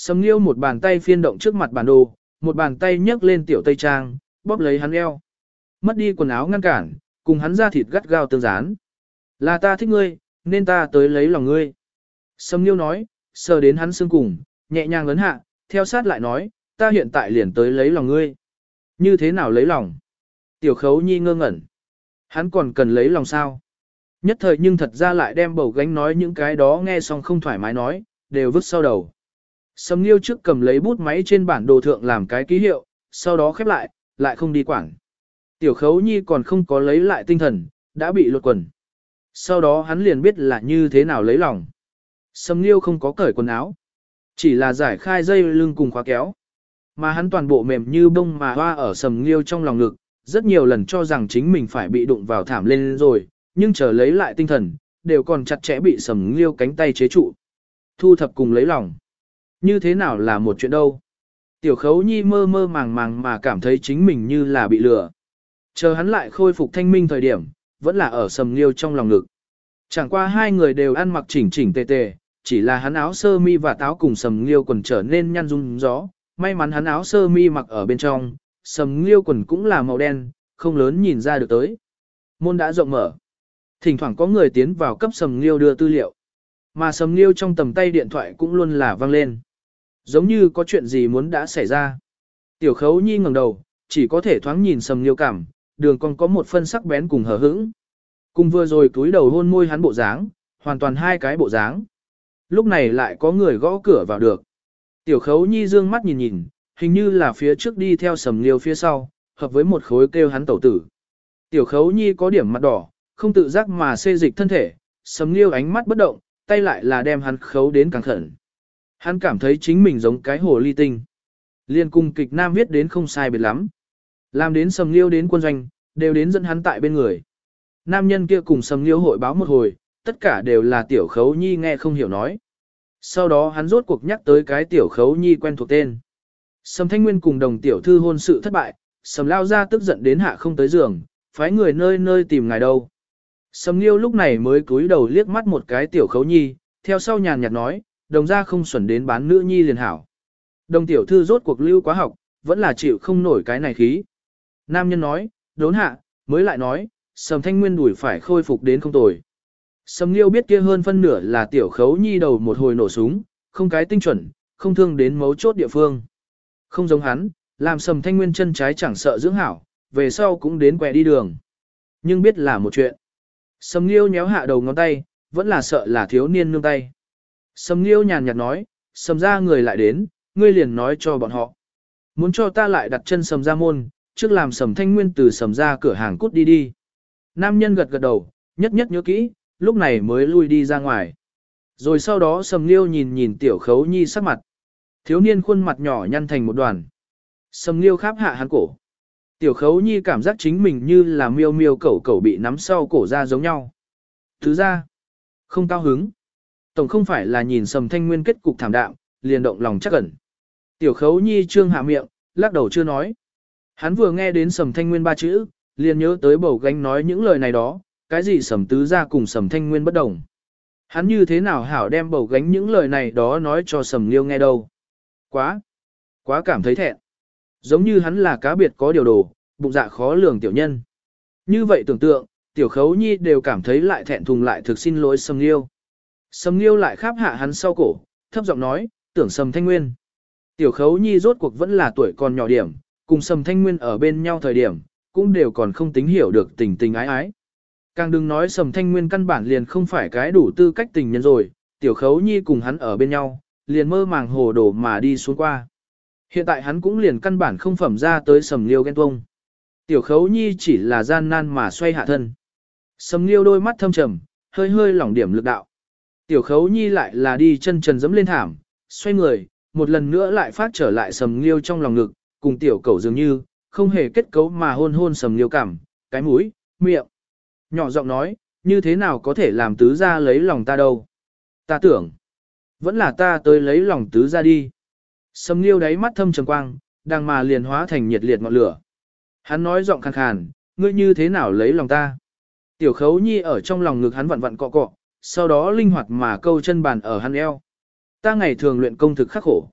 Sầm Nghiêu một bàn tay phiên động trước mặt bản đồ, một bàn tay nhấc lên tiểu tây trang, bóp lấy hắn eo. Mất đi quần áo ngăn cản, cùng hắn ra thịt gắt gao tương dán. Là ta thích ngươi, nên ta tới lấy lòng ngươi. Sầm Nghiêu nói, sờ đến hắn xương cùng, nhẹ nhàng lớn hạ, theo sát lại nói, ta hiện tại liền tới lấy lòng ngươi. Như thế nào lấy lòng? Tiểu khấu nhi ngơ ngẩn. Hắn còn cần lấy lòng sao? Nhất thời nhưng thật ra lại đem bầu gánh nói những cái đó nghe xong không thoải mái nói, đều vứt sau đầu. Sầm Nghiêu trước cầm lấy bút máy trên bản đồ thượng làm cái ký hiệu, sau đó khép lại, lại không đi quảng. Tiểu khấu nhi còn không có lấy lại tinh thần, đã bị lột quần. Sau đó hắn liền biết là như thế nào lấy lòng. Sầm Nghiêu không có cởi quần áo, chỉ là giải khai dây lưng cùng khóa kéo. Mà hắn toàn bộ mềm như bông mà hoa ở Sầm Nghiêu trong lòng ngực, rất nhiều lần cho rằng chính mình phải bị đụng vào thảm lên rồi, nhưng chờ lấy lại tinh thần, đều còn chặt chẽ bị Sầm Nghiêu cánh tay chế trụ. Thu thập cùng lấy lòng. Như thế nào là một chuyện đâu? Tiểu khấu nhi mơ mơ màng màng mà cảm thấy chính mình như là bị lừa. Chờ hắn lại khôi phục thanh minh thời điểm, vẫn là ở sầm liêu trong lòng ngực. Chẳng qua hai người đều ăn mặc chỉnh chỉnh tề tề, chỉ là hắn áo sơ mi và táo cùng sầm liêu quần trở nên nhăn rung gió. May mắn hắn áo sơ mi mặc ở bên trong, sầm liêu quần cũng là màu đen, không lớn nhìn ra được tới. Môn đã rộng mở. Thỉnh thoảng có người tiến vào cấp sầm liêu đưa tư liệu. Mà sầm liêu trong tầm tay điện thoại cũng luôn là vang lên. Giống như có chuyện gì muốn đã xảy ra. Tiểu khấu nhi ngẩng đầu, chỉ có thể thoáng nhìn sầm liêu cảm, đường còn có một phân sắc bén cùng hờ hững. Cùng vừa rồi túi đầu hôn môi hắn bộ dáng, hoàn toàn hai cái bộ dáng. Lúc này lại có người gõ cửa vào được. Tiểu khấu nhi dương mắt nhìn nhìn, hình như là phía trước đi theo sầm liêu phía sau, hợp với một khối kêu hắn tẩu tử. Tiểu khấu nhi có điểm mặt đỏ, không tự giác mà xê dịch thân thể, sầm liêu ánh mắt bất động, tay lại là đem hắn khấu đến càng khẩn. Hắn cảm thấy chính mình giống cái hồ ly tinh. Liên cùng kịch nam viết đến không sai biệt lắm. Làm đến sầm liêu đến quân doanh, đều đến dẫn hắn tại bên người. Nam nhân kia cùng sầm liêu hội báo một hồi, tất cả đều là tiểu khấu nhi nghe không hiểu nói. Sau đó hắn rốt cuộc nhắc tới cái tiểu khấu nhi quen thuộc tên. Sầm thanh nguyên cùng đồng tiểu thư hôn sự thất bại, sầm lao ra tức giận đến hạ không tới giường, phái người nơi nơi tìm ngài đâu. Sầm liêu lúc này mới cúi đầu liếc mắt một cái tiểu khấu nhi, theo sau nhàn nhạt nói, đồng ra không xuẩn đến bán nữ nhi liền hảo. Đồng tiểu thư rốt cuộc lưu quá học, vẫn là chịu không nổi cái này khí. Nam nhân nói, đốn hạ, mới lại nói, sầm thanh nguyên đuổi phải khôi phục đến không tồi. Sầm liêu biết kia hơn phân nửa là tiểu khấu nhi đầu một hồi nổ súng, không cái tinh chuẩn, không thương đến mấu chốt địa phương. Không giống hắn, làm sầm thanh nguyên chân trái chẳng sợ dưỡng hảo, về sau cũng đến quẹ đi đường. Nhưng biết là một chuyện. Sầm liêu nhéo hạ đầu ngón tay, vẫn là sợ là thiếu niên nương tay. Sầm Nghiêu nhàn nhạt nói, sầm ra người lại đến, ngươi liền nói cho bọn họ. Muốn cho ta lại đặt chân sầm ra môn, trước làm sầm thanh nguyên từ sầm ra cửa hàng cút đi đi. Nam nhân gật gật đầu, nhất nhất nhớ kỹ, lúc này mới lui đi ra ngoài. Rồi sau đó sầm Nghiêu nhìn nhìn tiểu khấu nhi sắc mặt. Thiếu niên khuôn mặt nhỏ nhăn thành một đoàn. Sầm Nghiêu kháp hạ hắn cổ. Tiểu khấu nhi cảm giác chính mình như là miêu miêu cẩu cẩu bị nắm sau cổ ra giống nhau. Thứ ra, không cao hứng. Tổng không phải là nhìn sầm thanh nguyên kết cục thảm đạm, liền động lòng chắc ẩn. Tiểu khấu nhi trương hạ miệng, lắc đầu chưa nói. Hắn vừa nghe đến sầm thanh nguyên ba chữ, liền nhớ tới bầu gánh nói những lời này đó, cái gì sầm tứ ra cùng sầm thanh nguyên bất đồng. Hắn như thế nào hảo đem bầu gánh những lời này đó nói cho sầm liêu nghe đâu. Quá, quá cảm thấy thẹn. Giống như hắn là cá biệt có điều đồ, bụng dạ khó lường tiểu nhân. Như vậy tưởng tượng, tiểu khấu nhi đều cảm thấy lại thẹn thùng lại thực xin lỗi sầm liêu. Sầm Nghiêu lại kháp hạ hắn sau cổ, thấp giọng nói, tưởng Sầm Thanh Nguyên. Tiểu Khấu Nhi rốt cuộc vẫn là tuổi còn nhỏ điểm, cùng Sầm Thanh Nguyên ở bên nhau thời điểm, cũng đều còn không tính hiểu được tình tình ái ái. Càng đừng nói Sầm Thanh Nguyên căn bản liền không phải cái đủ tư cách tình nhân rồi, Tiểu Khấu Nhi cùng hắn ở bên nhau, liền mơ màng hồ đồ mà đi xuống qua. Hiện tại hắn cũng liền căn bản không phẩm ra tới Sầm Liêu ghen tuông. Tiểu Khấu Nhi chỉ là gian nan mà xoay hạ thân. Sầm Liêu đôi mắt thâm trầm, hơi hơi lỏng điểm lực đạo. Tiểu khấu nhi lại là đi chân trần dẫm lên thảm, xoay người, một lần nữa lại phát trở lại sầm liêu trong lòng ngực, cùng tiểu cẩu dường như, không hề kết cấu mà hôn hôn sầm liêu cảm, cái mũi, miệng. Nhỏ giọng nói, như thế nào có thể làm tứ ra lấy lòng ta đâu. Ta tưởng, vẫn là ta tới lấy lòng tứ ra đi. Sầm liêu đáy mắt thâm trầm quang, đang mà liền hóa thành nhiệt liệt ngọn lửa. Hắn nói giọng khàn khàn, ngươi như thế nào lấy lòng ta. Tiểu khấu nhi ở trong lòng ngực hắn vặn vặn cọ cọ, sau đó linh hoạt mà câu chân bàn ở hắn eo. Ta ngày thường luyện công thực khắc khổ,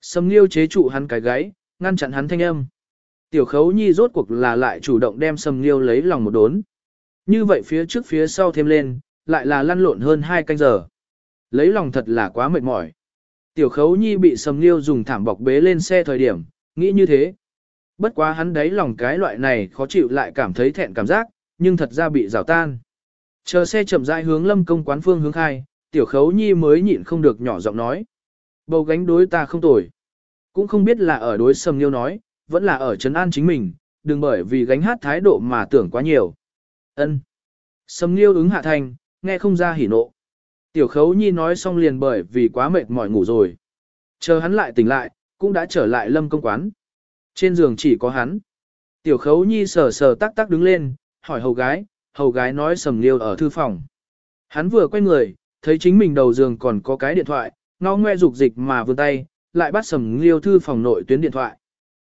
Sầm Nghiêu chế trụ hắn cái gáy, ngăn chặn hắn thanh âm. Tiểu Khấu Nhi rốt cuộc là lại chủ động đem Sầm Nghiêu lấy lòng một đốn. Như vậy phía trước phía sau thêm lên, lại là lăn lộn hơn hai canh giờ. Lấy lòng thật là quá mệt mỏi. Tiểu Khấu Nhi bị Sầm Nghiêu dùng thảm bọc bế lên xe thời điểm, nghĩ như thế. Bất quá hắn đấy lòng cái loại này khó chịu lại cảm thấy thẹn cảm giác, nhưng thật ra bị rào tan. Chờ xe chậm rãi hướng lâm công quán phương hướng khai, tiểu khấu nhi mới nhịn không được nhỏ giọng nói. Bầu gánh đối ta không tồi. Cũng không biết là ở đối sầm liêu nói, vẫn là ở trấn an chính mình, đừng bởi vì gánh hát thái độ mà tưởng quá nhiều. ân Sầm liêu ứng hạ thành, nghe không ra hỉ nộ. Tiểu khấu nhi nói xong liền bởi vì quá mệt mỏi ngủ rồi. Chờ hắn lại tỉnh lại, cũng đã trở lại lâm công quán. Trên giường chỉ có hắn. Tiểu khấu nhi sờ sờ tắc tắc đứng lên, hỏi hầu gái, hầu gái nói sầm liêu ở thư phòng. Hắn vừa quay người, thấy chính mình đầu giường còn có cái điện thoại, ngó ngoe dục dịch mà vươn tay, lại bắt sầm liêu thư phòng nội tuyến điện thoại.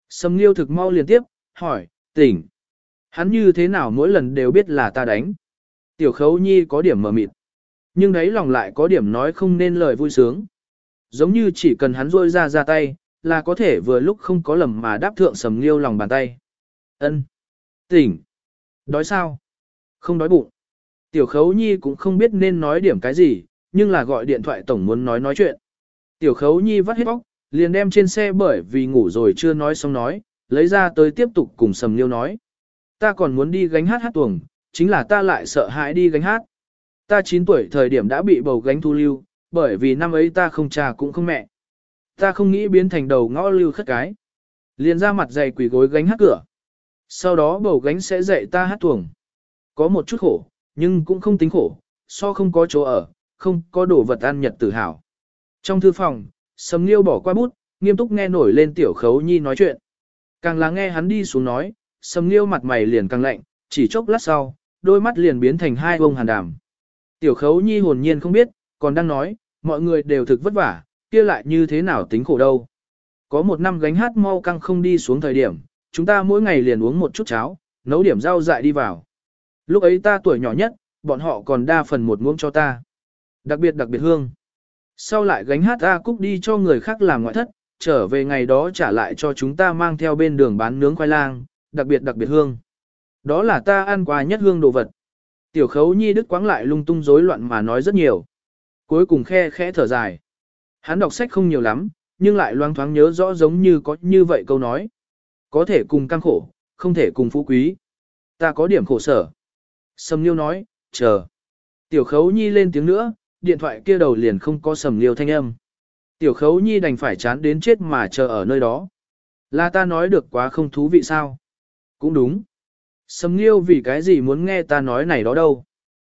Sầm liêu thực mau liên tiếp, hỏi, tỉnh. Hắn như thế nào mỗi lần đều biết là ta đánh. Tiểu khấu nhi có điểm mờ mịt. Nhưng đấy lòng lại có điểm nói không nên lời vui sướng. Giống như chỉ cần hắn rôi ra ra tay, là có thể vừa lúc không có lầm mà đáp thượng sầm liêu lòng bàn tay. ân Tỉnh. Đói sao? Không đói bụng. Tiểu khấu nhi cũng không biết nên nói điểm cái gì, nhưng là gọi điện thoại tổng muốn nói nói chuyện. Tiểu khấu nhi vắt hết bóc, liền đem trên xe bởi vì ngủ rồi chưa nói xong nói, lấy ra tới tiếp tục cùng sầm liêu nói. Ta còn muốn đi gánh hát hát tuồng, chính là ta lại sợ hãi đi gánh hát. Ta 9 tuổi thời điểm đã bị bầu gánh thu lưu, bởi vì năm ấy ta không cha cũng không mẹ. Ta không nghĩ biến thành đầu ngõ lưu khất cái. Liền ra mặt dày quỷ gối gánh hát cửa. Sau đó bầu gánh sẽ dạy ta hát tuồng. Có một chút khổ, nhưng cũng không tính khổ, so không có chỗ ở, không có đồ vật ăn nhật tự hào. Trong thư phòng, Sầm Nghiêu bỏ qua bút, nghiêm túc nghe nổi lên tiểu khấu nhi nói chuyện. Càng là nghe hắn đi xuống nói, Sầm Nghiêu mặt mày liền càng lạnh, chỉ chốc lát sau, đôi mắt liền biến thành hai bông hàn đàm. Tiểu khấu nhi hồn nhiên không biết, còn đang nói, mọi người đều thực vất vả, kia lại như thế nào tính khổ đâu. Có một năm gánh hát mau căng không đi xuống thời điểm, chúng ta mỗi ngày liền uống một chút cháo, nấu điểm rau dại đi vào. Lúc ấy ta tuổi nhỏ nhất, bọn họ còn đa phần một muỗng cho ta. Đặc biệt đặc biệt hương. Sau lại gánh hát A Cúc đi cho người khác làm ngoại thất, trở về ngày đó trả lại cho chúng ta mang theo bên đường bán nướng khoai lang, đặc biệt đặc biệt hương. Đó là ta ăn qua nhất hương đồ vật. Tiểu khấu nhi đức quáng lại lung tung rối loạn mà nói rất nhiều. Cuối cùng khe khẽ thở dài. Hắn đọc sách không nhiều lắm, nhưng lại loang thoáng nhớ rõ giống như có như vậy câu nói. Có thể cùng căng khổ, không thể cùng phú quý. Ta có điểm khổ sở. Sầm Liêu nói, chờ. Tiểu khấu nhi lên tiếng nữa, điện thoại kia đầu liền không có sầm liêu thanh âm. Tiểu khấu nhi đành phải chán đến chết mà chờ ở nơi đó. Là ta nói được quá không thú vị sao? Cũng đúng. Sầm liêu vì cái gì muốn nghe ta nói này đó đâu?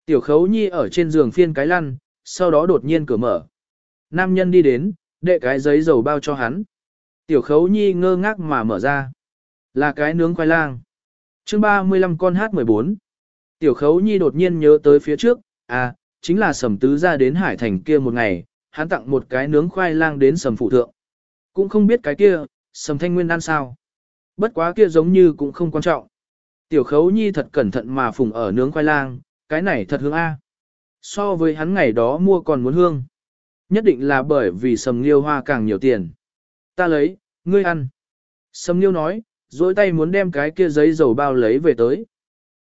Tiểu khấu nhi ở trên giường phiên cái lăn, sau đó đột nhiên cửa mở. Nam nhân đi đến, đệ cái giấy dầu bao cho hắn. Tiểu khấu nhi ngơ ngác mà mở ra. Là cái nướng khoai lang. chương 35 con H14. Tiểu khấu nhi đột nhiên nhớ tới phía trước, à, chính là sầm tứ ra đến hải thành kia một ngày, hắn tặng một cái nướng khoai lang đến sầm phụ thượng. Cũng không biết cái kia, sầm thanh nguyên ăn sao. Bất quá kia giống như cũng không quan trọng. Tiểu khấu nhi thật cẩn thận mà phùng ở nướng khoai lang, cái này thật hương A. À. So với hắn ngày đó mua còn muốn hương. Nhất định là bởi vì sầm liêu hoa càng nhiều tiền. Ta lấy, ngươi ăn. Sầm liêu nói, dối tay muốn đem cái kia giấy dầu bao lấy về tới.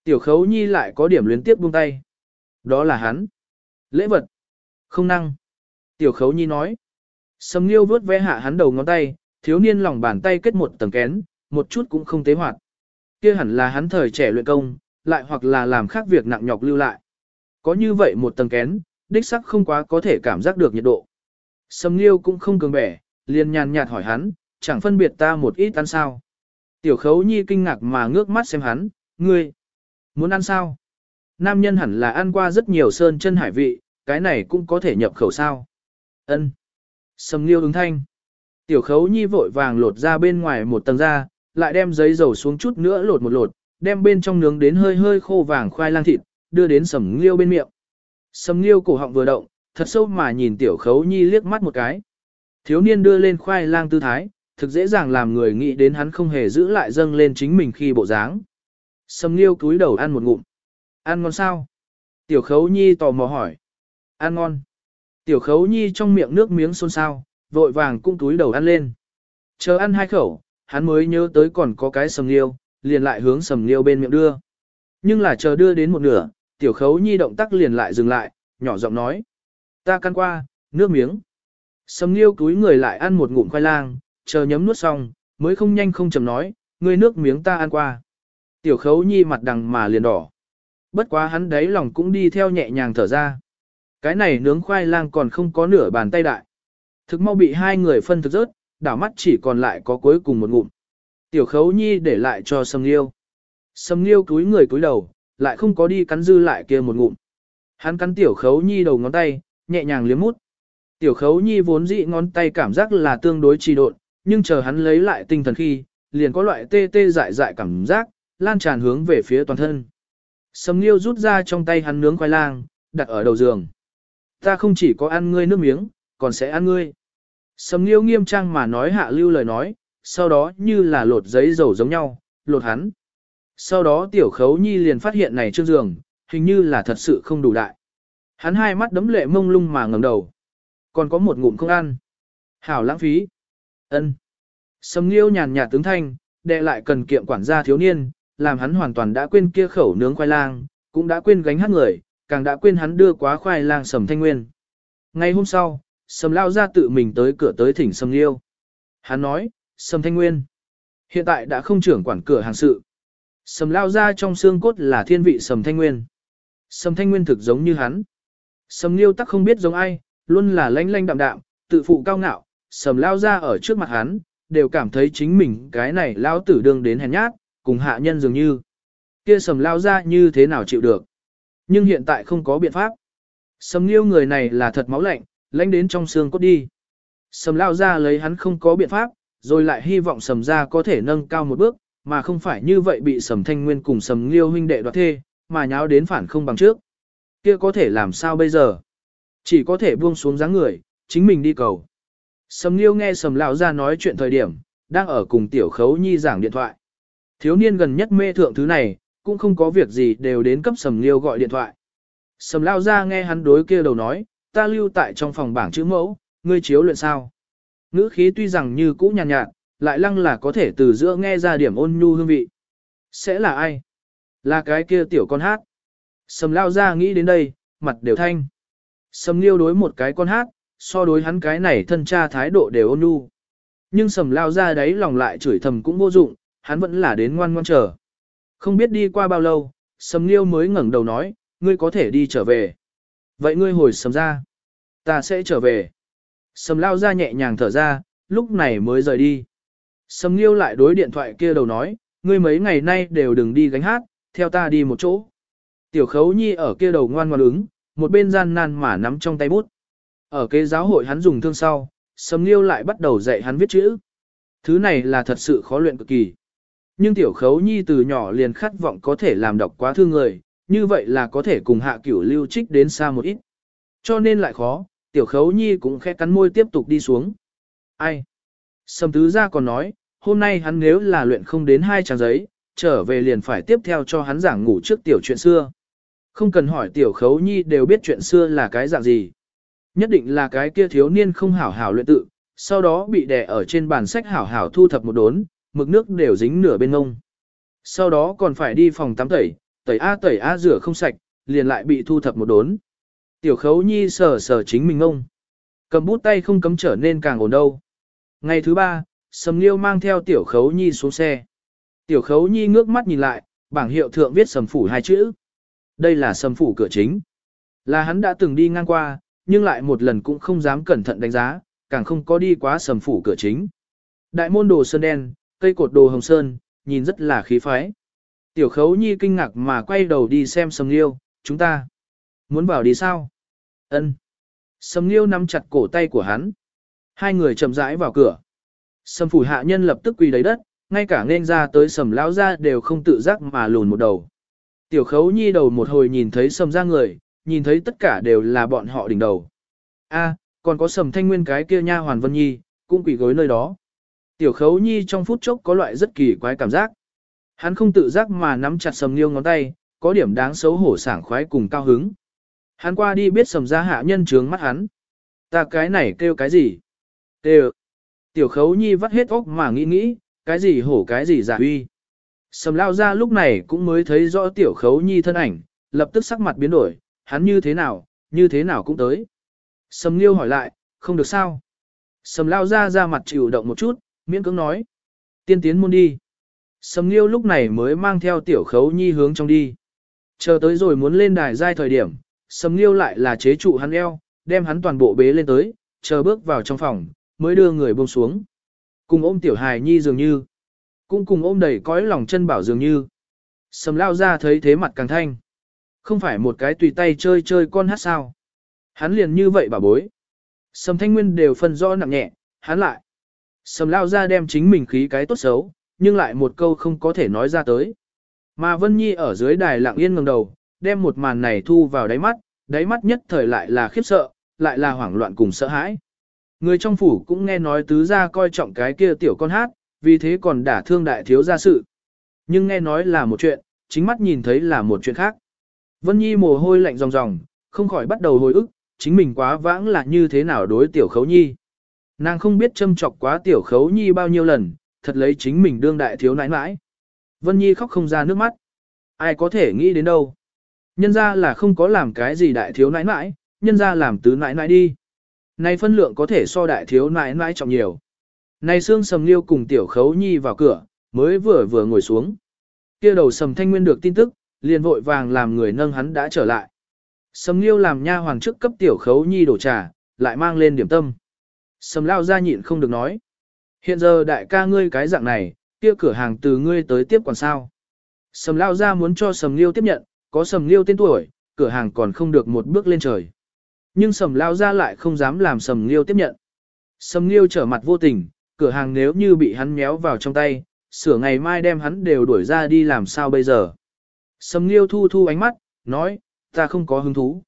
Tiểu khấu nhi lại có điểm luyến tiếp buông tay. Đó là hắn. Lễ vật. Không năng. Tiểu khấu nhi nói. Sầm nghiêu vớt ve hạ hắn đầu ngón tay, thiếu niên lòng bàn tay kết một tầng kén, một chút cũng không tế hoạt. Kia hẳn là hắn thời trẻ luyện công, lại hoặc là làm khác việc nặng nhọc lưu lại. Có như vậy một tầng kén, đích sắc không quá có thể cảm giác được nhiệt độ. Sầm nghiêu cũng không cường bẻ, liền nhàn nhạt hỏi hắn, chẳng phân biệt ta một ít ăn sao. Tiểu khấu nhi kinh ngạc mà ngước mắt xem hắn, ngươi. Muốn ăn sao? Nam nhân hẳn là ăn qua rất nhiều sơn chân hải vị, cái này cũng có thể nhập khẩu sao. Ân. Sầm liêu ứng thanh. Tiểu khấu nhi vội vàng lột ra bên ngoài một tầng da, lại đem giấy dầu xuống chút nữa lột một lột, đem bên trong nướng đến hơi hơi khô vàng khoai lang thịt, đưa đến sầm liêu bên miệng. Sầm liêu cổ họng vừa động, thật sâu mà nhìn tiểu khấu nhi liếc mắt một cái. Thiếu niên đưa lên khoai lang tư thái, thực dễ dàng làm người nghĩ đến hắn không hề giữ lại dâng lên chính mình khi bộ dáng. Sầm Nghiêu cúi đầu ăn một ngụm. Ăn ngon sao? Tiểu Khấu Nhi tò mò hỏi. Ăn ngon. Tiểu Khấu Nhi trong miệng nước miếng xôn xao, vội vàng cũng túi đầu ăn lên. Chờ ăn hai khẩu, hắn mới nhớ tới còn có cái sầm liêu, liền lại hướng sầm liêu bên miệng đưa. Nhưng là chờ đưa đến một nửa, tiểu khấu nhi động tác liền lại dừng lại, nhỏ giọng nói. Ta căn qua, nước miếng. Sầm liêu túi người lại ăn một ngụm khoai lang, chờ nhấm nuốt xong, mới không nhanh không chậm nói, ngươi nước miếng ta ăn qua. Tiểu khấu nhi mặt đằng mà liền đỏ. Bất quá hắn đấy lòng cũng đi theo nhẹ nhàng thở ra. Cái này nướng khoai lang còn không có nửa bàn tay đại. Thực mau bị hai người phân thực rớt, đảo mắt chỉ còn lại có cuối cùng một ngụm. Tiểu khấu nhi để lại cho sầm liêu. Sầm liêu cúi người cúi đầu, lại không có đi cắn dư lại kia một ngụm. Hắn cắn tiểu khấu nhi đầu ngón tay, nhẹ nhàng liếm mút. Tiểu khấu nhi vốn dị ngón tay cảm giác là tương đối trì độn, nhưng chờ hắn lấy lại tinh thần khi, liền có loại tê tê dại dại cảm giác, lan tràn hướng về phía toàn thân. Sầm liêu rút ra trong tay hắn nướng khoai lang, đặt ở đầu giường. Ta không chỉ có ăn ngươi nước miếng, còn sẽ ăn ngươi. Sầm liêu nghiêm trang mà nói hạ lưu lời nói, sau đó như là lột giấy dầu giống nhau, lột hắn. Sau đó tiểu khấu nhi liền phát hiện này trước giường, hình như là thật sự không đủ đại. Hắn hai mắt đấm lệ mông lung mà ngẩng đầu. Còn có một ngụm không ăn. Hảo lãng phí. ân Sầm liêu nhàn nhạt tướng thanh, đệ lại cần kiệm quản gia thiếu niên, làm hắn hoàn toàn đã quên kia khẩu nướng khoai lang, cũng đã quên gánh hát người, càng đã quên hắn đưa quá khoai lang sầm thanh nguyên. Ngày hôm sau, sầm lao ra tự mình tới cửa tới thỉnh sầm liêu. Hắn nói, sầm thanh nguyên, hiện tại đã không trưởng quản cửa hàng sự. Sầm lao ra trong xương cốt là thiên vị sầm thanh nguyên. Sầm thanh nguyên thực giống như hắn. Sầm liêu tắc không biết giống ai, luôn là lanh lanh đạm đạm, tự phụ cao ngạo, sầm lao ra ở trước mặt hắn, đều cảm thấy chính mình cái này lao tử đương đến hèn nhát, cùng hạ nhân dường như. Kia sầm lao ra như thế nào chịu được. Nhưng hiện tại không có biện pháp. Sầm liêu người này là thật máu lạnh, lãnh đến trong xương cốt đi. Sầm lao ra lấy hắn không có biện pháp, rồi lại hy vọng sầm ra có thể nâng cao một bước, mà không phải như vậy bị sầm thanh nguyên cùng sầm liêu huynh đệ đoạt thê, mà nháo đến phản không bằng trước. Kia có thể làm sao bây giờ? Chỉ có thể buông xuống dáng người, chính mình đi cầu. Sầm liêu nghe sầm lão ra nói chuyện thời điểm, đang ở cùng tiểu khấu nhi giảng điện thoại. Thiếu niên gần nhất mê thượng thứ này, cũng không có việc gì đều đến cấp sầm liêu gọi điện thoại. Sầm lao ra nghe hắn đối kia đầu nói, ta lưu tại trong phòng bảng chữ mẫu, ngươi chiếu luyện sao. Ngữ khí tuy rằng như cũ nhàn nhạt, nhạt, lại lăng là có thể từ giữa nghe ra điểm ôn nhu hương vị. Sẽ là ai? Là cái kia tiểu con hát. Sầm lao ra nghĩ đến đây, mặt đều thanh. Sầm liêu đối một cái con hát, so đối hắn cái này thân cha thái độ đều ôn nhu. Nhưng sầm lao ra đấy lòng lại chửi thầm cũng vô dụng, hắn vẫn là đến ngoan ngoan chờ. Không biết đi qua bao lâu, sầm liêu mới ngẩng đầu nói, ngươi có thể đi trở về. Vậy ngươi hồi sầm ra. Ta sẽ trở về. Sầm lao ra nhẹ nhàng thở ra, lúc này mới rời đi. Sầm liêu lại đối điện thoại kia đầu nói, ngươi mấy ngày nay đều đừng đi gánh hát, theo ta đi một chỗ. Tiểu khấu nhi ở kia đầu ngoan ngoan ứng, một bên gian nan mà nắm trong tay bút. Ở cái giáo hội hắn dùng thương sau, Sầm Liêu lại bắt đầu dạy hắn viết chữ. Thứ này là thật sự khó luyện cực kỳ. Nhưng tiểu khấu nhi từ nhỏ liền khát vọng có thể làm đọc quá thương người, như vậy là có thể cùng hạ cửu lưu trích đến xa một ít. Cho nên lại khó, tiểu khấu nhi cũng khẽ cắn môi tiếp tục đi xuống. Ai? Sầm tứ gia còn nói, hôm nay hắn nếu là luyện không đến hai trang giấy, trở về liền phải tiếp theo cho hắn giảng ngủ trước tiểu chuyện xưa. Không cần hỏi tiểu khấu nhi đều biết chuyện xưa là cái dạng gì. Nhất định là cái kia thiếu niên không hảo hảo luyện tự, sau đó bị đè ở trên bàn sách hảo hảo thu thập một đốn, mực nước đều dính nửa bên ngông. Sau đó còn phải đi phòng tắm tẩy, tẩy a tẩy a rửa không sạch, liền lại bị thu thập một đốn. Tiểu khấu nhi sờ sờ chính mình ngông. Cầm bút tay không cấm trở nên càng ổn đâu. Ngày thứ ba, Sầm Liêu mang theo tiểu khấu nhi xuống xe. Tiểu khấu nhi ngước mắt nhìn lại, bảng hiệu thượng viết sầm phủ hai chữ. Đây là sầm phủ cửa chính. Là hắn đã từng đi ngang qua, nhưng lại một lần cũng không dám cẩn thận đánh giá, càng không có đi quá sầm phủ cửa chính. Đại môn đồ sơn đen, cây cột đồ hồng sơn, nhìn rất là khí phái. Tiểu khấu nhi kinh ngạc mà quay đầu đi xem sầm liêu, chúng ta muốn vào đi sao? Ân. Sầm liêu nắm chặt cổ tay của hắn. Hai người chậm rãi vào cửa. Sầm phủ hạ nhân lập tức quỳ đầy đất, ngay cả nên ra tới sầm lão ra đều không tự giác mà lùn một đầu. Tiểu khấu nhi đầu một hồi nhìn thấy sầm ra người, nhìn thấy tất cả đều là bọn họ đỉnh đầu. A, còn có sầm thanh nguyên cái kia nha hoàn vân nhi, cũng quỳ gối nơi đó. Tiểu khấu nhi trong phút chốc có loại rất kỳ quái cảm giác. Hắn không tự giác mà nắm chặt sầm liêu ngón tay, có điểm đáng xấu hổ sảng khoái cùng cao hứng. Hắn qua đi biết sầm ra hạ nhân trướng mắt hắn. Ta cái này kêu cái gì? Kêu. Tiểu khấu nhi vắt hết óc mà nghĩ nghĩ, cái gì hổ cái gì giả uy. Sầm lao ra lúc này cũng mới thấy rõ tiểu khấu nhi thân ảnh, lập tức sắc mặt biến đổi, hắn như thế nào, như thế nào cũng tới. Sầm liêu hỏi lại, không được sao. Sầm lao ra ra mặt chịu động một chút, miễn cưỡng nói. Tiên tiến môn đi. Sầm liêu lúc này mới mang theo tiểu khấu nhi hướng trong đi. Chờ tới rồi muốn lên đài giai thời điểm, sầm liêu lại là chế trụ hắn eo, đem hắn toàn bộ bế lên tới, chờ bước vào trong phòng, mới đưa người buông xuống. Cùng ôm tiểu hài nhi dường như, cũng cùng ôm đầy cõi lòng chân bảo dường như. Sầm lao ra thấy thế mặt càng thanh. Không phải một cái tùy tay chơi chơi con hát sao. Hắn liền như vậy bà bối. Sầm thanh nguyên đều phân rõ nặng nhẹ, hắn lại. Sầm lao ra đem chính mình khí cái tốt xấu, nhưng lại một câu không có thể nói ra tới. Mà Vân Nhi ở dưới đài lặng yên ngẩng đầu, đem một màn này thu vào đáy mắt, đáy mắt nhất thời lại là khiếp sợ, lại là hoảng loạn cùng sợ hãi. Người trong phủ cũng nghe nói tứ gia coi trọng cái kia tiểu con hát, vì thế còn đả thương đại thiếu gia sự. Nhưng nghe nói là một chuyện, chính mắt nhìn thấy là một chuyện khác. Vân Nhi mồ hôi lạnh ròng ròng, không khỏi bắt đầu hồi ức, chính mình quá vãng là như thế nào đối tiểu khấu nhi. Nàng không biết châm chọc quá tiểu khấu nhi bao nhiêu lần, thật lấy chính mình đương đại thiếu nãi nãi. Vân Nhi khóc không ra nước mắt. Ai có thể nghĩ đến đâu. Nhân ra là không có làm cái gì đại thiếu nãi nãi, nhân ra làm tứ nãi nãi đi. Này phân lượng có thể so đại thiếu nãi nãi trọng nhiều. Này xương sầm liêu cùng tiểu khấu nhi vào cửa, mới vừa vừa ngồi xuống. kia đầu sầm thanh nguyên được tin tức, liền vội vàng làm người nâng hắn đã trở lại. Sầm liêu làm nha hoàng trước cấp tiểu khấu nhi đổ trà, lại mang lên điểm tâm. Sầm lao ra nhịn không được nói. Hiện giờ đại ca ngươi cái dạng này, kia cửa hàng từ ngươi tới tiếp còn sao. Sầm lao ra muốn cho sầm liêu tiếp nhận, có sầm liêu tên tuổi, cửa hàng còn không được một bước lên trời. Nhưng sầm lao ra lại không dám làm sầm liêu tiếp nhận. Sầm liêu trở mặt vô tình, cửa hàng nếu như bị hắn méo vào trong tay, sửa ngày mai đem hắn đều đuổi ra đi làm sao bây giờ. Sầm liêu thu thu ánh mắt, nói, ta không có hứng thú.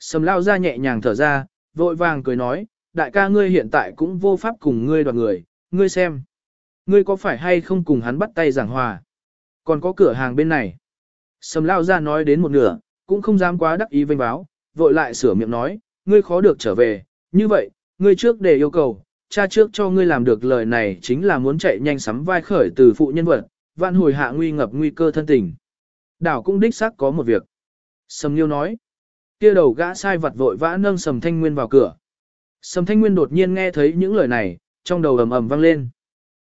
Sầm lao ra nhẹ nhàng thở ra, vội vàng cười nói, đại ca ngươi hiện tại cũng vô pháp cùng ngươi đoàn người, ngươi xem. Ngươi có phải hay không cùng hắn bắt tay giảng hòa? Còn có cửa hàng bên này. Sầm lao ra nói đến một nửa, cũng không dám quá đắc ý vênh báo, vội lại sửa miệng nói, ngươi khó được trở về, như vậy, ngươi trước để yêu cầu, cha trước cho ngươi làm được lời này chính là muốn chạy nhanh sắm vai khởi từ phụ nhân vật, vạn hồi hạ nguy ngập nguy cơ thân tình. Đảo cũng đích xác có một việc. Sầm Liêu nói, kia đầu gã sai vật vội vã nâng Sầm Thanh Nguyên vào cửa. Sầm Thanh Nguyên đột nhiên nghe thấy những lời này, trong đầu ầm ầm vang lên.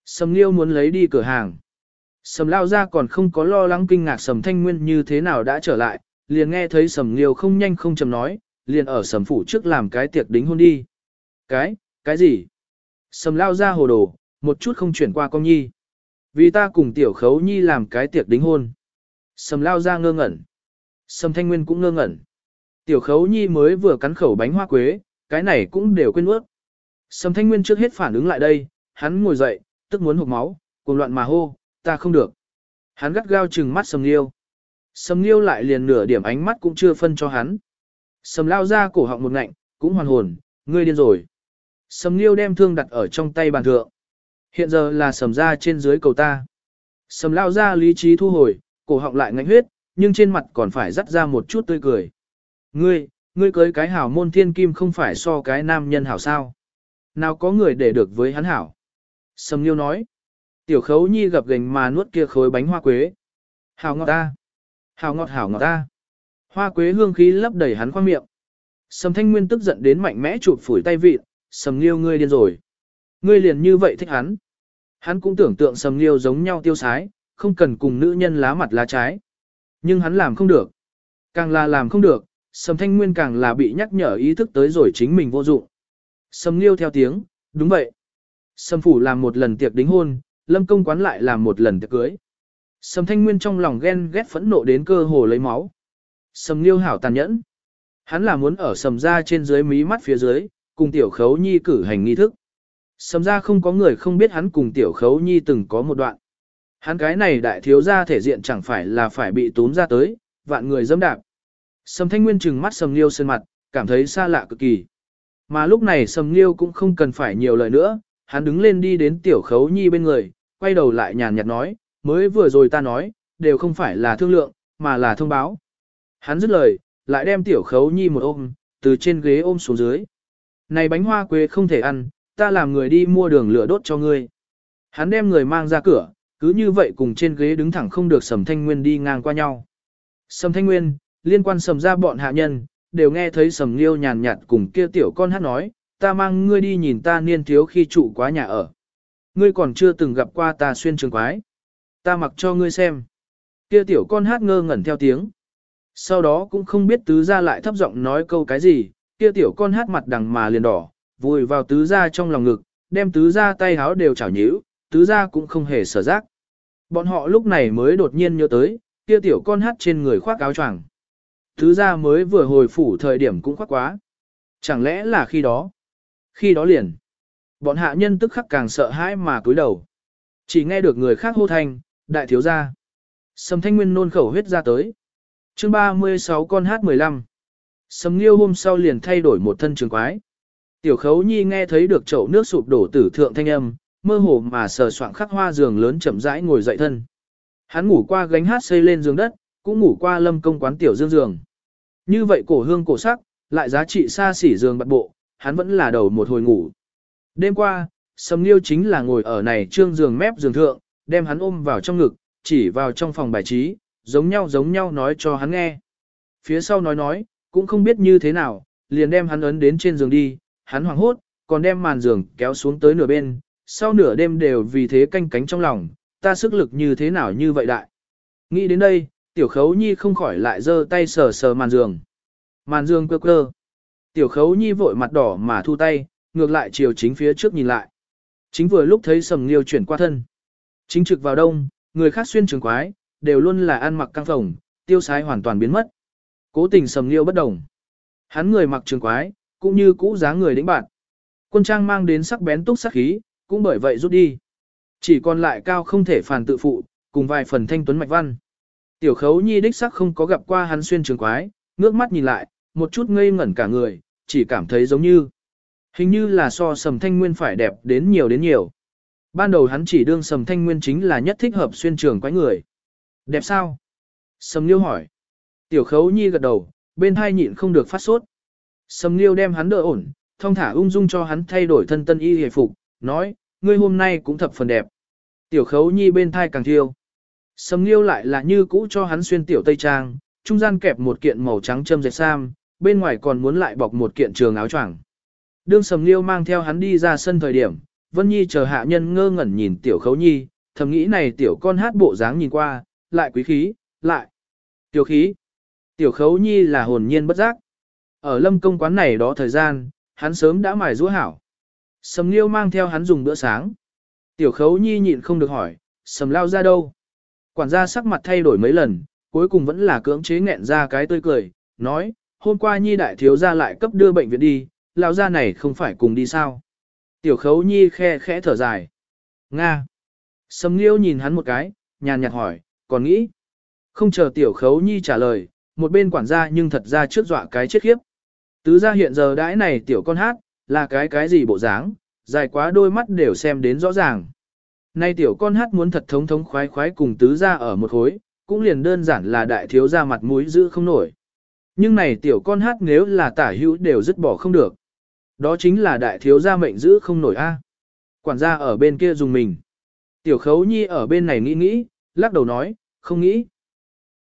Sầm Liêu muốn lấy đi cửa hàng. Sầm lao ra còn không có lo lắng kinh ngạc Sầm Thanh Nguyên như thế nào đã trở lại, liền nghe thấy Sầm Liêu không nhanh không chậm nói, liền ở Sầm phủ trước làm cái tiệc đính hôn đi. Cái, cái gì? Sầm lao ra hồ đồ, một chút không chuyển qua con nhi. Vì ta cùng tiểu khấu nhi làm cái tiệc đính hôn. Sầm lao ra ngơ ngẩn. Sầm thanh nguyên cũng ngơ ngẩn. Tiểu khấu nhi mới vừa cắn khẩu bánh hoa quế, cái này cũng đều quên ướt. Sầm thanh nguyên trước hết phản ứng lại đây, hắn ngồi dậy, tức muốn hụt máu, cuồng loạn mà hô, ta không được. Hắn gắt gao trừng mắt sầm liêu. Sầm liêu lại liền nửa điểm ánh mắt cũng chưa phân cho hắn. Sầm lao ra cổ họng một ngạnh, cũng hoàn hồn, ngươi điên rồi. Sầm liêu đem thương đặt ở trong tay bàn thượng. Hiện giờ là sầm ra trên dưới cầu ta. Sầm lao ra lý trí thu hồi, cổ họng lại ngạnh huyết, nhưng trên mặt còn phải dắt ra một chút tươi cười. Ngươi, ngươi cưới cái hảo môn thiên kim không phải so cái nam nhân hảo sao. Nào có người để được với hắn hảo. Sầm liêu nói. Tiểu khấu nhi gặp gành mà nuốt kia khối bánh hoa quế. Hảo ngọt ta. Hảo ngọt hảo ngọt ta. Hoa quế hương khí lấp đầy hắn khoang miệng. Sầm thanh nguyên tức giận đến mạnh mẽ chụp phủi tay vịt, sầm liêu ngươi điên rồi. Ngươi liền như vậy thích hắn. Hắn cũng tưởng tượng sầm liêu giống nhau tiêu sái, không cần cùng nữ nhân lá mặt lá trái. Nhưng hắn làm không được. Càng là làm không được, sầm thanh nguyên càng là bị nhắc nhở ý thức tới rồi chính mình vô dụng. Sầm liêu theo tiếng, đúng vậy. Sầm phủ làm một lần tiệc đính hôn, lâm công quán lại làm một lần tiệc cưới. Sầm thanh nguyên trong lòng ghen ghét phẫn nộ đến cơ hồ lấy máu. Sầm liêu hảo tàn nhẫn. Hắn là muốn ở sầm ra trên dưới mí mắt phía dưới, cùng tiểu khấu nhi cử hành nghi thức. Sầm ra không có người không biết hắn cùng tiểu khấu nhi từng có một đoạn. Hắn cái này đại thiếu ra thể diện chẳng phải là phải bị tốn ra tới, vạn người dâm đạp. Sầm thanh nguyên trừng mắt sầm liêu sơn mặt, cảm thấy xa lạ cực kỳ. Mà lúc này sầm liêu cũng không cần phải nhiều lời nữa, hắn đứng lên đi đến tiểu khấu nhi bên người, quay đầu lại nhàn nhạt nói, mới vừa rồi ta nói, đều không phải là thương lượng, mà là thông báo. Hắn dứt lời, lại đem tiểu khấu nhi một ôm, từ trên ghế ôm xuống dưới. Này bánh hoa quế không thể ăn, ta làm người đi mua đường lửa đốt cho ngươi. Hắn đem người mang ra cửa, cứ như vậy cùng trên ghế đứng thẳng không được Sầm Thanh Nguyên đi ngang qua nhau. Sầm Thanh Nguyên, liên quan sầm ra bọn hạ nhân, đều nghe thấy Sầm Liêu nhàn nhạt cùng kia tiểu con hát nói, ta mang ngươi đi nhìn ta niên thiếu khi trụ quá nhà ở. Ngươi còn chưa từng gặp qua ta xuyên trường quái. Ta mặc cho ngươi xem. Kia tiểu con hát ngơ ngẩn theo tiếng. Sau đó cũng không biết tứ ra lại thấp giọng nói câu cái gì, kia tiểu con hát mặt đằng mà liền đỏ, vùi vào tứ ra trong lòng ngực, đem tứ ra tay háo đều chảo nhíu, tứ ra cũng không hề sở giác. Bọn họ lúc này mới đột nhiên nhớ tới, kia tiểu con hát trên người khoác áo choàng thứ ra mới vừa hồi phủ thời điểm cũng khoác quá. Chẳng lẽ là khi đó? Khi đó liền. Bọn hạ nhân tức khắc càng sợ hãi mà cúi đầu. Chỉ nghe được người khác hô thanh, đại thiếu gia. Sầm thanh nguyên nôn khẩu huyết ra tới. chương 36 con hát 15. Sầm nghiêu hôm sau liền thay đổi một thân trường quái. Tiểu khấu nhi nghe thấy được chậu nước sụp đổ tử thượng thanh âm, mơ hồ mà sờ soạng khắc hoa giường lớn chậm rãi ngồi dậy thân. Hắn ngủ qua gánh hát xây lên giường đất, cũng ngủ qua lâm công quán tiểu dương giường. Như vậy cổ hương cổ sắc, lại giá trị xa xỉ giường bạc bộ, hắn vẫn là đầu một hồi ngủ. Đêm qua, Sầm Liêu chính là ngồi ở này trương giường mép giường thượng, đem hắn ôm vào trong ngực, chỉ vào trong phòng bài trí, giống nhau giống nhau nói cho hắn nghe. Phía sau nói nói, cũng không biết như thế nào, liền đem hắn ấn đến trên giường đi, hắn hoảng hốt, còn đem màn giường kéo xuống tới nửa bên, sau nửa đêm đều vì thế canh cánh trong lòng, ta sức lực như thế nào như vậy đại. Nghĩ đến đây, tiểu khấu nhi không khỏi lại giơ tay sờ sờ màn giường. Màn giường cơ quơ. Tiểu khấu nhi vội mặt đỏ mà thu tay, ngược lại chiều chính phía trước nhìn lại. Chính vừa lúc thấy sầm nghiêu chuyển qua thân. Chính trực vào đông, người khác xuyên trường quái, đều luôn là ăn mặc căng phồng, tiêu sái hoàn toàn biến mất. Cố tình sầm nghiêu bất đồng. Hắn người mặc trường quái, cũng như cũ giá người đĩnh bạn. Quân trang mang đến sắc bén túc sắc khí, cũng bởi vậy rút đi. Chỉ còn lại cao không thể phản tự phụ, cùng vài phần thanh tuấn mạch văn. Tiểu khấu nhi đích sắc không có gặp qua hắn xuyên trường quái, ngước mắt nhìn lại, một chút ngây ngẩn cả người, chỉ cảm thấy giống như. Hình như là so sầm thanh nguyên phải đẹp đến nhiều đến nhiều. Ban đầu hắn chỉ đương sầm thanh nguyên chính là nhất thích hợp xuyên trường quái người. Đẹp sao? Sầm liêu hỏi. Tiểu khấu nhi gật đầu, bên hai nhịn không được phát sốt. Sầm liêu đem hắn đỡ ổn, thông thả ung dung cho hắn thay đổi thân tân y hề phục, nói, ngươi hôm nay cũng thập phần đẹp. Tiểu khấu nhi bên thai càng thiêu. Sầm liêu lại là như cũ cho hắn xuyên tiểu tây trang, trung gian kẹp một kiện màu trắng châm dệt sam, bên ngoài còn muốn lại bọc một kiện trường áo choàng. Đương sầm liêu mang theo hắn đi ra sân thời điểm, Vân Nhi chờ hạ nhân ngơ ngẩn nhìn tiểu khấu nhi, thầm nghĩ này tiểu con hát bộ dáng nhìn qua, lại quý khí, lại tiểu khí. Tiểu khấu nhi là hồn nhiên bất giác. Ở lâm công quán này đó thời gian, hắn sớm đã mài rũa hảo. Sầm liêu mang theo hắn dùng bữa sáng. Tiểu khấu nhi nhịn không được hỏi, sầm lao ra đâu? Quản gia sắc mặt thay đổi mấy lần, cuối cùng vẫn là cưỡng chế nghẹn ra cái tươi cười, nói, hôm qua nhi đại thiếu gia lại cấp đưa bệnh viện đi, lão ra này không phải cùng đi sao? Tiểu khấu nhi khe khẽ thở dài. Nga. Sầm liêu nhìn hắn một cái, nhàn nhạt hỏi, còn nghĩ? Không chờ tiểu khấu nhi trả lời, một bên quản gia nhưng thật ra trước dọa cái chết khiếp. Tứ gia hiện giờ đãi này tiểu con hát, là cái cái gì bộ dáng, dài quá đôi mắt đều xem đến rõ ràng. Nay tiểu con hát muốn thật thống thống khoái khoái cùng tứ gia ở một khối, cũng liền đơn giản là đại thiếu gia mặt mũi giữ không nổi. Nhưng này tiểu con hát nếu là tả hữu đều dứt bỏ không được. Đó chính là đại thiếu gia mệnh giữ không nổi a. Quản gia ở bên kia dùng mình. Tiểu khấu nhi ở bên này nghĩ nghĩ, lắc đầu nói, không nghĩ.